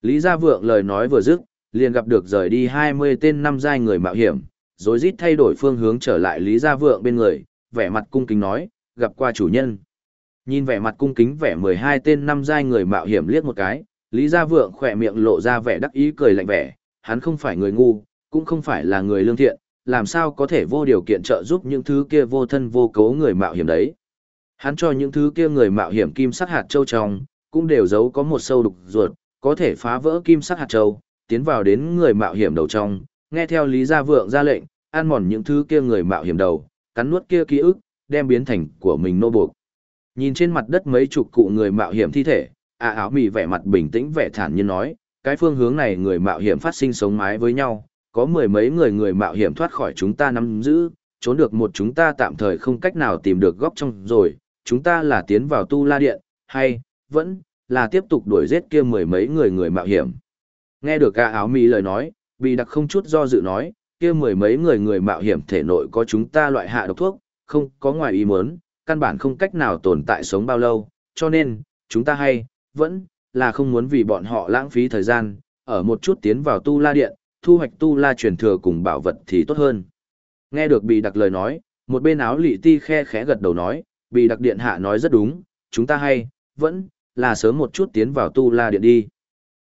Lý Gia Vượng lời nói vừa dứt, liền gặp được rời đi 20 tên năm giai người mạo hiểm, rồi rít thay đổi phương hướng trở lại Lý Gia Vượng bên người, vẻ mặt cung kính nói, gặp qua chủ nhân. Nhìn vẻ mặt cung kính vẻ 12 tên năm giai người mạo hiểm liếc một cái, Lý Gia Vượng khỏe miệng lộ ra vẻ đắc ý cười lạnh vẻ, hắn không phải người ngu, cũng không phải là người lương thiện, làm sao có thể vô điều kiện trợ giúp những thứ kia vô thân vô cấu người mạo hiểm đấy. Hắn cho những thứ kia người mạo hiểm kim sắc hạt châu trong, cũng đều giấu có một sâu đục ruột, có thể phá vỡ kim sắc hạt châu, tiến vào đến người mạo hiểm đầu trong, nghe theo Lý Gia Vượng ra lệnh, ăn mòn những thứ kia người mạo hiểm đầu, cắn nuốt kia ký ức, đem biến thành của mình nô buộc. Nhìn trên mặt đất mấy chục cụ người mạo hiểm thi thể, A áo mì vẻ mặt bình tĩnh vẻ thản nhiên nói, cái phương hướng này người mạo hiểm phát sinh sống mái với nhau, có mười mấy người người mạo hiểm thoát khỏi chúng ta nắm giữ, trốn được một chúng ta tạm thời không cách nào tìm được góc trong rồi, chúng ta là tiến vào tu la điện, hay, vẫn, là tiếp tục đuổi giết kia mười mấy người người mạo hiểm. Nghe được A áo mì lời nói, bị đặc không chút do dự nói, kia mười mấy người người mạo hiểm thể nội có chúng ta loại hạ độc thuốc, không có ngoài ý muốn, căn bản không cách nào tồn tại sống bao lâu, cho nên, chúng ta hay, vẫn, là không muốn vì bọn họ lãng phí thời gian, ở một chút tiến vào tu la điện, thu hoạch tu la truyền thừa cùng bảo vật thì tốt hơn. Nghe được bị đặc lời nói, một bên áo lị ti khe khẽ gật đầu nói, bị đặc điện hạ nói rất đúng, chúng ta hay, vẫn, là sớm một chút tiến vào tu la điện đi.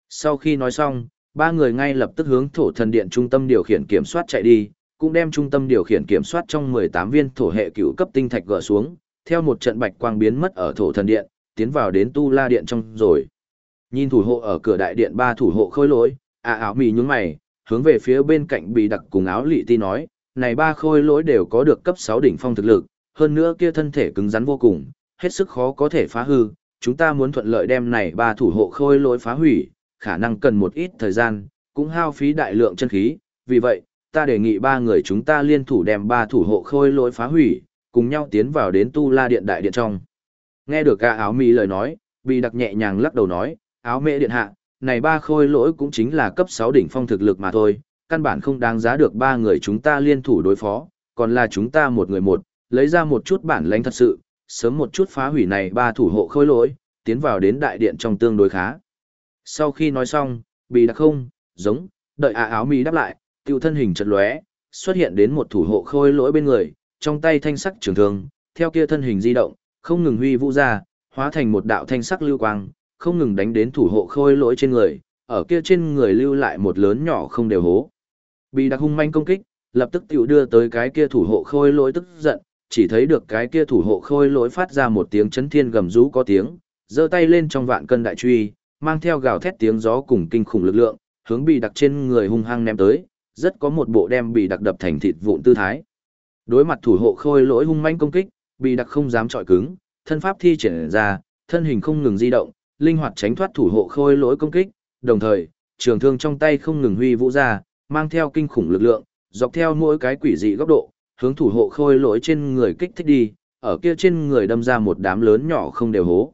Sau khi nói xong, ba người ngay lập tức hướng thổ thần điện trung tâm điều khiển kiểm soát chạy đi, cũng đem trung tâm điều khiển kiểm soát trong 18 viên thổ hệ cựu cấp tinh thạch gỡ xuống, theo một trận bạch quang biến mất ở thổ thần điện, tiến vào đến tu la điện trong rồi. Nhìn thủ hộ ở cửa đại điện ba thủ hộ khôi lỗi, à áo mì nhún mày, hướng về phía bên cạnh bị đặc cùng áo lị ti nói, này ba khôi lỗi đều có được cấp 6 đỉnh phong thực lực, hơn nữa kia thân thể cứng rắn vô cùng, hết sức khó có thể phá hư, chúng ta muốn thuận lợi đem này ba thủ hộ khôi lỗi phá hủy, khả năng cần một ít thời gian, cũng hao phí đại lượng chân khí, vì vậy, ta đề nghị ba người chúng ta liên thủ đem ba thủ hộ khôi lỗi phá hủy, cùng nhau tiến vào đến tu la điện đại điện trong. Nghe được cả áo mỹ lời nói, bị đặc nhẹ nhàng lắc đầu nói, áo mẹ điện hạ, này ba khôi lỗi cũng chính là cấp 6 đỉnh phong thực lực mà thôi, căn bản không đáng giá được ba người chúng ta liên thủ đối phó, còn là chúng ta một người một, lấy ra một chút bản lãnh thật sự, sớm một chút phá hủy này ba thủ hộ khôi lỗi, tiến vào đến đại điện trong tương đối khá. Sau khi nói xong, bị đặc không, giống, đợi à áo mì đáp lại, tiêu thân hình chật lóe, xuất hiện đến một thủ hộ khôi lỗi bên người, trong tay thanh sắc trường thương, theo kia thân hình di động, không ngừng huy vũ ra, hóa thành một đạo thanh sắc lưu quang, không ngừng đánh đến thủ hộ khôi lỗi trên người, ở kia trên người lưu lại một lớn nhỏ không đều hố. Bị đặc hung manh công kích, lập tức tiểu đưa tới cái kia thủ hộ khôi lỗi tức giận, chỉ thấy được cái kia thủ hộ khôi lỗi phát ra một tiếng chấn thiên gầm rú có tiếng, giơ tay lên trong vạn cân đại truy, mang theo gào thét tiếng gió cùng kinh khủng lực lượng, hướng bị đặc trên người hung hăng ném tới, rất có một bộ đem bị đặc đập thành thịt vụn tư thái. Đối mặt thủ hộ khôi lỗi hung manh công kích, bị đặc không dám trọi cứng, thân pháp thi triển ra, thân hình không ngừng di động, linh hoạt tránh thoát thủ hộ khôi lỗi công kích, đồng thời, trường thương trong tay không ngừng huy vũ ra, mang theo kinh khủng lực lượng, dọc theo mỗi cái quỷ dị góc độ, hướng thủ hộ khôi lỗi trên người kích thích đi, ở kia trên người đâm ra một đám lớn nhỏ không đều hố.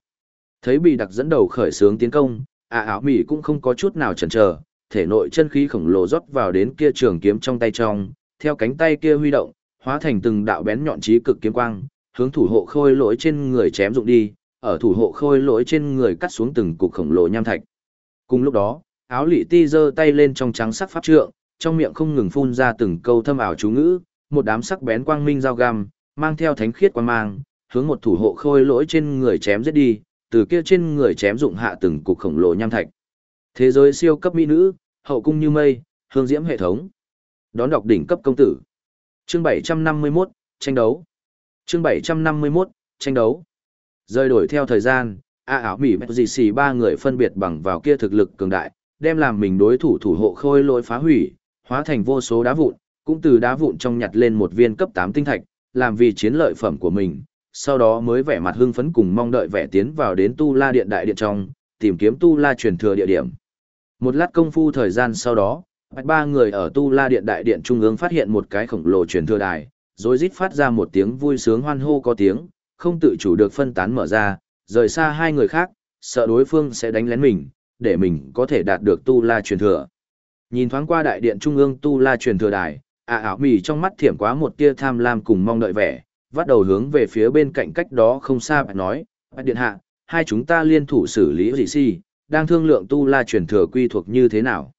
Thấy bị đặc dẫn đầu khởi sướng tiến công, à áo mỉ cũng không có chút nào chần chờ, thể nội chân khí khổng lồ rót vào đến kia trường kiếm trong tay trong, theo cánh tay kia huy động, hóa thành từng đạo bén nhọn chí cực kiếm quang, hướng thủ hộ khôi lỗi trên người chém dụng đi, ở thủ hộ khôi lỗi trên người cắt xuống từng cục khổng lồ nham thạch. Cùng lúc đó, áo lị ti giơ tay lên trong trắng sắc pháp trượng, trong miệng không ngừng phun ra từng câu thâm ảo chú ngữ, một đám sắc bén quang minh dao găm, mang theo thánh khiết quang mang, hướng một thủ hộ khôi lỗi trên người chém giết đi, từ kia trên người chém dụng hạ từng cục khổng lồ nham thạch. Thế giới siêu cấp mỹ nữ, hậu cung như mây, hương diễm hệ thống. Đón đọc đỉnh cấp công tử. Chương 751, tranh đấu. Chương 751, tranh đấu. Rơi đổi theo thời gian, A ảo mỉ bạch xì ba người phân biệt bằng vào kia thực lực cường đại, đem làm mình đối thủ thủ hộ khôi lỗi phá hủy, hóa thành vô số đá vụn, cũng từ đá vụn trong nhặt lên một viên cấp 8 tinh thạch, làm vì chiến lợi phẩm của mình, sau đó mới vẻ mặt hưng phấn cùng mong đợi vẻ tiến vào đến Tu La Điện đại điện trong, tìm kiếm Tu La truyền thừa địa điểm. Một lát công phu thời gian sau đó, ba người ở Tu La Điện đại điện trung ương phát hiện một cái khổng lồ truyền thừa đài, rồi rít phát ra một tiếng vui sướng hoan hô có tiếng, không tự chủ được phân tán mở ra, rời xa hai người khác, sợ đối phương sẽ đánh lén mình, để mình có thể đạt được Tu La truyền thừa. Nhìn thoáng qua đại điện trung ương Tu La truyền thừa đài, à ảo mỉ trong mắt thiểm quá một tia tham lam cùng mong đợi vẻ, bắt đầu hướng về phía bên cạnh cách đó không xa bạn nói, bạn điện hạ, hai chúng ta liên thủ xử lý gì si, đang thương lượng tu la truyền thừa quy thuộc như thế nào.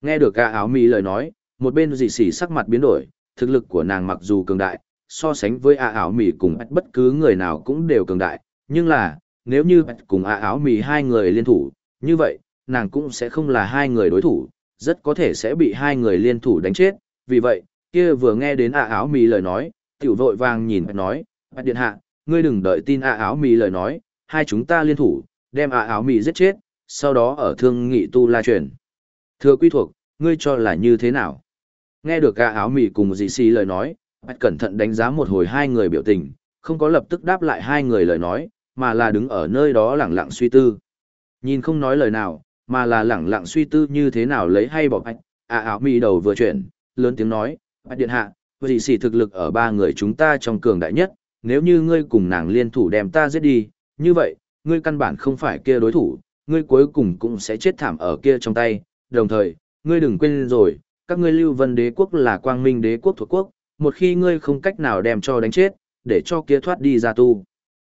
Nghe được cả áo mì lời nói, một bên dị sĩ sắc mặt biến đổi, thực lực của nàng mặc dù cường đại, so sánh với a áo mì cùng bất cứ người nào cũng đều cường đại, nhưng là, nếu như cùng a áo mì hai người liên thủ, như vậy, nàng cũng sẽ không là hai người đối thủ, rất có thể sẽ bị hai người liên thủ đánh chết, vì vậy, kia vừa nghe đến a áo mì lời nói, tiểu vội vàng nhìn nói, bạch điện hạ, ngươi đừng đợi tin a áo mì lời nói, hai chúng ta liên thủ, đem a áo mì giết chết, sau đó ở thương nghị tu la truyền. Thưa quy thuộc, ngươi cho là như thế nào? Nghe được gã áo mì cùng dị xì lời nói, bạch cẩn thận đánh giá một hồi hai người biểu tình, không có lập tức đáp lại hai người lời nói, mà là đứng ở nơi đó lẳng lặng suy tư. Nhìn không nói lời nào, mà là lẳng lặng suy tư như thế nào lấy hay bỏ bạch, à áo mì đầu vừa chuyển, lớn tiếng nói, bạch điện hạ, Dị sĩ thực lực ở ba người chúng ta trong cường đại nhất, nếu như ngươi cùng nàng liên thủ đem ta giết đi, như vậy, ngươi căn bản không phải kia đối thủ, ngươi cuối cùng cũng sẽ chết thảm ở kia trong tay, đồng thời, ngươi đừng quên rồi, các ngươi lưu vân đế quốc là quang minh đế quốc thuộc quốc, một khi ngươi không cách nào đem cho đánh chết, để cho kia thoát đi ra tu.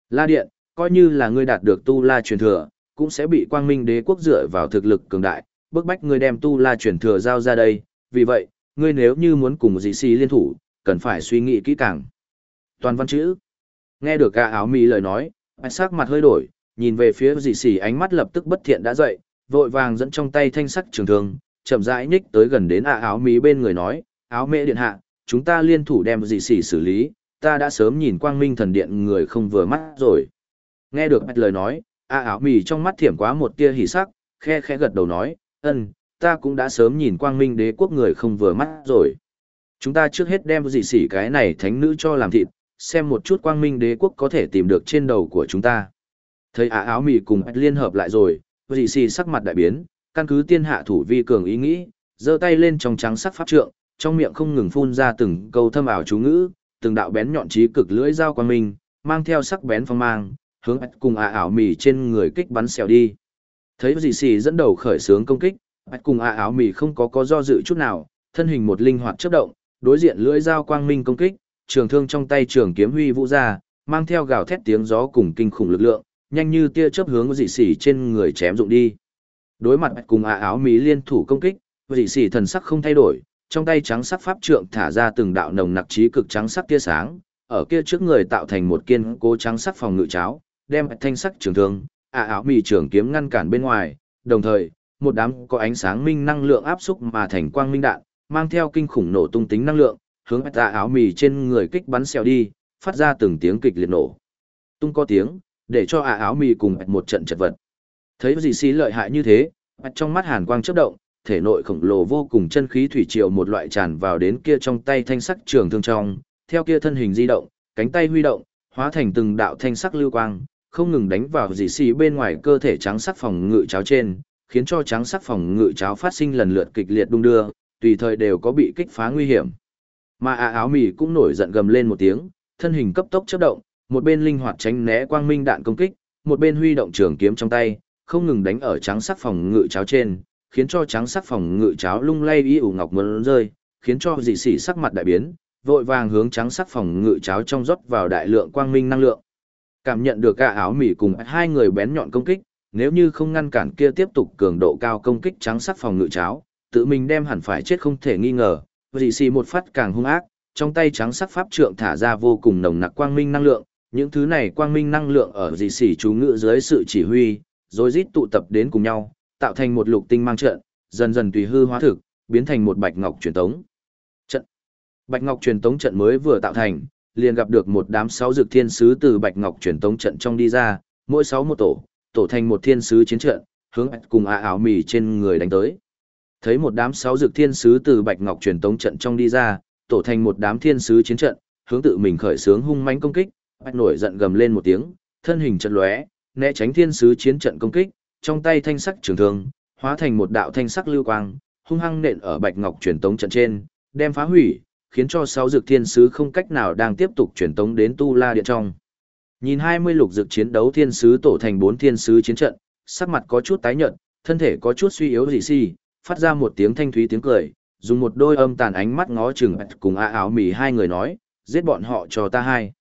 La điện, coi như là ngươi đạt được tu la truyền thừa, cũng sẽ bị quang minh đế quốc dựa vào thực lực cường đại, bức bách ngươi đem tu la truyền thừa giao ra đây, vì vậy, ngươi nếu như muốn cùng dị sĩ liên thủ, cần phải suy nghĩ kỹ càng. Toàn văn chữ. Nghe được cả áo mỹ lời nói, bạch sắc mặt hơi đổi, nhìn về phía dị sĩ ánh mắt lập tức bất thiện đã dậy, vội vàng dẫn trong tay thanh sắc trường thương, chậm rãi nhích tới gần đến ạ áo mì bên người nói, áo mẹ điện hạ, chúng ta liên thủ đem dị sĩ xử lý, ta đã sớm nhìn quang minh thần điện người không vừa mắt rồi. Nghe được mạch lời nói, ạ áo mì trong mắt thiểm quá một tia hỉ sắc, khe khẽ gật đầu nói, ân, ta cũng đã sớm nhìn quang minh đế quốc người không vừa mắt rồi. Chúng ta trước hết đem dị sỉ cái này thánh nữ cho làm thịt, xem một chút quang minh đế quốc có thể tìm được trên đầu của chúng ta. Thấy ả áo mì cùng liên hợp lại rồi, dị sỉ sắc mặt đại biến, căn cứ tiên hạ thủ vi cường ý nghĩ, giơ tay lên trong trắng sắc pháp trượng, trong miệng không ngừng phun ra từng câu thâm ảo chú ngữ, từng đạo bén nhọn trí cực lưỡi dao quang minh, mang theo sắc bén phong mang, hướng cùng ả ảo mì trên người kích bắn xèo đi. Thấy dị xì dẫn đầu khởi sướng công kích, Bạch cùng ạ ảo mì không có có do dự chút nào, thân hình một linh hoạt chớp động, đối diện lưỡi dao quang minh công kích, trường thương trong tay trường kiếm huy vũ ra, mang theo gào thét tiếng gió cùng kinh khủng lực lượng, nhanh như tia chớp hướng dị xỉ trên người chém dụng đi. Đối mặt cùng ạ áo Mí liên thủ công kích, dị sĩ thần sắc không thay đổi, trong tay trắng sắc pháp trượng thả ra từng đạo nồng nặc trí cực trắng sắc tia sáng, ở kia trước người tạo thành một kiên cố trắng sắc phòng ngự cháo, đem thanh sắc trường thương, ạ áo mì trường kiếm ngăn cản bên ngoài, đồng thời một đám có ánh sáng minh năng lượng áp xúc mà thành quang minh đạn, mang theo kinh khủng nổ tung tính năng lượng, hướng tạ áo mì trên người kích bắn xèo đi, phát ra từng tiếng kịch liệt nổ. Tung có tiếng, để cho ả áo mì cùng một trận chật vật. Thấy gì xí lợi hại như thế, trong mắt hàn quang chớp động, thể nội khổng lồ vô cùng chân khí thủy triều một loại tràn vào đến kia trong tay thanh sắc trường thương trong, theo kia thân hình di động, cánh tay huy động, hóa thành từng đạo thanh sắc lưu quang, không ngừng đánh vào dì xì bên ngoài cơ thể trắng sắc phòng ngự cháo trên, khiến cho trắng sắc phòng ngự cháo phát sinh lần lượt kịch liệt đung đưa, tùy thời đều có bị kích phá nguy hiểm. Mà à áo mì cũng nổi giận gầm lên một tiếng, thân hình cấp tốc chớp động, một bên linh hoạt tránh né quang minh đạn công kích, một bên huy động trường kiếm trong tay, không ngừng đánh ở trắng sắc phòng ngự cháo trên, khiến cho trắng sắc phòng ngự cháo lung lay y ủ ngọc muốn rơi, khiến cho dị sĩ sắc mặt đại biến, vội vàng hướng trắng sắc phòng ngự cháo trong rót vào đại lượng quang minh năng lượng. Cảm nhận được cả áo mỉ cùng hai người bén nhọn công kích, nếu như không ngăn cản kia tiếp tục cường độ cao công kích trắng sắc phòng ngự cháo, tự mình đem hẳn phải chết không thể nghi ngờ, dị sĩ một phát càng hung ác, trong tay trắng sắc pháp trượng thả ra vô cùng nồng nặc quang minh năng lượng, những thứ này quang minh năng lượng ở dị sĩ chú ngự dưới sự chỉ huy, rồi rít tụ tập đến cùng nhau, tạo thành một lục tinh mang trận, dần dần tùy hư hóa thực, biến thành một bạch ngọc truyền tống. Trận. Bạch ngọc truyền tống trận mới vừa tạo thành, liền gặp được một đám sáu dược thiên sứ từ bạch ngọc truyền tống trận trong đi ra, mỗi sáu một tổ, tổ thành một thiên sứ chiến trận, hướng cùng a à ảo mì trên người đánh tới. Thấy một đám sáu dược thiên sứ từ bạch ngọc truyền tống trận trong đi ra, tổ thành một đám thiên sứ chiến trận, hướng tự mình khởi sướng hung mãnh công kích, bạch nổi giận gầm lên một tiếng, thân hình trận lóe, né tránh thiên sứ chiến trận công kích, trong tay thanh sắc trường thương, hóa thành một đạo thanh sắc lưu quang, hung hăng nện ở bạch ngọc truyền tống trận trên, đem phá hủy, khiến cho sáu dược thiên sứ không cách nào đang tiếp tục truyền tống đến tu la điện trong. Nhìn 20 lục dược chiến đấu thiên sứ tổ thành bốn thiên sứ chiến trận, sắc mặt có chút tái nhợt, thân thể có chút suy yếu dị si, phát ra một tiếng thanh thúy tiếng cười, dùng một đôi âm tàn ánh mắt ngó chừng cùng a áo mì hai người nói, giết bọn họ cho ta hai.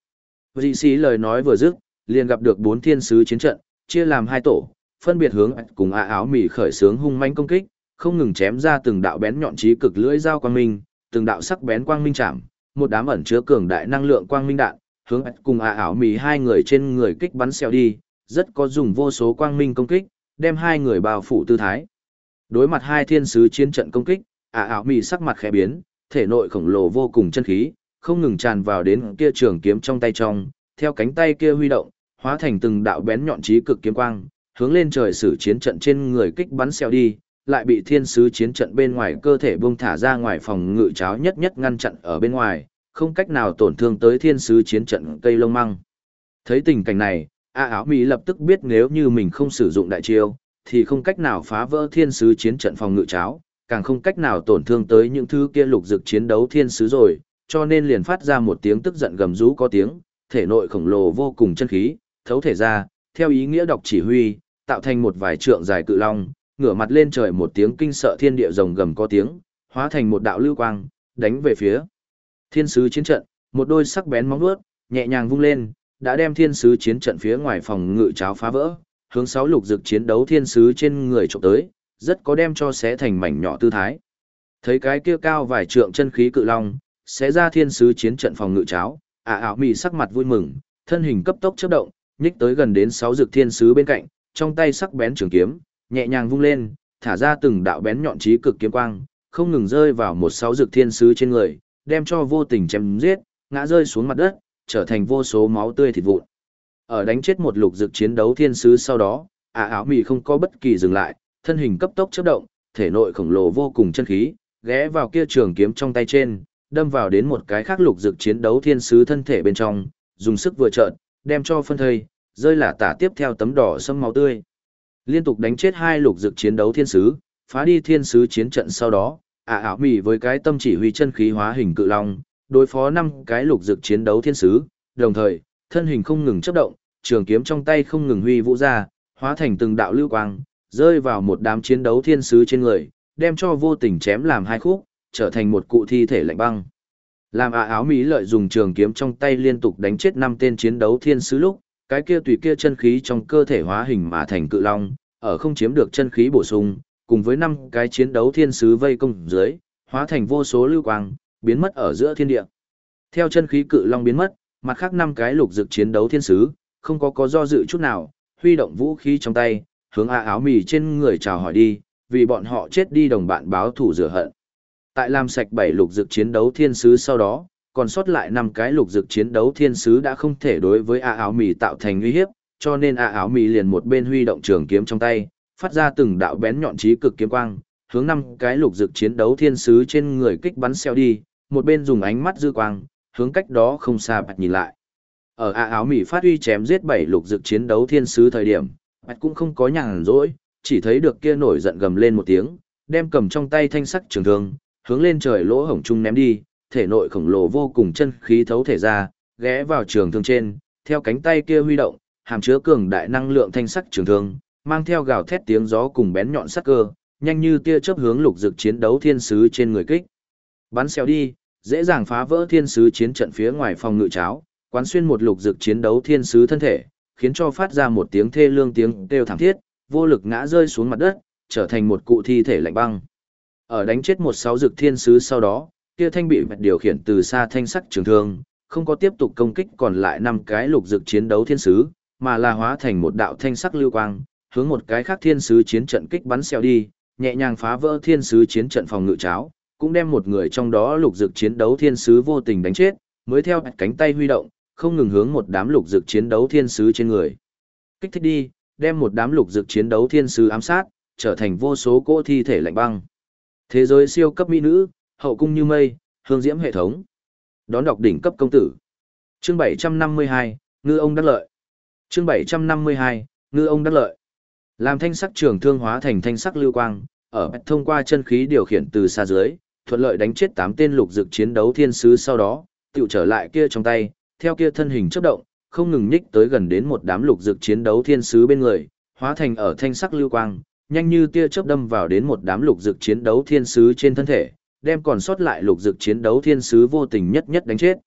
Dị si lời nói vừa dứt, liền gặp được bốn thiên sứ chiến trận, chia làm hai tổ, phân biệt hướng cùng a áo mỉ khởi sướng hung mãnh công kích, không ngừng chém ra từng đạo bén nhọn chí cực lưỡi dao quang minh, từng đạo sắc bén quang minh chạm, một đám ẩn chứa cường đại năng lượng quang minh đạn, hướng cùng a áo mỉ hai người trên người kích bắn xèo đi, rất có dùng vô số quang minh công kích, đem hai người bao phủ tư thái. Đối mặt hai thiên sứ chiến trận công kích, a áo mì sắc mặt khẽ biến, thể nội khổng lồ vô cùng chân khí, không ngừng tràn vào đến kia trường kiếm trong tay trong, theo cánh tay kia huy động, hóa thành từng đạo bén nhọn trí cực kiếm quang, hướng lên trời sử chiến trận trên người kích bắn xèo đi, lại bị thiên sứ chiến trận bên ngoài cơ thể buông thả ra ngoài phòng ngự cháo nhất nhất ngăn chặn ở bên ngoài, không cách nào tổn thương tới thiên sứ chiến trận cây lông măng. Thấy tình cảnh này, A áo Mỹ lập tức biết nếu như mình không sử dụng đại chiêu, thì không cách nào phá vỡ thiên sứ chiến trận phòng ngự cháo, càng không cách nào tổn thương tới những thứ kia lục dực chiến đấu thiên sứ rồi, cho nên liền phát ra một tiếng tức giận gầm rú có tiếng, thể nội khổng lồ vô cùng chân khí, thấu thể ra, theo ý nghĩa đọc chỉ huy, tạo thành một vài trượng dài cự long, ngửa mặt lên trời một tiếng kinh sợ thiên địa rồng gầm có tiếng, hóa thành một đạo lưu quang, đánh về phía thiên sứ chiến trận, một đôi sắc bén móng vuốt, nhẹ nhàng vung lên, đã đem thiên sứ chiến trận phía ngoài phòng ngự cháo phá vỡ, hướng sáu lục dực chiến đấu thiên sứ trên người trộm tới, rất có đem cho xé thành mảnh nhỏ tư thái. Thấy cái kia cao vài trượng chân khí cự long, xé ra thiên sứ chiến trận phòng ngự cháo, ả à ảo mị sắc mặt vui mừng, thân hình cấp tốc chớp động, nhích tới gần đến sáu dực thiên sứ bên cạnh, trong tay sắc bén trường kiếm, nhẹ nhàng vung lên, thả ra từng đạo bén nhọn chí cực kiếm quang, không ngừng rơi vào một sáu dực thiên sứ trên người, đem cho vô tình chém giết, ngã rơi xuống mặt đất, trở thành vô số máu tươi thịt vụn. Ở đánh chết một lục dực chiến đấu thiên sứ sau đó, ả áo mì không có bất kỳ dừng lại, thân hình cấp tốc chớp động, thể nội khổng lồ vô cùng chân khí, ghé vào kia trường kiếm trong tay trên, đâm vào đến một cái khác lục dực chiến đấu thiên sứ thân thể bên trong, dùng sức vừa trợn, đem cho phân thây, rơi là tả tiếp theo tấm đỏ sâm máu tươi. Liên tục đánh chết hai lục dực chiến đấu thiên sứ, phá đi thiên sứ chiến trận sau đó, ả à ảo mì với cái tâm chỉ huy chân khí hóa hình cự long, đối phó năm cái lục dực chiến đấu thiên sứ, đồng thời, thân hình không ngừng chấp động, trường kiếm trong tay không ngừng huy vũ ra, hóa thành từng đạo lưu quang, rơi vào một đám chiến đấu thiên sứ trên người, đem cho vô tình chém làm hai khúc, trở thành một cụ thi thể lạnh băng. Làm ả áo mỹ lợi dùng trường kiếm trong tay liên tục đánh chết năm tên chiến đấu thiên sứ lúc, cái kia tùy kia chân khí trong cơ thể hóa hình mà thành cự long, ở không chiếm được chân khí bổ sung, cùng với năm cái chiến đấu thiên sứ vây công dưới, hóa thành vô số lưu quang, biến mất ở giữa thiên địa. Theo chân khí cự long biến mất, mặt khác năm cái lục dực chiến đấu thiên sứ, không có có do dự chút nào, huy động vũ khí trong tay, hướng a áo mì trên người chào hỏi đi, vì bọn họ chết đi đồng bạn báo thủ rửa hận. Tại làm sạch bảy lục dực chiến đấu thiên sứ sau đó, còn sót lại năm cái lục dực chiến đấu thiên sứ đã không thể đối với a áo mì tạo thành uy hiếp, cho nên a áo mì liền một bên huy động trường kiếm trong tay, phát ra từng đạo bén nhọn trí cực kiếm quang, hướng năm cái lục dực chiến đấu thiên sứ trên người kích bắn xeo đi, một bên dùng ánh mắt dư quang, hướng cách đó không xa bạch nhìn lại. Ở A áo mì phát huy chém giết bảy lục dực chiến đấu thiên sứ thời điểm, bạch cũng không có nhàn rỗi, chỉ thấy được kia nổi giận gầm lên một tiếng, đem cầm trong tay thanh sắc trường thương, hướng lên trời lỗ hổng trung ném đi, thể nội khổng lồ vô cùng chân khí thấu thể ra, ghé vào trường thương trên, theo cánh tay kia huy động, hàm chứa cường đại năng lượng thanh sắc trường thương, mang theo gào thét tiếng gió cùng bén nhọn sắc cơ, nhanh như tia chớp hướng lục dực chiến đấu thiên sứ trên người kích. Bắn xéo đi, dễ dàng phá vỡ thiên sứ chiến trận phía ngoài phòng ngự cháo, quán xuyên một lục dực chiến đấu thiên sứ thân thể, khiến cho phát ra một tiếng thê lương tiếng kêu thảm thiết, vô lực ngã rơi xuống mặt đất, trở thành một cụ thi thể lạnh băng. Ở đánh chết một sáu dực thiên sứ sau đó, kia thanh bị điều khiển từ xa thanh sắc trường thương, không có tiếp tục công kích còn lại năm cái lục dực chiến đấu thiên sứ, mà là hóa thành một đạo thanh sắc lưu quang, hướng một cái khác thiên sứ chiến trận kích bắn xèo đi, nhẹ nhàng phá vỡ thiên sứ chiến trận phòng ngự cháo, cũng đem một người trong đó lục dực chiến đấu thiên sứ vô tình đánh chết, mới theo cánh tay huy động, không ngừng hướng một đám lục dực chiến đấu thiên sứ trên người. Kích thích đi, đem một đám lục dực chiến đấu thiên sứ ám sát, trở thành vô số cỗ thi thể lạnh băng. Thế giới siêu cấp mỹ nữ, hậu cung như mây, hương diễm hệ thống. Đón đọc đỉnh cấp công tử. Chương 752, ngư ông đắc lợi. Chương 752, ngư ông đắc lợi. Làm thanh sắc trường thương hóa thành thanh sắc lưu quang, ở thông qua chân khí điều khiển từ xa dưới, thuận lợi đánh chết 8 tên lục dực chiến đấu thiên sứ sau đó, tiểu trở lại kia trong tay, theo kia thân hình chớp động, không ngừng nhích tới gần đến một đám lục dực chiến đấu thiên sứ bên người, hóa thành ở thanh sắc lưu quang, nhanh như tia chớp đâm vào đến một đám lục dực chiến đấu thiên sứ trên thân thể, đem còn sót lại lục dực chiến đấu thiên sứ vô tình nhất nhất đánh chết.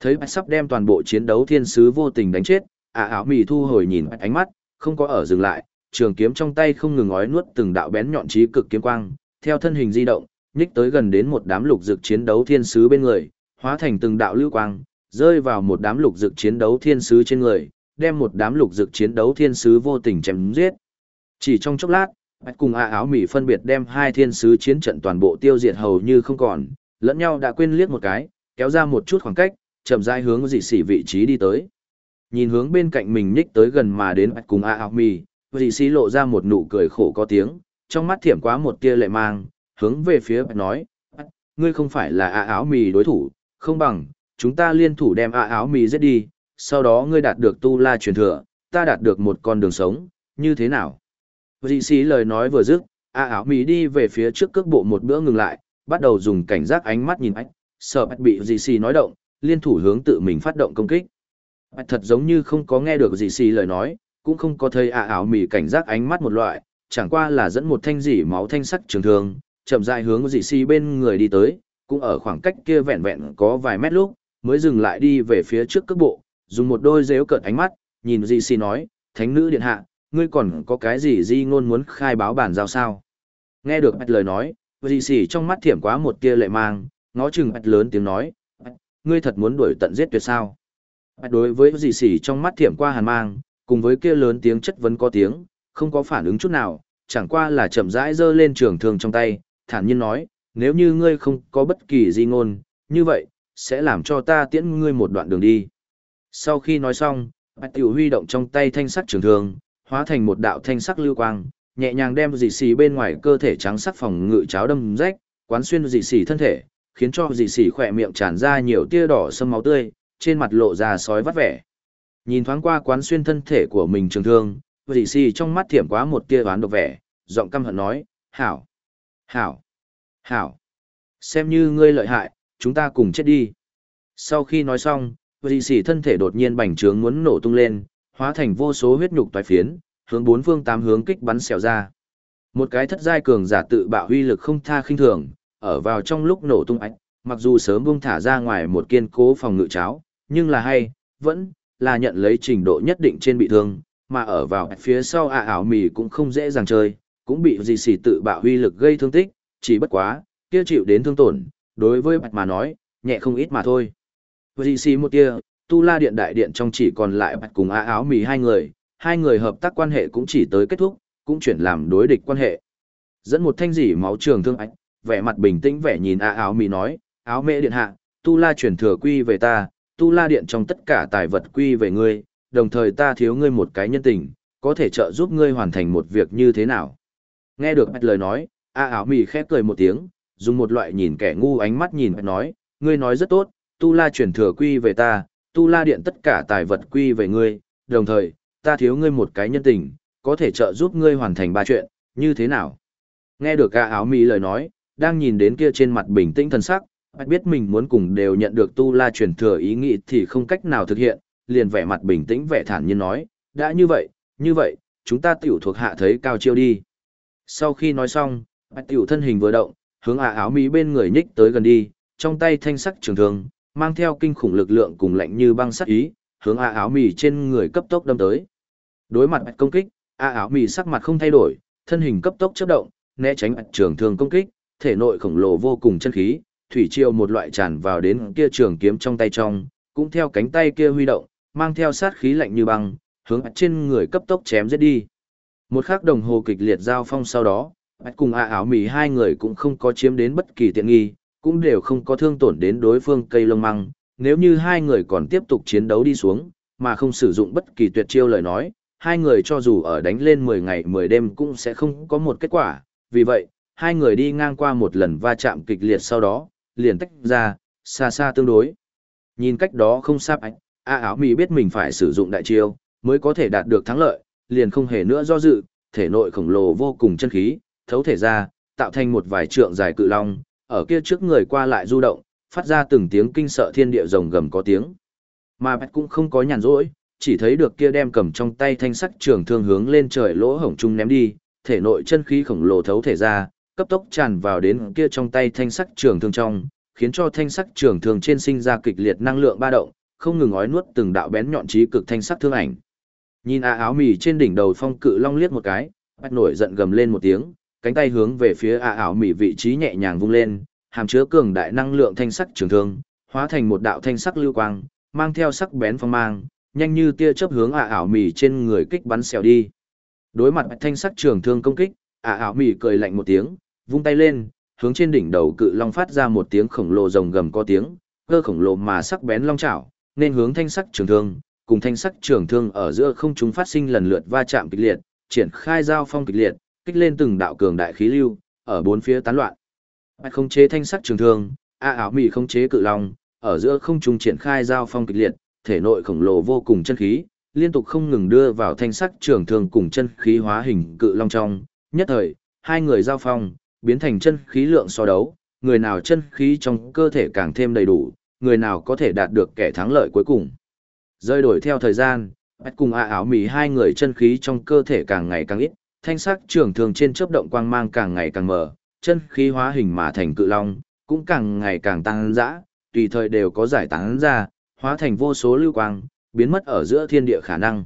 Thấy Bạch sắp đem toàn bộ chiến đấu thiên sứ vô tình đánh chết, ả áo mì thu hồi nhìn Bạch ánh mắt, không có ở dừng lại, trường kiếm trong tay không ngừng ói nuốt từng đạo bén nhọn trí cực kiếm quang, theo thân hình di động, nhích tới gần đến một đám lục dực chiến đấu thiên sứ bên người, hóa thành từng đạo lưu quang, rơi vào một đám lục dực chiến đấu thiên sứ trên người, đem một đám lục dực chiến đấu thiên sứ vô tình chém giết. Chỉ trong chốc lát, Bạch cùng A áo mỉ phân biệt đem hai thiên sứ chiến trận toàn bộ tiêu diệt hầu như không còn, lẫn nhau đã quên liếc một cái, kéo ra một chút khoảng cách, chậm rãi hướng dị sĩ vị trí đi tới. Nhìn hướng bên cạnh mình nhích tới gần mà đến Bạch cùng A áo mỉ, dị sĩ lộ ra một nụ cười khổ có tiếng, trong mắt thiểm quá một tia lệ mang, hướng về phía Bạch nói, ngươi không phải là A áo mì đối thủ, không bằng, chúng ta liên thủ đem A áo mì giết đi, sau đó ngươi đạt được tu la truyền thừa, ta đạt được một con đường sống, như thế nào? Dị sĩ lời nói vừa dứt, A áo mì đi về phía trước cước bộ một bữa ngừng lại, bắt đầu dùng cảnh giác ánh mắt nhìn ách, sợ bạch bị dị sĩ nói động, liên thủ hướng tự mình phát động công kích. Bạch thật giống như không có nghe được dị sĩ lời nói, cũng không có thấy A áo mì cảnh giác ánh mắt một loại, chẳng qua là dẫn một thanh dỉ máu thanh sắc trường thường, chậm rãi hướng dị sĩ bên người đi tới, cũng ở khoảng cách kia vẹn vẹn có vài mét lúc, mới dừng lại đi về phía trước cước bộ, dùng một đôi dếu cợt ánh mắt, nhìn dị sĩ nói, thánh nữ điện hạ, ngươi còn có cái gì di ngôn muốn khai báo bản giao sao? Nghe được bạch lời nói, dì xỉ trong mắt thiểm quá một tia lệ mang, ngó chừng bạch lớn tiếng nói, ngươi thật muốn đuổi tận giết tuyệt sao? Bạch đối với dì xỉ trong mắt thiểm qua hàn mang, cùng với kia lớn tiếng chất vấn có tiếng, không có phản ứng chút nào, chẳng qua là chậm rãi giơ lên trường thương trong tay, thản nhiên nói, nếu như ngươi không có bất kỳ di ngôn, như vậy, sẽ làm cho ta tiễn ngươi một đoạn đường đi. Sau khi nói xong, Bạch Tiểu huy động trong tay thanh sắt trường thương, hóa thành một đạo thanh sắc lưu quang, nhẹ nhàng đem dị xì bên ngoài cơ thể trắng sắc phòng ngự cháo đâm rách, quán xuyên dị xì thân thể, khiến cho dị xì khỏe miệng tràn ra nhiều tia đỏ sâm máu tươi, trên mặt lộ ra sói vắt vẻ. Nhìn thoáng qua quán xuyên thân thể của mình trường thương, dị xì trong mắt thiểm quá một tia đoán độc vẻ, giọng căm hận nói, hảo, hảo, hảo, xem như ngươi lợi hại, chúng ta cùng chết đi. Sau khi nói xong, dị xì thân thể đột nhiên bành trướng muốn nổ tung lên, hóa thành vô số huyết nhục toái phiến, hướng bốn phương tám hướng kích bắn xẻo ra. Một cái thất giai cường giả tự bạo huy lực không tha khinh thường, ở vào trong lúc nổ tung ách, mặc dù sớm buông thả ra ngoài một kiên cố phòng ngự cháo, nhưng là hay, vẫn là nhận lấy trình độ nhất định trên bị thương, mà ở vào phía sau ạ ảo mì cũng không dễ dàng chơi, cũng bị gì xỉ tự bạo huy lực gây thương tích, chỉ bất quá, kia chịu đến thương tổn, đối với bạch mà nói, nhẹ không ít mà thôi. Gì xỉ một tia, tu la điện đại điện trong chỉ còn lại bạch cùng á áo mì hai người, hai người hợp tác quan hệ cũng chỉ tới kết thúc, cũng chuyển làm đối địch quan hệ. Dẫn một thanh dỉ máu trường thương ánh, vẻ mặt bình tĩnh vẻ nhìn á áo mì nói, áo mẹ điện hạ, tu la chuyển thừa quy về ta, tu la điện trong tất cả tài vật quy về ngươi, đồng thời ta thiếu ngươi một cái nhân tình, có thể trợ giúp ngươi hoàn thành một việc như thế nào. Nghe được bạch lời nói, A áo mì khép cười một tiếng, dùng một loại nhìn kẻ ngu ánh mắt nhìn bạch nói, ngươi nói rất tốt, tu la chuyển thừa quy về ta, tu la điện tất cả tài vật quy về ngươi, đồng thời, ta thiếu ngươi một cái nhân tình, có thể trợ giúp ngươi hoàn thành ba chuyện, như thế nào? Nghe được ca áo mỹ lời nói, đang nhìn đến kia trên mặt bình tĩnh thần sắc, bạch biết mình muốn cùng đều nhận được tu la chuyển thừa ý nghĩ thì không cách nào thực hiện, liền vẻ mặt bình tĩnh vẻ thản nhiên nói, đã như vậy, như vậy, chúng ta tiểu thuộc hạ thấy cao chiêu đi. Sau khi nói xong, bạch tiểu thân hình vừa động, hướng ả áo mỹ bên người nhích tới gần đi, trong tay thanh sắc trường thương, mang theo kinh khủng lực lượng cùng lạnh như băng sắt ý, hướng a áo mì trên người cấp tốc đâm tới. Đối mặt bạch công kích, a áo mì sắc mặt không thay đổi, thân hình cấp tốc chớp động, né tránh bạch trường thương công kích, thể nội khổng lồ vô cùng chân khí, thủy triều một loại tràn vào đến kia trường kiếm trong tay trong, cũng theo cánh tay kia huy động, mang theo sát khí lạnh như băng, hướng trên người cấp tốc chém giết đi. Một khắc đồng hồ kịch liệt giao phong sau đó, Bạch cùng A áo mì hai người cũng không có chiếm đến bất kỳ tiện nghi, cũng đều không có thương tổn đến đối phương cây lông măng. Nếu như hai người còn tiếp tục chiến đấu đi xuống, mà không sử dụng bất kỳ tuyệt chiêu lời nói, hai người cho dù ở đánh lên 10 ngày 10 đêm cũng sẽ không có một kết quả. Vì vậy, hai người đi ngang qua một lần va chạm kịch liệt sau đó, liền tách ra, xa xa tương đối. Nhìn cách đó không xa ánh, A áo mì biết mình phải sử dụng đại chiêu, mới có thể đạt được thắng lợi, liền không hề nữa do dự, thể nội khổng lồ vô cùng chân khí, thấu thể ra, tạo thành một vài trượng dài cự long, ở kia trước người qua lại du động, phát ra từng tiếng kinh sợ thiên địa rồng gầm có tiếng. Mà Bạch cũng không có nhàn rỗi, chỉ thấy được kia đem cầm trong tay thanh sắc trường thương hướng lên trời lỗ hổng trung ném đi, thể nội chân khí khổng lồ thấu thể ra, cấp tốc tràn vào đến kia trong tay thanh sắc trường thương trong, khiến cho thanh sắc trường thương trên sinh ra kịch liệt năng lượng ba động, không ngừng ói nuốt từng đạo bén nhọn chí cực thanh sắc thương ảnh. Nhìn a áo mì trên đỉnh đầu phong cự long liếc một cái, Bạch nổi giận gầm lên một tiếng, cánh tay hướng về phía a ảo mỉ vị trí nhẹ nhàng vung lên, hàm chứa cường đại năng lượng thanh sắc trường thương, hóa thành một đạo thanh sắc lưu quang, mang theo sắc bén phong mang, nhanh như tia chớp hướng a ảo mỉ trên người kích bắn xèo đi. Đối mặt thanh sắc trường thương công kích, a ảo mỉ cười lạnh một tiếng, vung tay lên, hướng trên đỉnh đầu cự long phát ra một tiếng khổng lồ rồng gầm có tiếng, cơ khổng lồ mà sắc bén long chảo, nên hướng thanh sắc trường thương, cùng thanh sắc trường thương ở giữa không chúng phát sinh lần lượt va chạm kịch liệt, triển khai giao phong kịch liệt, kích lên từng đạo cường đại khí lưu, ở bốn phía tán loạn. Bạch không chế thanh sắc trường thương, a áo mì không chế cự long, ở giữa không trung triển khai giao phong kịch liệt, thể nội khổng lồ vô cùng chân khí, liên tục không ngừng đưa vào thanh sắc trường thương cùng chân khí hóa hình cự long trong, nhất thời, hai người giao phong, biến thành chân khí lượng so đấu, người nào chân khí trong cơ thể càng thêm đầy đủ, người nào có thể đạt được kẻ thắng lợi cuối cùng. Rơi đổi theo thời gian, Bạch cùng A áo mì hai người chân khí trong cơ thể càng ngày càng ít, thanh sắc trường thường trên chớp động quang mang càng ngày càng mở, chân khí hóa hình mà thành cự long, cũng càng ngày càng tăng dã, tùy thời đều có giải tán ra, hóa thành vô số lưu quang, biến mất ở giữa thiên địa khả năng.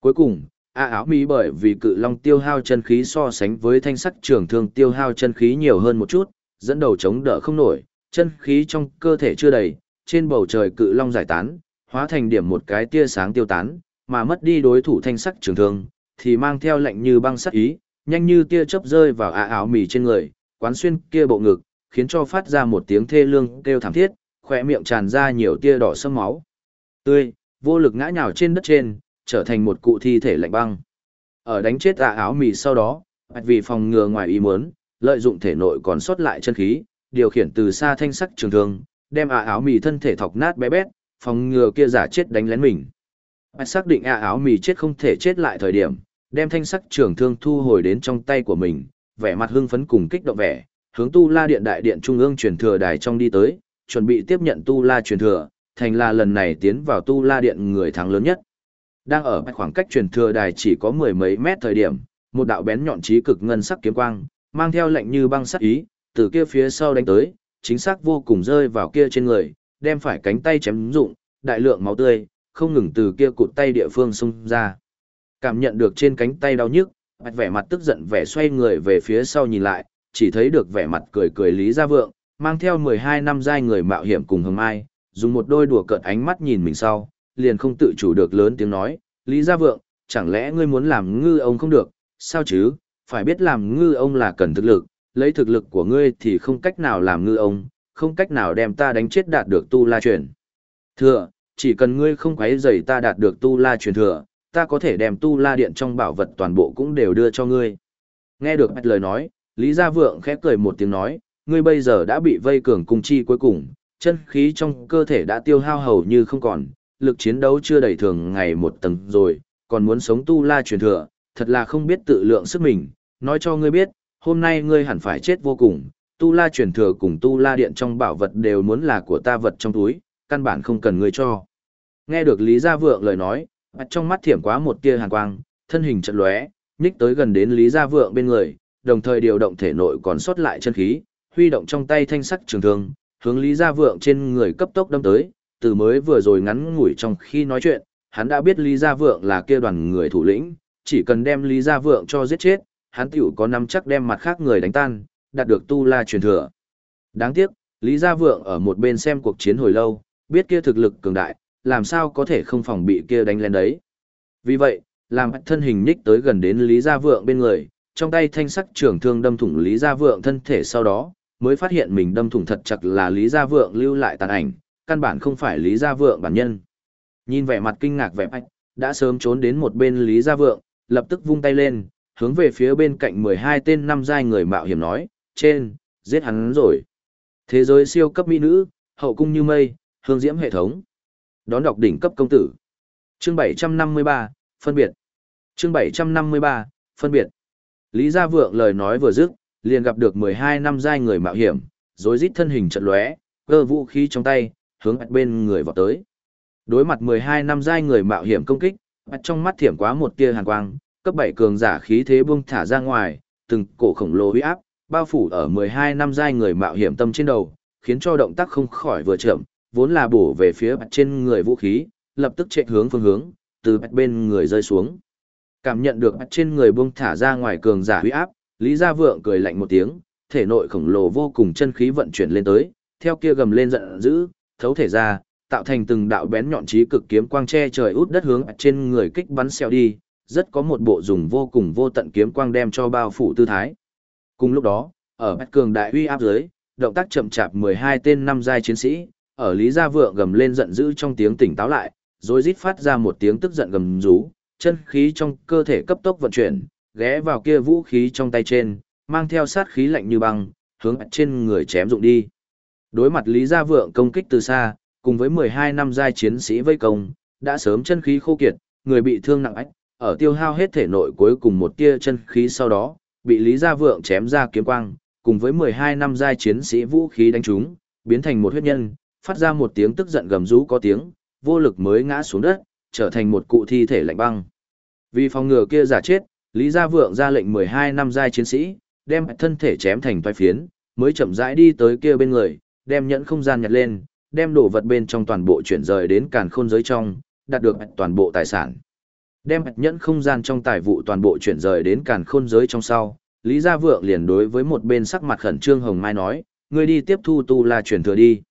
Cuối cùng, A áo mỹ bởi vì cự long tiêu hao chân khí so sánh với thanh sắc trường thương tiêu hao chân khí nhiều hơn một chút, dẫn đầu chống đỡ không nổi, chân khí trong cơ thể chưa đầy, trên bầu trời cự long giải tán, hóa thành điểm một cái tia sáng tiêu tán, mà mất đi đối thủ thanh sắc trường thương, thì mang theo lệnh như băng sắt ý, nhanh như tia chớp rơi vào ả áo mì trên người, quán xuyên kia bộ ngực, khiến cho phát ra một tiếng thê lương kêu thảm thiết, khỏe miệng tràn ra nhiều tia đỏ sâm máu. Tươi, vô lực ngã nhào trên đất trên, trở thành một cụ thi thể lạnh băng. Ở đánh chết ả áo mì sau đó, vì phòng ngừa ngoài ý muốn, lợi dụng thể nội còn sót lại chân khí, điều khiển từ xa thanh sắc trường thương, đem ả áo mì thân thể thọc nát bé bét, phòng ngừa kia giả chết đánh lén mình. Bạch xác định ả áo mì chết không thể chết lại thời điểm, đem thanh sắc trường thương thu hồi đến trong tay của mình, vẻ mặt hưng phấn cùng kích động vẻ, hướng Tu La Điện đại điện trung ương truyền thừa đài trong đi tới, chuẩn bị tiếp nhận Tu La truyền thừa, thành là lần này tiến vào Tu La Điện người thắng lớn nhất. Đang ở khoảng cách truyền thừa đài chỉ có mười mấy mét thời điểm, một đạo bén nhọn trí cực ngân sắc kiếm quang, mang theo lệnh như băng sắc ý, từ kia phía sau đánh tới, chính xác vô cùng rơi vào kia trên người, đem phải cánh tay chém rụng, đại lượng máu tươi, không ngừng từ kia cụt tay địa phương xung ra. Cảm nhận được trên cánh tay đau nhức, bạch vẻ mặt tức giận vẻ xoay người về phía sau nhìn lại, chỉ thấy được vẻ mặt cười cười Lý Gia Vượng, mang theo 12 năm giai người mạo hiểm cùng hồng ai, dùng một đôi đùa cợt ánh mắt nhìn mình sau, liền không tự chủ được lớn tiếng nói, Lý Gia Vượng, chẳng lẽ ngươi muốn làm ngư ông không được, sao chứ, phải biết làm ngư ông là cần thực lực, lấy thực lực của ngươi thì không cách nào làm ngư ông, không cách nào đem ta đánh chết đạt được tu la truyền. Thừa, chỉ cần ngươi không quấy rầy ta đạt được tu la truyền thừa, ta có thể đem tu la điện trong bảo vật toàn bộ cũng đều đưa cho ngươi. Nghe được bạch lời nói, Lý Gia Vượng khẽ cười một tiếng nói, ngươi bây giờ đã bị vây cường cung chi cuối cùng, chân khí trong cơ thể đã tiêu hao hầu như không còn, lực chiến đấu chưa đầy thường ngày một tầng rồi, còn muốn sống tu la truyền thừa, thật là không biết tự lượng sức mình, nói cho ngươi biết, hôm nay ngươi hẳn phải chết vô cùng, tu la truyền thừa cùng tu la điện trong bảo vật đều muốn là của ta vật trong túi, căn bản không cần ngươi cho. Nghe được Lý Gia Vượng lời nói, mặt trong mắt thiểm quá một tia hàn quang, thân hình chợt lóe, nhích tới gần đến Lý Gia Vượng bên người, đồng thời điều động thể nội còn sót lại chân khí, huy động trong tay thanh sắc trường thương, hướng Lý Gia Vượng trên người cấp tốc đâm tới, từ mới vừa rồi ngắn ngủi trong khi nói chuyện, hắn đã biết Lý Gia Vượng là kia đoàn người thủ lĩnh, chỉ cần đem Lý Gia Vượng cho giết chết, hắn tiểu có nắm chắc đem mặt khác người đánh tan, đạt được tu la truyền thừa. Đáng tiếc, Lý Gia Vượng ở một bên xem cuộc chiến hồi lâu, biết kia thực lực cường đại, làm sao có thể không phòng bị kia đánh lên đấy. Vì vậy, làm thân hình nhích tới gần đến Lý Gia Vượng bên người, trong tay thanh sắc trường thương đâm thủng Lý Gia Vượng thân thể sau đó, mới phát hiện mình đâm thủng thật chặt là Lý Gia Vượng lưu lại tàn ảnh, căn bản không phải Lý Gia Vượng bản nhân. Nhìn vẻ mặt kinh ngạc vẻ bạch, đã sớm trốn đến một bên Lý Gia Vượng, lập tức vung tay lên, hướng về phía bên cạnh 12 tên năm giai người mạo hiểm nói, trên, giết hắn rồi. Thế giới siêu cấp mỹ nữ, hậu cung như mây, hương diễm hệ thống. Đón đọc đỉnh cấp công tử. Chương 753, phân biệt. Chương 753, phân biệt. Lý Gia Vượng lời nói vừa dứt, liền gặp được 12 năm giai người mạo hiểm, rối rít thân hình trận lóe, cơ vũ khí trong tay, hướng bên người vào tới. Đối mặt 12 năm giai người mạo hiểm công kích, trong mắt thiểm quá một tia hàn quang, cấp 7 cường giả khí thế buông thả ra ngoài, từng cổ khổng lồ uy áp, bao phủ ở 12 năm giai người mạo hiểm tâm trên đầu, khiến cho động tác không khỏi vừa chậm, vốn là bổ về phía trên người vũ khí, lập tức chạy hướng phương hướng, từ bên người rơi xuống. Cảm nhận được trên người buông thả ra ngoài cường giả huy áp, Lý Gia Vượng cười lạnh một tiếng, thể nội khổng lồ vô cùng chân khí vận chuyển lên tới, theo kia gầm lên giận dữ, thấu thể ra, tạo thành từng đạo bén nhọn chí cực kiếm quang che trời út đất hướng trên người kích bắn xèo đi, rất có một bộ dùng vô cùng vô tận kiếm quang đem cho bao phủ tư thái. Cùng lúc đó, ở bạch cường đại uy áp dưới, động tác chậm chạp 12 tên năm giai chiến sĩ, ở Lý Gia Vượng gầm lên giận dữ trong tiếng tỉnh táo lại, rồi rít phát ra một tiếng tức giận gầm rú, chân khí trong cơ thể cấp tốc vận chuyển, ghé vào kia vũ khí trong tay trên, mang theo sát khí lạnh như băng, hướng trên người chém dụng đi. Đối mặt Lý Gia Vượng công kích từ xa, cùng với 12 năm giai chiến sĩ vây công, đã sớm chân khí khô kiệt, người bị thương nặng ách, ở tiêu hao hết thể nội cuối cùng một tia chân khí sau đó, bị Lý Gia Vượng chém ra kiếm quang, cùng với 12 năm giai chiến sĩ vũ khí đánh trúng, biến thành một huyết nhân, phát ra một tiếng tức giận gầm rú có tiếng, vô lực mới ngã xuống đất, trở thành một cụ thi thể lạnh băng. Vì phòng ngừa kia giả chết, Lý Gia Vượng ra lệnh 12 năm giai chiến sĩ, đem thân thể chém thành toái phiến, mới chậm rãi đi tới kia bên người, đem nhẫn không gian nhặt lên, đem đồ vật bên trong toàn bộ chuyển rời đến càn khôn giới trong, đạt được toàn bộ tài sản. Đem nhẫn không gian trong tài vụ toàn bộ chuyển rời đến càn khôn giới trong sau, Lý Gia Vượng liền đối với một bên sắc mặt khẩn trương Hồng Mai nói, ngươi đi tiếp thu tu la chuyển thừa đi.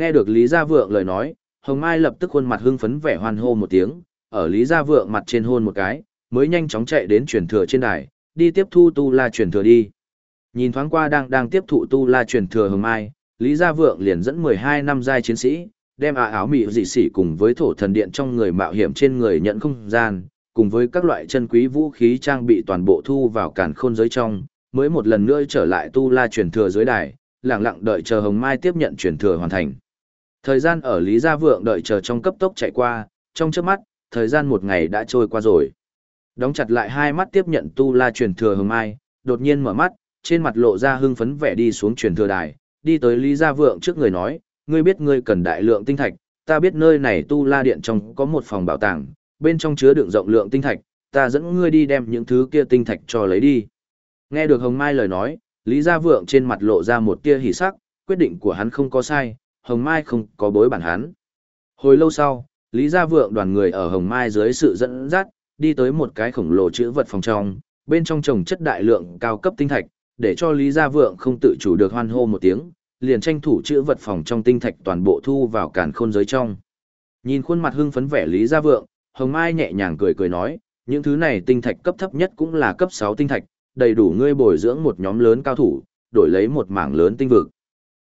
Nghe được Lý Gia Vượng lời nói, Hồng Mai lập tức khuôn mặt hưng phấn vẻ hoan hô một tiếng, ở Lý Gia Vượng mặt trên hôn một cái, mới nhanh chóng chạy đến truyền thừa trên đài, đi tiếp thu tu la truyền thừa đi. Nhìn thoáng qua đang đang tiếp thụ tu la truyền thừa Hồng Mai, Lý Gia Vượng liền dẫn 12 năm giai chiến sĩ, đem à áo mị dị sĩ cùng với thổ thần điện trong người mạo hiểm trên người nhận không gian, cùng với các loại chân quý vũ khí trang bị toàn bộ thu vào càn khôn giới trong, mới một lần nữa trở lại tu la truyền thừa dưới đài, lặng lặng đợi chờ Hồng Mai tiếp nhận truyền thừa hoàn thành. Thời gian ở Lý Gia Vượng đợi chờ trong cấp tốc chạy qua, trong chớp mắt, thời gian một ngày đã trôi qua rồi. Đóng chặt lại hai mắt tiếp nhận tu la truyền thừa Hồng Mai, đột nhiên mở mắt, trên mặt lộ ra hưng phấn vẻ đi xuống truyền thừa đài, đi tới Lý Gia Vượng trước người nói, ngươi biết ngươi cần đại lượng tinh thạch, ta biết nơi này tu la điện trong có một phòng bảo tàng, bên trong chứa đựng rộng lượng tinh thạch, ta dẫn ngươi đi đem những thứ kia tinh thạch cho lấy đi. Nghe được Hồng Mai lời nói, Lý Gia Vượng trên mặt lộ ra một tia hỉ sắc, quyết định của hắn không có sai, Hồng Mai không có bối bản hắn. Hồi lâu sau, Lý Gia Vượng đoàn người ở Hồng Mai dưới sự dẫn dắt, đi tới một cái khổng lồ chữ vật phòng trong, bên trong trồng chất đại lượng cao cấp tinh thạch, để cho Lý Gia Vượng không tự chủ được hoan hô một tiếng, liền tranh thủ chữ vật phòng trong tinh thạch toàn bộ thu vào càn khôn giới trong. Nhìn khuôn mặt hưng phấn vẻ Lý Gia Vượng, Hồng Mai nhẹ nhàng cười cười nói, những thứ này tinh thạch cấp thấp nhất cũng là cấp 6 tinh thạch, đầy đủ ngươi bồi dưỡng một nhóm lớn cao thủ, đổi lấy một mảng lớn tinh vực.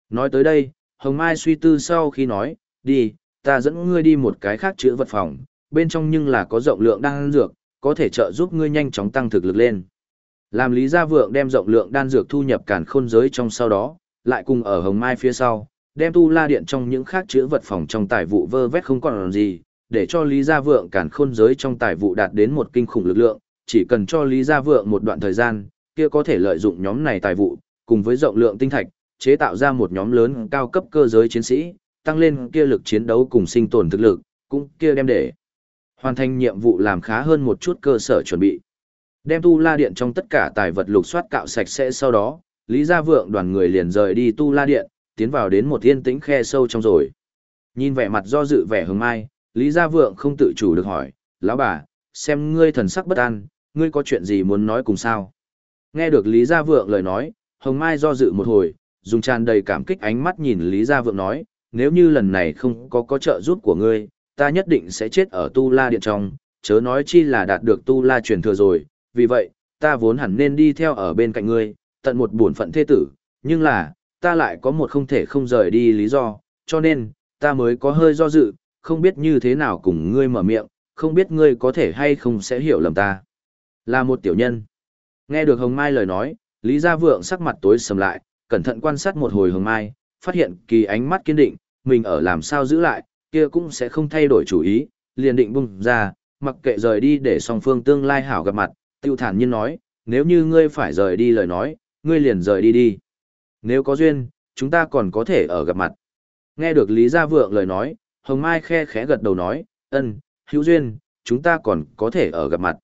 Nói tới đây, Hồng Mai suy tư sau khi nói, đi, ta dẫn ngươi đi một cái khác chữa vật phòng, bên trong nhưng là có rộng lượng đan dược, có thể trợ giúp ngươi nhanh chóng tăng thực lực lên. Làm Lý Gia Vượng đem rộng lượng đan dược thu nhập cản khôn giới trong sau đó, lại cùng ở Hồng Mai phía sau, đem tu la điện trong những khác chữa vật phòng trong tài vụ vơ vét không còn gì, để cho Lý Gia Vượng cản khôn giới trong tài vụ đạt đến một kinh khủng lực lượng, chỉ cần cho Lý Gia Vượng một đoạn thời gian, kia có thể lợi dụng nhóm này tài vụ, cùng với rộng lượng tinh thạch, chế tạo ra một nhóm lớn cao cấp cơ giới chiến sĩ, tăng lên kia lực chiến đấu cùng sinh tồn thực lực, cũng kia đem để hoàn thành nhiệm vụ làm khá hơn một chút cơ sở chuẩn bị. Đem tu la điện trong tất cả tài vật lục soát cạo sạch sẽ sau đó, Lý Gia Vượng đoàn người liền rời đi tu la điện, tiến vào đến một yên tĩnh khe sâu trong rồi. Nhìn vẻ mặt do dự vẻ hứng mai, Lý Gia Vượng không tự chủ được hỏi, lão bà, xem ngươi thần sắc bất an, ngươi có chuyện gì muốn nói cùng sao? Nghe được Lý Gia Vượng lời nói, Hồng Mai do dự một hồi, dùng tràn đầy cảm kích ánh mắt nhìn Lý Gia Vượng nói, nếu như lần này không có có trợ giúp của ngươi, ta nhất định sẽ chết ở Tu La Điện trong, chớ nói chi là đạt được Tu La truyền thừa rồi, vì vậy, ta vốn hẳn nên đi theo ở bên cạnh ngươi, tận một bổn phận thế tử, nhưng là, ta lại có một không thể không rời đi lý do, cho nên, ta mới có hơi do dự, không biết như thế nào cùng ngươi mở miệng, không biết ngươi có thể hay không sẽ hiểu lầm ta. Là một tiểu nhân. Nghe được Hồng Mai lời nói, Lý Gia Vượng sắc mặt tối sầm lại, cẩn thận quan sát một hồi Hồng Mai, phát hiện kỳ ánh mắt kiên định, mình ở làm sao giữ lại, kia cũng sẽ không thay đổi chủ ý, liền định bung ra, mặc kệ rời đi để song phương tương lai hảo gặp mặt, tiêu thản nhiên nói, nếu như ngươi phải rời đi lời nói, ngươi liền rời đi đi. Nếu có duyên, chúng ta còn có thể ở gặp mặt. Nghe được Lý Gia Vượng lời nói, Hồng Mai khe khẽ gật đầu nói, ân, hữu duyên, chúng ta còn có thể ở gặp mặt.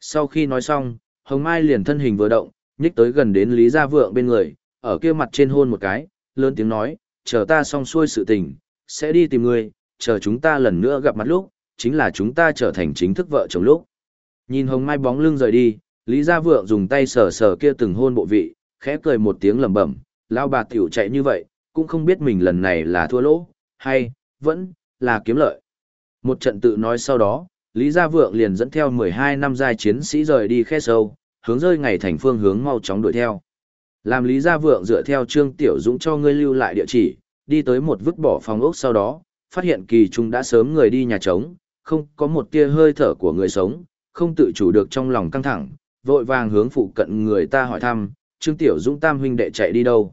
Sau khi nói xong, Hồng Mai liền thân hình vừa động, nhích tới gần đến Lý Gia Vượng bên người, ở kia mặt trên hôn một cái, lớn tiếng nói, chờ ta xong xuôi sự tình, sẽ đi tìm ngươi, chờ chúng ta lần nữa gặp mặt lúc, chính là chúng ta trở thành chính thức vợ chồng lúc. Nhìn Hồng Mai bóng lưng rời đi, Lý Gia Vượng dùng tay sờ sờ kia từng hôn bộ vị, khẽ cười một tiếng lẩm bẩm, lao bà tiểu chạy như vậy, cũng không biết mình lần này là thua lỗ, hay, vẫn, là kiếm lợi. Một trận tự nói sau đó, Lý Gia Vượng liền dẫn theo 12 năm giai chiến sĩ rời đi khe sâu, hướng rơi ngày thành phương hướng mau chóng đuổi theo. Làm Lý Gia Vượng dựa theo Trương Tiểu Dũng cho ngươi lưu lại địa chỉ, đi tới một vứt bỏ phòng ốc sau đó, phát hiện kỳ trung đã sớm người đi nhà trống, không có một tia hơi thở của người sống, không tự chủ được trong lòng căng thẳng, vội vàng hướng phụ cận người ta hỏi thăm, Trương Tiểu Dũng tam huynh đệ chạy đi đâu.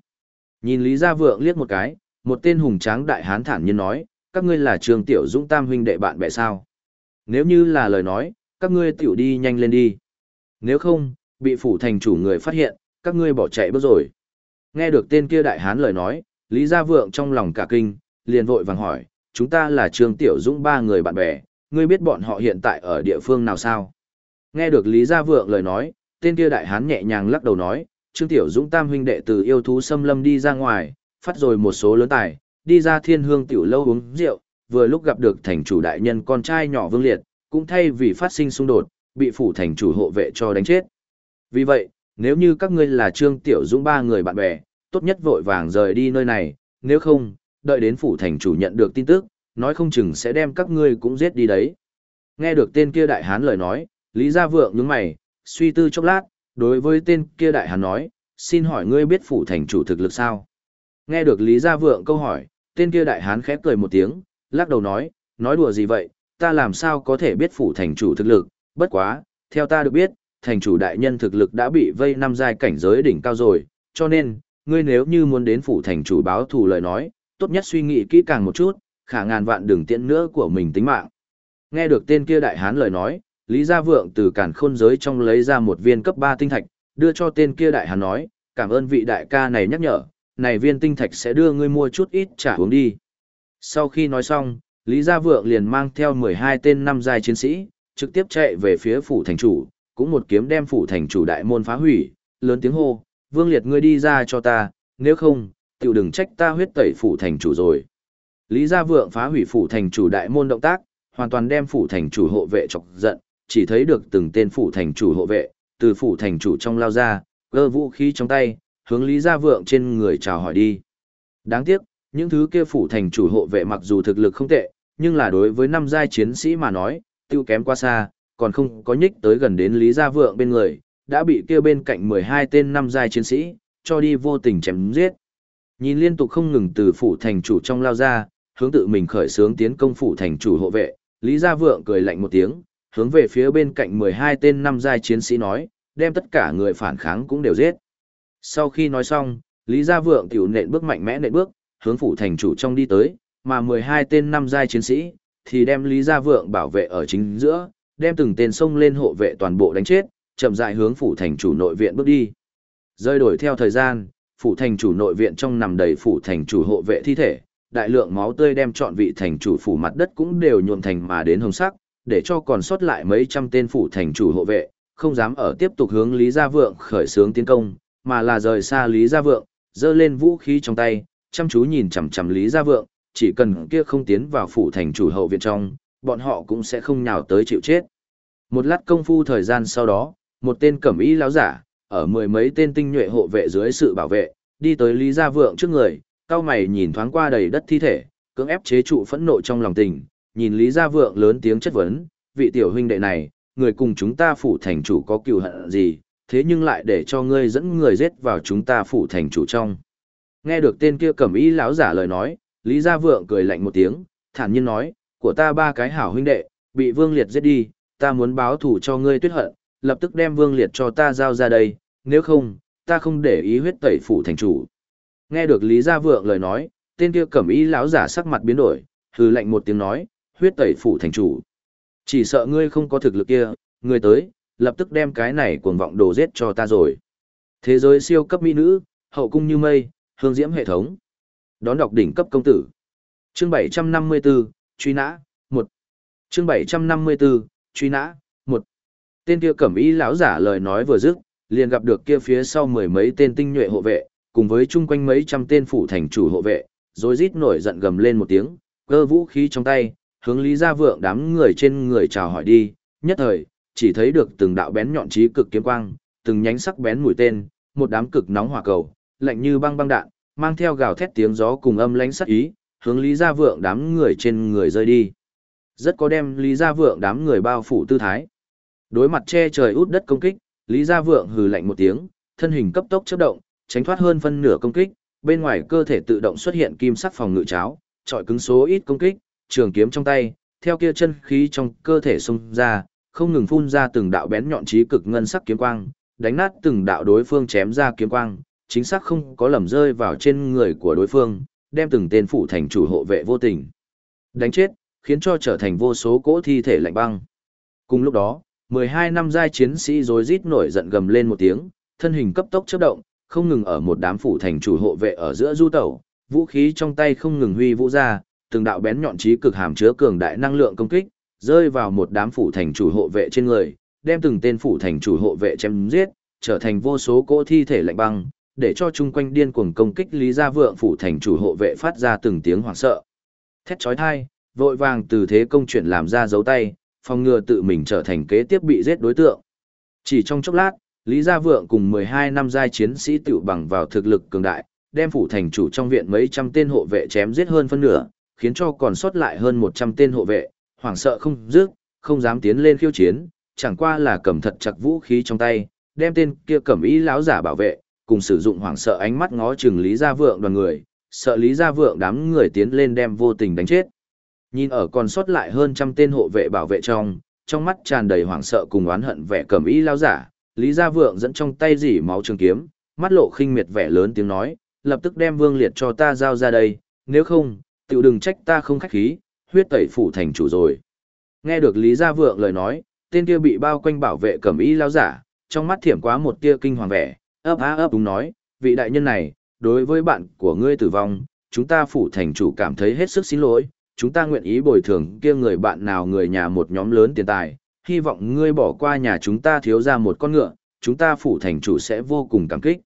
Nhìn Lý Gia Vượng liếc một cái, một tên hùng tráng đại hán thản nhiên nói, các ngươi là Trương Tiểu Dũng tam huynh đệ bạn bè sao? Nếu như là lời nói, các ngươi tiểu đi nhanh lên đi. Nếu không, bị phủ thành chủ người phát hiện, các ngươi bỏ chạy bước rồi. Nghe được tên kia đại hán lời nói, Lý Gia Vượng trong lòng cả kinh, liền vội vàng hỏi, chúng ta là Trương Tiểu Dũng ba người bạn bè, ngươi biết bọn họ hiện tại ở địa phương nào sao? Nghe được Lý Gia Vượng lời nói, tên kia đại hán nhẹ nhàng lắc đầu nói, Trương Tiểu Dũng tam huynh đệ từ yêu thú xâm lâm đi ra ngoài, phát rồi một số lớn tài, đi ra thiên hương tiểu lâu uống rượu, vừa lúc gặp được thành chủ đại nhân con trai nhỏ Vương Liệt, cũng thay vì phát sinh xung đột, bị phủ thành chủ hộ vệ cho đánh chết. Vì vậy, nếu như các ngươi là Trương Tiểu Dũng ba người bạn bè, tốt nhất vội vàng rời đi nơi này, nếu không, đợi đến phủ thành chủ nhận được tin tức, nói không chừng sẽ đem các ngươi cũng giết đi đấy. Nghe được tên kia đại hán lời nói, Lý Gia Vượng nhướng mày, suy tư chốc lát, đối với tên kia đại hán nói, xin hỏi ngươi biết phủ thành chủ thực lực sao? Nghe được Lý Gia Vượng câu hỏi, tên kia đại hán khép cười một tiếng, lắc đầu nói, nói đùa gì vậy, ta làm sao có thể biết phủ thành chủ thực lực, bất quá, theo ta được biết, thành chủ đại nhân thực lực đã bị vây năm giai cảnh giới đỉnh cao rồi, cho nên, ngươi nếu như muốn đến phủ thành chủ báo thù lời nói, tốt nhất suy nghĩ kỹ càng một chút, khả ngàn vạn đường tiện nữa của mình tính mạng. Nghe được tên kia đại hán lời nói, Lý Gia Vượng từ cản khôn giới trong lấy ra một viên cấp 3 tinh thạch, đưa cho tên kia đại hán nói, cảm ơn vị đại ca này nhắc nhở, này viên tinh thạch sẽ đưa ngươi mua chút ít trả uống đi. Sau khi nói xong, Lý Gia Vượng liền mang theo 12 tên năm giai chiến sĩ, trực tiếp chạy về phía phủ thành chủ, cũng một kiếm đem phủ thành chủ đại môn phá hủy, lớn tiếng hô, Vương Liệt ngươi đi ra cho ta, nếu không, tiểu đừng trách ta huyết tẩy phủ thành chủ rồi. Lý Gia Vượng phá hủy phủ thành chủ đại môn động tác, hoàn toàn đem phủ thành chủ hộ vệ chọc giận, chỉ thấy được từng tên phủ thành chủ hộ vệ, từ phủ thành chủ trong lao ra, gơ vũ khí trong tay, hướng Lý Gia Vượng trên người chào hỏi đi. Đáng tiếc, những thứ kia phủ thành chủ hộ vệ mặc dù thực lực không tệ, nhưng là đối với năm giai chiến sĩ mà nói, tiêu kém quá xa, còn không có nhích tới gần đến Lý Gia Vượng bên người, đã bị kia bên cạnh 12 tên năm giai chiến sĩ, cho đi vô tình chém giết. Nhìn liên tục không ngừng từ phủ thành chủ trong lao ra, hướng tự mình khởi sướng tiến công phủ thành chủ hộ vệ, Lý Gia Vượng cười lạnh một tiếng, hướng về phía bên cạnh 12 tên năm giai chiến sĩ nói, đem tất cả người phản kháng cũng đều giết. Sau khi nói xong, Lý Gia Vượng tiểu nện bước mạnh mẽ nện bước, hướng phủ thành chủ trong đi tới, mà 12 tên năm giai chiến sĩ, thì đem Lý Gia Vượng bảo vệ ở chính giữa, đem từng tên sông lên hộ vệ toàn bộ đánh chết, chậm rãi hướng phủ thành chủ nội viện bước đi. Rơi đổi theo thời gian, phủ thành chủ nội viện trong nằm đầy phủ thành chủ hộ vệ thi thể, đại lượng máu tươi đem trọn vị thành chủ phủ mặt đất cũng đều nhuộm thành mà đến hồng sắc, để cho còn sót lại mấy trăm tên phủ thành chủ hộ vệ, không dám ở tiếp tục hướng Lý Gia Vượng khởi xướng tiến công, mà là rời xa Lý Gia Vượng, giơ lên vũ khí trong tay, chăm chú nhìn chằm chằm Lý Gia Vượng, chỉ cần kia không tiến vào phủ thành chủ hậu viện trong, bọn họ cũng sẽ không nhào tới chịu chết. Một lát công phu thời gian sau đó, một tên cẩm y lão giả, ở mười mấy tên tinh nhuệ hộ vệ dưới sự bảo vệ, đi tới Lý Gia Vượng trước người, cao mày nhìn thoáng qua đầy đất thi thể, cưỡng ép chế trụ phẫn nộ trong lòng tình, nhìn Lý Gia Vượng lớn tiếng chất vấn, vị tiểu huynh đệ này, người cùng chúng ta phủ thành chủ có cừu hận gì, thế nhưng lại để cho ngươi dẫn người giết vào chúng ta phủ thành chủ trong. Nghe được tên kia cẩm y lão giả lời nói, Lý Gia Vượng cười lạnh một tiếng, thản nhiên nói, của ta ba cái hảo huynh đệ, bị Vương Liệt giết đi, ta muốn báo thù cho ngươi tuyết hận, lập tức đem Vương Liệt cho ta giao ra đây, nếu không, ta không để ý huyết tẩy phủ thành chủ. Nghe được Lý Gia Vượng lời nói, tên kia cẩm y lão giả sắc mặt biến đổi, hừ lạnh một tiếng nói, huyết tẩy phủ thành chủ. Chỉ sợ ngươi không có thực lực kia, ngươi tới, lập tức đem cái này cuồng vọng đồ giết cho ta rồi. Thế giới siêu cấp mỹ nữ, hậu cung như mây, hương diễm hệ thống. Đón đọc đỉnh cấp công tử. Chương 754, truy nã, một. Chương 754, truy nã, một. Tên kia cẩm y lão giả lời nói vừa dứt, liền gặp được kia phía sau mười mấy tên tinh nhuệ hộ vệ, cùng với chung quanh mấy trăm tên phủ thành chủ hộ vệ, rồi rít nổi giận gầm lên một tiếng, cơ vũ khí trong tay, hướng Lý Gia Vượng đám người trên người chào hỏi đi, nhất thời, chỉ thấy được từng đạo bén nhọn trí cực kiếm quang, từng nhánh sắc bén mũi tên, một đám cực nóng hỏa cầu, lạnh như băng băng đạn, mang theo gào thét tiếng gió cùng âm lãnh sắc ý, hướng Lý Gia Vượng đám người trên người rơi đi. Rất có đem Lý Gia Vượng đám người bao phủ tư thái. Đối mặt che trời út đất công kích, Lý Gia Vượng hừ lạnh một tiếng, thân hình cấp tốc chớp động, tránh thoát hơn phân nửa công kích, bên ngoài cơ thể tự động xuất hiện kim sắc phòng ngự cháo, trọi cứng số ít công kích, trường kiếm trong tay, theo kia chân khí trong cơ thể xung ra, không ngừng phun ra từng đạo bén nhọn chí cực ngân sắc kiếm quang, đánh nát từng đạo đối phương chém ra kiếm quang, chính xác không có lầm rơi vào trên người của đối phương, đem từng tên phụ thành chủ hộ vệ vô tình. Đánh chết, khiến cho trở thành vô số cỗ thi thể lạnh băng. Cùng lúc đó, 12 năm giai chiến sĩ rối rít nổi giận gầm lên một tiếng, thân hình cấp tốc chớp động, không ngừng ở một đám phủ thành chủ hộ vệ ở giữa du tẩu, vũ khí trong tay không ngừng huy vũ ra, từng đạo bén nhọn trí cực hàm chứa cường đại năng lượng công kích, rơi vào một đám phủ thành chủ hộ vệ trên người, đem từng tên phủ thành chủ hộ vệ chém giết, trở thành vô số cỗ thi thể lạnh băng, để cho chung quanh điên cuồng công kích Lý Gia Vượng phủ thành chủ hộ vệ phát ra từng tiếng hoảng sợ. Thét chói tai, vội vàng từ thế công chuyển làm ra dấu tay, phòng ngừa tự mình trở thành kế tiếp bị giết đối tượng. Chỉ trong chốc lát, Lý Gia Vượng cùng 12 năm giai chiến sĩ tiểu bằng vào thực lực cường đại, đem phủ thành chủ trong viện mấy trăm tên hộ vệ chém giết hơn phân nửa, khiến cho còn sót lại hơn 100 tên hộ vệ, hoảng sợ không dứt, không dám tiến lên khiêu chiến, chẳng qua là cầm thật chặt vũ khí trong tay, đem tên kia cầm ý lão giả bảo vệ, cùng sử dụng hoảng sợ ánh mắt ngó chừng Lý Gia Vượng đoàn người, sợ Lý Gia Vượng đám người tiến lên đem vô tình đánh chết. Nhìn ở còn sót lại hơn trăm tên hộ vệ bảo vệ trong, trong mắt tràn đầy hoảng sợ cùng oán hận vẻ cầm ý lão giả, Lý Gia Vượng dẫn trong tay dỉ máu trường kiếm, mắt lộ khinh miệt vẻ lớn tiếng nói, lập tức đem Vương Liệt cho ta giao ra đây, nếu không, tiểu đừng trách ta không khách khí, huyết tẩy phủ thành chủ rồi. Nghe được Lý Gia Vượng lời nói, tên kia bị bao quanh bảo vệ cẩm y lao giả, trong mắt thiểm quá một tia kinh hoàng vẻ, ấp á ấp đúng nói, vị đại nhân này, đối với bạn của ngươi tử vong, chúng ta phủ thành chủ cảm thấy hết sức xin lỗi, chúng ta nguyện ý bồi thường kia người bạn nào người nhà một nhóm lớn tiền tài, hy vọng ngươi bỏ qua nhà chúng ta thiếu ra một con ngựa, chúng ta phủ thành chủ sẽ vô cùng cảm kích.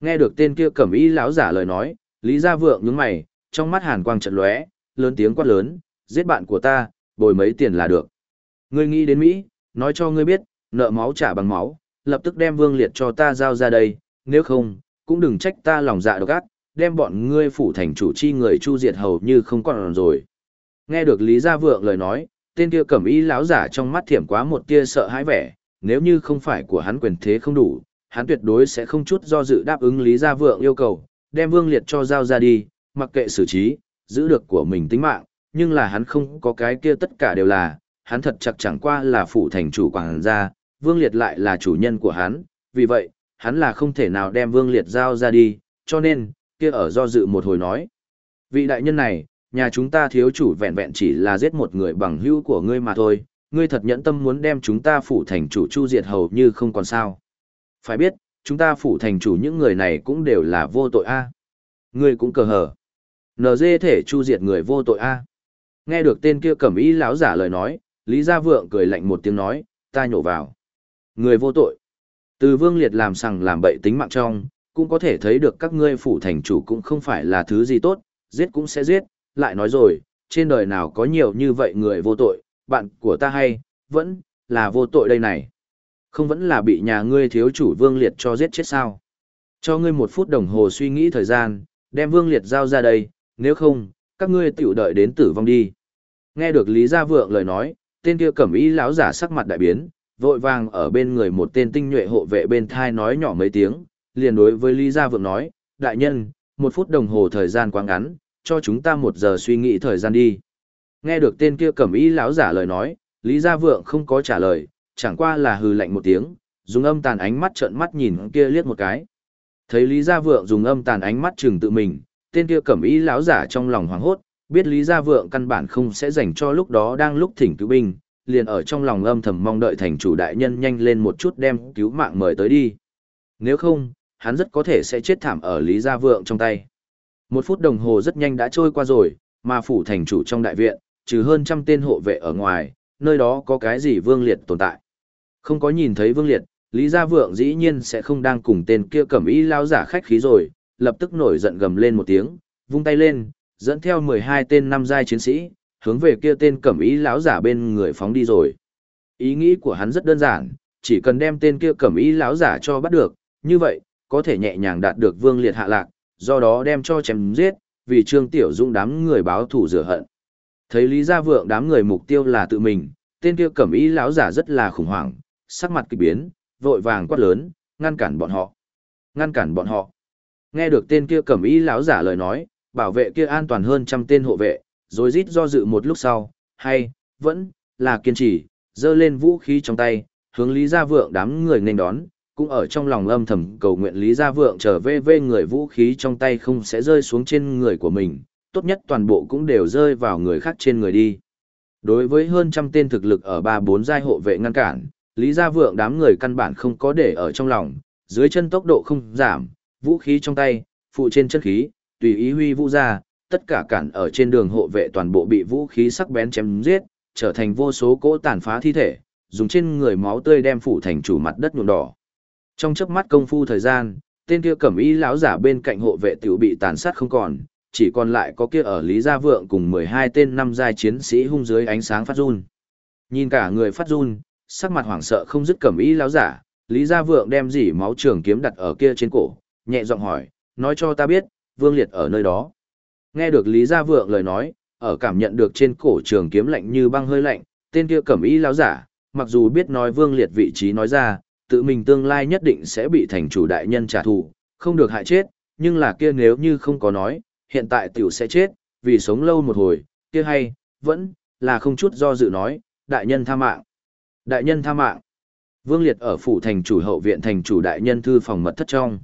Nghe được tên kia cẩm y lão giả lời nói, Lý Gia Vượng nhướng mày, trong mắt hàn quang chợt lóe, lớn tiếng quát lớn, giết bạn của ta, bồi mấy tiền là được. Ngươi nghĩ đến Mỹ, nói cho ngươi biết, nợ máu trả bằng máu, lập tức đem Vương Liệt cho ta giao ra đây, nếu không, cũng đừng trách ta lòng dạ độc ác, đem bọn ngươi phủ thành chủ chi người chu diệt hầu như không còn rồi. Nghe được Lý Gia Vượng lời nói, tên kia cẩm y lão giả trong mắt thiểm quá một tia sợ hãi vẻ, nếu như không phải của hắn quyền thế không đủ, hắn tuyệt đối sẽ không chút do dự đáp ứng Lý Gia Vượng yêu cầu, đem Vương Liệt cho giao ra đi, mặc kệ xử trí, giữ được của mình tính mạng, nhưng là hắn không có cái kia tất cả đều là, hắn thật chặt chẳng qua là phụ thành chủ quảng gia, Vương Liệt lại là chủ nhân của hắn, vì vậy, hắn là không thể nào đem Vương Liệt giao ra đi, cho nên, kia ở do dự một hồi nói. Vị đại nhân này, nhà chúng ta thiếu chủ vẹn vẹn chỉ là giết một người bằng hữu của ngươi mà thôi, ngươi thật nhẫn tâm muốn đem chúng ta phủ thành chủ chu diệt hầu như không còn sao. Phải biết, chúng ta phủ thành chủ những người này cũng đều là vô tội a. Ngươi cũng cờ hờ. NG thể chu diệt người vô tội a. Nghe được tên kia cẩm ý lão giả lời nói, Lý Gia Vượng cười lạnh một tiếng nói, ta nhổ vào. Người vô tội. Từ vương liệt làm sằng làm bậy tính mạng trong, cũng có thể thấy được các ngươi phủ thành chủ cũng không phải là thứ gì tốt, giết cũng sẽ giết, lại nói rồi, trên đời nào có nhiều như vậy người vô tội, bạn của ta hay, vẫn là vô tội đây này. Không vẫn là bị nhà ngươi thiếu chủ Vương Liệt cho giết chết sao? Cho ngươi một phút đồng hồ suy nghĩ thời gian, đem Vương Liệt giao ra đây, nếu không, các ngươi tiểu đợi đến tử vong đi. Nghe được Lý Gia Vượng lời nói, tên kia cẩm y lão giả sắc mặt đại biến, vội vàng ở bên người một tên tinh nhuệ hộ vệ bên thai nói nhỏ mấy tiếng, liền đối với Lý Gia Vượng nói, đại nhân, một phút đồng hồ thời gian quá ngắn, cho chúng ta một giờ suy nghĩ thời gian đi. Nghe được tên kia cẩm y lão giả lời nói, Lý Gia Vượng không có trả lời, chẳng qua là hừ lạnh một tiếng, dùng âm tàn ánh mắt trợn mắt nhìn kia liếc một cái. Thấy Lý Gia Vượng dùng âm tàn ánh mắt chừng tự mình, tên kia cẩm y lão giả trong lòng hoảng hốt, biết Lý Gia Vượng căn bản không sẽ dành cho lúc đó đang lúc thỉnh cứu binh, liền ở trong lòng âm thầm mong đợi thành chủ đại nhân nhanh lên một chút đem cứu mạng mời tới đi. Nếu không, hắn rất có thể sẽ chết thảm ở Lý Gia Vượng trong tay. Một phút đồng hồ rất nhanh đã trôi qua rồi, mà phủ thành chủ trong đại viện, trừ hơn trăm tên hộ vệ ở ngoài, nơi đó có cái gì vương liệt tồn tại. Không có nhìn thấy vương liệt, Lý Gia Vượng dĩ nhiên sẽ không đang cùng tên kia cẩm y lao giả khách khí rồi, lập tức nổi giận gầm lên một tiếng, vung tay lên, dẫn theo 12 tên năm giai chiến sĩ, hướng về kia tên cẩm y lão giả bên người phóng đi rồi. Ý nghĩ của hắn rất đơn giản, chỉ cần đem tên kia cẩm y lão giả cho bắt được, như vậy, có thể nhẹ nhàng đạt được vương liệt hạ lạc, do đó đem cho chém giết, vì Trương Tiểu Dung đám người báo thủ rửa hận. Thấy Lý Gia Vượng đám người mục tiêu là tự mình, tên kia cẩm y lão giả rất là khủng hoảng, sắc mặt kỳ biến, vội vàng quát lớn, ngăn cản bọn họ. Ngăn cản bọn họ. Nghe được tên kia cẩm y lão giả lời nói, bảo vệ kia an toàn hơn trăm tên hộ vệ, rồi rít do dự một lúc sau, hay, vẫn, là kiên trì, giơ lên vũ khí trong tay, hướng Lý Gia Vượng đám người nên đón, cũng ở trong lòng âm thầm cầu nguyện Lý Gia Vượng trở về về người vũ khí trong tay không sẽ rơi xuống trên người của mình, tốt nhất toàn bộ cũng đều rơi vào người khác trên người đi. Đối với hơn trăm tên thực lực ở ba bốn giai hộ vệ ngăn cản, Lý Gia Vượng đám người căn bản không có để ở trong lòng, dưới chân tốc độ không giảm, vũ khí trong tay, phụ trên chân khí, tùy ý huy vũ ra, tất cả cản ở trên đường hộ vệ toàn bộ bị vũ khí sắc bén chém giết, trở thành vô số cỗ tàn phá thi thể, dùng trên người máu tươi đem phủ thành chủ mặt đất nhuộm đỏ. Trong chớp mắt công phu thời gian, tên kia cẩm y lão giả bên cạnh hộ vệ tiểu bị tàn sát không còn, chỉ còn lại có kia ở Lý Gia Vượng cùng 12 tên năm giai chiến sĩ hung dưới ánh sáng phát run. Nhìn cả người phát run, sắc mặt hoảng sợ không dứt cẩm y lão giả, Lý Gia Vượng đem dỉ máu trường kiếm đặt ở kia trên cổ, nhẹ giọng hỏi, nói cho ta biết, Vương Liệt ở nơi đó. Nghe được Lý Gia Vượng lời nói, ở cảm nhận được trên cổ trường kiếm lạnh như băng hơi lạnh, tên kia cẩm y lão giả, mặc dù biết nói Vương Liệt vị trí nói ra, tự mình tương lai nhất định sẽ bị thành chủ đại nhân trả thù, không được hại chết, nhưng là kia nếu như không có nói, hiện tại tiểu sẽ chết, vì sống lâu một hồi, kia hay, vẫn, là không chút do dự nói, đại nhân tha mạng. Đại nhân tha mạng. Vương Liệt ở phủ thành chủ hậu viện thành chủ đại nhân thư phòng mật thất trong.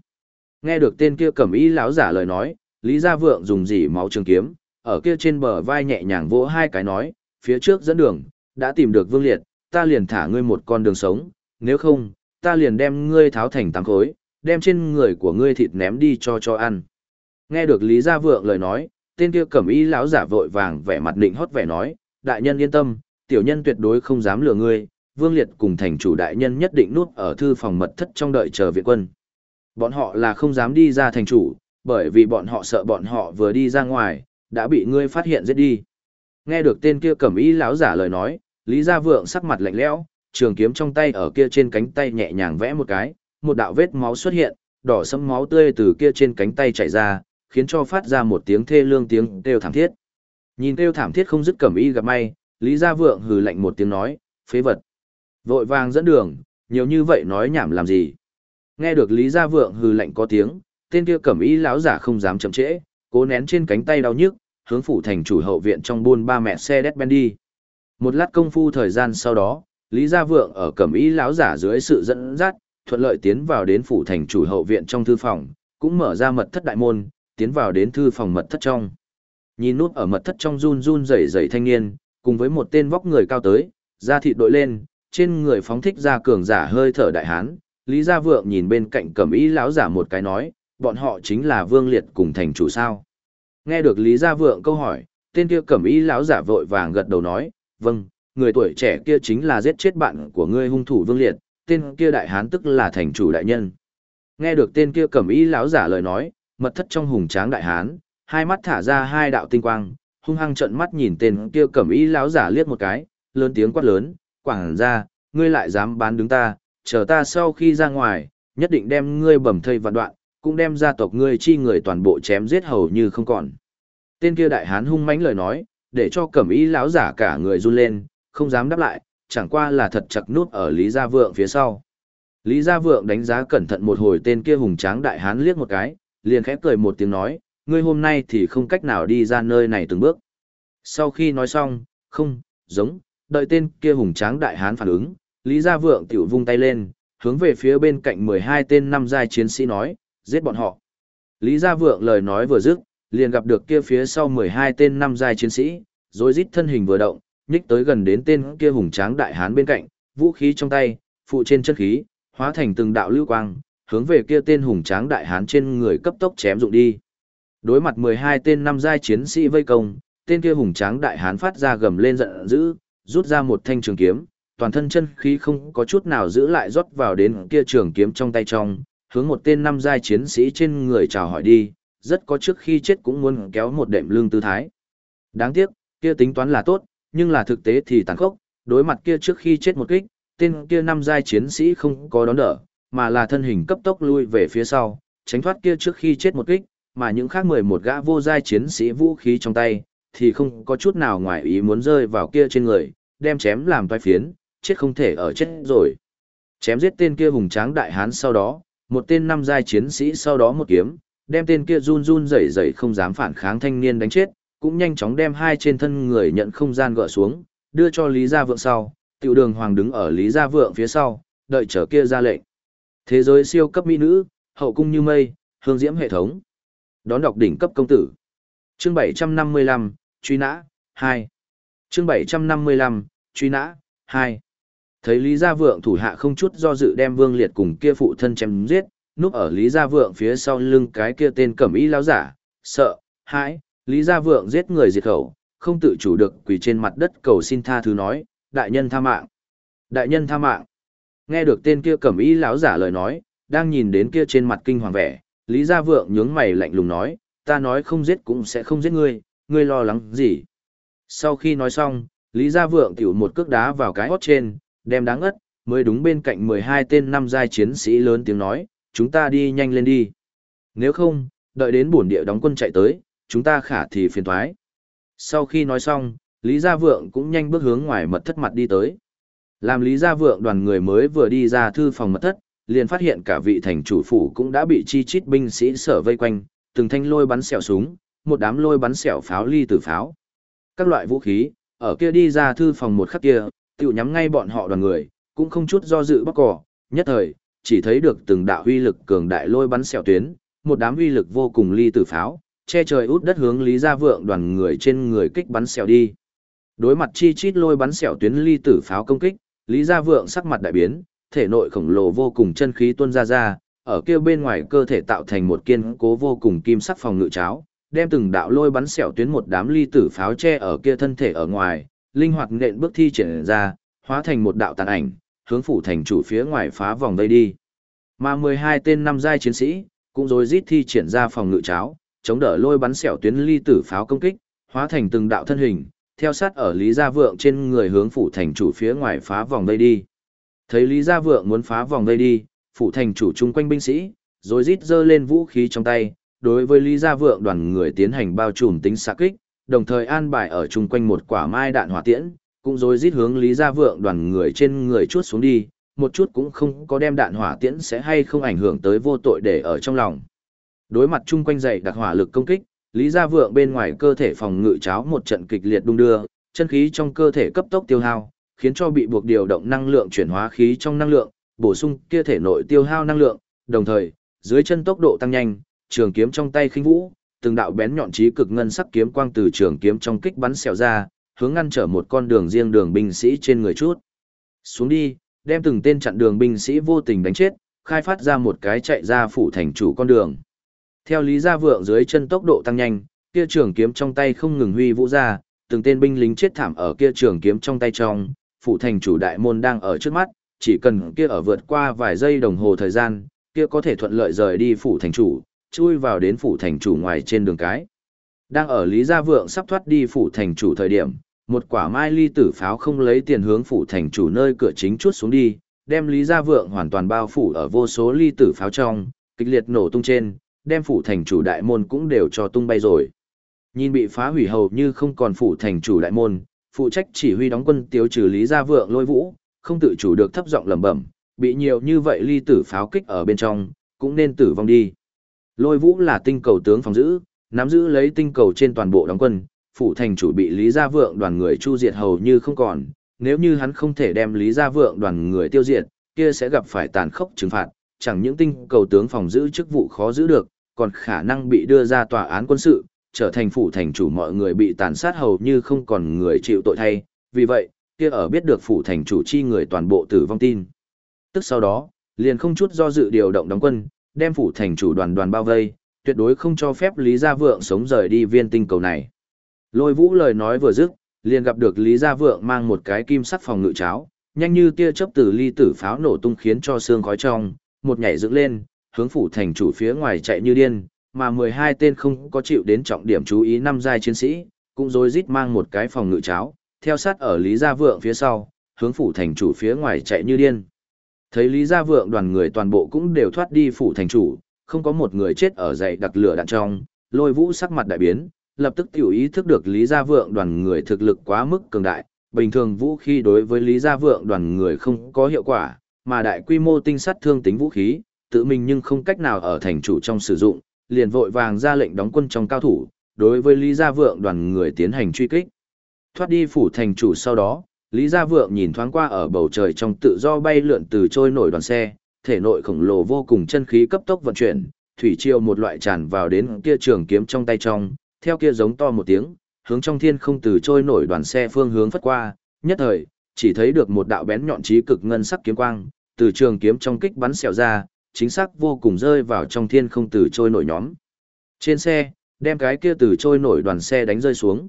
Nghe được tên kia cẩm y lão giả lời nói, Lý Gia Vượng dùng dỉ máu trường kiếm, ở kia trên bờ vai nhẹ nhàng vỗ hai cái nói, phía trước dẫn đường, đã tìm được Vương Liệt, ta liền thả ngươi một con đường sống, nếu không, ta liền đem ngươi tháo thành tám khối, đem trên người của ngươi thịt ném đi cho cho ăn. Nghe được Lý Gia Vượng lời nói, tên kia cẩm y lão giả vội vàng vẻ mặt định hót vẻ nói, đại nhân yên tâm, tiểu nhân tuyệt đối không dám lừa ngươi, Vương Liệt cùng thành chủ đại nhân nhất định nuốt ở thư phòng mật thất trong đợi chờ viện quân. Bọn họ là không dám đi ra thành chủ, bởi vì bọn họ sợ bọn họ vừa đi ra ngoài, đã bị ngươi phát hiện giết đi. Nghe được tên kia cẩm y lão giả lời nói, Lý Gia Vượng sắc mặt lạnh lẽo, trường kiếm trong tay ở kia trên cánh tay nhẹ nhàng vẽ một cái, một đạo vết máu xuất hiện, đỏ sẫm máu tươi từ kia trên cánh tay chảy ra, khiến cho phát ra một tiếng thê lương tiếng kêu thảm thiết. Nhìn kêu thảm thiết không dứt cẩm y gặp may, Lý Gia Vượng hừ lạnh một tiếng nói, phế vật. Vội vàng dẫn đường, nhiều như vậy nói nhảm làm gì. Nghe được Lý Gia Vượng hừ lạnh có tiếng, tên kia cẩm y lão giả không dám chậm trễ, cố nén trên cánh tay đau nhức, hướng phủ thành chủ hậu viện trong buôn ba mẹ xe đét đi. Một lát công phu thời gian sau đó, Lý Gia Vượng ở cẩm y lão giả dưới sự dẫn dắt, thuận lợi tiến vào đến phủ thành chủ hậu viện trong thư phòng, cũng mở ra mật thất đại môn, tiến vào đến thư phòng mật thất trong. Nhìn nút ở mật thất trong run run rẩy rẩy thanh niên, cùng với một tên vóc người cao tới, da thịt đội lên, trên người phóng thích ra cường giả hơi thở đại hán, Lý Gia Vượng nhìn bên cạnh cẩm y lão giả một cái nói, bọn họ chính là Vương Liệt cùng thành chủ sao. Nghe được Lý Gia Vượng câu hỏi, tên kia cẩm y lão giả vội vàng gật đầu nói, vâng, người tuổi trẻ kia chính là giết chết bạn của ngươi hung thủ Vương Liệt, tên kia đại hán tức là thành chủ đại nhân. Nghe được tên kia cẩm y lão giả lời nói, mật thất trong hùng tráng đại hán, hai mắt thả ra hai đạo tinh quang, hung hăng trợn mắt nhìn tên kia cẩm y lão giả liếc một cái, lớn tiếng quát lớn, quảng ra, ngươi lại dám bán đứng ta, chờ ta sau khi ra ngoài, nhất định đem ngươi bầm thây vạn đoạn, cũng đem gia tộc ngươi chi người toàn bộ chém giết hầu như không còn. Tên kia đại hán hung mãnh lời nói, để cho cẩm ý lão giả cả người run lên, không dám đáp lại, chẳng qua là thật chặt nút ở Lý Gia Vượng phía sau. Lý Gia Vượng đánh giá cẩn thận một hồi tên kia hùng tráng đại hán liếc một cái, liền khẽ cười một tiếng nói, ngươi hôm nay thì không cách nào đi ra nơi này từng bước. Sau khi nói xong, không, giống, đợi tên kia hùng tráng đại hán phản ứng, Lý Gia Vượng tiểu vung tay lên, hướng về phía bên cạnh 12 tên năm giai chiến sĩ nói, giết bọn họ. Lý Gia Vượng lời nói vừa dứt, liền gặp được kia phía sau 12 tên năm giai chiến sĩ, rồi rít thân hình vừa động, nhích tới gần đến tên kia hùng tráng đại hán bên cạnh, vũ khí trong tay, phụ trên chân khí, hóa thành từng đạo lưu quang, hướng về kia tên hùng tráng đại hán trên người cấp tốc chém dụng đi. Đối mặt 12 tên năm giai chiến sĩ vây công, tên kia hùng tráng đại hán phát ra gầm lên giận dữ, rút ra một thanh trường kiếm, toàn thân chân khí không có chút nào giữ lại rót vào đến kia trường kiếm trong tay trong, hướng một tên năm giai chiến sĩ trên người chào hỏi đi, rất có trước khi chết cũng muốn kéo một đệm lương tư thái. Đáng tiếc, kia tính toán là tốt, nhưng là thực tế thì tàn khốc, đối mặt kia trước khi chết một kích, tên kia năm giai chiến sĩ không có đón đỡ, mà là thân hình cấp tốc lui về phía sau, tránh thoát kia trước khi chết một kích, mà những khác 11 gã vô giai chiến sĩ vũ khí trong tay, thì không có chút nào ngoài ý muốn rơi vào kia trên người, đem chém làm toai phiến, chết không thể ở chết rồi. Chém giết tên kia hùng tráng đại hán sau đó, một tên năm giai chiến sĩ sau đó một kiếm, đem tên kia run run rẩy rẩy không dám phản kháng thanh niên đánh chết, cũng nhanh chóng đem hai trên thân người nhận không gian gỡ xuống, đưa cho Lý Gia Vượng sau, tiểu đường hoàng đứng ở Lý Gia Vượng phía sau, đợi chờ kia ra lệnh. Thế giới siêu cấp mỹ nữ, hậu cung như mây, hương diễm hệ thống. Đón đọc đỉnh cấp công tử. Chương 755, truy nã, 2. Chương 755, truy nã, 2. Thấy Lý Gia Vượng thủ hạ không chút do dự đem Vương Liệt cùng kia phụ thân chém giết, núp ở Lý Gia Vượng phía sau lưng cái kia tên cẩm y lão giả, sợ, hãi, Lý Gia Vượng giết người diệt khẩu, không tự chủ được quỳ trên mặt đất cầu xin tha thứ nói, đại nhân tha mạng. Đại nhân tha mạng. Nghe được tên kia cẩm y lão giả lời nói, đang nhìn đến kia trên mặt kinh hoàng vẻ, Lý Gia Vượng nhướng mày lạnh lùng nói, ta nói không giết cũng sẽ không giết ngươi, ngươi lo lắng gì. Sau khi nói xong, Lý Gia Vượng tiểu một cước đá vào cái hót trên, đem đáng ất, mới đúng bên cạnh 12 tên năm giai chiến sĩ lớn tiếng nói, chúng ta đi nhanh lên đi. Nếu không, đợi đến bổn địa đóng quân chạy tới, chúng ta khả thì phiền thoái. Sau khi nói xong, Lý Gia Vượng cũng nhanh bước hướng ngoài mật thất mặt đi tới. Làm Lý Gia Vượng đoàn người mới vừa đi ra thư phòng mật thất, liền phát hiện cả vị thành chủ phủ cũng đã bị chi chít binh sĩ sở vây quanh, từng thanh lôi bắn xẻo súng, một đám lôi bắn xẻo pháo ly tử pháo. Các loại vũ khí, ở kia đi ra thư phòng một khắc kia, tiểu nhắm ngay bọn họ đoàn người, cũng không chút do dự bóc cỏ, nhất thời, chỉ thấy được từng đạo huy lực cường đại lôi bắn xẻo tuyến, một đám huy lực vô cùng ly tử pháo, che trời út đất hướng Lý Gia Vượng đoàn người trên người kích bắn xẻo đi. Đối mặt chi chít lôi bắn xẻo tuyến ly tử pháo công kích, Lý Gia Vượng sắc mặt đại biến, thể nội khổng lồ vô cùng chân khí tuôn ra ra, ở kia bên ngoài cơ thể tạo thành một kiên cố vô cùng kim sắc phòng ngự cháo, đem từng đạo lôi bắn xẻo tuyến một đám ly tử pháo che ở kia thân thể ở ngoài, linh hoạt nện bước thi triển ra, hóa thành một đạo tàn ảnh, hướng phủ thành chủ phía ngoài phá vòng vây đi. Mà 12 tên năm giai chiến sĩ, cũng rồi rít thi triển ra phòng ngự cháo, chống đỡ lôi bắn xẻo tuyến ly tử pháo công kích, hóa thành từng đạo thân hình, theo sát ở Lý Gia Vượng trên người hướng phủ thành chủ phía ngoài phá vòng vây đi. Thấy Lý Gia Vượng muốn phá vòng vây đi, phủ thành chủ chung quanh binh sĩ, rồi rít giơ lên vũ khí trong tay, đối với Lý Gia Vượng đoàn người tiến hành bao trùm tính xạ kích, đồng thời an bài ở chung quanh một quả mai đạn hỏa tiễn, cũng rồi rít hướng Lý Gia Vượng đoàn người trên người chuốt xuống đi, một chút cũng không có đem đạn hỏa tiễn sẽ hay không ảnh hưởng tới vô tội để ở trong lòng. Đối mặt chung quanh dày đặc hỏa lực công kích, Lý Gia Vượng bên ngoài cơ thể phòng ngự cháo một trận kịch liệt đung đưa, chân khí trong cơ thể cấp tốc tiêu hao, khiến cho bị buộc điều động năng lượng chuyển hóa khí trong năng lượng, bổ sung kia thể nội tiêu hao năng lượng, đồng thời, dưới chân tốc độ tăng nhanh, trường kiếm trong tay khinh vũ, từng đạo bén nhọn chí cực ngân sắc kiếm quang từ trường kiếm trong kích bắn xẹo ra, hướng ngăn trở một con đường riêng đường binh sĩ trên người chút. Xuống đi, đem từng tên chặn đường binh sĩ vô tình đánh chết, khai phát ra một cái chạy ra phủ thành chủ con đường. Theo Lý Gia Vượng dưới chân tốc độ tăng nhanh, kia trường kiếm trong tay không ngừng huy vũ ra, từng tên binh lính chết thảm ở kia trường kiếm trong tay trong, phủ thành chủ đại môn đang ở trước mắt, chỉ cần kia ở vượt qua vài giây đồng hồ thời gian, kia có thể thuận lợi rời đi phủ thành chủ, chui vào đến phủ thành chủ ngoài trên đường cái. Đang ở Lý Gia Vượng sắp thoát đi phủ thành chủ thời điểm, một quả mai ly tử pháo không lấy tiền hướng phủ thành chủ nơi cửa chính chuốt xuống đi, đem Lý Gia Vượng hoàn toàn bao phủ ở vô số ly tử pháo trong, kịch liệt nổ tung trên, đem phủ thành chủ đại môn cũng đều cho tung bay rồi. Nhìn bị phá hủy hầu như không còn phủ thành chủ đại môn, phụ trách chỉ huy đóng quân tiêu trừ Lý Gia Vượng lôi vũ, không tự chủ được thấp giọng lẩm bẩm, bị nhiều như vậy ly tử pháo kích ở bên trong, cũng nên tử vong đi. Lôi vũ là tinh cầu tướng phòng giữ, nắm giữ lấy tinh cầu trên toàn bộ đóng quân, phủ thành chủ bị Lý Gia Vượng đoàn người chu diệt hầu như không còn, nếu như hắn không thể đem Lý Gia Vượng đoàn người tiêu diệt, kia sẽ gặp phải tàn khốc trừng phạt, chẳng những tinh cầu tướng phòng giữ chức vụ khó giữ được, còn khả năng bị đưa ra tòa án quân sự, trở thành phủ thành chủ mọi người bị tàn sát hầu như không còn người chịu tội thay, vì vậy, kia ở biết được phủ thành chủ chi người toàn bộ tử vong tin. Tức sau đó, liền không chút do dự điều động đóng quân, đem phủ thành chủ đoàn đoàn bao vây, tuyệt đối không cho phép Lý Gia Vượng sống rời đi viên tinh cầu này. Lôi vũ lời nói vừa dứt, liền gặp được Lý Gia Vượng mang một cái kim sắt phòng ngự cháo, nhanh như tia chớp từ ly tử pháo nổ tung khiến cho xương khói trong, một nhảy dựng lên, hướng phủ thành chủ phía ngoài chạy như điên, mà 12 tên không có chịu đến trọng điểm chú ý năm giai chiến sĩ, cũng rối rít mang một cái phòng ngự cháo, theo sát ở Lý Gia Vượng phía sau, hướng phủ thành chủ phía ngoài chạy như điên. Thấy Lý Gia Vượng đoàn người toàn bộ cũng đều thoát đi phủ thành chủ, không có một người chết ở dậy đặc lửa đạn trong, lôi vũ sắc mặt đại biến, lập tức tiểu ý thức được Lý Gia Vượng đoàn người thực lực quá mức cường đại, bình thường vũ khí đối với Lý Gia Vượng đoàn người không có hiệu quả, mà đại quy mô tinh sát thương tính vũ khí, tự mình nhưng không cách nào ở thành chủ trong sử dụng, liền vội vàng ra lệnh đóng quân trong cao thủ, đối với Lý Gia Vượng đoàn người tiến hành truy kích. Thoát đi phủ thành chủ sau đó, Lý Gia Vượng nhìn thoáng qua ở bầu trời trong tự do bay lượn từ trôi nổi đoàn xe, thể nội khổng lồ vô cùng chân khí cấp tốc vận chuyển, thủy triều một loại tràn vào đến kia trường kiếm trong tay trong, theo kia giống to một tiếng, hướng trong thiên không từ trôi nổi đoàn xe phương hướng phất qua, nhất thời, chỉ thấy được một đạo bén nhọn trí cực ngân sắc kiếm quang, từ trường kiếm trong kích bắn xẹo ra, chính xác vô cùng rơi vào trong thiên không từ trôi nổi nhóm. Trên xe, đem cái kia từ trôi nổi đoàn xe đánh rơi xuống.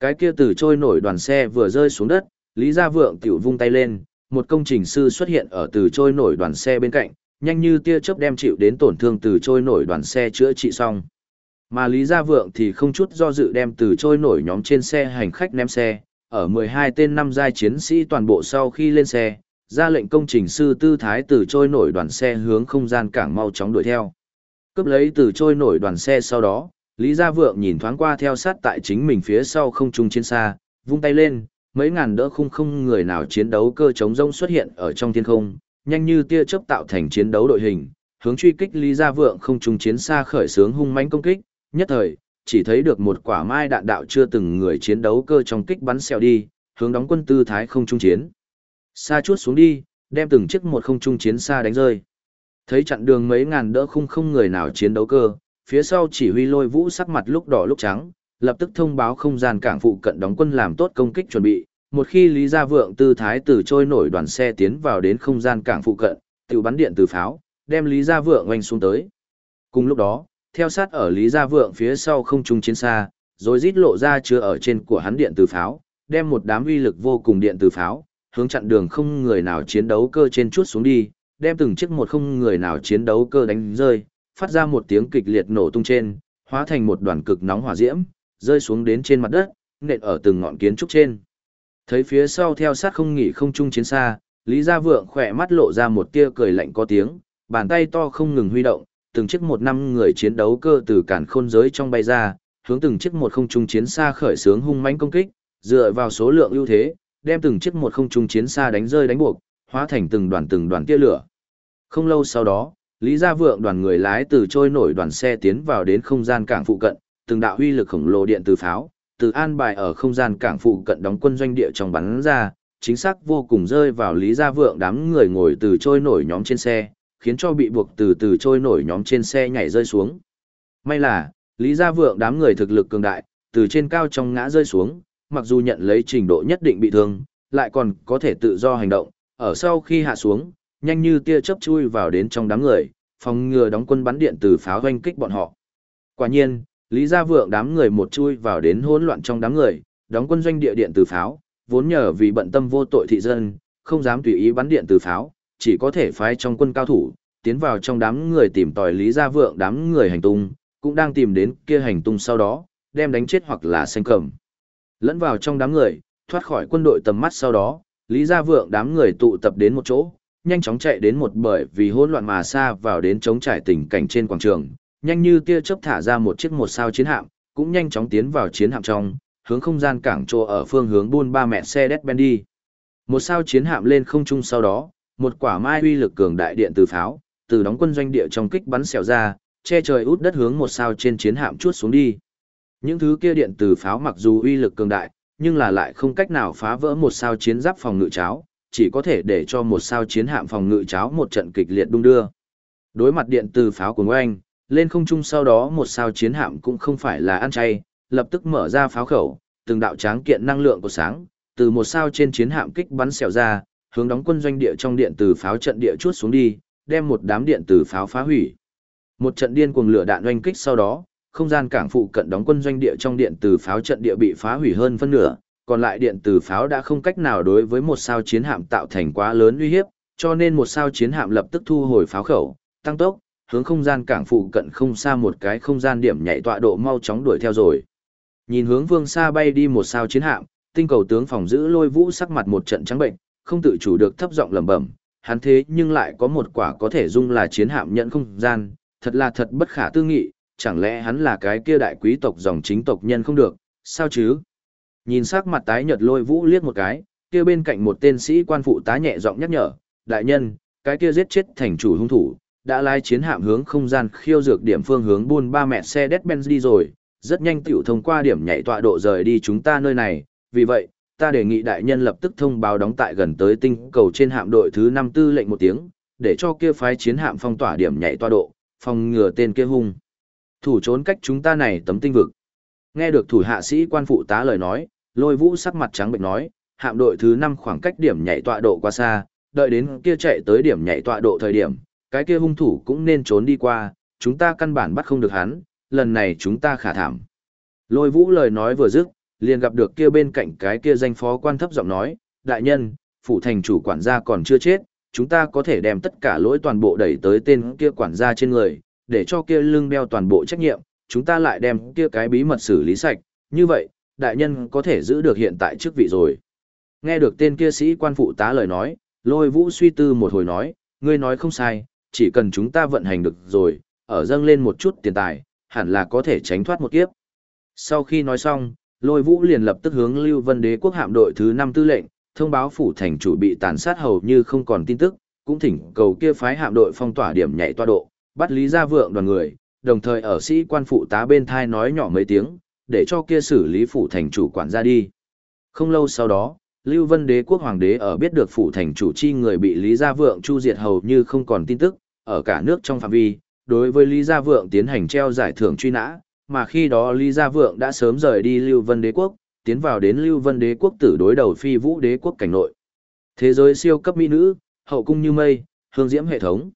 Cái kia từ trôi nổi đoàn xe vừa rơi xuống đất, Lý Gia Vượng tiểu vung tay lên, một công trình sư xuất hiện ở từ trôi nổi đoàn xe bên cạnh, nhanh như tia chớp đem chịu đến tổn thương từ trôi nổi đoàn xe chữa trị xong. Mà Lý Gia Vượng thì không chút do dự đem từ trôi nổi nhóm trên xe hành khách ném xe, ở 12 tên năm giai chiến sĩ toàn bộ sau khi lên xe, ra lệnh công trình sư tư thái từ trôi nổi đoàn xe hướng không gian cảng mau chóng đuổi theo. Cướp lấy từ trôi nổi đoàn xe sau đó, Lý Gia Vượng nhìn thoáng qua theo sát tại chính mình phía sau không trung trên xa, vung tay lên, mấy ngàn đỡ khung không người nào chiến đấu cơ chống rông xuất hiện ở trong thiên không, nhanh như tia chớp tạo thành chiến đấu đội hình, hướng truy kích Lý Gia Vượng không trung chiến xa khởi sướng hung mãnh công kích, nhất thời, chỉ thấy được một quả mai đạn đạo chưa từng người chiến đấu cơ trong kích bắn xèo đi, hướng đóng quân tư thái không trung chiến. Xa chuốt xuống đi, đem từng chiếc một không trung chiến xa đánh rơi. Thấy chặn đường mấy ngàn đỡ khung không người nào chiến đấu cơ, phía sau chỉ huy lôi vũ sắc mặt lúc đỏ lúc trắng, lập tức thông báo không gian cảng phụ cận đóng quân làm tốt công kích chuẩn bị. Một khi Lý Gia Vượng tư thái Tử trôi nổi đoàn xe tiến vào đến không gian cảng phụ cận, tự bắn điện từ pháo, đem Lý Gia Vượng oanh xuống tới. Cùng lúc đó, theo sát ở Lý Gia Vượng phía sau không trung chiến xa, rồi rít lộ ra chứa ở trên của hắn điện từ pháo, đem một đám uy lực vô cùng điện từ pháo, hướng chặn đường không người nào chiến đấu cơ trên chút xuống đi, đem từng chiếc một không người nào chiến đấu cơ đánh rơi, phát ra một tiếng kịch liệt nổ tung trên, hóa thành một đoàn cực nóng hỏa diễm, rơi xuống đến trên mặt đất, nện ở từng ngọn kiến trúc trên. Thấy phía sau theo sát không nghỉ không trung chiến xa, Lý Gia Vượng khỏe mắt lộ ra một tia cười lạnh có tiếng, bàn tay to không ngừng huy động, từng chiếc một năm người chiến đấu cơ từ cản khôn giới trong bay ra, hướng từng chiếc một không trung chiến xa khởi sướng hung mãnh công kích, dựa vào số lượng ưu thế, đem từng chiếc một không trung chiến xa đánh rơi đánh buộc, hóa thành từng đoàn từng đoàn tia lửa. Không lâu sau đó, Lý Gia Vượng đoàn người lái từ trôi nổi đoàn xe tiến vào đến không gian cảng phụ cận, từng đạo huy lực khổng lồ điện từ pháo, từ an bài ở không gian cảng phụ cận đóng quân doanh địa trong bắn ra, chính xác vô cùng rơi vào Lý Gia Vượng đám người ngồi từ trôi nổi nhóm trên xe, khiến cho bị buộc từ từ trôi nổi nhóm trên xe nhảy rơi xuống. May là, Lý Gia Vượng đám người thực lực cường đại, từ trên cao trong ngã rơi xuống, mặc dù nhận lấy trình độ nhất định bị thương, lại còn có thể tự do hành động, ở sau khi hạ xuống, nhanh như tia chớp chui vào đến trong đám người, phòng ngừa đóng quân bắn điện từ pháo doanh kích bọn họ. Quả nhiên, Lý Gia Vượng đám người một chui vào đến hỗn loạn trong đám người, đóng quân doanh địa điện từ pháo, vốn nhờ vì bận tâm vô tội thị dân, không dám tùy ý bắn điện từ pháo, chỉ có thể phái trong quân cao thủ, tiến vào trong đám người tìm tòi Lý Gia Vượng đám người hành tung, cũng đang tìm đến kia hành tung sau đó, đem đánh chết hoặc là xanh cầm. Lẫn vào trong đám người, thoát khỏi quân đội tầm mắt sau đó, Lý Gia Vượng đám người tụ tập đến một chỗ, nhanh chóng chạy đến một bởi vì hỗn loạn mà xa vào đến chống trải tình cảnh trên quảng trường, nhanh như tia chớp thả ra một chiếc một sao chiến hạm, cũng nhanh chóng tiến vào chiến hạm trong, hướng không gian cảng trô ở phương hướng buôn ba mẹ xe đét đi. Một sao chiến hạm lên không trung sau đó, một quả mai uy lực cường đại điện từ pháo, từ đóng quân doanh địa trong kích bắn xẻo ra, che trời út đất hướng một sao trên chiến hạm chuốt xuống đi. Những thứ kia điện từ pháo mặc dù uy lực cường đại, nhưng là lại không cách nào phá vỡ một sao chiến giáp phòng ngự cháo, chỉ có thể để cho một sao chiến hạm phòng ngự cháo một trận kịch liệt đung đưa. Đối mặt điện từ pháo của Ngoanh, lên không trung sau đó một sao chiến hạm cũng không phải là ăn chay, lập tức mở ra pháo khẩu, từng đạo tráng kiện năng lượng của sáng, từ một sao trên chiến hạm kích bắn xẻo ra, hướng đóng quân doanh địa trong điện từ pháo trận địa chuốt xuống đi, đem một đám điện từ pháo phá hủy. Một trận điên cuồng lửa đạn oanh kích sau đó, không gian cảng phụ cận đóng quân doanh địa trong điện từ pháo trận địa bị phá hủy hơn phân nửa, còn lại điện từ pháo đã không cách nào đối với một sao chiến hạm tạo thành quá lớn uy hiếp, cho nên một sao chiến hạm lập tức thu hồi pháo khẩu, tăng tốc, hướng không gian cảng phụ cận không xa một cái không gian điểm nhảy tọa độ mau chóng đuổi theo rồi. Nhìn hướng vương xa bay đi một sao chiến hạm, tinh cầu tướng phòng giữ lôi vũ sắc mặt một trận trắng bệnh, không tự chủ được thấp giọng lẩm bẩm, hắn thế nhưng lại có một quả có thể dung là chiến hạm nhận không gian, thật là thật bất khả tư nghị, chẳng lẽ hắn là cái kia đại quý tộc dòng chính tộc nhân không được, sao chứ? Nhìn sắc mặt tái nhợt lôi vũ liếc một cái, kia bên cạnh một tên sĩ quan phụ tá nhẹ giọng nhắc nhở, đại nhân, cái kia giết chết thành chủ hung thủ, đã lái chiến hạm hướng không gian khiêu dược điểm phương hướng buôn ba mẹ xe Deadbenz đi rồi, rất nhanh tiểu thông qua điểm nhảy tọa độ rời đi chúng ta nơi này, vì vậy, ta đề nghị đại nhân lập tức thông báo đóng tại gần tới tinh cầu trên hạm đội thứ năm tư lệnh một tiếng, để cho kia phái chiến hạm phong tỏa điểm nhảy tọa độ, phòng ngừa tên kia hung. Thủ trốn cách chúng ta này tấm tinh vực. Nghe được thủ hạ sĩ quan phụ tá lời nói, lôi vũ sắc mặt trắng bệnh nói, hạm đội thứ năm khoảng cách điểm nhảy tọa độ quá xa, đợi đến kia chạy tới điểm nhảy tọa độ thời điểm, cái kia hung thủ cũng nên trốn đi qua, chúng ta căn bản bắt không được hắn, lần này chúng ta khả thảm. Lôi vũ lời nói vừa dứt, liền gặp được kia bên cạnh cái kia danh phó quan thấp giọng nói, đại nhân, phủ thành chủ quản gia còn chưa chết, chúng ta có thể đem tất cả lỗi toàn bộ đẩy tới tên kia quản gia trên người, để cho kia lưng đeo toàn bộ trách nhiệm, chúng ta lại đem kia cái bí mật xử lý sạch, như vậy, đại nhân có thể giữ được hiện tại chức vị rồi. Nghe được tên kia sĩ quan phụ tá lời nói, lôi vũ suy tư một hồi nói, ngươi nói không sai, chỉ cần chúng ta vận hành được rồi, ở dâng lên một chút tiền tài, hẳn là có thể tránh thoát một kiếp. Sau khi nói xong, lôi vũ liền lập tức hướng Lưu Vân Đế quốc hạm đội thứ 5 tư lệnh, thông báo phủ thành chủ bị tàn sát hầu như không còn tin tức, cũng thỉnh cầu kia phái hạm đội phong tỏa điểm nhảy toa độ, bắt Lý Gia Vượng đoàn người, đồng thời ở sĩ quan phụ tá bên thai nói nhỏ mấy tiếng, để cho kia xử lý phủ thành chủ quản ra đi. Không lâu sau đó, Lưu Vân Đế quốc hoàng đế ở biết được phủ thành chủ chi người bị Lý Gia Vượng chu diệt hầu như không còn tin tức, ở cả nước trong phạm vi, đối với Lý Gia Vượng tiến hành treo giải thưởng truy nã, mà khi đó Lý Gia Vượng đã sớm rời đi Lưu Vân Đế quốc, tiến vào đến Lưu Vân Đế quốc tử đối đầu phi vũ đế quốc cảnh nội. Thế giới siêu cấp mỹ nữ, hậu cung như mây, hương diễm hệ thống.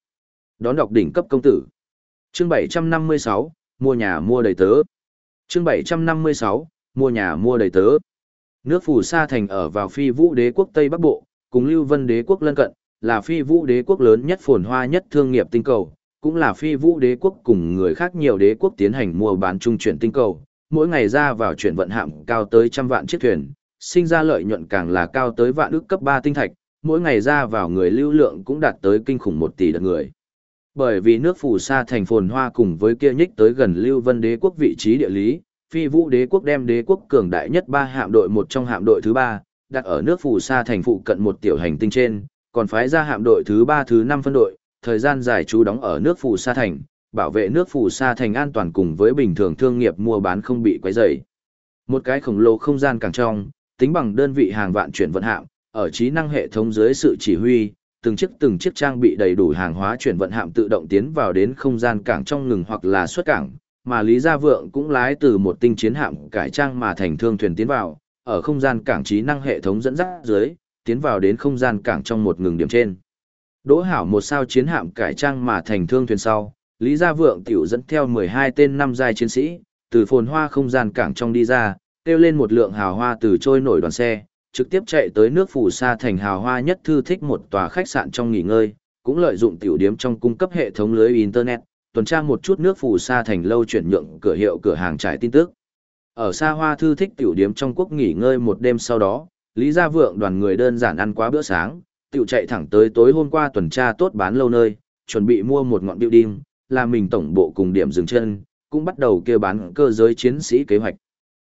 Đón đọc đỉnh cấp công tử. Chương 756, mua nhà mua đầy tớ. Chương 756, mua nhà mua đầy tớ. Nước Phù Sa Thành ở vào phi vũ đế quốc Tây Bắc Bộ, cùng Lưu Vân đế quốc lân cận, là phi vũ đế quốc lớn nhất phồn hoa nhất thương nghiệp tinh cầu, cũng là phi vũ đế quốc cùng người khác nhiều đế quốc tiến hành mua bán trung chuyển tinh cầu, mỗi ngày ra vào chuyển vận hạm cao tới trăm vạn chiếc thuyền, sinh ra lợi nhuận càng là cao tới vạn ước cấp 3 tinh thạch, mỗi ngày ra vào người lưu lượng cũng đạt tới kinh khủng 1 tỷ đợt người. Bởi vì nước phù sa thành phồn hoa cùng với kia nhích tới gần Lưu Vân đế quốc vị trí địa lý, phi vũ đế quốc đem đế quốc cường đại nhất ba hạm đội một trong hạm đội thứ ba đặt ở nước phù sa thành phụ cận một tiểu hành tinh trên, còn phái ra hạm đội thứ ba thứ năm phân đội, thời gian dài trú đóng ở nước phù sa thành, bảo vệ nước phù sa thành an toàn cùng với bình thường thương nghiệp mua bán không bị quấy rầy. Một cái khổng lồ không gian càng trong, tính bằng đơn vị hàng vạn chuyển vận hạm, ở trí năng hệ thống dưới sự chỉ huy, từng chiếc từng chiếc trang bị đầy đủ hàng hóa chuyển vận hạm tự động tiến vào đến không gian cảng trong ngừng hoặc là xuất cảng, mà Lý Gia Vượng cũng lái từ một tinh chiến hạm cải trang mà thành thương thuyền tiến vào, ở không gian cảng trí năng hệ thống dẫn dắt dưới, tiến vào đến không gian cảng trong một ngừng điểm trên. Đỗ Hảo một sao chiến hạm cải trang mà thành thương thuyền sau, Lý Gia Vượng tiểu dẫn theo 12 tên năm giai chiến sĩ, từ phồn hoa không gian cảng trong đi ra, kêu lên một lượng hào hoa từ trôi nổi đoàn xe, trực tiếp chạy tới nước phủ xa thành hào hoa nhất thư thích một tòa khách sạn trong nghỉ ngơi, cũng lợi dụng tiểu điếm trong cung cấp hệ thống lưới internet, tuần tra một chút nước phủ sa thành lâu chuyển nhượng cửa hiệu cửa hàng trải tin tức. Ở xa hoa thư thích tiểu điếm trong quốc nghỉ ngơi một đêm sau đó, Lý Gia Vượng đoàn người đơn giản ăn quá bữa sáng, tiểu chạy thẳng tới tối hôm qua tuần tra tốt bán lâu nơi, chuẩn bị mua một ngọn building, là mình tổng bộ cùng điểm dừng chân, cũng bắt đầu kêu bán cơ giới chiến sĩ kế hoạch.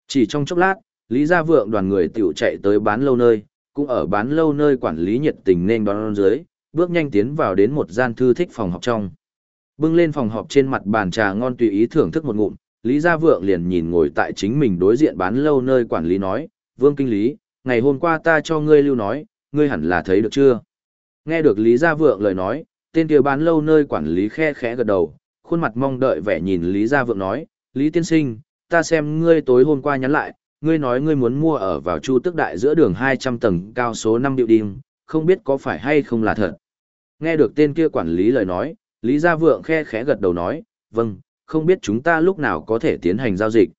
Chỉ trong chốc lát, Lý Gia Vượng đoàn người tiểu chạy tới bán lâu nơi, cũng ở bán lâu nơi quản lý nhiệt tình nên đón dưới, bước nhanh tiến vào đến một gian thư thích phòng học trong. Bưng lên phòng họp trên mặt bàn trà ngon tùy ý thưởng thức một ngụm, Lý Gia Vượng liền nhìn ngồi tại chính mình đối diện bán lâu nơi quản lý nói, Vương Kinh Lý, ngày hôm qua ta cho ngươi lưu nói, ngươi hẳn là thấy được chưa? Nghe được Lý Gia Vượng lời nói, tên kia bán lâu nơi quản lý khe khẽ gật đầu, khuôn mặt mong đợi vẻ nhìn Lý Gia Vượng nói, Lý Tiên Sinh, ta xem ngươi tối hôm qua nhắn lại, ngươi nói ngươi muốn mua ở vào Chu Tức Đại giữa đường 200 tầng cao số 5 building, không biết có phải hay không là thật. Nghe được tên kia quản lý lời nói, Lý Gia Vượng khe khẽ gật đầu nói, vâng, không biết chúng ta lúc nào có thể tiến hành giao dịch.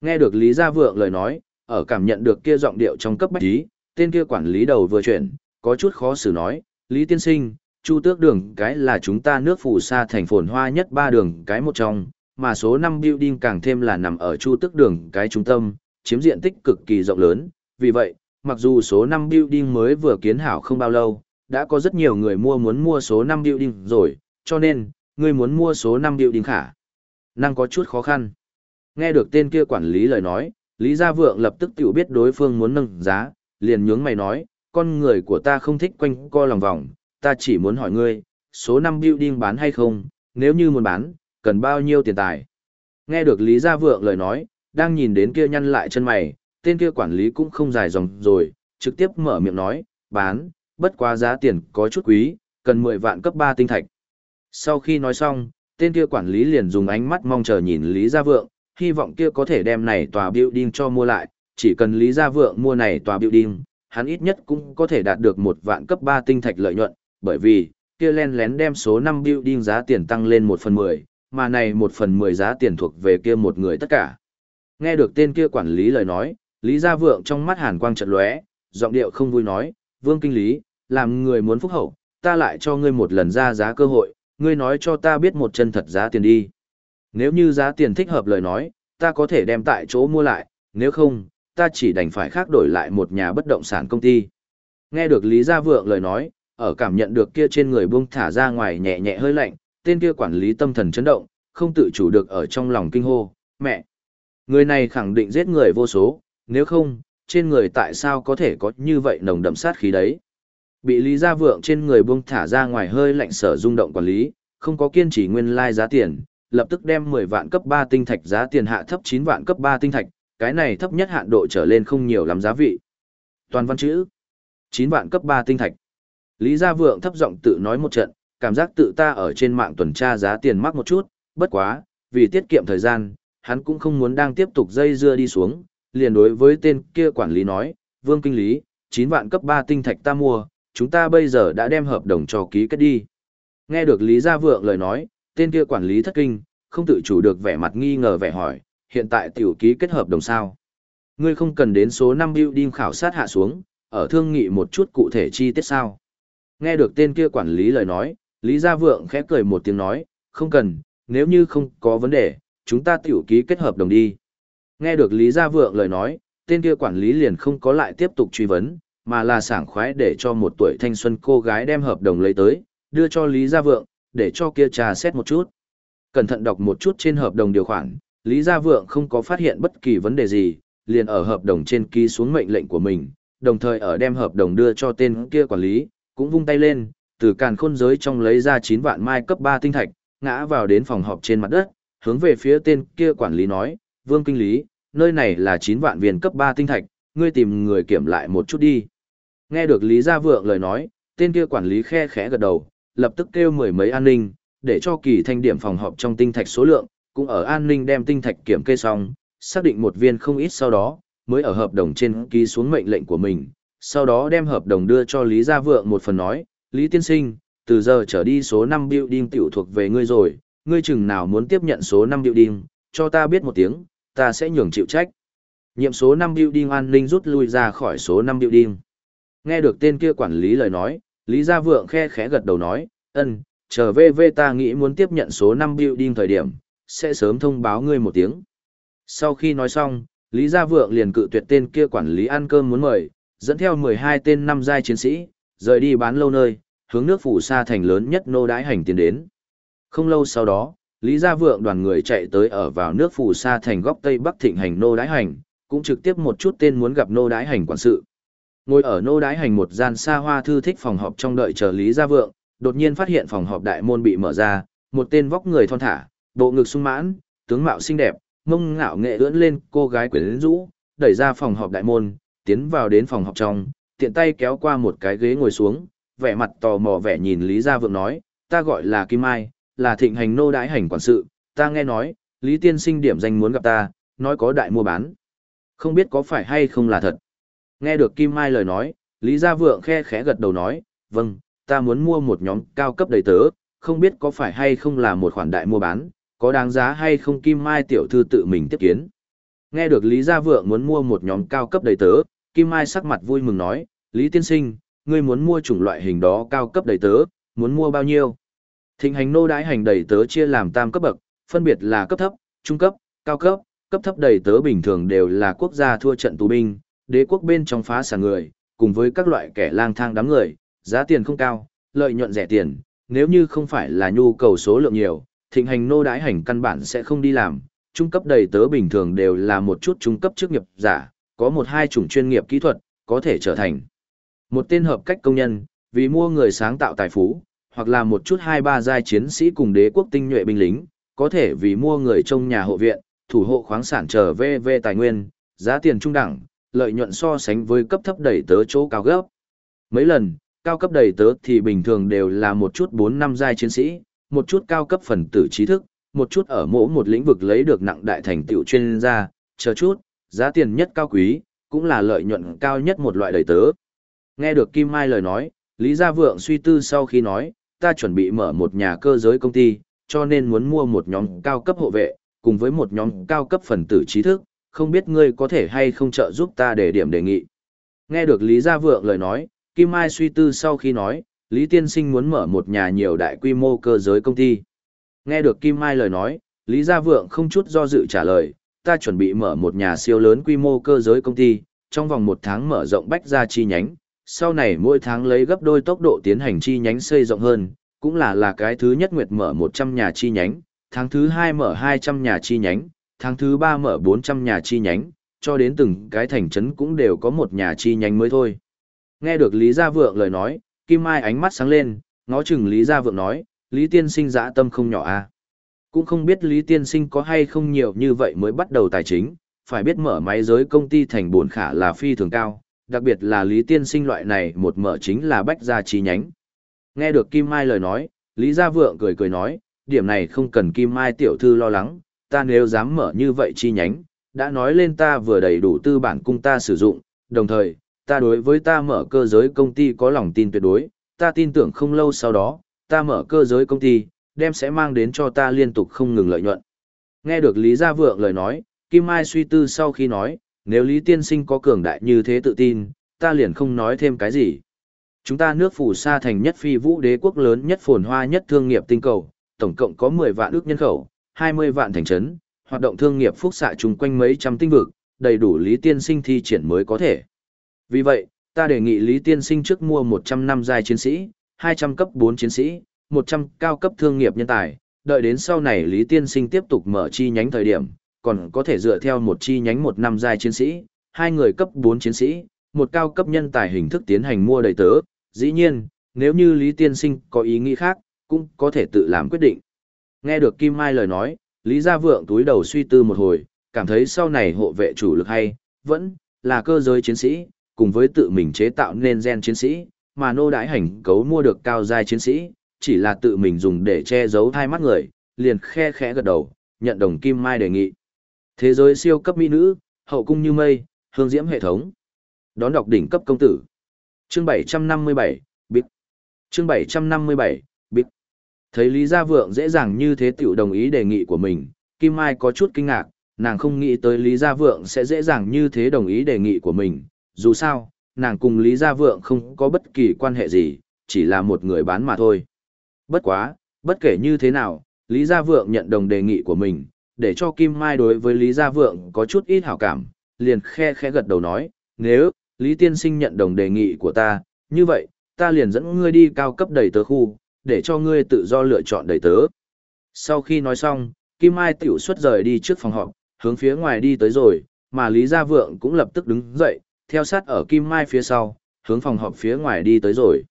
Nghe được Lý Gia Vượng lời nói, ở cảm nhận được kia giọng điệu trong cấp bách ý, tên kia quản lý đầu vừa chuyển, có chút khó xử nói, Lý Tiên Sinh, Chu Tước Đường cái là chúng ta nước phù sa thành phồn hoa nhất ba đường cái một trong, mà số 5 building càng thêm là nằm ở Chu Tước Đường cái trung tâm, chiếm diện tích cực kỳ rộng lớn, vì vậy, mặc dù số 5 building mới vừa kiến hảo không bao lâu, đã có rất nhiều người mua muốn mua số 5 building rồi, cho nên, ngươi muốn mua số 5 đình khả. Năng có chút khó khăn. Nghe được tên kia quản lý lời nói, Lý Gia Vượng lập tức tiểu biết đối phương muốn nâng giá, liền nhướng mày nói, con người của ta không thích quanh co lòng vòng, ta chỉ muốn hỏi ngươi, số 5 building bán hay không, nếu như muốn bán, cần bao nhiêu tiền tài. Nghe được Lý Gia Vượng lời nói, đang nhìn đến kia nhăn lại chân mày, tên kia quản lý cũng không dài dòng rồi, trực tiếp mở miệng nói, bán, bất quá giá tiền có chút quý, cần 10 vạn cấp 3 tinh thạch. Sau khi nói xong, tên kia quản lý liền dùng ánh mắt mong chờ nhìn Lý Gia Vượng, hy vọng kia có thể đem này tòa building cho mua lại, chỉ cần Lý Gia Vượng mua này tòa building, hắn ít nhất cũng có thể đạt được một vạn cấp 3 tinh thạch lợi nhuận, bởi vì, kia len lén đem số 5 building giá tiền tăng lên 1 phần 10, mà này 1 phần 10 giá tiền thuộc về kia một người tất cả. Nghe được tên kia quản lý lời nói, Lý Gia Vượng trong mắt hàn quang trận lóe, giọng điệu không vui nói, Vương Kinh Lý, làm người muốn phúc hậu, ta lại cho ngươi một lần ra giá cơ hội, ngươi nói cho ta biết một chân thật giá tiền đi. Nếu như giá tiền thích hợp lời nói, ta có thể đem tại chỗ mua lại, nếu không, ta chỉ đành phải khác đổi lại một nhà bất động sản công ty. Nghe được Lý Gia Vượng lời nói, ở cảm nhận được kia trên người buông thả ra ngoài nhẹ nhẹ hơi lạnh, tên kia quản lý tâm thần chấn động, không tự chủ được ở trong lòng kinh hô, mẹ. Người này khẳng định giết người vô số, nếu không, trên người tại sao có thể có như vậy nồng đậm sát khí đấy. Bị Lý Gia Vượng trên người buông thả ra ngoài hơi lạnh sở rung động quản lý, không có kiên trì nguyên lai giá tiền, lập tức đem 10 vạn cấp 3 tinh thạch giá tiền hạ thấp 9 vạn cấp 3 tinh thạch, cái này thấp nhất hạn độ trở lên không nhiều lắm giá vị. Toàn văn chữ 9 vạn cấp 3 tinh thạch. Lý Gia Vượng thấp giọng tự nói một trận, cảm giác tự ta ở trên mạng tuần tra giá tiền mắc một chút, bất quá, vì tiết kiệm thời gian, hắn cũng không muốn đang tiếp tục dây dưa đi xuống, liền đối với tên kia quản lý nói, Vương Kinh Lý, 9 vạn cấp 3 tinh thạch ta mua, chúng ta bây giờ đã đem hợp đồng cho ký kết đi. Nghe được Lý Gia Vượng lời nói, tên kia quản lý thất kinh, không tự chủ được vẻ mặt nghi ngờ vẻ hỏi, hiện tại tiểu ký kết hợp đồng sao? Ngươi không cần đến số 5 building khảo sát hạ xuống, ở thương nghị một chút cụ thể chi tiết sao? Nghe được tên kia quản lý lời nói, Lý Gia Vượng khẽ cười một tiếng nói, không cần, nếu như không có vấn đề, chúng ta tiểu ký kết hợp đồng đi. Nghe được Lý Gia Vượng lời nói, tên kia quản lý liền không có lại tiếp tục truy vấn, mà là sảng khoái để cho một tuổi thanh xuân cô gái đem hợp đồng lấy tới, đưa cho Lý Gia Vượng, để cho kia trà xét một chút. Cẩn thận đọc một chút trên hợp đồng điều khoản, Lý Gia Vượng không có phát hiện bất kỳ vấn đề gì, liền ở hợp đồng trên ký xuống mệnh lệnh của mình, đồng thời ở đem hợp đồng đưa cho tên kia quản lý, cũng vung tay lên, từ càn khôn giới trong lấy ra 9 vạn mai cấp 3 tinh thạch, ngã vào đến phòng họp trên mặt đất, hướng về phía tên kia quản lý nói, Vương Kinh Lý, nơi này là 9 vạn viên cấp 3 tinh thạch, ngươi tìm người kiểm lại một chút đi. Nghe được Lý Gia Vượng lời nói, tên kia quản lý khe khẽ gật đầu, lập tức kêu mười mấy an ninh, để cho kỳ thanh điểm phòng họp trong tinh thạch số lượng, cũng ở an ninh đem tinh thạch kiểm kê xong, xác định một viên không ít sau đó, mới ở hợp đồng trên ký xuống mệnh lệnh của mình, sau đó đem hợp đồng đưa cho Lý Gia Vượng một phần nói, Lý Tiên Sinh, từ giờ trở đi số 5 building tiểu thuộc về ngươi rồi, ngươi chừng nào muốn tiếp nhận số 5 building, cho ta biết một tiếng, ta sẽ nhường chịu trách. Nhiệm số 5 building an ninh rút lui ra khỏi số 5 building. Nghe được tên kia quản lý lời nói, Lý Gia Vượng khe khẽ gật đầu nói, ân, trở về về ta nghĩ muốn tiếp nhận số 5 building thời điểm, sẽ sớm thông báo ngươi một tiếng. Sau khi nói xong, Lý Gia Vượng liền cự tuyệt tên kia quản lý ăn cơm muốn mời, dẫn theo 12 tên năm giai chiến sĩ, rời đi bán lâu nơi, hướng nước phủ sa thành lớn nhất nô đái hành tiến đến. Không lâu sau đó, Lý Gia Vượng đoàn người chạy tới ở vào nước phủ sa thành góc Tây Bắc thịnh hành nô đái hành, cũng trực tiếp một chút tên muốn gặp nô đái hành quản sự. Ngồi ở nô đái hành một gian xa hoa thư thích phòng họp trong đợi chờ Lý Gia Vượng, đột nhiên phát hiện phòng họp đại môn bị mở ra, một tên vóc người thon thả, bộ ngực sung mãn, tướng mạo xinh đẹp, mông ngạo nghệ ưỡn lên cô gái quyến rũ, đẩy ra phòng họp đại môn, tiến vào đến phòng họp trong, tiện tay kéo qua một cái ghế ngồi xuống, vẻ mặt tò mò vẻ nhìn Lý Gia Vượng nói, ta gọi là Kim Mai, là thịnh hành nô đái hành quản sự, ta nghe nói, Lý Tiên sinh điểm danh muốn gặp ta, nói có đại mua bán. Không biết có phải hay không là thật. Nghe được Kim Mai lời nói, Lý Gia Vượng khe khẽ gật đầu nói, vâng, ta muốn mua một nhóm cao cấp đầy tớ, không biết có phải hay không là một khoản đại mua bán, có đáng giá hay không Kim Mai tiểu thư tự mình tiếp kiến. Nghe được Lý Gia Vượng muốn mua một nhóm cao cấp đầy tớ, Kim Mai sắc mặt vui mừng nói, Lý Tiên Sinh, ngươi muốn mua chủng loại hình đó cao cấp đầy tớ, muốn mua bao nhiêu? Thịnh hành nô đái hành đầy tớ chia làm tam cấp bậc, phân biệt là cấp thấp, trung cấp, cao cấp, cấp thấp đầy tớ bình thường đều là quốc gia thua trận tù binh, đế quốc bên trong phá sản người, cùng với các loại kẻ lang thang đám người, giá tiền không cao, lợi nhuận rẻ tiền, nếu như không phải là nhu cầu số lượng nhiều, thịnh hành nô đái hành căn bản sẽ không đi làm, trung cấp đầy tớ bình thường đều là một chút trung cấp chức nghiệp giả, có một hai chủng chuyên nghiệp kỹ thuật, có thể trở thành một tên hợp cách công nhân, vì mua người sáng tạo tài phú, hoặc là một chút hai ba giai chiến sĩ cùng đế quốc tinh nhuệ binh lính, có thể vì mua người trong nhà hộ viện, thủ hộ khoáng sản trở về về tài nguyên, giá tiền trung đẳng, lợi nhuận so sánh với cấp thấp đầy tớ chỗ cao gấp. Mấy lần, cao cấp đầy tớ thì bình thường đều là một chút 4 năm giai chiến sĩ, một chút cao cấp phần tử trí thức, một chút ở mỗi một lĩnh vực lấy được nặng đại thành tựu chuyên gia, chờ chút, giá tiền nhất cao quý, cũng là lợi nhuận cao nhất một loại đầy tớ. Nghe được Kim Mai lời nói, Lý Gia Vượng suy tư sau khi nói, ta chuẩn bị mở một nhà cơ giới công ty, cho nên muốn mua một nhóm cao cấp hộ vệ, cùng với một nhóm cao cấp phần tử trí thức, không biết ngươi có thể hay không trợ giúp ta để điểm đề nghị. Nghe được Lý Gia Vượng lời nói, Kim Mai suy tư sau khi nói, Lý Tiên Sinh muốn mở một nhà nhiều đại quy mô cơ giới công ty. Nghe được Kim Mai lời nói, Lý Gia Vượng không chút do dự trả lời, ta chuẩn bị mở một nhà siêu lớn quy mô cơ giới công ty, trong vòng một tháng mở rộng bách ra chi nhánh, sau này mỗi tháng lấy gấp đôi tốc độ tiến hành chi nhánh xây rộng hơn, cũng là là cái thứ nhất nguyệt mở 100 nhà chi nhánh, tháng thứ hai mở 200 nhà chi nhánh, tháng thứ ba mở 400 nhà chi nhánh, cho đến từng cái thành trấn cũng đều có một nhà chi nhánh mới thôi. Nghe được Lý Gia Vượng lời nói, Kim Mai ánh mắt sáng lên, ngó chừng Lý Gia Vượng nói, Lý Tiên Sinh dã tâm không nhỏ à. Cũng không biết Lý Tiên Sinh có hay không nhiều như vậy mới bắt đầu tài chính, phải biết mở máy giới công ty thành buồn khả là phi thường cao, đặc biệt là Lý Tiên Sinh loại này một mở chính là bách gia chi nhánh. Nghe được Kim Mai lời nói, Lý Gia Vượng cười cười nói, điểm này không cần Kim Mai tiểu thư lo lắng, ta nếu dám mở như vậy chi nhánh, đã nói lên ta vừa đầy đủ tư bản cung ta sử dụng, đồng thời, ta đối với ta mở cơ giới công ty có lòng tin tuyệt đối, ta tin tưởng không lâu sau đó, ta mở cơ giới công ty, đem sẽ mang đến cho ta liên tục không ngừng lợi nhuận. Nghe được Lý Gia Vượng lời nói, Kim Mai suy tư sau khi nói, nếu Lý Tiên Sinh có cường đại như thế tự tin, ta liền không nói thêm cái gì. Chúng ta nước phủ sa thành nhất phi vũ đế quốc lớn nhất phồn hoa nhất thương nghiệp tinh cầu, tổng cộng có 10 vạn ước nhân khẩu, 20 vạn thành trấn, hoạt động thương nghiệp phúc xạ chung quanh mấy trăm tinh vực, đầy đủ Lý Tiên Sinh thi triển mới có thể. Vì vậy, ta đề nghị Lý Tiên Sinh trước mua 100 năm giai chiến sĩ, 200 cấp 4 chiến sĩ, 100 cao cấp thương nghiệp nhân tài, đợi đến sau này Lý Tiên Sinh tiếp tục mở chi nhánh thời điểm, còn có thể dựa theo một chi nhánh một năm giai chiến sĩ, hai người cấp 4 chiến sĩ, một cao cấp nhân tài hình thức tiến hành mua đầy tớ, dĩ nhiên, nếu như Lý Tiên Sinh có ý nghĩ khác, cũng có thể tự làm quyết định. Nghe được Kim Mai lời nói, Lý Gia Vượng túi đầu suy tư một hồi, cảm thấy sau này hộ vệ chủ lực hay, vẫn là cơ giới chiến sĩ, cùng với tự mình chế tạo nên gen chiến sĩ, mà nô đãi hành cấu mua được cao giai chiến sĩ, chỉ là tự mình dùng để che giấu thai mắt người, liền khe khẽ gật đầu, nhận đồng Kim Mai đề nghị. Thế giới siêu cấp mỹ nữ, hậu cung như mây, hương diễm hệ thống. Đón đọc đỉnh cấp công tử. Chương 757, Bích. Chương 757, Thấy Lý Gia Vượng dễ dàng như thế tiểu đồng ý đề nghị của mình, Kim Mai có chút kinh ngạc, nàng không nghĩ tới Lý Gia Vượng sẽ dễ dàng như thế đồng ý đề nghị của mình. Dù sao, nàng cùng Lý Gia Vượng không có bất kỳ quan hệ gì, chỉ là một người bán mà thôi. Bất quá, bất kể như thế nào, Lý Gia Vượng nhận đồng đề nghị của mình, để cho Kim Mai đối với Lý Gia Vượng có chút ít hảo cảm, liền khe khẽ gật đầu nói, nếu, Lý Tiên Sinh nhận đồng đề nghị của ta, như vậy, ta liền dẫn ngươi đi cao cấp đầy tớ khu, để cho ngươi tự do lựa chọn đầy tớ. Sau khi nói xong, Kim Mai tiểu xuất rời đi trước phòng họp, hướng phía ngoài đi tới rồi, mà Lý Gia Vượng cũng lập tức đứng dậy, theo sát ở Kim Mai phía sau, hướng phòng họp phía ngoài đi tới rồi.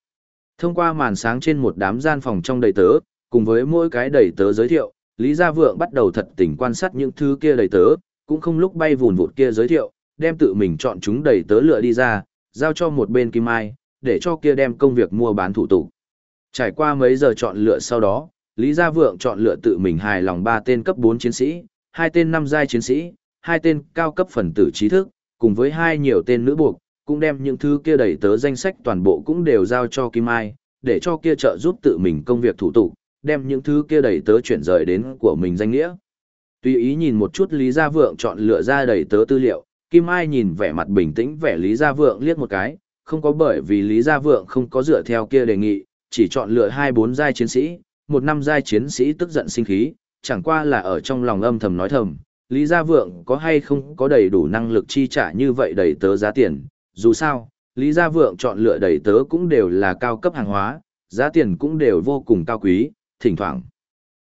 Thông qua màn sáng trên một đám gian phòng trong đầy tớ, cùng với mỗi cái đầy tớ giới thiệu, Lý Gia Vượng bắt đầu thật tình quan sát những thứ kia đầy tớ, cũng không lúc bay vùn vụt kia giới thiệu, đem tự mình chọn chúng đầy tớ lựa đi ra, giao cho một bên Kim Mai, để cho kia đem công việc mua bán thủ tục. Trải qua mấy giờ chọn lựa sau đó, Lý Gia Vượng chọn lựa tự mình hài lòng ba tên cấp 4 chiến sĩ, hai tên năm giai chiến sĩ, hai tên cao cấp phần tử trí thức, cùng với hai nhiều tên nữ buộc, cũng đem những thứ kia đầy tớ danh sách toàn bộ cũng đều giao cho Kim Mai, để cho kia trợ giúp tự mình công việc thủ tục, đem những thứ kia đầy tớ chuyển rời đến của mình danh nghĩa. Tùy ý nhìn một chút Lý Gia Vượng chọn lựa ra đầy tớ tư liệu, Kim Mai nhìn vẻ mặt bình tĩnh vẻ Lý Gia Vượng liếc một cái, không có bởi vì Lý Gia Vượng không có dựa theo kia đề nghị, chỉ chọn lựa hai bốn giai chiến sĩ, một năm giai chiến sĩ tức giận sinh khí, chẳng qua là ở trong lòng âm thầm nói thầm, Lý Gia Vượng có hay không có đầy đủ năng lực chi trả như vậy đầy tớ giá tiền, dù sao, Lý Gia Vượng chọn lựa đầy tớ cũng đều là cao cấp hàng hóa, giá tiền cũng đều vô cùng cao quý, thỉnh thoảng.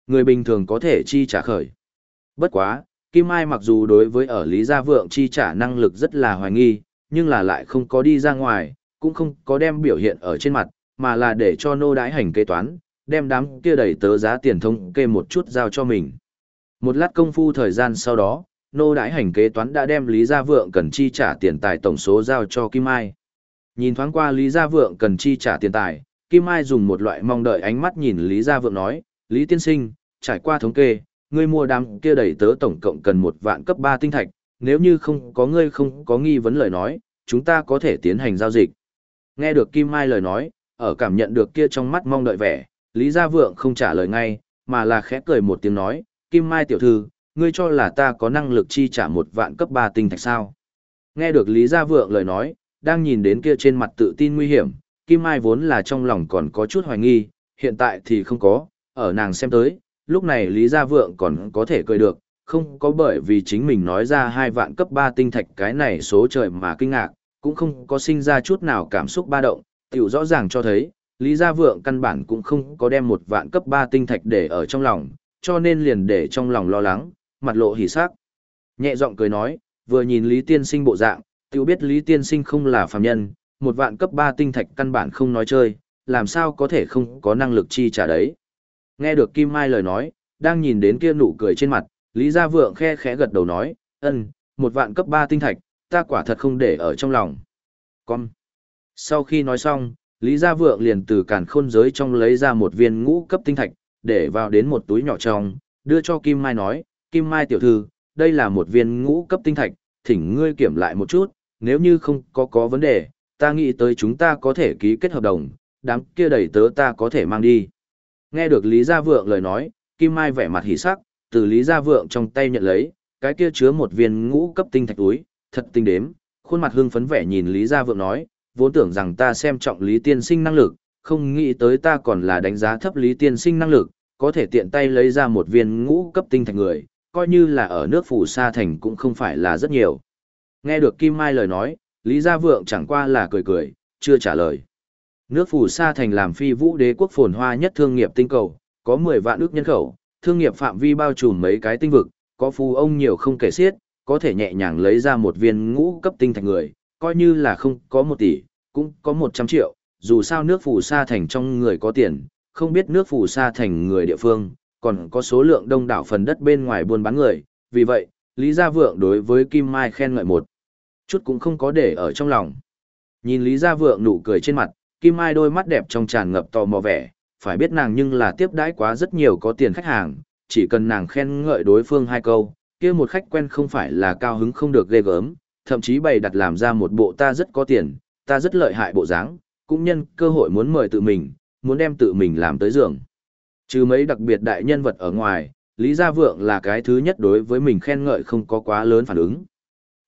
Người bình thường có thể chi trả khởi. Bất quá, Kim Ai mặc dù đối với ở Lý Gia Vượng chi trả năng lực rất là hoài nghi, nhưng là lại không có đi ra ngoài, cũng không có đem biểu hiện ở trên mặt, mà là để cho nô đái hành kế toán, đem đám kia đầy tớ giá tiền thông kê một chút giao cho mình. Một lát công phu thời gian sau đó, nô đái hành kế toán đã đem Lý Gia Vượng cần chi trả tiền tài tổng số giao cho Kim Mai. Nhìn thoáng qua Lý Gia Vượng cần chi trả tiền tài, Kim Mai dùng một loại mong đợi ánh mắt nhìn Lý Gia Vượng nói, Lý Tiên Sinh, trải qua thống kê, ngươi mua đám kia đầy tớ tổng cộng cần một vạn cấp 3 tinh thạch, nếu như không có ngươi không có nghi vấn lời nói, chúng ta có thể tiến hành giao dịch. Nghe được Kim Mai lời nói, ở cảm nhận được kia trong mắt mong đợi vẻ, Lý Gia Vượng không trả lời ngay, mà là khẽ cười một tiếng nói, Kim Mai tiểu thư, ngươi cho là ta có năng lực chi trả một vạn cấp 3 tinh thạch sao? Nghe được Lý Gia Vượng lời nói, đang nhìn đến kia trên mặt tự tin nguy hiểm, Kim Mai vốn là trong lòng còn có chút hoài nghi, hiện tại thì không có, ở nàng xem tới, lúc này Lý Gia Vượng còn có thể cười được, không có bởi vì chính mình nói ra hai vạn cấp 3 tinh thạch cái này số trời mà kinh ngạc, cũng không có sinh ra chút nào cảm xúc ba động, tiểu rõ ràng cho thấy, Lý Gia Vượng căn bản cũng không có đem một vạn cấp 3 tinh thạch để ở trong lòng, cho nên liền để trong lòng lo lắng, mặt lộ hỉ sắc. Nhẹ giọng cười nói, vừa nhìn Lý Tiên Sinh bộ dạng, tiểu biết Lý Tiên Sinh không là phàm nhân, một vạn cấp 3 tinh thạch căn bản không nói chơi, làm sao có thể không có năng lực chi trả đấy. Nghe được Kim Mai lời nói, đang nhìn đến kia nụ cười trên mặt, Lý Gia Vượng khe khẽ gật đầu nói, ân, một vạn cấp 3 tinh thạch, ta quả thật không để ở trong lòng. Con. Sau khi nói xong, Lý Gia Vượng liền từ càn khôn giới trong lấy ra một viên ngũ cấp tinh thạch, để vào đến một túi nhỏ trong, đưa cho Kim Mai nói, Kim Mai tiểu thư, đây là một viên ngũ cấp tinh thạch, thỉnh ngươi kiểm lại một chút, nếu như không có có vấn đề, ta nghĩ tới chúng ta có thể ký kết hợp đồng, đám kia đầy tớ ta có thể mang đi. Nghe được Lý Gia Vượng lời nói, Kim Mai vẻ mặt hỉ sắc, từ Lý Gia Vượng trong tay nhận lấy, cái kia chứa một viên ngũ cấp tinh thạch túi, thật tinh đếm, khuôn mặt hưng phấn vẻ nhìn Lý Gia Vượng nói, vốn tưởng rằng ta xem trọng Lý Tiên Sinh năng lực, không nghĩ tới ta còn là đánh giá thấp Lý Tiên Sinh năng lực, có thể tiện tay lấy ra một viên ngũ cấp tinh thạch người, coi như là ở nước phủ sa thành cũng không phải là rất nhiều. Nghe được Kim Mai lời nói, Lý Gia Vượng chẳng qua là cười cười, chưa trả lời. Nước phủ sa thành làm phi vũ đế quốc phồn hoa nhất thương nghiệp tinh cầu, có 10 vạn ước nhân khẩu, thương nghiệp phạm vi bao trùm mấy cái tinh vực, có phù ông nhiều không kể xiết, có thể nhẹ nhàng lấy ra một viên ngũ cấp tinh thạch người, coi như là không có một tỷ, cũng có một trăm triệu, dù sao nước phù sa thành trong người có tiền, không biết nước phù sa thành người địa phương, còn có số lượng đông đảo phần đất bên ngoài buôn bán người, vì vậy, Lý Gia Vượng đối với Kim Mai khen ngợi một chút cũng không có để ở trong lòng. Nhìn Lý Gia Vượng nụ cười trên mặt, Kim Mai đôi mắt đẹp trong tràn ngập tò mò vẻ, phải biết nàng nhưng là tiếp đãi quá rất nhiều có tiền khách hàng, chỉ cần nàng khen ngợi đối phương hai câu, kia một khách quen không phải là cao hứng không được ghê gớm, thậm chí bày đặt làm ra một bộ ta rất có tiền, ta rất lợi hại bộ dáng, cũng nhân cơ hội muốn mời tự mình, muốn đem tự mình làm tới giường. Trừ mấy đặc biệt đại nhân vật ở ngoài, Lý Gia Vượng là cái thứ nhất đối với mình khen ngợi không có quá lớn phản ứng.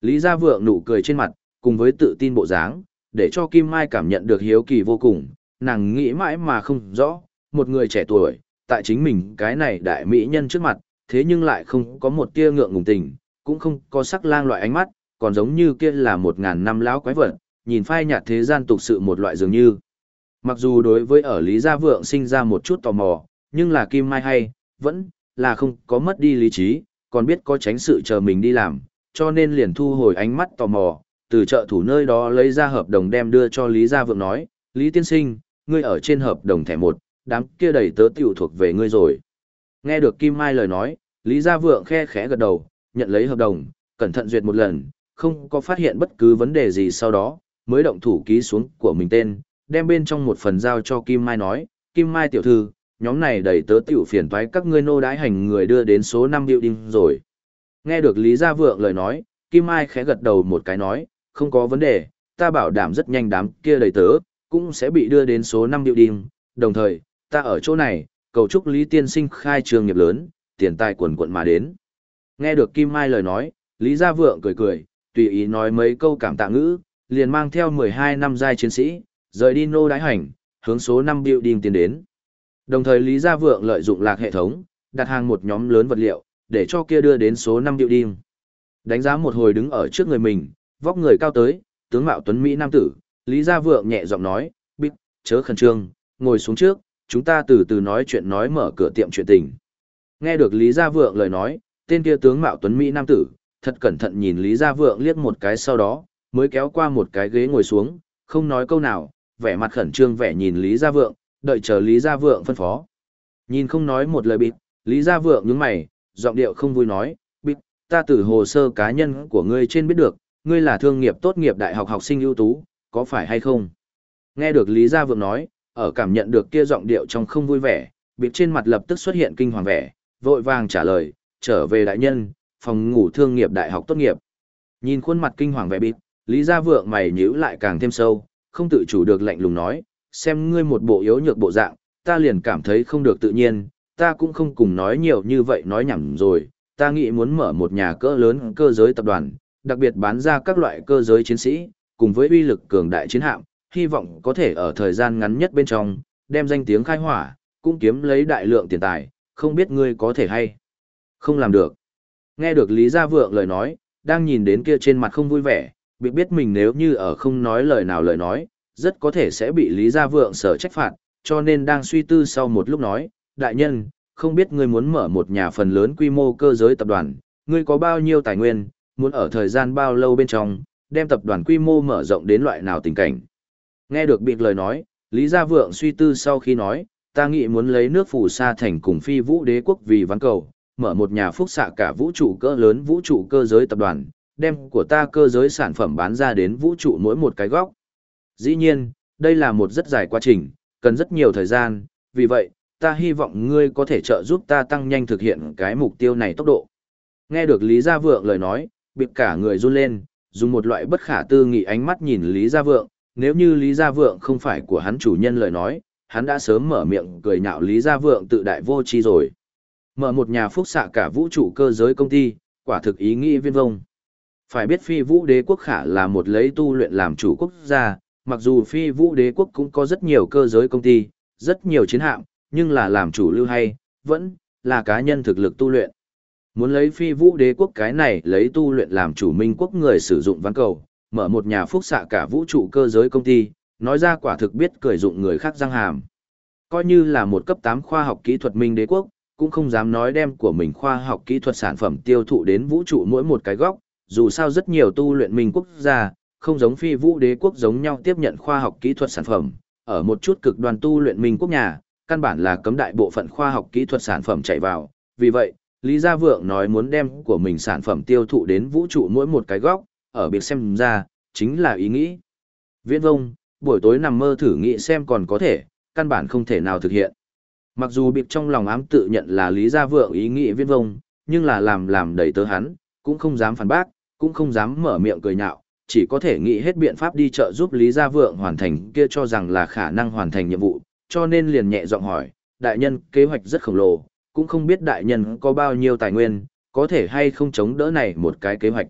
Lý Gia Vượng nụ cười trên mặt, cùng với tự tin bộ dáng, để cho Kim Mai cảm nhận được hiếu kỳ vô cùng, nàng nghĩ mãi mà không rõ, một người trẻ tuổi, tại chính mình cái này đại mỹ nhân trước mặt, thế nhưng lại không có một tia ngượng ngùng tình, cũng không có sắc lang loại ánh mắt, còn giống như kia là một ngàn năm lão quái vật, nhìn phai nhạt thế gian tục sự một loại dường như. Mặc dù đối với ở Lý Gia Vượng sinh ra một chút tò mò, nhưng là Kim Mai hay, vẫn là không có mất đi lý trí, còn biết có tránh sự chờ mình đi làm, cho nên liền thu hồi ánh mắt tò mò, từ chợ thủ nơi đó lấy ra hợp đồng đem đưa cho Lý Gia Vượng nói, Lý Tiên Sinh, ngươi ở trên hợp đồng thẻ một, đám kia đầy tớ tiểu thuộc về ngươi rồi. Nghe được Kim Mai lời nói, Lý Gia Vượng khe khẽ gật đầu, nhận lấy hợp đồng, cẩn thận duyệt một lần, không có phát hiện bất cứ vấn đề gì sau đó, mới động thủ ký xuống của mình tên, đem bên trong một phần giao cho Kim Mai nói, Kim Mai tiểu thư, nhóm này đầy tớ tiểu phiền toái các ngươi nô đái hành người đưa đến số 5 building rồi. Nghe được Lý Gia Vượng lời nói, Kim Mai khẽ gật đầu một cái nói, không có vấn đề, ta bảo đảm rất nhanh đám kia đầy tớ, cũng sẽ bị đưa đến số 5 building, đồng thời, ta ở chỗ này, cầu chúc Lý Tiên Sinh khai trường nghiệp lớn, tiền tài quần quận mà đến. Nghe được Kim Mai lời nói, Lý Gia Vượng cười cười, tùy ý nói mấy câu cảm tạ ngữ, liền mang theo 12 năm giai chiến sĩ, rời đi nô đái hành, hướng số 5 building tiến đến. Đồng thời Lý Gia Vượng lợi dụng lạc hệ thống, đặt hàng một nhóm lớn vật liệu, để cho kia đưa đến số 5 building. Đánh giá một hồi đứng ở trước người mình, vóc người cao tới, tướng mạo tuấn Mỹ nam tử, Lý Gia Vượng nhẹ giọng nói, bích, chớ khẩn trương, ngồi xuống trước, chúng ta từ từ nói chuyện nói mở cửa tiệm chuyện tình. Nghe được Lý Gia Vượng lời nói, tên kia tướng mạo tuấn Mỹ nam tử, thật cẩn thận nhìn Lý Gia Vượng liếc một cái sau đó, mới kéo qua một cái ghế ngồi xuống, không nói câu nào, vẻ mặt khẩn trương vẻ nhìn Lý Gia Vượng, đợi chờ Lý Gia Vượng phân phó. Nhìn không nói một lời bịt, Lý Gia Vượng nhướng mày, giọng điệu không vui nói, bịt, ta từ hồ sơ cá nhân của ngươi trên biết được, ngươi là thương nghiệp tốt nghiệp đại học học sinh ưu tú, có phải hay không? Nghe được Lý Gia Vượng nói, ở cảm nhận được kia giọng điệu trong không vui vẻ, bịt trên mặt lập tức xuất hiện kinh hoàng vẻ, vội vàng trả lời, trở về đại nhân, phòng ngủ thương nghiệp đại học tốt nghiệp. Nhìn khuôn mặt kinh hoàng vẻ bịt, Lý Gia Vượng mày nhíu lại càng thêm sâu, không tự chủ được lạnh lùng nói, xem ngươi một bộ yếu nhược bộ dạng, ta liền cảm thấy không được tự nhiên, ta cũng không cùng nói nhiều như vậy nói nhảm rồi, ta nghĩ muốn mở một nhà cỡ lớn cơ giới tập đoàn, đặc biệt bán ra các loại cơ giới chiến sĩ, cùng với uy lực cường đại chiến hạm, hy vọng có thể ở thời gian ngắn nhất bên trong, đem danh tiếng khai hỏa, cũng kiếm lấy đại lượng tiền tài, không biết ngươi có thể hay không làm được. Nghe được Lý Gia Vượng lời nói, đang nhìn đến kia trên mặt không vui vẻ, biết biết mình nếu như ở không nói lời nào lời nói, rất có thể sẽ bị Lý Gia Vượng sở trách phạt, cho nên đang suy tư sau một lúc nói, đại nhân, không biết ngươi muốn mở một nhà phần lớn quy mô cơ giới tập đoàn, ngươi có bao nhiêu tài nguyên, muốn ở thời gian bao lâu bên trong, đem tập đoàn quy mô mở rộng đến loại nào tình cảnh. Nghe được bịt lời nói, Lý Gia Vượng suy tư sau khi nói, ta nghĩ muốn lấy nước phù sa thành cùng phi vũ đế quốc vì ván cầu, mở một nhà phúc xạ cả vũ trụ cỡ lớn vũ trụ cơ giới tập đoàn, đem của ta cơ giới sản phẩm bán ra đến vũ trụ mỗi một cái góc. Dĩ nhiên, đây là một rất dài quá trình, cần rất nhiều thời gian, vì vậy, ta hy vọng ngươi có thể trợ giúp ta tăng nhanh thực hiện cái mục tiêu này tốc độ. Nghe được Lý Gia Vượng lời nói, bịp cả người run lên, dùng một loại bất khả tư nghị ánh mắt nhìn Lý Gia Vượng, nếu như Lý Gia Vượng không phải của hắn chủ nhân lời nói, hắn đã sớm mở miệng cười nhạo Lý Gia Vượng tự đại vô tri rồi. Mở một nhà phúc xạ cả vũ trụ cơ giới công ty, quả thực ý nghĩ viên vông. Phải biết phi vũ đế quốc khả là một lấy tu luyện làm chủ quốc gia, mặc dù phi vũ đế quốc cũng có rất nhiều cơ giới công ty, rất nhiều chiến hạm, nhưng là làm chủ lưu hay, vẫn là cá nhân thực lực tu luyện. Muốn lấy phi vũ đế quốc cái này lấy tu luyện làm chủ minh quốc người sử dụng văn cầu, mở một nhà phúc xạ cả vũ trụ cơ giới công ty, nói ra quả thực biết cười dụng người khác răng hàm. Coi như là một cấp 8 khoa học kỹ thuật minh đế quốc, cũng không dám nói đem của mình khoa học kỹ thuật sản phẩm tiêu thụ đến vũ trụ mỗi một cái góc, dù sao rất nhiều tu luyện minh quốc gia, không giống phi vũ đế quốc giống nhau tiếp nhận khoa học kỹ thuật sản phẩm, ở một chút cực đoan tu luyện minh quốc nhà, căn bản là cấm đại bộ phận khoa học kỹ thuật sản phẩm chạy vào, vì vậy, Lý Gia Vượng nói muốn đem của mình sản phẩm tiêu thụ đến vũ trụ mỗi một cái góc, ở biệt xem ra, chính là ý nghĩ. Viễn vông, buổi tối nằm mơ thử nghĩ xem còn có thể, căn bản không thể nào thực hiện. Mặc dù biệt trong lòng ám tự nhận là Lý Gia Vượng ý nghĩ viễn vông, nhưng là làm làm đầy tớ hắn, cũng không dám phản bác, cũng không dám mở miệng cười nhạo, chỉ có thể nghĩ hết biện pháp đi chợ giúp Lý Gia Vượng hoàn thành kia cho rằng là khả năng hoàn thành nhiệm vụ, cho nên liền nhẹ giọng hỏi, đại nhân kế hoạch rất khổng lồ, cũng không biết đại nhân có bao nhiêu tài nguyên, có thể hay không chống đỡ này một cái kế hoạch.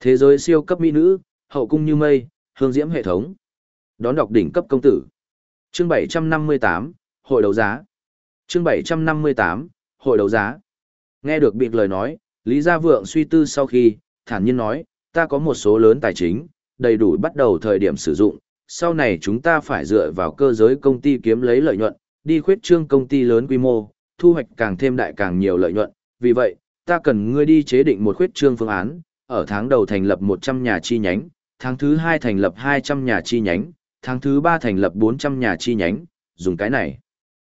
Thế giới siêu cấp mỹ nữ, hậu cung như mây, hương diễm hệ thống. Đón đọc đỉnh cấp công tử. Chương 758, Hội đấu giá. Chương 758, Hội đấu giá. Nghe được biệt lời nói, Lý Gia Vượng suy tư sau khi, thản nhiên nói, ta có một số lớn tài chính, đầy đủ bắt đầu thời điểm sử dụng, sau này chúng ta phải dựa vào cơ giới công ty kiếm lấy lợi nhuận, đi khuyết trương công ty lớn quy mô, thu hoạch càng thêm đại càng nhiều lợi nhuận, vì vậy, ta cần ngươi đi chế định một khuyết trương phương án, ở tháng đầu thành lập 100 nhà chi nhánh, tháng thứ 2 thành lập 200 nhà chi nhánh, tháng thứ 3 thành lập 400 nhà chi nhánh, dùng cái này.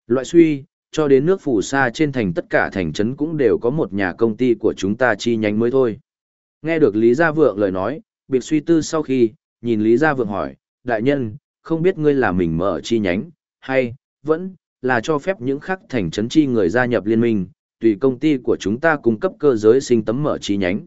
Loại suy, cho đến nước phủ xa trên thành tất cả thành trấn cũng đều có một nhà công ty của chúng ta chi nhánh mới thôi. Nghe được Lý Gia Vượng lời nói, biệt suy tư sau khi, nhìn Lý Gia Vượng hỏi, đại nhân, không biết ngươi là mình mở chi nhánh, hay, vẫn, là cho phép những khắc thành trấn chi người gia nhập liên minh, tùy công ty của chúng ta cung cấp cơ giới sinh tấm mở chi nhánh.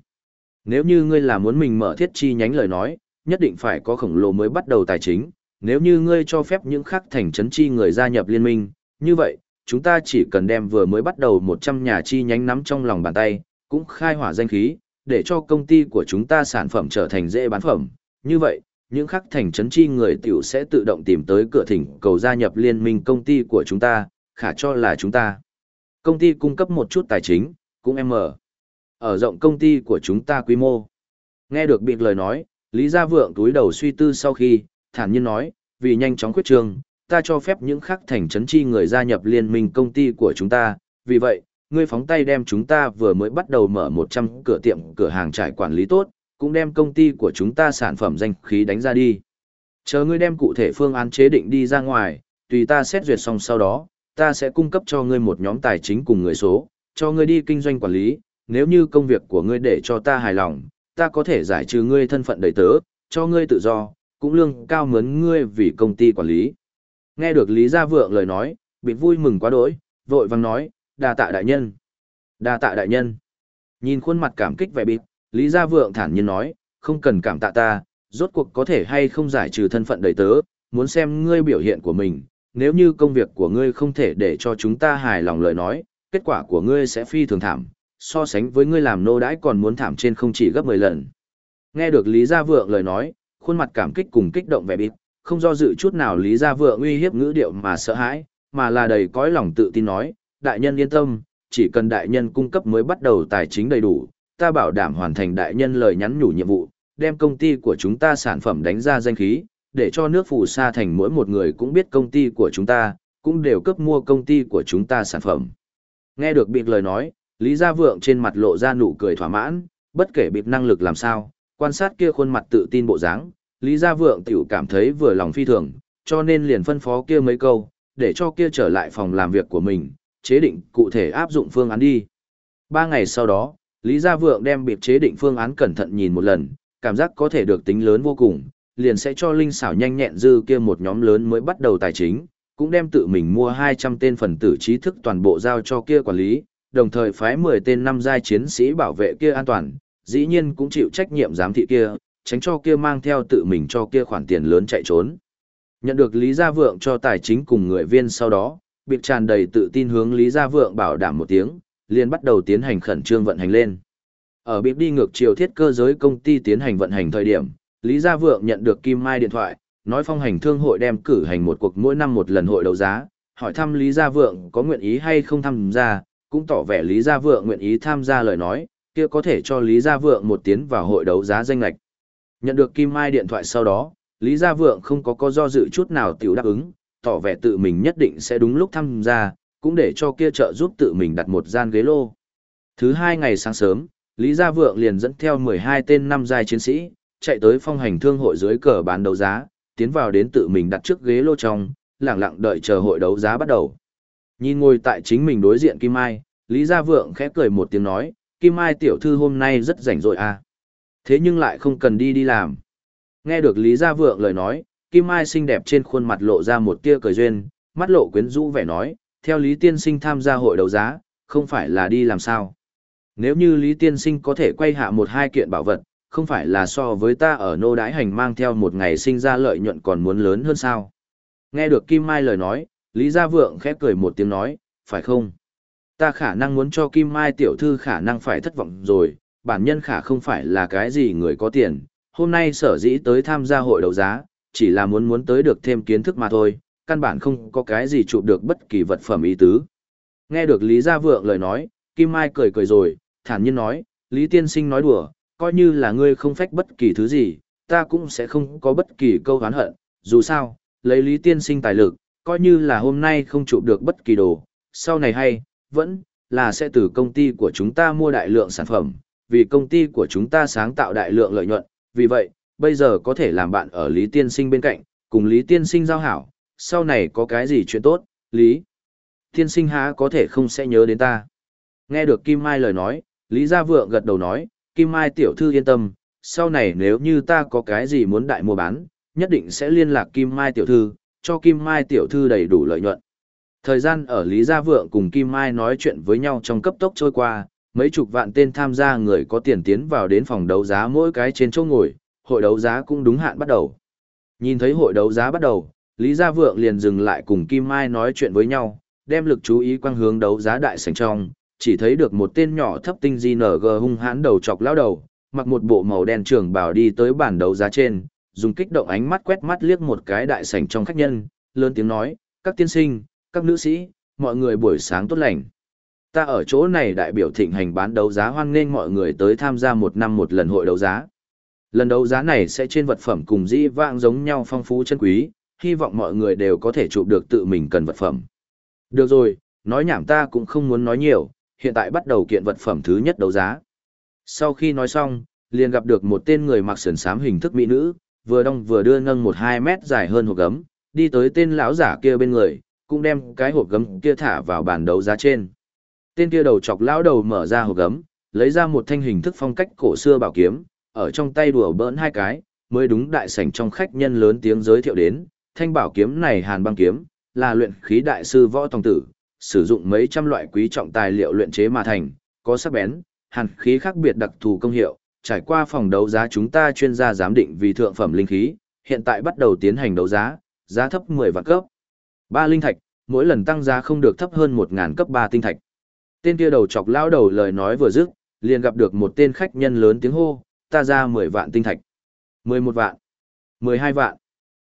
Nếu như ngươi là muốn mình mở thiết chi nhánh lời nói, nhất định phải có khổng lồ mới bắt đầu tài chính, nếu như ngươi cho phép những khắc thành trấn chi người gia nhập liên minh, như vậy, chúng ta chỉ cần đem vừa mới bắt đầu 100 nhà chi nhánh nắm trong lòng bàn tay, cũng khai hỏa danh khí, để cho công ty của chúng ta sản phẩm trở thành dễ bán phẩm. Như vậy, những khắc thành trấn chi người tiểu sẽ tự động tìm tới cửa thỉnh cầu gia nhập liên minh công ty của chúng ta, khả cho là chúng ta. Công ty cung cấp một chút tài chính, cũng em mở. Ở rộng công ty của chúng ta quy mô. Nghe được biệt lời nói, Lý Gia Vượng túi đầu suy tư sau khi, thản nhiên nói, vì nhanh chóng quyết trường, ta cho phép những khắc thành trấn chi người gia nhập liên minh công ty của chúng ta, vì vậy, ngươi phóng tay đem chúng ta vừa mới bắt đầu mở 100 cửa tiệm cửa hàng trải quản lý tốt, cũng đem công ty của chúng ta sản phẩm danh khí đánh ra đi. Chờ ngươi đem cụ thể phương án chế định đi ra ngoài, tùy ta xét duyệt xong sau đó, ta sẽ cung cấp cho ngươi một nhóm tài chính cùng người số, cho ngươi đi kinh doanh quản lý, nếu như công việc của ngươi để cho ta hài lòng, ta có thể giải trừ ngươi thân phận đầy tớ, cho ngươi tự do, cũng lương cao mướn ngươi vì công ty quản lý. Nghe được Lý Gia Vượng lời nói, bị vui mừng quá đỗi, vội vàng nói, đa tạ đại nhân. Đa tạ đại nhân. Nhìn khuôn mặt cảm kích vẻ bịp, Lý Gia Vượng thản nhiên nói, không cần cảm tạ ta, rốt cuộc có thể hay không giải trừ thân phận đầy tớ, muốn xem ngươi biểu hiện của mình, nếu như công việc của ngươi không thể để cho chúng ta hài lòng lời nói, kết quả của ngươi sẽ phi thường thảm, so sánh với ngươi làm nô đãi còn muốn thảm trên không chỉ gấp 10 lần. Nghe được Lý Gia Vượng lời nói, khuôn mặt cảm kích cùng kích động vẻ bịt, không do dự chút nào Lý Gia Vượng uy hiếp ngữ điệu mà sợ hãi, mà là đầy cõi lòng tự tin nói, đại nhân yên tâm, chỉ cần đại nhân cung cấp mới bắt đầu tài chính đầy đủ, ta bảo đảm hoàn thành đại nhân lời nhắn nhủ nhiệm vụ, đem công ty của chúng ta sản phẩm đánh ra danh khí, để cho nước phù sa thành mỗi một người cũng biết công ty của chúng ta, cũng đều cấp mua công ty của chúng ta sản phẩm. Nghe được bịt lời nói, Lý Gia Vượng trên mặt lộ ra nụ cười thỏa mãn, bất kể bịt năng lực làm sao, quan sát kia khuôn mặt tự tin bộ dáng, Lý Gia Vượng tiểu cảm thấy vừa lòng phi thường, cho nên liền phân phó kia mấy câu, để cho kia trở lại phòng làm việc của mình, chế định cụ thể áp dụng phương án đi. Ba ngày sau đó, Lý Gia Vượng đem biệt chế định phương án cẩn thận nhìn một lần, cảm giác có thể được tính lớn vô cùng, liền sẽ cho Linh xảo nhanh nhẹn dư kia một nhóm lớn mới bắt đầu tài chính, cũng đem tự mình mua 200 tên phần tử trí thức toàn bộ giao cho kia quản lý, đồng thời phái 10 tên năm giai chiến sĩ bảo vệ kia an toàn, dĩ nhiên cũng chịu trách nhiệm giám thị kia, tránh cho kia mang theo tự mình cho kia khoản tiền lớn chạy trốn. Nhận được Lý Gia Vượng cho tài chính cùng người viên sau đó, biệt tràn đầy tự tin hướng Lý Gia Vượng bảo đảm một tiếng, liền bắt đầu tiến hành khẩn trương vận hành lên. Ở biệt đi ngược chiều thiết cơ giới công ty tiến hành vận hành thời điểm, Lý Gia Vượng nhận được Kim Mai điện thoại, nói phong hành thương hội đem cử hành một cuộc mỗi năm một lần hội đấu giá, hỏi thăm Lý Gia Vượng có nguyện ý hay không tham gia, cũng tỏ vẻ Lý Gia Vượng nguyện ý tham gia lời nói, kia có thể cho Lý Gia Vượng một tiến vào hội đấu giá danh lạch. Nhận được Kim Mai điện thoại sau đó, Lý Gia Vượng không có có do dự chút nào tiểu đáp ứng, tỏ vẻ tự mình nhất định sẽ đúng lúc tham gia, cũng để cho kia trợ giúp tự mình đặt một gian ghế lô. Thứ hai ngày sáng sớm, Lý Gia Vượng liền dẫn theo 12 tên năm giai chiến sĩ, chạy tới phong hành thương hội dưới cờ bán đấu giá, tiến vào đến tự mình đặt trước ghế lô trong, lặng lặng đợi chờ hội đấu giá bắt đầu. Nhìn ngồi tại chính mình đối diện Kim Mai, Lý Gia Vượng khẽ cười một tiếng nói, Kim Mai tiểu thư hôm nay rất rảnh rỗi à. Thế nhưng lại không cần đi đi làm. Nghe được Lý Gia Vượng lời nói, Kim Mai xinh đẹp trên khuôn mặt lộ ra một tia cười duyên, mắt lộ quyến rũ vẻ nói, theo Lý Tiên Sinh tham gia hội đấu giá, không phải là đi làm sao. Nếu như Lý Tiên Sinh có thể quay hạ một hai kiện bảo vật, không phải là so với ta ở nô đái hành mang theo một ngày sinh ra lợi nhuận còn muốn lớn hơn sao. Nghe được Kim Mai lời nói, Lý Gia Vượng khẽ cười một tiếng nói, phải không? Ta khả năng muốn cho Kim Mai tiểu thư khả năng phải thất vọng rồi, bản nhân khả không phải là cái gì người có tiền, hôm nay sở dĩ tới tham gia hội đấu giá, chỉ là muốn muốn tới được thêm kiến thức mà thôi, căn bản không có cái gì chụp được bất kỳ vật phẩm ý tứ. Nghe được Lý Gia Vượng lời nói, Kim Mai cười cười rồi, thản nhiên nói, Lý Tiên Sinh nói đùa, coi như là ngươi không phách bất kỳ thứ gì, ta cũng sẽ không có bất kỳ câu hán hận, dù sao, lấy Lý Tiên Sinh tài lực, coi như là hôm nay không chụp được bất kỳ đồ, sau này hay, vẫn là sẽ từ công ty của chúng ta mua đại lượng sản phẩm, vì công ty của chúng ta sáng tạo đại lượng lợi nhuận, vì vậy, bây giờ có thể làm bạn ở Lý Tiên Sinh bên cạnh, cùng Lý Tiên Sinh giao hảo, sau này có cái gì chuyện tốt, Lý Tiên Sinh há có thể không sẽ nhớ đến ta. Nghe được Kim Mai lời nói, Lý Gia Vượng gật đầu nói, Kim Mai tiểu thư yên tâm, sau này nếu như ta có cái gì muốn đại mua bán, nhất định sẽ liên lạc Kim Mai tiểu thư, cho Kim Mai tiểu thư đầy đủ lợi nhuận. Thời gian ở Lý Gia Vượng cùng Kim Mai nói chuyện với nhau trong cấp tốc trôi qua, mấy chục vạn tên tham gia người có tiền tiến vào đến phòng đấu giá mỗi cái trên chỗ ngồi, hội đấu giá cũng đúng hạn bắt đầu. Nhìn thấy hội đấu giá bắt đầu, Lý Gia Vượng liền dừng lại cùng Kim Mai nói chuyện với nhau, đem lực chú ý quang hướng đấu giá đại sảnh trong, chỉ thấy được một tên nhỏ thấp tinh GNG hung hãn đầu chọc lão đầu, mặc một bộ màu đen trưởng bảo đi tới bàn đấu giá trên, dùng kích động ánh mắt quét mắt liếc một cái đại sảnh trong khách nhân, lớn tiếng nói, các tiên sinh, các nữ sĩ, mọi người buổi sáng tốt lành. Ta ở chỗ này đại biểu thịnh hành bán đấu giá hoan nghênh mọi người tới tham gia một năm một lần hội đấu giá. Lần đấu giá này sẽ trên vật phẩm cùng dĩ vãng giống nhau phong phú chân quý, hy vọng mọi người đều có thể chụp được tự mình cần vật phẩm. Được rồi, nói nhảm ta cũng không muốn nói nhiều, hiện tại bắt đầu kiện vật phẩm thứ nhất đấu giá. Sau khi nói xong, liền gặp được một tên người mặc sườn xám hình thức mỹ nữ, vừa đong vừa đưa nâng một hai mét dài hơn hộp gấm, đi tới tên lão giả kia bên người, cũng đem cái hộp gấm kia thả vào bàn đấu giá trên. Tên kia đầu chọc lão đầu mở ra hộp gấm, lấy ra một thanh hình thức phong cách cổ xưa bảo kiếm, ở trong tay đùa bỡn hai cái, mới đúng đại sảnh trong khách nhân lớn tiếng giới thiệu đến, thanh bảo kiếm này hàn băng kiếm, là luyện khí đại sư võ tòng tử, sử dụng mấy trăm loại quý trọng tài liệu luyện chế mà thành, có sắc bén, hàn khí khác biệt đặc thù công hiệu, trải qua phòng đấu giá chúng ta chuyên gia giám định vì thượng phẩm linh khí, hiện tại bắt đầu tiến hành đấu giá, giá thấp 10 vạn cấp. 3 linh thạch, mỗi lần tăng giá không được thấp hơn 1000 cấp 3 tinh thạch. Tên kia đầu chọc lao đầu lời nói vừa dứt, liền gặp được một tên khách nhân lớn tiếng hô, ta ra 10 vạn tinh thạch. 11 vạn, 12 vạn,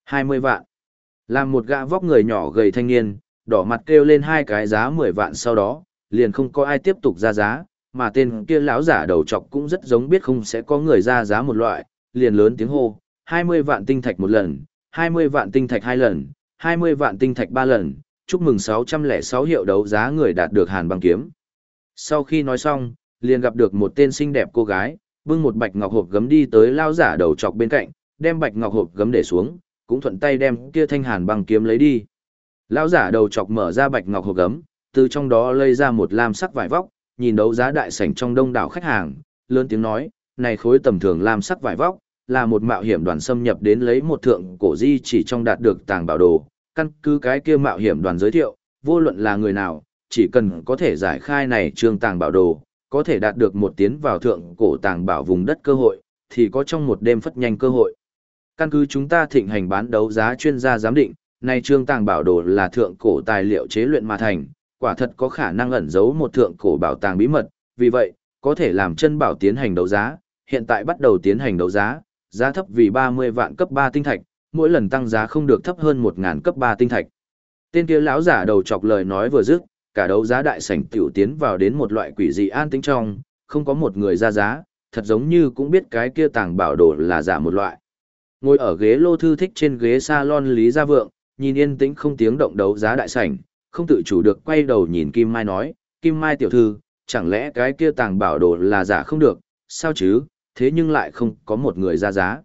20 vạn. Làm một gã vóc người nhỏ gầy thanh niên, đỏ mặt kêu lên hai cái giá 10 vạn sau đó, liền không có ai tiếp tục ra giá, mà tên kia lão giả đầu chọc cũng rất giống biết không sẽ có người ra giá một loại, liền lớn tiếng hô, 20 vạn tinh thạch một lần, 20 vạn tinh thạch hai lần, 20 vạn tinh thạch ba lần, chúc mừng 606 hiệu đấu giá người đạt được hàn băng kiếm. Sau khi nói xong, liền gặp được một tên xinh đẹp cô gái, bưng một bạch ngọc hộp gấm đi tới lao giả đầu chọc bên cạnh, đem bạch ngọc hộp gấm để xuống, cũng thuận tay đem kia thanh hàn băng kiếm lấy đi. Lão giả đầu chọc mở ra bạch ngọc hộp gấm, từ trong đó lấy ra một lam sắc vải vóc, nhìn đấu giá đại sảnh trong đông đảo khách hàng, lớn tiếng nói, này khối tầm thường lam sắc vải vóc, là một mạo hiểm đoàn xâm nhập đến lấy một thượng cổ di chỉ trong đạt được tàng bảo đồ, căn cứ cái kia mạo hiểm đoàn giới thiệu, vô luận là người nào, chỉ cần có thể giải khai này trương tàng bảo đồ, có thể đạt được một tiến vào thượng cổ tàng bảo vùng đất cơ hội, thì có trong một đêm phất nhanh cơ hội. Căn cứ chúng ta thịnh hành bán đấu giá chuyên gia giám định, này trương tàng bảo đồ là thượng cổ tài liệu chế luyện mà thành, quả thật có khả năng ẩn giấu một thượng cổ bảo tàng bí mật, vì vậy, có thể làm chân bảo tiến hành đấu giá, hiện tại bắt đầu tiến hành đấu giá, giá thấp vì 30 vạn cấp 3 tinh thạch, mỗi lần tăng giá không được thấp hơn 1000 cấp 3 tinh thạch. Tên kia lão giả đầu chọc lời nói vừa dứt, cả đấu giá đại sảnh tiểu tiến vào đến một loại quỷ dị an tĩnh trong, không có một người ra giá, thật giống như cũng biết cái kia tàng bảo đồ là giả một loại. Ngồi ở ghế lô thư thích trên ghế salon Lý Gia Vượng, nhìn yên tĩnh không tiếng động đấu giá đại sảnh, không tự chủ được quay đầu nhìn Kim Mai nói, Kim Mai tiểu thư, chẳng lẽ cái kia tàng bảo đồ là giả không được, sao chứ, thế nhưng lại không có một người ra giá.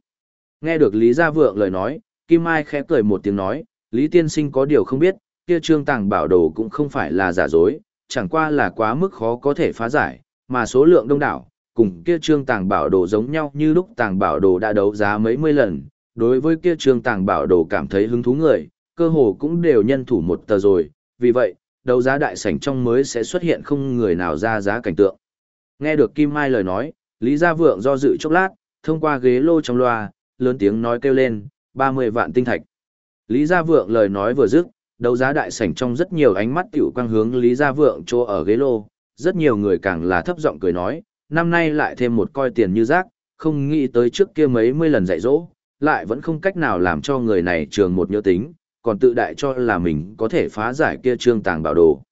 Nghe được Lý Gia Vượng lời nói, Kim Mai khẽ cười một tiếng nói, Lý Tiên Sinh có điều không biết, kia trương tàng bảo đồ cũng không phải là giả dối, chẳng qua là quá mức khó có thể phá giải, mà số lượng đông đảo, cùng kia trương tàng bảo đồ giống nhau như lúc tàng bảo đồ đã đấu giá mấy mươi lần, đối với kia trương tàng bảo đồ cảm thấy hứng thú người, cơ hồ cũng đều nhân thủ một tờ rồi, vì vậy, đấu giá đại sảnh trong mới sẽ xuất hiện không người nào ra giá cảnh tượng. Nghe được Kim Mai lời nói, Lý Gia Vượng do dự chốc lát, thông qua ghế lô trong loa, lớn tiếng nói kêu lên, 30 vạn tinh thạch. Lý Gia Vượng lời nói vừa dứt, đấu giá đại sảnh trong rất nhiều ánh mắt tiểu quang hướng Lý Gia Vượng chỗ ở ghế lô, rất nhiều người càng là thấp giọng cười nói, năm nay lại thêm một coi tiền như rác, không nghĩ tới trước kia mấy mươi lần dạy dỗ, lại vẫn không cách nào làm cho người này trường một nhớ tính, còn tự đại cho là mình có thể phá giải kia trương tàng bảo đồ.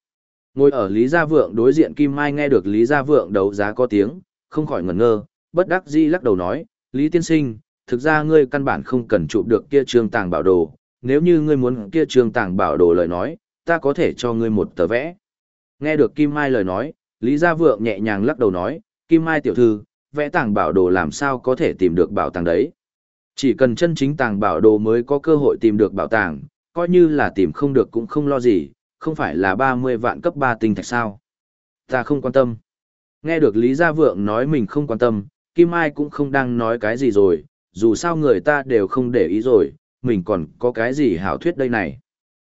Ngồi ở Lý Gia Vượng đối diện Kim Mai nghe được Lý Gia Vượng đấu giá có tiếng, không khỏi ngẩn ngơ, bất đắc dĩ lắc đầu nói, Lý Tiên Sinh, thực ra ngươi căn bản không cần chụp được kia trương tàng bảo đồ, nếu như ngươi muốn kia trường tàng bảo đồ lời nói, ta có thể cho ngươi một tờ vẽ. Nghe được Kim Mai lời nói, Lý Gia Vượng nhẹ nhàng lắc đầu nói, Kim Mai tiểu thư, vẽ tàng bảo đồ làm sao có thể tìm được bảo tàng đấy. Chỉ cần chân chính tàng bảo đồ mới có cơ hội tìm được bảo tàng, coi như là tìm không được cũng không lo gì, không phải là 30 vạn cấp 3 tinh thạch sao. Ta không quan tâm. Nghe được Lý Gia Vượng nói mình không quan tâm, Kim Mai cũng không đang nói cái gì rồi, dù sao người ta đều không để ý rồi, mình còn có cái gì hảo thuyết đây này.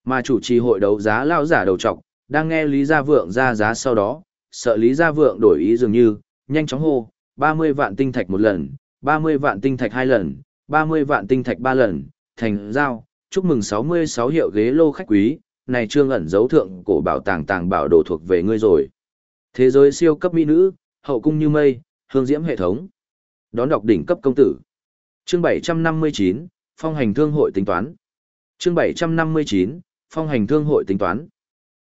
Mà chủ trì hội đấu giá lao giả đầu trọc, đang nghe Lý Gia Vượng ra giá sau đó, sợ Lý Gia Vượng đổi ý dường như, nhanh chóng hô, 30 vạn tinh thạch một lần, 30 vạn tinh thạch hai lần, 30 vạn tinh thạch ba lần, thành giao, chúc mừng 66 hiệu ghế lô khách quý, này trương ẩn dấu thượng cổ bảo tàng tàng bảo đồ thuộc về ngươi rồi. Thế giới siêu cấp mỹ nữ, hậu cung như mây, hương diễm hệ thống. Đón đọc đỉnh cấp công tử. Chương 759, phong hành thương hội tính toán. Chương 759, phong hành thương hội tính toán.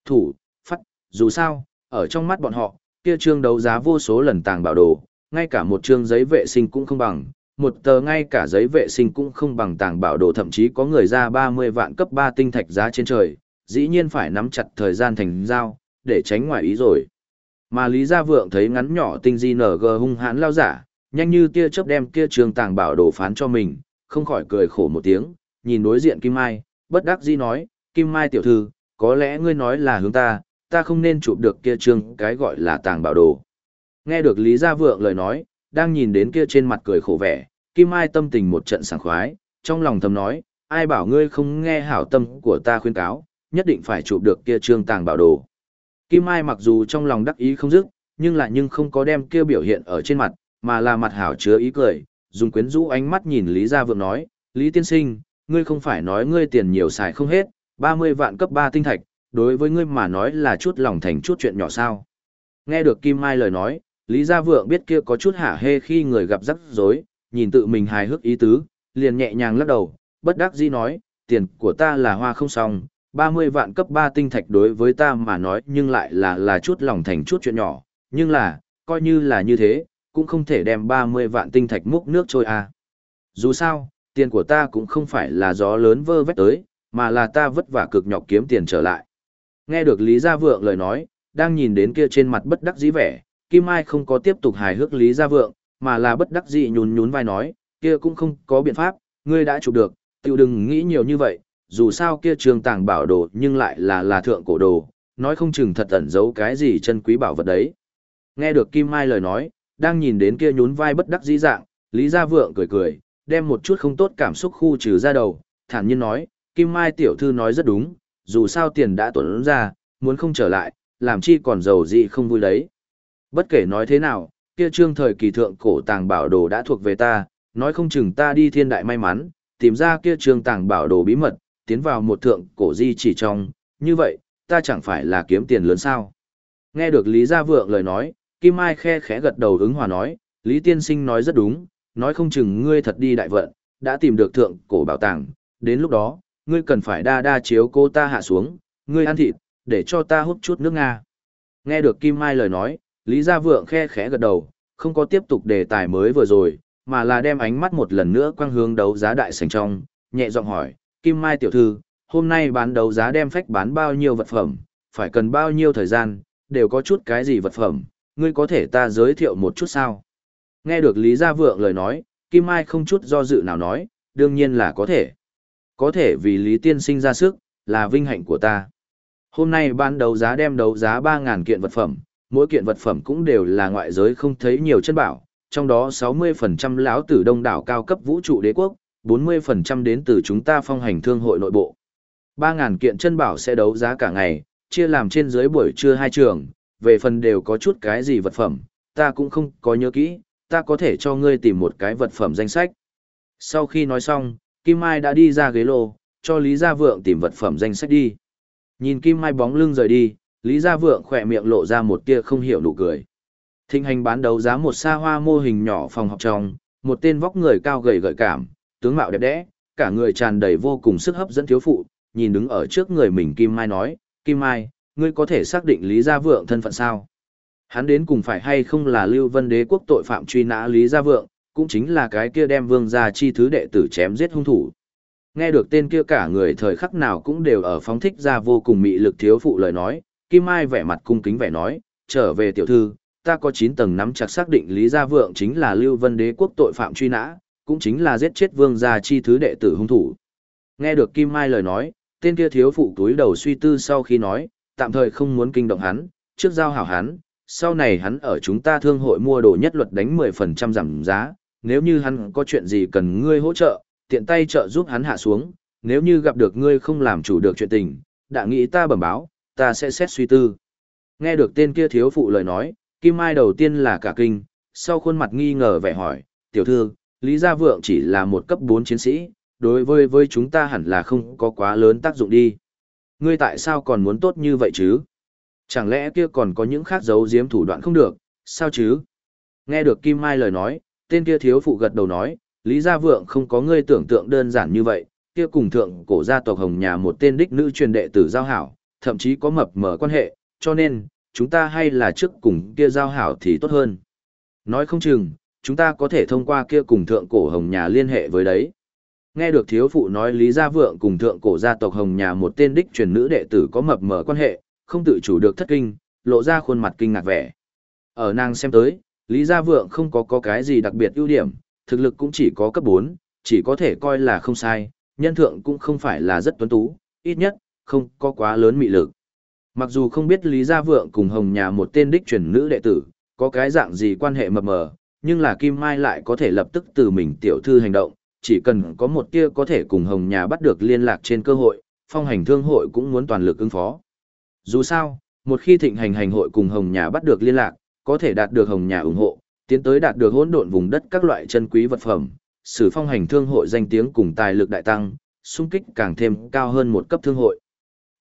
Thủ, phát, dù sao, ở trong mắt bọn họ, kia trương đấu giá vô số lần tàng bảo đồ, ngay cả một trương giấy vệ sinh cũng không bằng, một tờ ngay cả giấy vệ sinh cũng không bằng tàng bảo đồ thậm chí có người ra 30 vạn cấp 3 tinh thạch giá trên trời, dĩ nhiên phải nắm chặt thời gian thành giao, để tránh ngoài ý rồi. Mà Lý Gia Vượng thấy ngắn nhỏ tinh di nở gờ hung hãn lao giả, nhanh như tia chớp đem kia trường tàng bảo đồ phán cho mình, không khỏi cười khổ một tiếng, nhìn đối diện Kim Mai, bất đắc dĩ nói, Kim Mai tiểu thư, có lẽ ngươi nói là hướng ta, ta không nên chụp được kia trương cái gọi là tàng bảo đồ. Nghe được Lý Gia Vượng lời nói, đang nhìn đến kia trên mặt cười khổ vẻ, Kim Mai tâm tình một trận sảng khoái, trong lòng thầm nói, ai bảo ngươi không nghe hảo tâm của ta khuyên cáo, nhất định phải chụp được kia trương tàng bảo đồ. Kim Mai mặc dù trong lòng đắc ý không dứt, nhưng lại nhưng không có đem kia biểu hiện ở trên mặt, mà là mặt hảo chứa ý cười, dùng quyến rũ ánh mắt nhìn Lý Gia Vượng nói, Lý Tiên Sinh, ngươi không phải nói ngươi tiền nhiều xài không hết, 30 vạn cấp 3 tinh thạch, đối với ngươi mà nói là chút lòng thành chút chuyện nhỏ sao. Nghe được Kim Mai lời nói, Lý Gia Vượng biết kia có chút hả hê khi người gặp rắc rối, nhìn tự mình hài hước ý tứ, liền nhẹ nhàng lắc đầu, bất đắc dĩ nói, tiền của ta là hoa không xong, 30 vạn cấp 3 tinh thạch đối với ta mà nói nhưng lại là là chút lòng thành chút chuyện nhỏ, nhưng là, coi như là như thế, cũng không thể đem 30 vạn tinh thạch múc nước trôi à. Dù sao, tiền của ta cũng không phải là gió lớn vơ vét tới, mà là ta vất vả cực nhọc kiếm tiền trở lại. Nghe được Lý Gia Vượng lời nói, đang nhìn đến kia trên mặt bất đắc dĩ vẻ, Kim Ai không có tiếp tục hài hước Lý Gia Vượng, mà là bất đắc dĩ nhún nhún vai nói, kia cũng không có biện pháp, ngươi đã chụp được, tiểu đừng nghĩ nhiều như vậy, dù sao kia trường tàng bảo đồ nhưng lại là là thượng cổ đồ, nói không chừng thật ẩn giấu cái gì chân quý bảo vật đấy. Nghe được Kim Mai lời nói, đang nhìn đến kia nhún vai bất đắc dĩ dạng, Lý Gia Vượng cười cười, đem một chút không tốt cảm xúc khu trừ ra đầu, thản nhiên nói, Kim Mai tiểu thư nói rất đúng, dù sao tiền đã tuẩn ra, muốn không trở lại, làm chi còn giàu gì không vui đấy. Bất kể nói thế nào, kia trương thời kỳ thượng cổ tàng bảo đồ đã thuộc về ta, nói không chừng ta đi thiên đại may mắn, tìm ra kia trương tàng bảo đồ bí mật, tiến vào một thượng cổ di chỉ trong, như vậy, ta chẳng phải là kiếm tiền lớn sao. Nghe được Lý Gia Vượng lời nói, Kim Mai khe khẽ gật đầu ứng hòa nói, Lý Tiên Sinh nói rất đúng, nói không chừng ngươi thật đi đại vận, đã tìm được thượng cổ bảo tàng, đến lúc đó, ngươi cần phải đa đa chiếu cô ta hạ xuống, ngươi ăn thịt, để cho ta hút chút nước Nga. Nghe được Kim Mai lời nói, Lý Gia Vượng khe khẽ gật đầu, không có tiếp tục đề tài mới vừa rồi, mà là đem ánh mắt một lần nữa quang hướng đấu giá đại sảnh trong, nhẹ giọng hỏi, Kim Mai tiểu thư, hôm nay bán đấu giá đem phách bán bao nhiêu vật phẩm, phải cần bao nhiêu thời gian, đều có chút cái gì vật phẩm, ngươi có thể ta giới thiệu một chút sao? Nghe được Lý Gia Vượng lời nói, Kim Mai không chút do dự nào nói, đương nhiên là có thể. Có thể vì Lý Tiên sinh ra sức, là vinh hạnh của ta. Hôm nay ban đấu giá đem đấu giá 3.000 kiện vật phẩm, mỗi kiện vật phẩm cũng đều là ngoại giới không thấy nhiều chân bảo, trong đó 60% lão tử đông đảo cao cấp vũ trụ đế quốc, 40% đến từ chúng ta phong hành thương hội nội bộ. 3.000 kiện chân bảo sẽ đấu giá cả ngày, chia làm trên dưới buổi trưa hai trường, về phần đều có chút cái gì vật phẩm, ta cũng không có nhớ kỹ, ta có thể cho ngươi tìm một cái vật phẩm danh sách. Sau khi nói xong, Kim Mai đã đi ra ghế lô, cho Lý Gia Vượng tìm vật phẩm danh sách đi. Nhìn Kim Mai bóng lưng rời đi, Lý Gia Vượng khỏe miệng lộ ra một tia không hiểu nụ cười. Thịnh hành bán đấu giá một xa hoa mô hình nhỏ phòng học trong, một tên vóc người cao gầy gợi cảm, tướng mạo đẹp đẽ, cả người tràn đầy vô cùng sức hấp dẫn thiếu phụ, nhìn đứng ở trước người mình Kim Mai nói, Kim Mai, ngươi có thể xác định Lý Gia Vượng thân phận sao? Hắn đến cùng phải hay không là Lưu Vân Đế quốc tội phạm truy nã Lý Gia Vượng, cũng chính là cái kia đem vương gia chi thứ đệ tử chém giết hung thủ. Nghe được tên kia cả người thời khắc nào cũng đều ở phóng thích ra vô cùng mị lực thiếu phụ lời nói, Kim Mai vẻ mặt cung kính vẻ nói, trở về tiểu thư, ta có 9 tầng nắm chặt xác định Lý Gia Vượng chính là Lưu Vân Đế quốc tội phạm truy nã, cũng chính là giết chết vương gia chi thứ đệ tử hung thủ. Nghe được Kim Mai lời nói, tên kia thiếu phụ túi đầu suy tư sau khi nói, tạm thời không muốn kinh động hắn, trước giao hảo hắn, sau này hắn ở chúng ta thương hội mua đồ nhất luật đánh 10% giảm giá, nếu như hắn có chuyện gì cần ngươi hỗ trợ, tiện tay trợ giúp hắn hạ xuống, nếu như gặp được ngươi không làm chủ được chuyện tình, đã nghĩ ta bẩm báo, ta sẽ xét suy tư. Nghe được tên kia thiếu phụ lời nói, Kim Mai đầu tiên là cả kinh, sau khuôn mặt nghi ngờ vẻ hỏi, tiểu thư, Lý Gia Vượng chỉ là một cấp 4 chiến sĩ, đối với với chúng ta hẳn là không có quá lớn tác dụng đi. Ngươi tại sao còn muốn tốt như vậy chứ? Chẳng lẽ kia còn có những khác giấu giếm thủ đoạn không được, sao chứ? Nghe được Kim Mai lời nói, tên kia thiếu phụ gật đầu nói, Lý Gia Vượng không có ngươi tưởng tượng đơn giản như vậy, kia cùng thượng cổ gia tộc Hồng nhà một tên đích nữ truyền đệ tử giao hảo, thậm chí có mập mờ quan hệ, cho nên, chúng ta hay là trước cùng kia giao hảo thì tốt hơn. Nói không chừng, chúng ta có thể thông qua kia cùng thượng cổ Hồng nhà liên hệ với đấy. Nghe được thiếu phụ nói Lý Gia Vượng cùng thượng cổ gia tộc Hồng nhà một tên đích truyền nữ đệ tử có mập mờ quan hệ, không tự chủ được thất kinh, lộ ra khuôn mặt kinh ngạc vẻ. Ở nàng xem tới, Lý Gia Vượng không có có cái gì đặc biệt ưu điểm, thực lực cũng chỉ có cấp 4, chỉ có thể coi là không sai, nhân thượng cũng không phải là rất tuấn tú, ít nhất, không có quá lớn mị lực. Mặc dù không biết Lý Gia Vượng cùng Hồng nhà một tên đích truyền nữ đệ tử, có cái dạng gì quan hệ mập mờ, nhưng là Kim Mai lại có thể lập tức từ mình tiểu thư hành động, chỉ cần có một tia có thể cùng Hồng nhà bắt được liên lạc trên cơ hội, phong hành thương hội cũng muốn toàn lực ứng phó. Dù sao, một khi thịnh hành hành hội cùng Hồng nhà bắt được liên lạc, có thể đạt được Hồng nhà ủng hộ, tiến tới đạt được hỗn độn vùng đất các loại chân quý vật phẩm, sử phong hành thương hội danh tiếng cùng tài lực đại tăng, xung kích càng thêm cao hơn một cấp thương hội.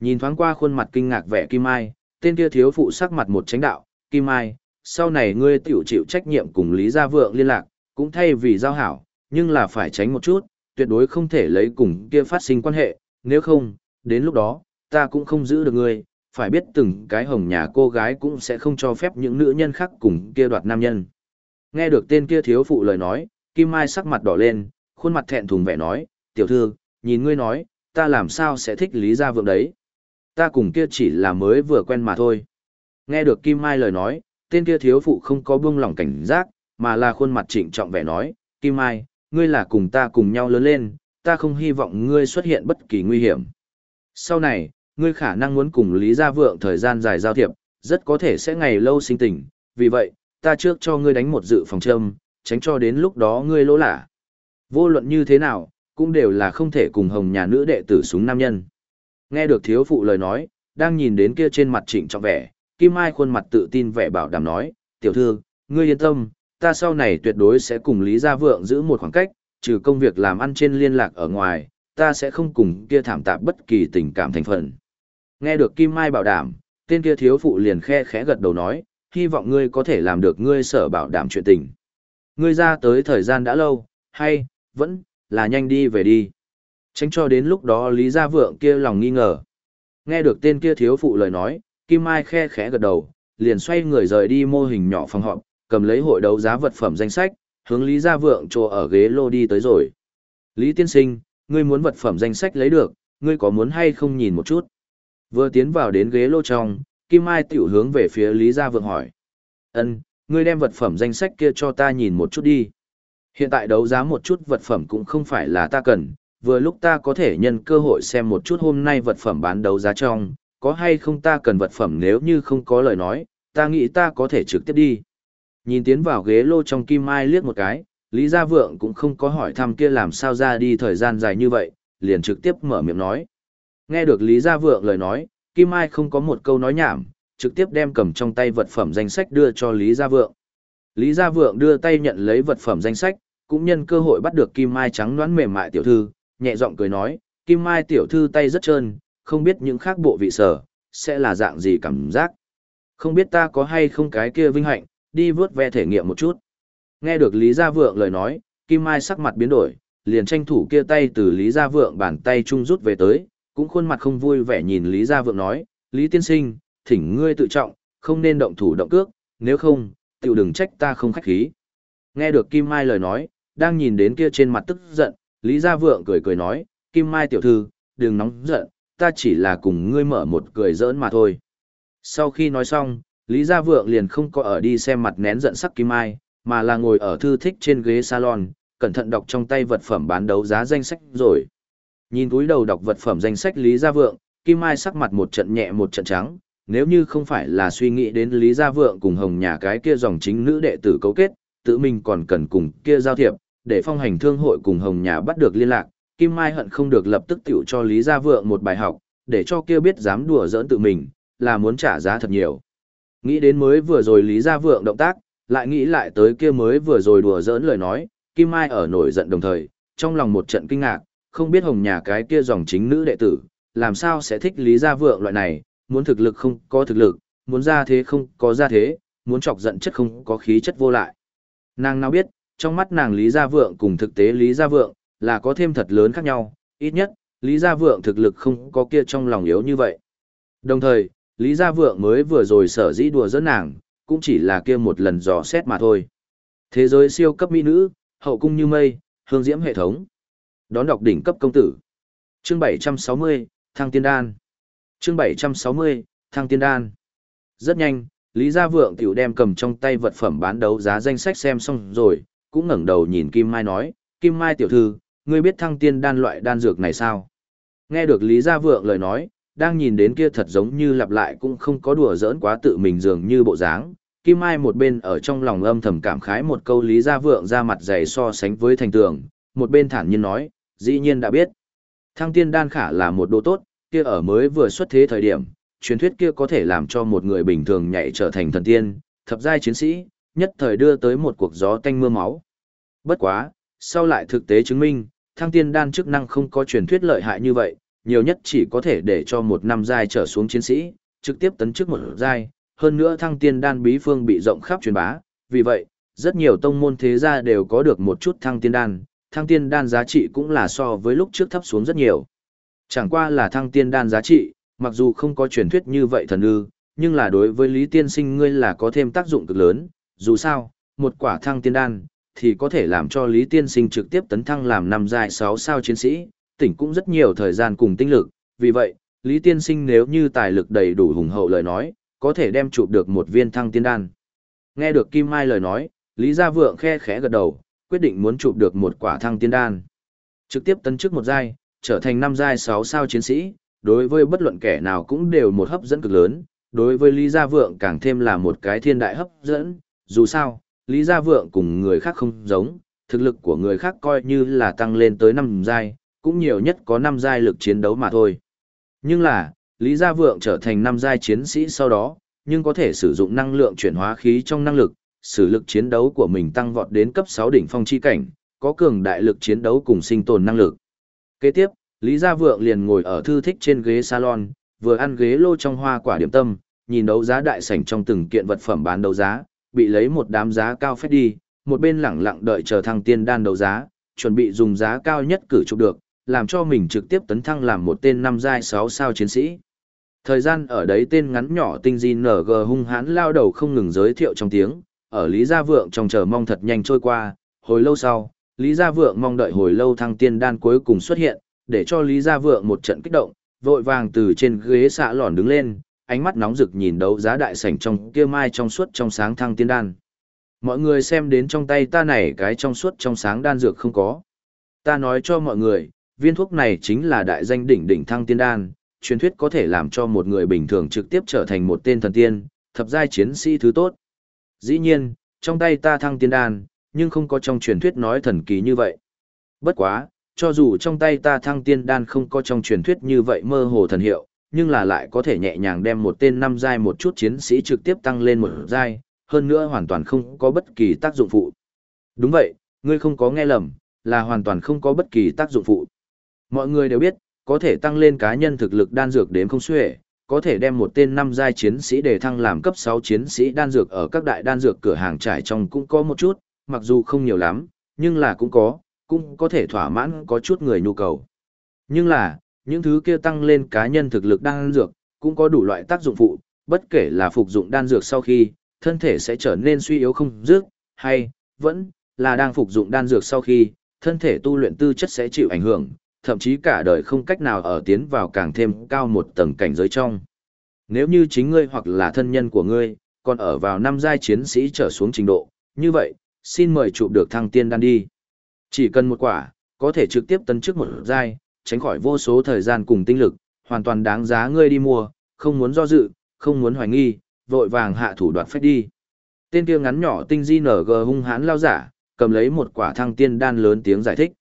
Nhìn thoáng qua khuôn mặt kinh ngạc vẻ Kim Mai, tên kia thiếu phụ sắc mặt một tránh đạo, Kim Mai, sau này ngươi tiểu chịu trách nhiệm cùng Lý Gia Vượng liên lạc, cũng thay vì giao hảo, nhưng là phải tránh một chút, tuyệt đối không thể lấy cùng kia phát sinh quan hệ, nếu không, đến lúc đó, ta cũng không giữ được ngươi, phải biết từng cái hồng nhà cô gái cũng sẽ không cho phép những nữ nhân khác cùng kia đoạt nam nhân. Nghe được tên kia thiếu phụ lời nói, Kim Mai sắc mặt đỏ lên, khuôn mặt thẹn thùng vẻ nói, tiểu thư, nhìn ngươi nói, ta làm sao sẽ thích Lý Gia Vượng đấy. Ta cùng kia chỉ là mới vừa quen mà thôi. Nghe được Kim Mai lời nói, tên kia thiếu phụ không có buông lỏng cảnh giác, mà là khuôn mặt trịnh trọng vẻ nói, Kim Mai, ngươi là cùng ta cùng nhau lớn lên, ta không hy vọng ngươi xuất hiện bất kỳ nguy hiểm. Sau này, ngươi khả năng muốn cùng Lý Gia Vượng thời gian dài giao thiệp, rất có thể sẽ ngày lâu sinh tình, vì vậy, ta trước cho ngươi đánh một dự phòng châm, tránh cho đến lúc đó ngươi lỗ lả. Vô luận như thế nào, cũng đều là không thể cùng hồng nhà nữ đệ tử súng nam nhân. Nghe được thiếu phụ lời nói, đang nhìn đến kia trên mặt trịnh trọng vẻ, Kim Mai khuôn mặt tự tin vẻ bảo đảm nói, tiểu thư, ngươi yên tâm, ta sau này tuyệt đối sẽ cùng Lý Gia Vượng giữ một khoảng cách, trừ công việc làm ăn trên liên lạc ở ngoài, ta sẽ không cùng kia thảm tạp bất kỳ tình cảm thành phần. Nghe được Kim Mai bảo đảm, tên kia thiếu phụ liền khe khẽ gật đầu nói, hy vọng ngươi có thể làm được ngươi sở bảo đảm chuyện tình. Ngươi ra tới thời gian đã lâu, hay, vẫn, là nhanh đi về đi. Tránh cho đến lúc đó Lý Gia Vượng kia lòng nghi ngờ. Nghe được tên kia thiếu phụ lời nói, Kim Mai khe khẽ gật đầu, liền xoay người rời đi mô hình nhỏ phòng họp, cầm lấy hội đấu giá vật phẩm danh sách, hướng Lý Gia Vượng trồ ở ghế lô đi tới rồi. Lý Tiên Sinh, ngươi muốn vật phẩm danh sách lấy được, ngươi có muốn hay không nhìn một chút? Vừa tiến vào đến ghế lô trong, Kim Mai tiểu hướng về phía Lý Gia Vượng hỏi. Ân, ngươi đem vật phẩm danh sách kia cho ta nhìn một chút đi. Hiện tại đấu giá một chút vật phẩm cũng không phải là ta cần, vừa lúc ta có thể nhân cơ hội xem một chút hôm nay vật phẩm bán đấu giá trong, có hay không ta cần vật phẩm nếu như không có lời nói, ta nghĩ ta có thể trực tiếp đi. Nhìn tiến vào ghế lô trong Kim Mai liếc một cái, Lý Gia Vượng cũng không có hỏi thăm kia làm sao ra đi thời gian dài như vậy, liền trực tiếp mở miệng nói. Nghe được Lý Gia Vượng lời nói, Kim Mai không có một câu nói nhảm, trực tiếp đem cầm trong tay vật phẩm danh sách đưa cho Lý Gia Vượng. Lý Gia Vượng đưa tay nhận lấy vật phẩm danh sách, cũng nhân cơ hội bắt được Kim Mai trắng đoán mềm mại tiểu thư, nhẹ giọng cười nói, Kim Mai tiểu thư tay rất trơn, không biết những khác bộ vị sở, sẽ là dạng gì cảm giác. Không biết ta có hay không cái kia vinh hạnh, đi vớt ve thể nghiệm một chút. Nghe được Lý Gia Vượng lời nói, Kim Mai sắc mặt biến đổi, liền tranh thủ kia tay từ Lý Gia Vượng bàn tay trung rút về tới, cũng khuôn mặt không vui vẻ nhìn Lý Gia Vượng nói, Lý Tiên Sinh, thỉnh ngươi tự trọng, không nên động thủ động cước, nếu không, tiểu đừng trách ta không khách khí. Nghe được Kim Mai lời nói, đang nhìn đến kia trên mặt tức giận, Lý Gia Vượng cười cười nói, Kim Mai tiểu thư, đừng nóng giận, ta chỉ là cùng ngươi mở một cười giỡn mà thôi. Sau khi nói xong, Lý Gia Vượng liền không có ở đi xem mặt nén giận sắc Kim Ai, mà là ngồi ở thư thích trên ghế salon, cẩn thận đọc trong tay vật phẩm bán đấu giá danh sách rồi. Nhìn túi đầu đọc vật phẩm danh sách Lý Gia Vượng, Kim Mai sắc mặt một trận nhẹ một trận trắng, nếu như không phải là suy nghĩ đến Lý Gia Vượng cùng Hồng nhà cái kia dòng chính nữ đệ tử cấu kết, tự mình còn cần cùng kia giao thiệp, để phong hành thương hội cùng Hồng nhà bắt được liên lạc, Kim Mai hận không được lập tức tiểu cho Lý Gia Vượng một bài học, để cho kia biết dám đùa giỡn tự mình, là muốn trả giá thật nhiều. Nghĩ đến mới vừa rồi Lý Gia Vượng động tác, lại nghĩ lại tới kia mới vừa rồi đùa giỡn lời nói, Kim Mai ở nổi giận đồng thời, trong lòng một trận kinh ngạc, không biết hồng nhà cái kia dòng chính nữ đệ tử, làm sao sẽ thích Lý Gia Vượng loại này, muốn thực lực không có thực lực, muốn ra thế không có ra thế, muốn chọc giận chất không có khí chất vô lại. Nàng nào biết, trong mắt nàng Lý Gia Vượng cùng thực tế Lý Gia Vượng, là có thêm thật lớn khác nhau, ít nhất, Lý Gia Vượng thực lực không có kia trong lòng yếu như vậy. Đồng thời, Lý Gia Vượng mới vừa rồi sở dĩ đùa dẫn nàng, cũng chỉ là kia một lần dò xét mà thôi. Thế giới siêu cấp mỹ nữ, hậu cung như mây, hương diễm hệ thống. Đón đọc đỉnh cấp công tử. Chương 760, Thăng Tiên Đan. Chương 760, Thăng Tiên Đan. Rất nhanh, Lý Gia Vượng tiểu đem cầm trong tay vật phẩm bán đấu giá danh sách xem xong rồi, cũng ngẩng đầu nhìn Kim Mai nói, Kim Mai tiểu thư, ngươi biết thăng tiên đan loại đan dược này sao? Nghe được Lý Gia Vượng lời nói, đang nhìn đến kia thật giống như lặp lại cũng không có đùa giỡn quá tự mình dường như bộ dáng. Kim Mai một bên ở trong lòng âm thầm cảm khái một câu Lý Gia Vượng ra mặt dày so sánh với thành tường, một bên thản nhiên nói, dĩ nhiên đã biết. Thăng tiên đan khả là một đồ tốt, kia ở mới vừa xuất thế thời điểm, truyền thuyết kia có thể làm cho một người bình thường nhảy trở thành thần tiên, thập giai chiến sĩ, nhất thời đưa tới một cuộc gió tanh mưa máu. Bất quá, sau lại thực tế chứng minh, thăng tiên đan chức năng không có truyền thuyết lợi hại như vậy, nhiều nhất chỉ có thể để cho một năm giai trở xuống chiến sĩ, trực tiếp tấn chức một giai, hơn nữa thăng tiên đan bí phương bị rộng khắp truyền bá, vì vậy, rất nhiều tông môn thế gia đều có được một chút thăng tiên đan, thăng tiên đan giá trị cũng là so với lúc trước thấp xuống rất nhiều. Chẳng qua là thăng tiên đan giá trị, mặc dù không có truyền thuyết như vậy thần ư, nhưng là đối với Lý Tiên Sinh ngươi là có thêm tác dụng cực lớn, dù sao, một quả thăng tiên đan, thì có thể làm cho Lý Tiên Sinh trực tiếp tấn thăng làm năm giai 6 sao chiến sĩ, tỉnh cũng rất nhiều thời gian cùng tinh lực, vì vậy, Lý Tiên Sinh nếu như tài lực đầy đủ hùng hậu lời nói, có thể đem chụp được một viên thăng tiên đan. Nghe được Kim Mai lời nói, Lý Gia Vượng khe khẽ gật đầu, quyết định muốn chụp được một quả thăng tiên đan. Trực tiếp tấn chức một giai, trở thành năm giai 6 sao chiến sĩ, đối với bất luận kẻ nào cũng đều một hấp dẫn cực lớn, đối với Lý Gia Vượng càng thêm là một cái thiên đại hấp dẫn, dù sao, Lý Gia Vượng cùng người khác không giống, thực lực của người khác coi như là tăng lên tới năm giai, cũng nhiều nhất có năm giai lực chiến đấu mà thôi. Nhưng là, Lý Gia Vượng trở thành năm giai chiến sĩ sau đó, nhưng có thể sử dụng năng lượng chuyển hóa khí trong năng lực, sử lực chiến đấu của mình tăng vọt đến cấp 6 đỉnh phong chi cảnh, có cường đại lực chiến đấu cùng sinh tồn năng lực. Kế tiếp, Lý Gia Vượng liền ngồi ở thư thích trên ghế salon, vừa ăn ghế lô trong hoa quả điểm tâm, nhìn đấu giá đại sảnh trong từng kiện vật phẩm bán đấu giá, bị lấy một đám giá cao phép đi, một bên lẳng lặng đợi chờ thăng tiên đan đấu giá, chuẩn bị dùng giá cao nhất cử chụp được, làm cho mình trực tiếp tấn thăng làm một tên năm giai 6 sao chiến sĩ. Thời gian ở đấy tên ngắn nhỏ tinh di NG hung hãn lao đầu không ngừng giới thiệu trong tiếng, ở Lý Gia Vượng trong chờ mong thật nhanh trôi qua, hồi lâu sau, Lý Gia Vượng mong đợi hồi lâu thăng tiên đan cuối cùng xuất hiện, để cho Lý Gia Vượng một trận kích động, vội vàng từ trên ghế xạ lòn đứng lên, ánh mắt nóng rực nhìn đấu giá đại sảnh trong kia mai trong suốt trong sáng thăng tiên đan. Mọi người xem đến trong tay ta này cái trong suốt trong sáng đan dược không có. Ta nói cho mọi người, viên thuốc này chính là đại danh đỉnh đỉnh thăng tiên đan, truyền thuyết có thể làm cho một người bình thường trực tiếp trở thành một tên thần tiên, thập giai chiến sĩ thứ tốt. Dĩ nhiên, trong tay ta thăng tiên đan, nhưng không có trong truyền thuyết nói thần kỳ như vậy. Bất quá, cho dù trong tay ta thăng tiên đan không có trong truyền thuyết như vậy mơ hồ thần hiệu, nhưng là lại có thể nhẹ nhàng đem một tên năm giai một chút chiến sĩ trực tiếp tăng lên một giai, hơn nữa hoàn toàn không có bất kỳ tác dụng phụ. Đúng vậy, ngươi không có nghe lầm, là hoàn toàn không có bất kỳ tác dụng phụ. Mọi người đều biết, có thể tăng lên cá nhân thực lực đan dược đến không xuể, có thể đem một tên năm giai chiến sĩ để thăng làm cấp 6 chiến sĩ đan dược ở các đại đan dược cửa hàng trải trong cũng có một chút, mặc dù không nhiều lắm, nhưng là cũng có, cũng có thể thỏa mãn có chút người nhu cầu. Nhưng là, những thứ kia tăng lên cá nhân thực lực đan dược, cũng có đủ loại tác dụng phụ, bất kể là phục dụng đan dược sau khi, thân thể sẽ trở nên suy yếu không dứt, hay, vẫn, là đang phục dụng đan dược sau khi, thân thể tu luyện tư chất sẽ chịu ảnh hưởng, thậm chí cả đời không cách nào ở tiến vào càng thêm cao một tầng cảnh giới trong. Nếu như chính ngươi hoặc là thân nhân của ngươi, còn ở vào năm giai chiến sĩ trở xuống trình độ, như vậy, xin mời chụp được thăng tiên đan đi. Chỉ cần một quả, có thể trực tiếp tấn chức một giai, tránh khỏi vô số thời gian cùng tinh lực, hoàn toàn đáng giá ngươi đi mua, không muốn do dự, không muốn hoài nghi, vội vàng hạ thủ đoạt phách đi. Tên kia ngắn nhỏ tinh di nở gờ hung hãn lao giả, cầm lấy một quả thăng tiên đan lớn tiếng giải thích.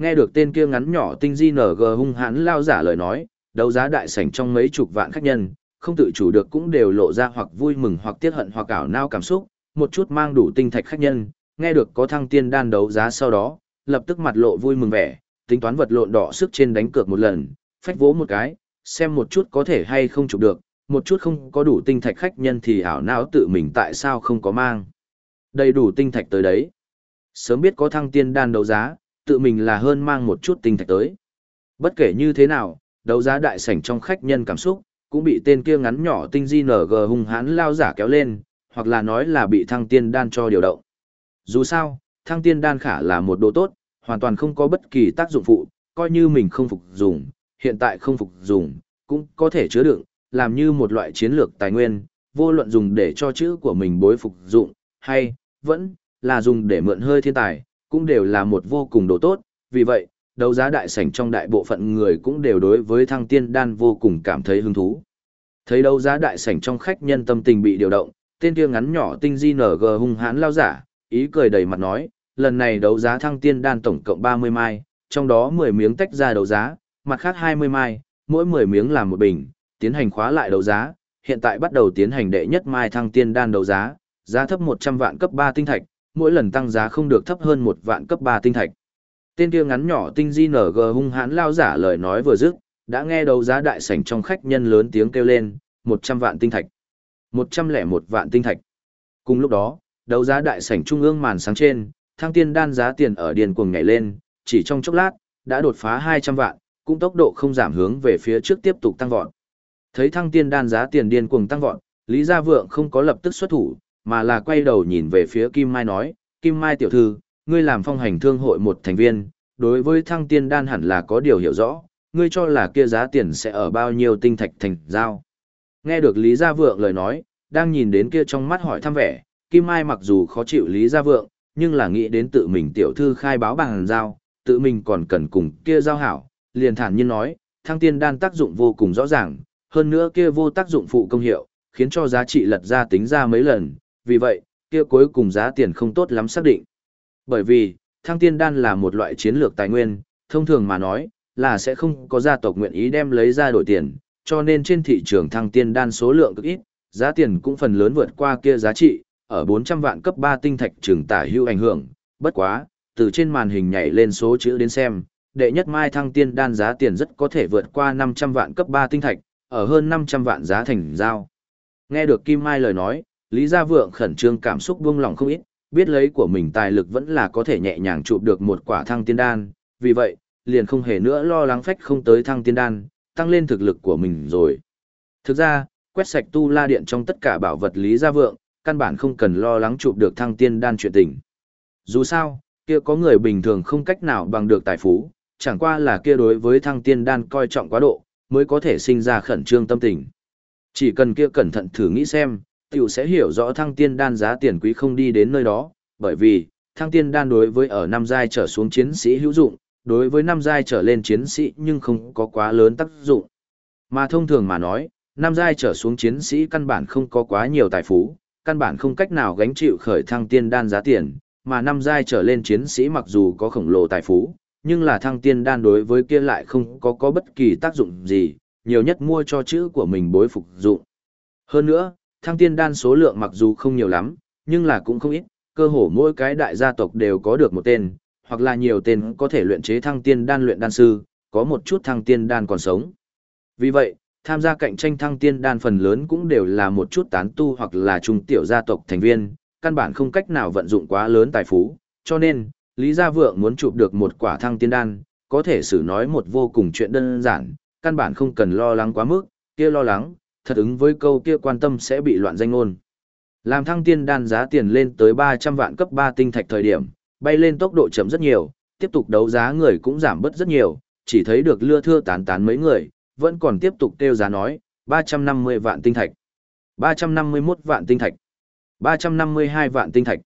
Nghe được tên kia ngắn nhỏ tinh di nở g hung hãn lao giả lời nói, đấu giá đại sảnh trong mấy chục vạn khách nhân, không tự chủ được cũng đều lộ ra hoặc vui mừng hoặc tiếc hận hoặc ảo nao cảm xúc, một chút mang đủ tinh thạch khách nhân, nghe được có thăng tiên đan đấu giá sau đó, lập tức mặt lộ vui mừng vẻ, tính toán vật lộn đỏ sức trên đánh cược một lần, phách vỗ một cái, xem một chút có thể hay không chụp được, một chút không có đủ tinh thạch khách nhân thì ảo não tự mình tại sao không có mang. Đầy đủ tinh thạch tới đấy. Sớm biết có thăng tiên đan đấu giá, tự mình là hơn mang một chút tinh thạch tới. Bất kể như thế nào, đấu giá đại sảnh trong khách nhân cảm xúc, cũng bị tên kia ngắn nhỏ tinh di nở gờ hung hãn lao giả kéo lên, hoặc là nói là bị thăng tiên đan cho điều động. Dù sao, thăng tiên đan khả là một đồ tốt, hoàn toàn không có bất kỳ tác dụng phụ, coi như mình không phục dùng, hiện tại không phục dùng, cũng có thể chứa đựng, làm như một loại chiến lược tài nguyên, vô luận dùng để cho chữ của mình bối phục dụng, hay, vẫn, là dùng để mượn hơi thiên tài, cũng đều là một vô cùng đồ tốt, vì vậy, đấu giá đại sảnh trong đại bộ phận người cũng đều đối với thăng tiên đan vô cùng cảm thấy hứng thú. Thấy đấu giá đại sảnh trong khách nhân tâm tình bị điều động, tên kia ngắn nhỏ tinh di nở gờ hung hãn lao giả, ý cười đầy mặt nói, lần này đấu giá thăng tiên đan tổng cộng 30 mai, trong đó 10 miếng tách ra đấu giá, mặt khác 20 mai, mỗi 10 miếng làm một bình, tiến hành khóa lại đấu giá, hiện tại bắt đầu tiến hành đệ nhất mai thăng tiên đan đấu giá, giá thấp 100 vạn cấp 3 tinh thạch, mỗi lần tăng giá không được thấp hơn một vạn cấp 3 tinh thạch. Tên kia ngắn nhỏ tinh di nở gờ hung hãn lao giả lời nói vừa dứt, đã nghe đấu giá đại sảnh trong khách nhân lớn tiếng kêu lên, 100 vạn tinh thạch, 101 vạn tinh thạch. Cùng lúc đó, đấu giá đại sảnh trung ương màn sáng trên, thăng tiên đan giá tiền ở điền cuồng nhảy lên, chỉ trong chốc lát, đã đột phá 200 vạn, cũng tốc độ không giảm hướng về phía trước tiếp tục tăng vọt. Thấy thăng tiên đan giá tiền điên cuồng tăng vọt, Lý Gia Vượng không có lập tức xuất thủ, mà là quay đầu nhìn về phía Kim Mai nói, Kim Mai tiểu thư, ngươi làm phong hành thương hội một thành viên, đối với thăng tiên đan hẳn là có điều hiểu rõ, ngươi cho là kia giá tiền sẽ ở bao nhiêu tinh thạch thành giao. Nghe được Lý Gia Vượng lời nói, đang nhìn đến kia trong mắt hỏi thăm vẻ, Kim Mai mặc dù khó chịu Lý Gia Vượng, nhưng là nghĩ đến tự mình tiểu thư khai báo bằng giao, tự mình còn cần cùng kia giao hảo, liền thản nhiên nói, thăng tiên đan tác dụng vô cùng rõ ràng, hơn nữa kia vô tác dụng phụ công hiệu, khiến cho giá trị lật ra tính ra mấy lần, vì vậy, kia cuối cùng giá tiền không tốt lắm xác định. Bởi vì, thăng tiên đan là một loại chiến lược tài nguyên, thông thường mà nói, là sẽ không có gia tộc nguyện ý đem lấy ra đổi tiền, cho nên trên thị trường thăng tiên đan số lượng cực ít, giá tiền cũng phần lớn vượt qua kia giá trị, ở 400 vạn cấp 3 tinh thạch trường tả hữu ảnh hưởng, bất quá, từ trên màn hình nhảy lên số chữ đến xem, đệ nhất mai thăng tiên đan giá tiền rất có thể vượt qua 500 vạn cấp 3 tinh thạch, ở hơn 500 vạn giá thành giao. Nghe được Kim Mai lời nói, Lý Gia Vượng khẩn trương cảm xúc buông lòng không ít, biết lấy của mình tài lực vẫn là có thể nhẹ nhàng chụp được một quả thăng tiên đan, vì vậy, liền không hề nữa lo lắng phách không tới thăng tiên đan, tăng lên thực lực của mình rồi. Thực ra, quét sạch tu la điện trong tất cả bảo vật Lý Gia Vượng, căn bản không cần lo lắng chụp được thăng tiên đan chuyện tình. Dù sao, kia có người bình thường không cách nào bằng được tài phú, chẳng qua là kia đối với thăng tiên đan coi trọng quá độ, mới có thể sinh ra khẩn trương tâm tình. Chỉ cần kia cẩn thận thử nghĩ xem, tiểu sẽ hiểu rõ thăng tiên đan giá tiền quý không đi đến nơi đó, bởi vì, thăng tiên đan đối với ở năm giai trở xuống chiến sĩ hữu dụng, đối với năm giai trở lên chiến sĩ nhưng không có quá lớn tác dụng. Mà thông thường mà nói, năm giai trở xuống chiến sĩ căn bản không có quá nhiều tài phú, căn bản không cách nào gánh chịu khởi thăng tiên đan giá tiền, mà năm giai trở lên chiến sĩ mặc dù có khổng lồ tài phú, nhưng là thăng tiên đan đối với kia lại không có có bất kỳ tác dụng gì, nhiều nhất mua cho chữ của mình bối phục dụng. Hơn nữa, thăng tiên đan số lượng mặc dù không nhiều lắm, nhưng là cũng không ít, cơ hồ mỗi cái đại gia tộc đều có được một tên, hoặc là nhiều tên có thể luyện chế thăng tiên đan luyện đan sư, có một chút thăng tiên đan còn sống. Vì vậy, tham gia cạnh tranh thăng tiên đan phần lớn cũng đều là một chút tán tu hoặc là trung tiểu gia tộc thành viên, căn bản không cách nào vận dụng quá lớn tài phú, cho nên, Lý Gia Vượng muốn chụp được một quả thăng tiên đan, có thể xử nói một vô cùng chuyện đơn giản, căn bản không cần lo lắng quá mức, kia lo lắng, thật ứng với câu kia quan tâm sẽ bị loạn danh ngôn. Làm thăng tiên đan giá tiền lên tới 300 vạn cấp 3 tinh thạch thời điểm, bay lên tốc độ chậm rất nhiều, tiếp tục đấu giá người cũng giảm bớt rất nhiều, chỉ thấy được lưa thưa tán tán mấy người, vẫn còn tiếp tục kêu giá nói, 350 vạn tinh thạch, 351 vạn tinh thạch, 352 vạn tinh thạch.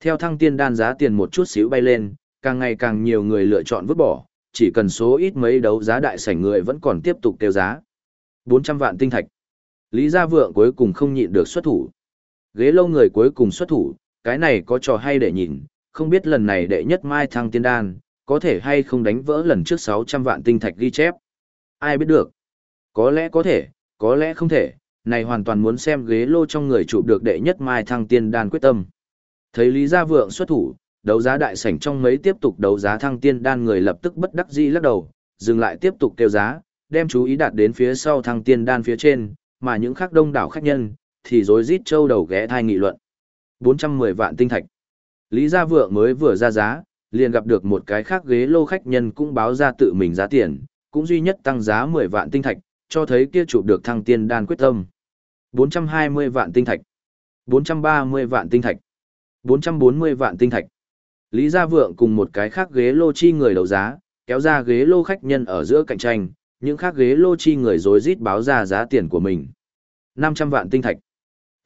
Theo thăng tiên đan giá tiền một chút xíu bay lên, càng ngày càng nhiều người lựa chọn vứt bỏ, chỉ cần số ít mấy đấu giá đại sảnh người vẫn còn tiếp tục kêu giá. 400 vạn tinh thạch. Lý Gia Vượng cuối cùng không nhịn được xuất thủ. Ghế lâu người cuối cùng xuất thủ, cái này có trò hay để nhìn, không biết lần này đệ nhất mai thăng tiên đan, có thể hay không đánh vỡ lần trước 600 vạn tinh thạch ghi chép. Ai biết được. Có lẽ có thể, có lẽ không thể, này hoàn toàn muốn xem ghế lô trong người chụp được đệ nhất mai thăng tiên đan quyết tâm. Thấy Lý Gia Vượng xuất thủ, đấu giá đại sảnh trong mấy tiếp tục đấu giá thăng tiên đan người lập tức bất đắc dĩ lắc đầu, dừng lại tiếp tục kêu giá, đem chú ý đạt đến phía sau thăng tiên đan phía trên, mà những khác đông đảo khách nhân thì rối rít châu đầu ghé thai nghị luận. 410 vạn tinh thạch. Lý Gia Vượng mới vừa ra giá, liền gặp được một cái khác ghế lô khách nhân cũng báo ra tự mình giá tiền, cũng duy nhất tăng giá 10 vạn tinh thạch, cho thấy kia chụp được thăng tiên đan quyết tâm. 420 vạn tinh thạch, 430 vạn tinh thạch, 440 vạn tinh thạch. Lý Gia Vượng cùng một cái khác ghế lô chi người đấu giá, kéo ra ghế lô khách nhân ở giữa cạnh tranh, những khác ghế lô chi người rối rít báo ra giá tiền của mình. 500 vạn tinh thạch.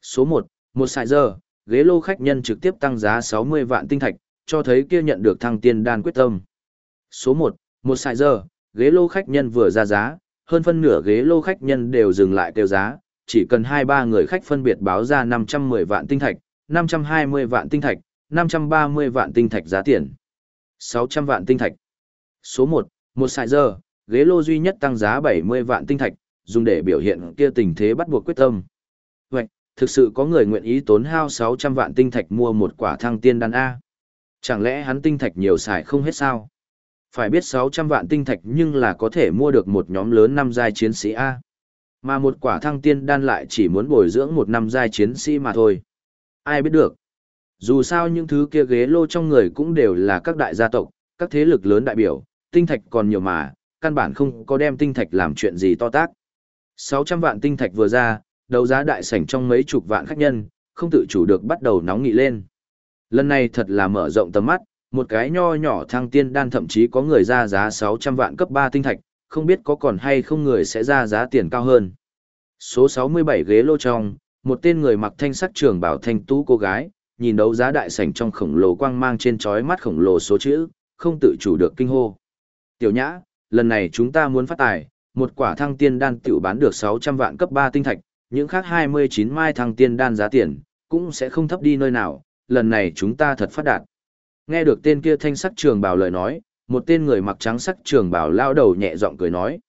Số 1, một sải giờ, ghế lô khách nhân trực tiếp tăng giá 60 vạn tinh thạch, cho thấy kia nhận được thăng tiên đan quyết tâm. Số 1, một sải giờ, ghế lô khách nhân vừa ra giá, hơn phân nửa ghế lô khách nhân đều dừng lại kêu giá, chỉ cần 2-3 người khách phân biệt báo ra 510 vạn tinh thạch, 520 vạn tinh thạch, 530 vạn tinh thạch giá tiền. 600 vạn tinh thạch. Số 1, một sải giờ, ghế lô duy nhất tăng giá 70 vạn tinh thạch, dùng để biểu hiện kia tình thế bắt buộc quyết tâm. Vậy, thực sự có người nguyện ý tốn hao 600 vạn tinh thạch mua một quả thăng tiên đan A. Chẳng lẽ hắn tinh thạch nhiều xài không hết sao? Phải biết 600 vạn tinh thạch nhưng là có thể mua được một nhóm lớn năm giai chiến sĩ A. Mà một quả thăng tiên đan lại chỉ muốn bồi dưỡng một năm giai chiến sĩ mà thôi. Ai biết được. Dù sao những thứ kia ghế lô trong người cũng đều là các đại gia tộc, các thế lực lớn đại biểu, tinh thạch còn nhiều mà, căn bản không có đem tinh thạch làm chuyện gì to tác. 600 vạn tinh thạch vừa ra, đấu giá đại sảnh trong mấy chục vạn khách nhân, không tự chủ được bắt đầu nóng nghị lên. Lần này thật là mở rộng tầm mắt, một cái nho nhỏ thăng tiên đan thậm chí có người ra giá 600 vạn cấp 3 tinh thạch, không biết có còn hay không người sẽ ra giá tiền cao hơn. Số 67 ghế lô trong, một tên người mặc thanh sắc trường bảo thanh tú cô gái, nhìn đấu giá đại sảnh trong khổng lồ quang mang trên chói mắt khổng lồ số chữ, không tự chủ được kinh hô. Tiểu nhã, lần này chúng ta muốn phát tài, một quả thăng tiên đan tiểu bán được 600 vạn cấp 3 tinh thạch, những khác 29 mai thăng tiên đan giá tiền, cũng sẽ không thấp đi nơi nào, lần này chúng ta thật phát đạt. Nghe được tên kia thanh sắc trường bảo lời nói, một tên người mặc trắng sắc trường bảo lao đầu nhẹ giọng cười nói.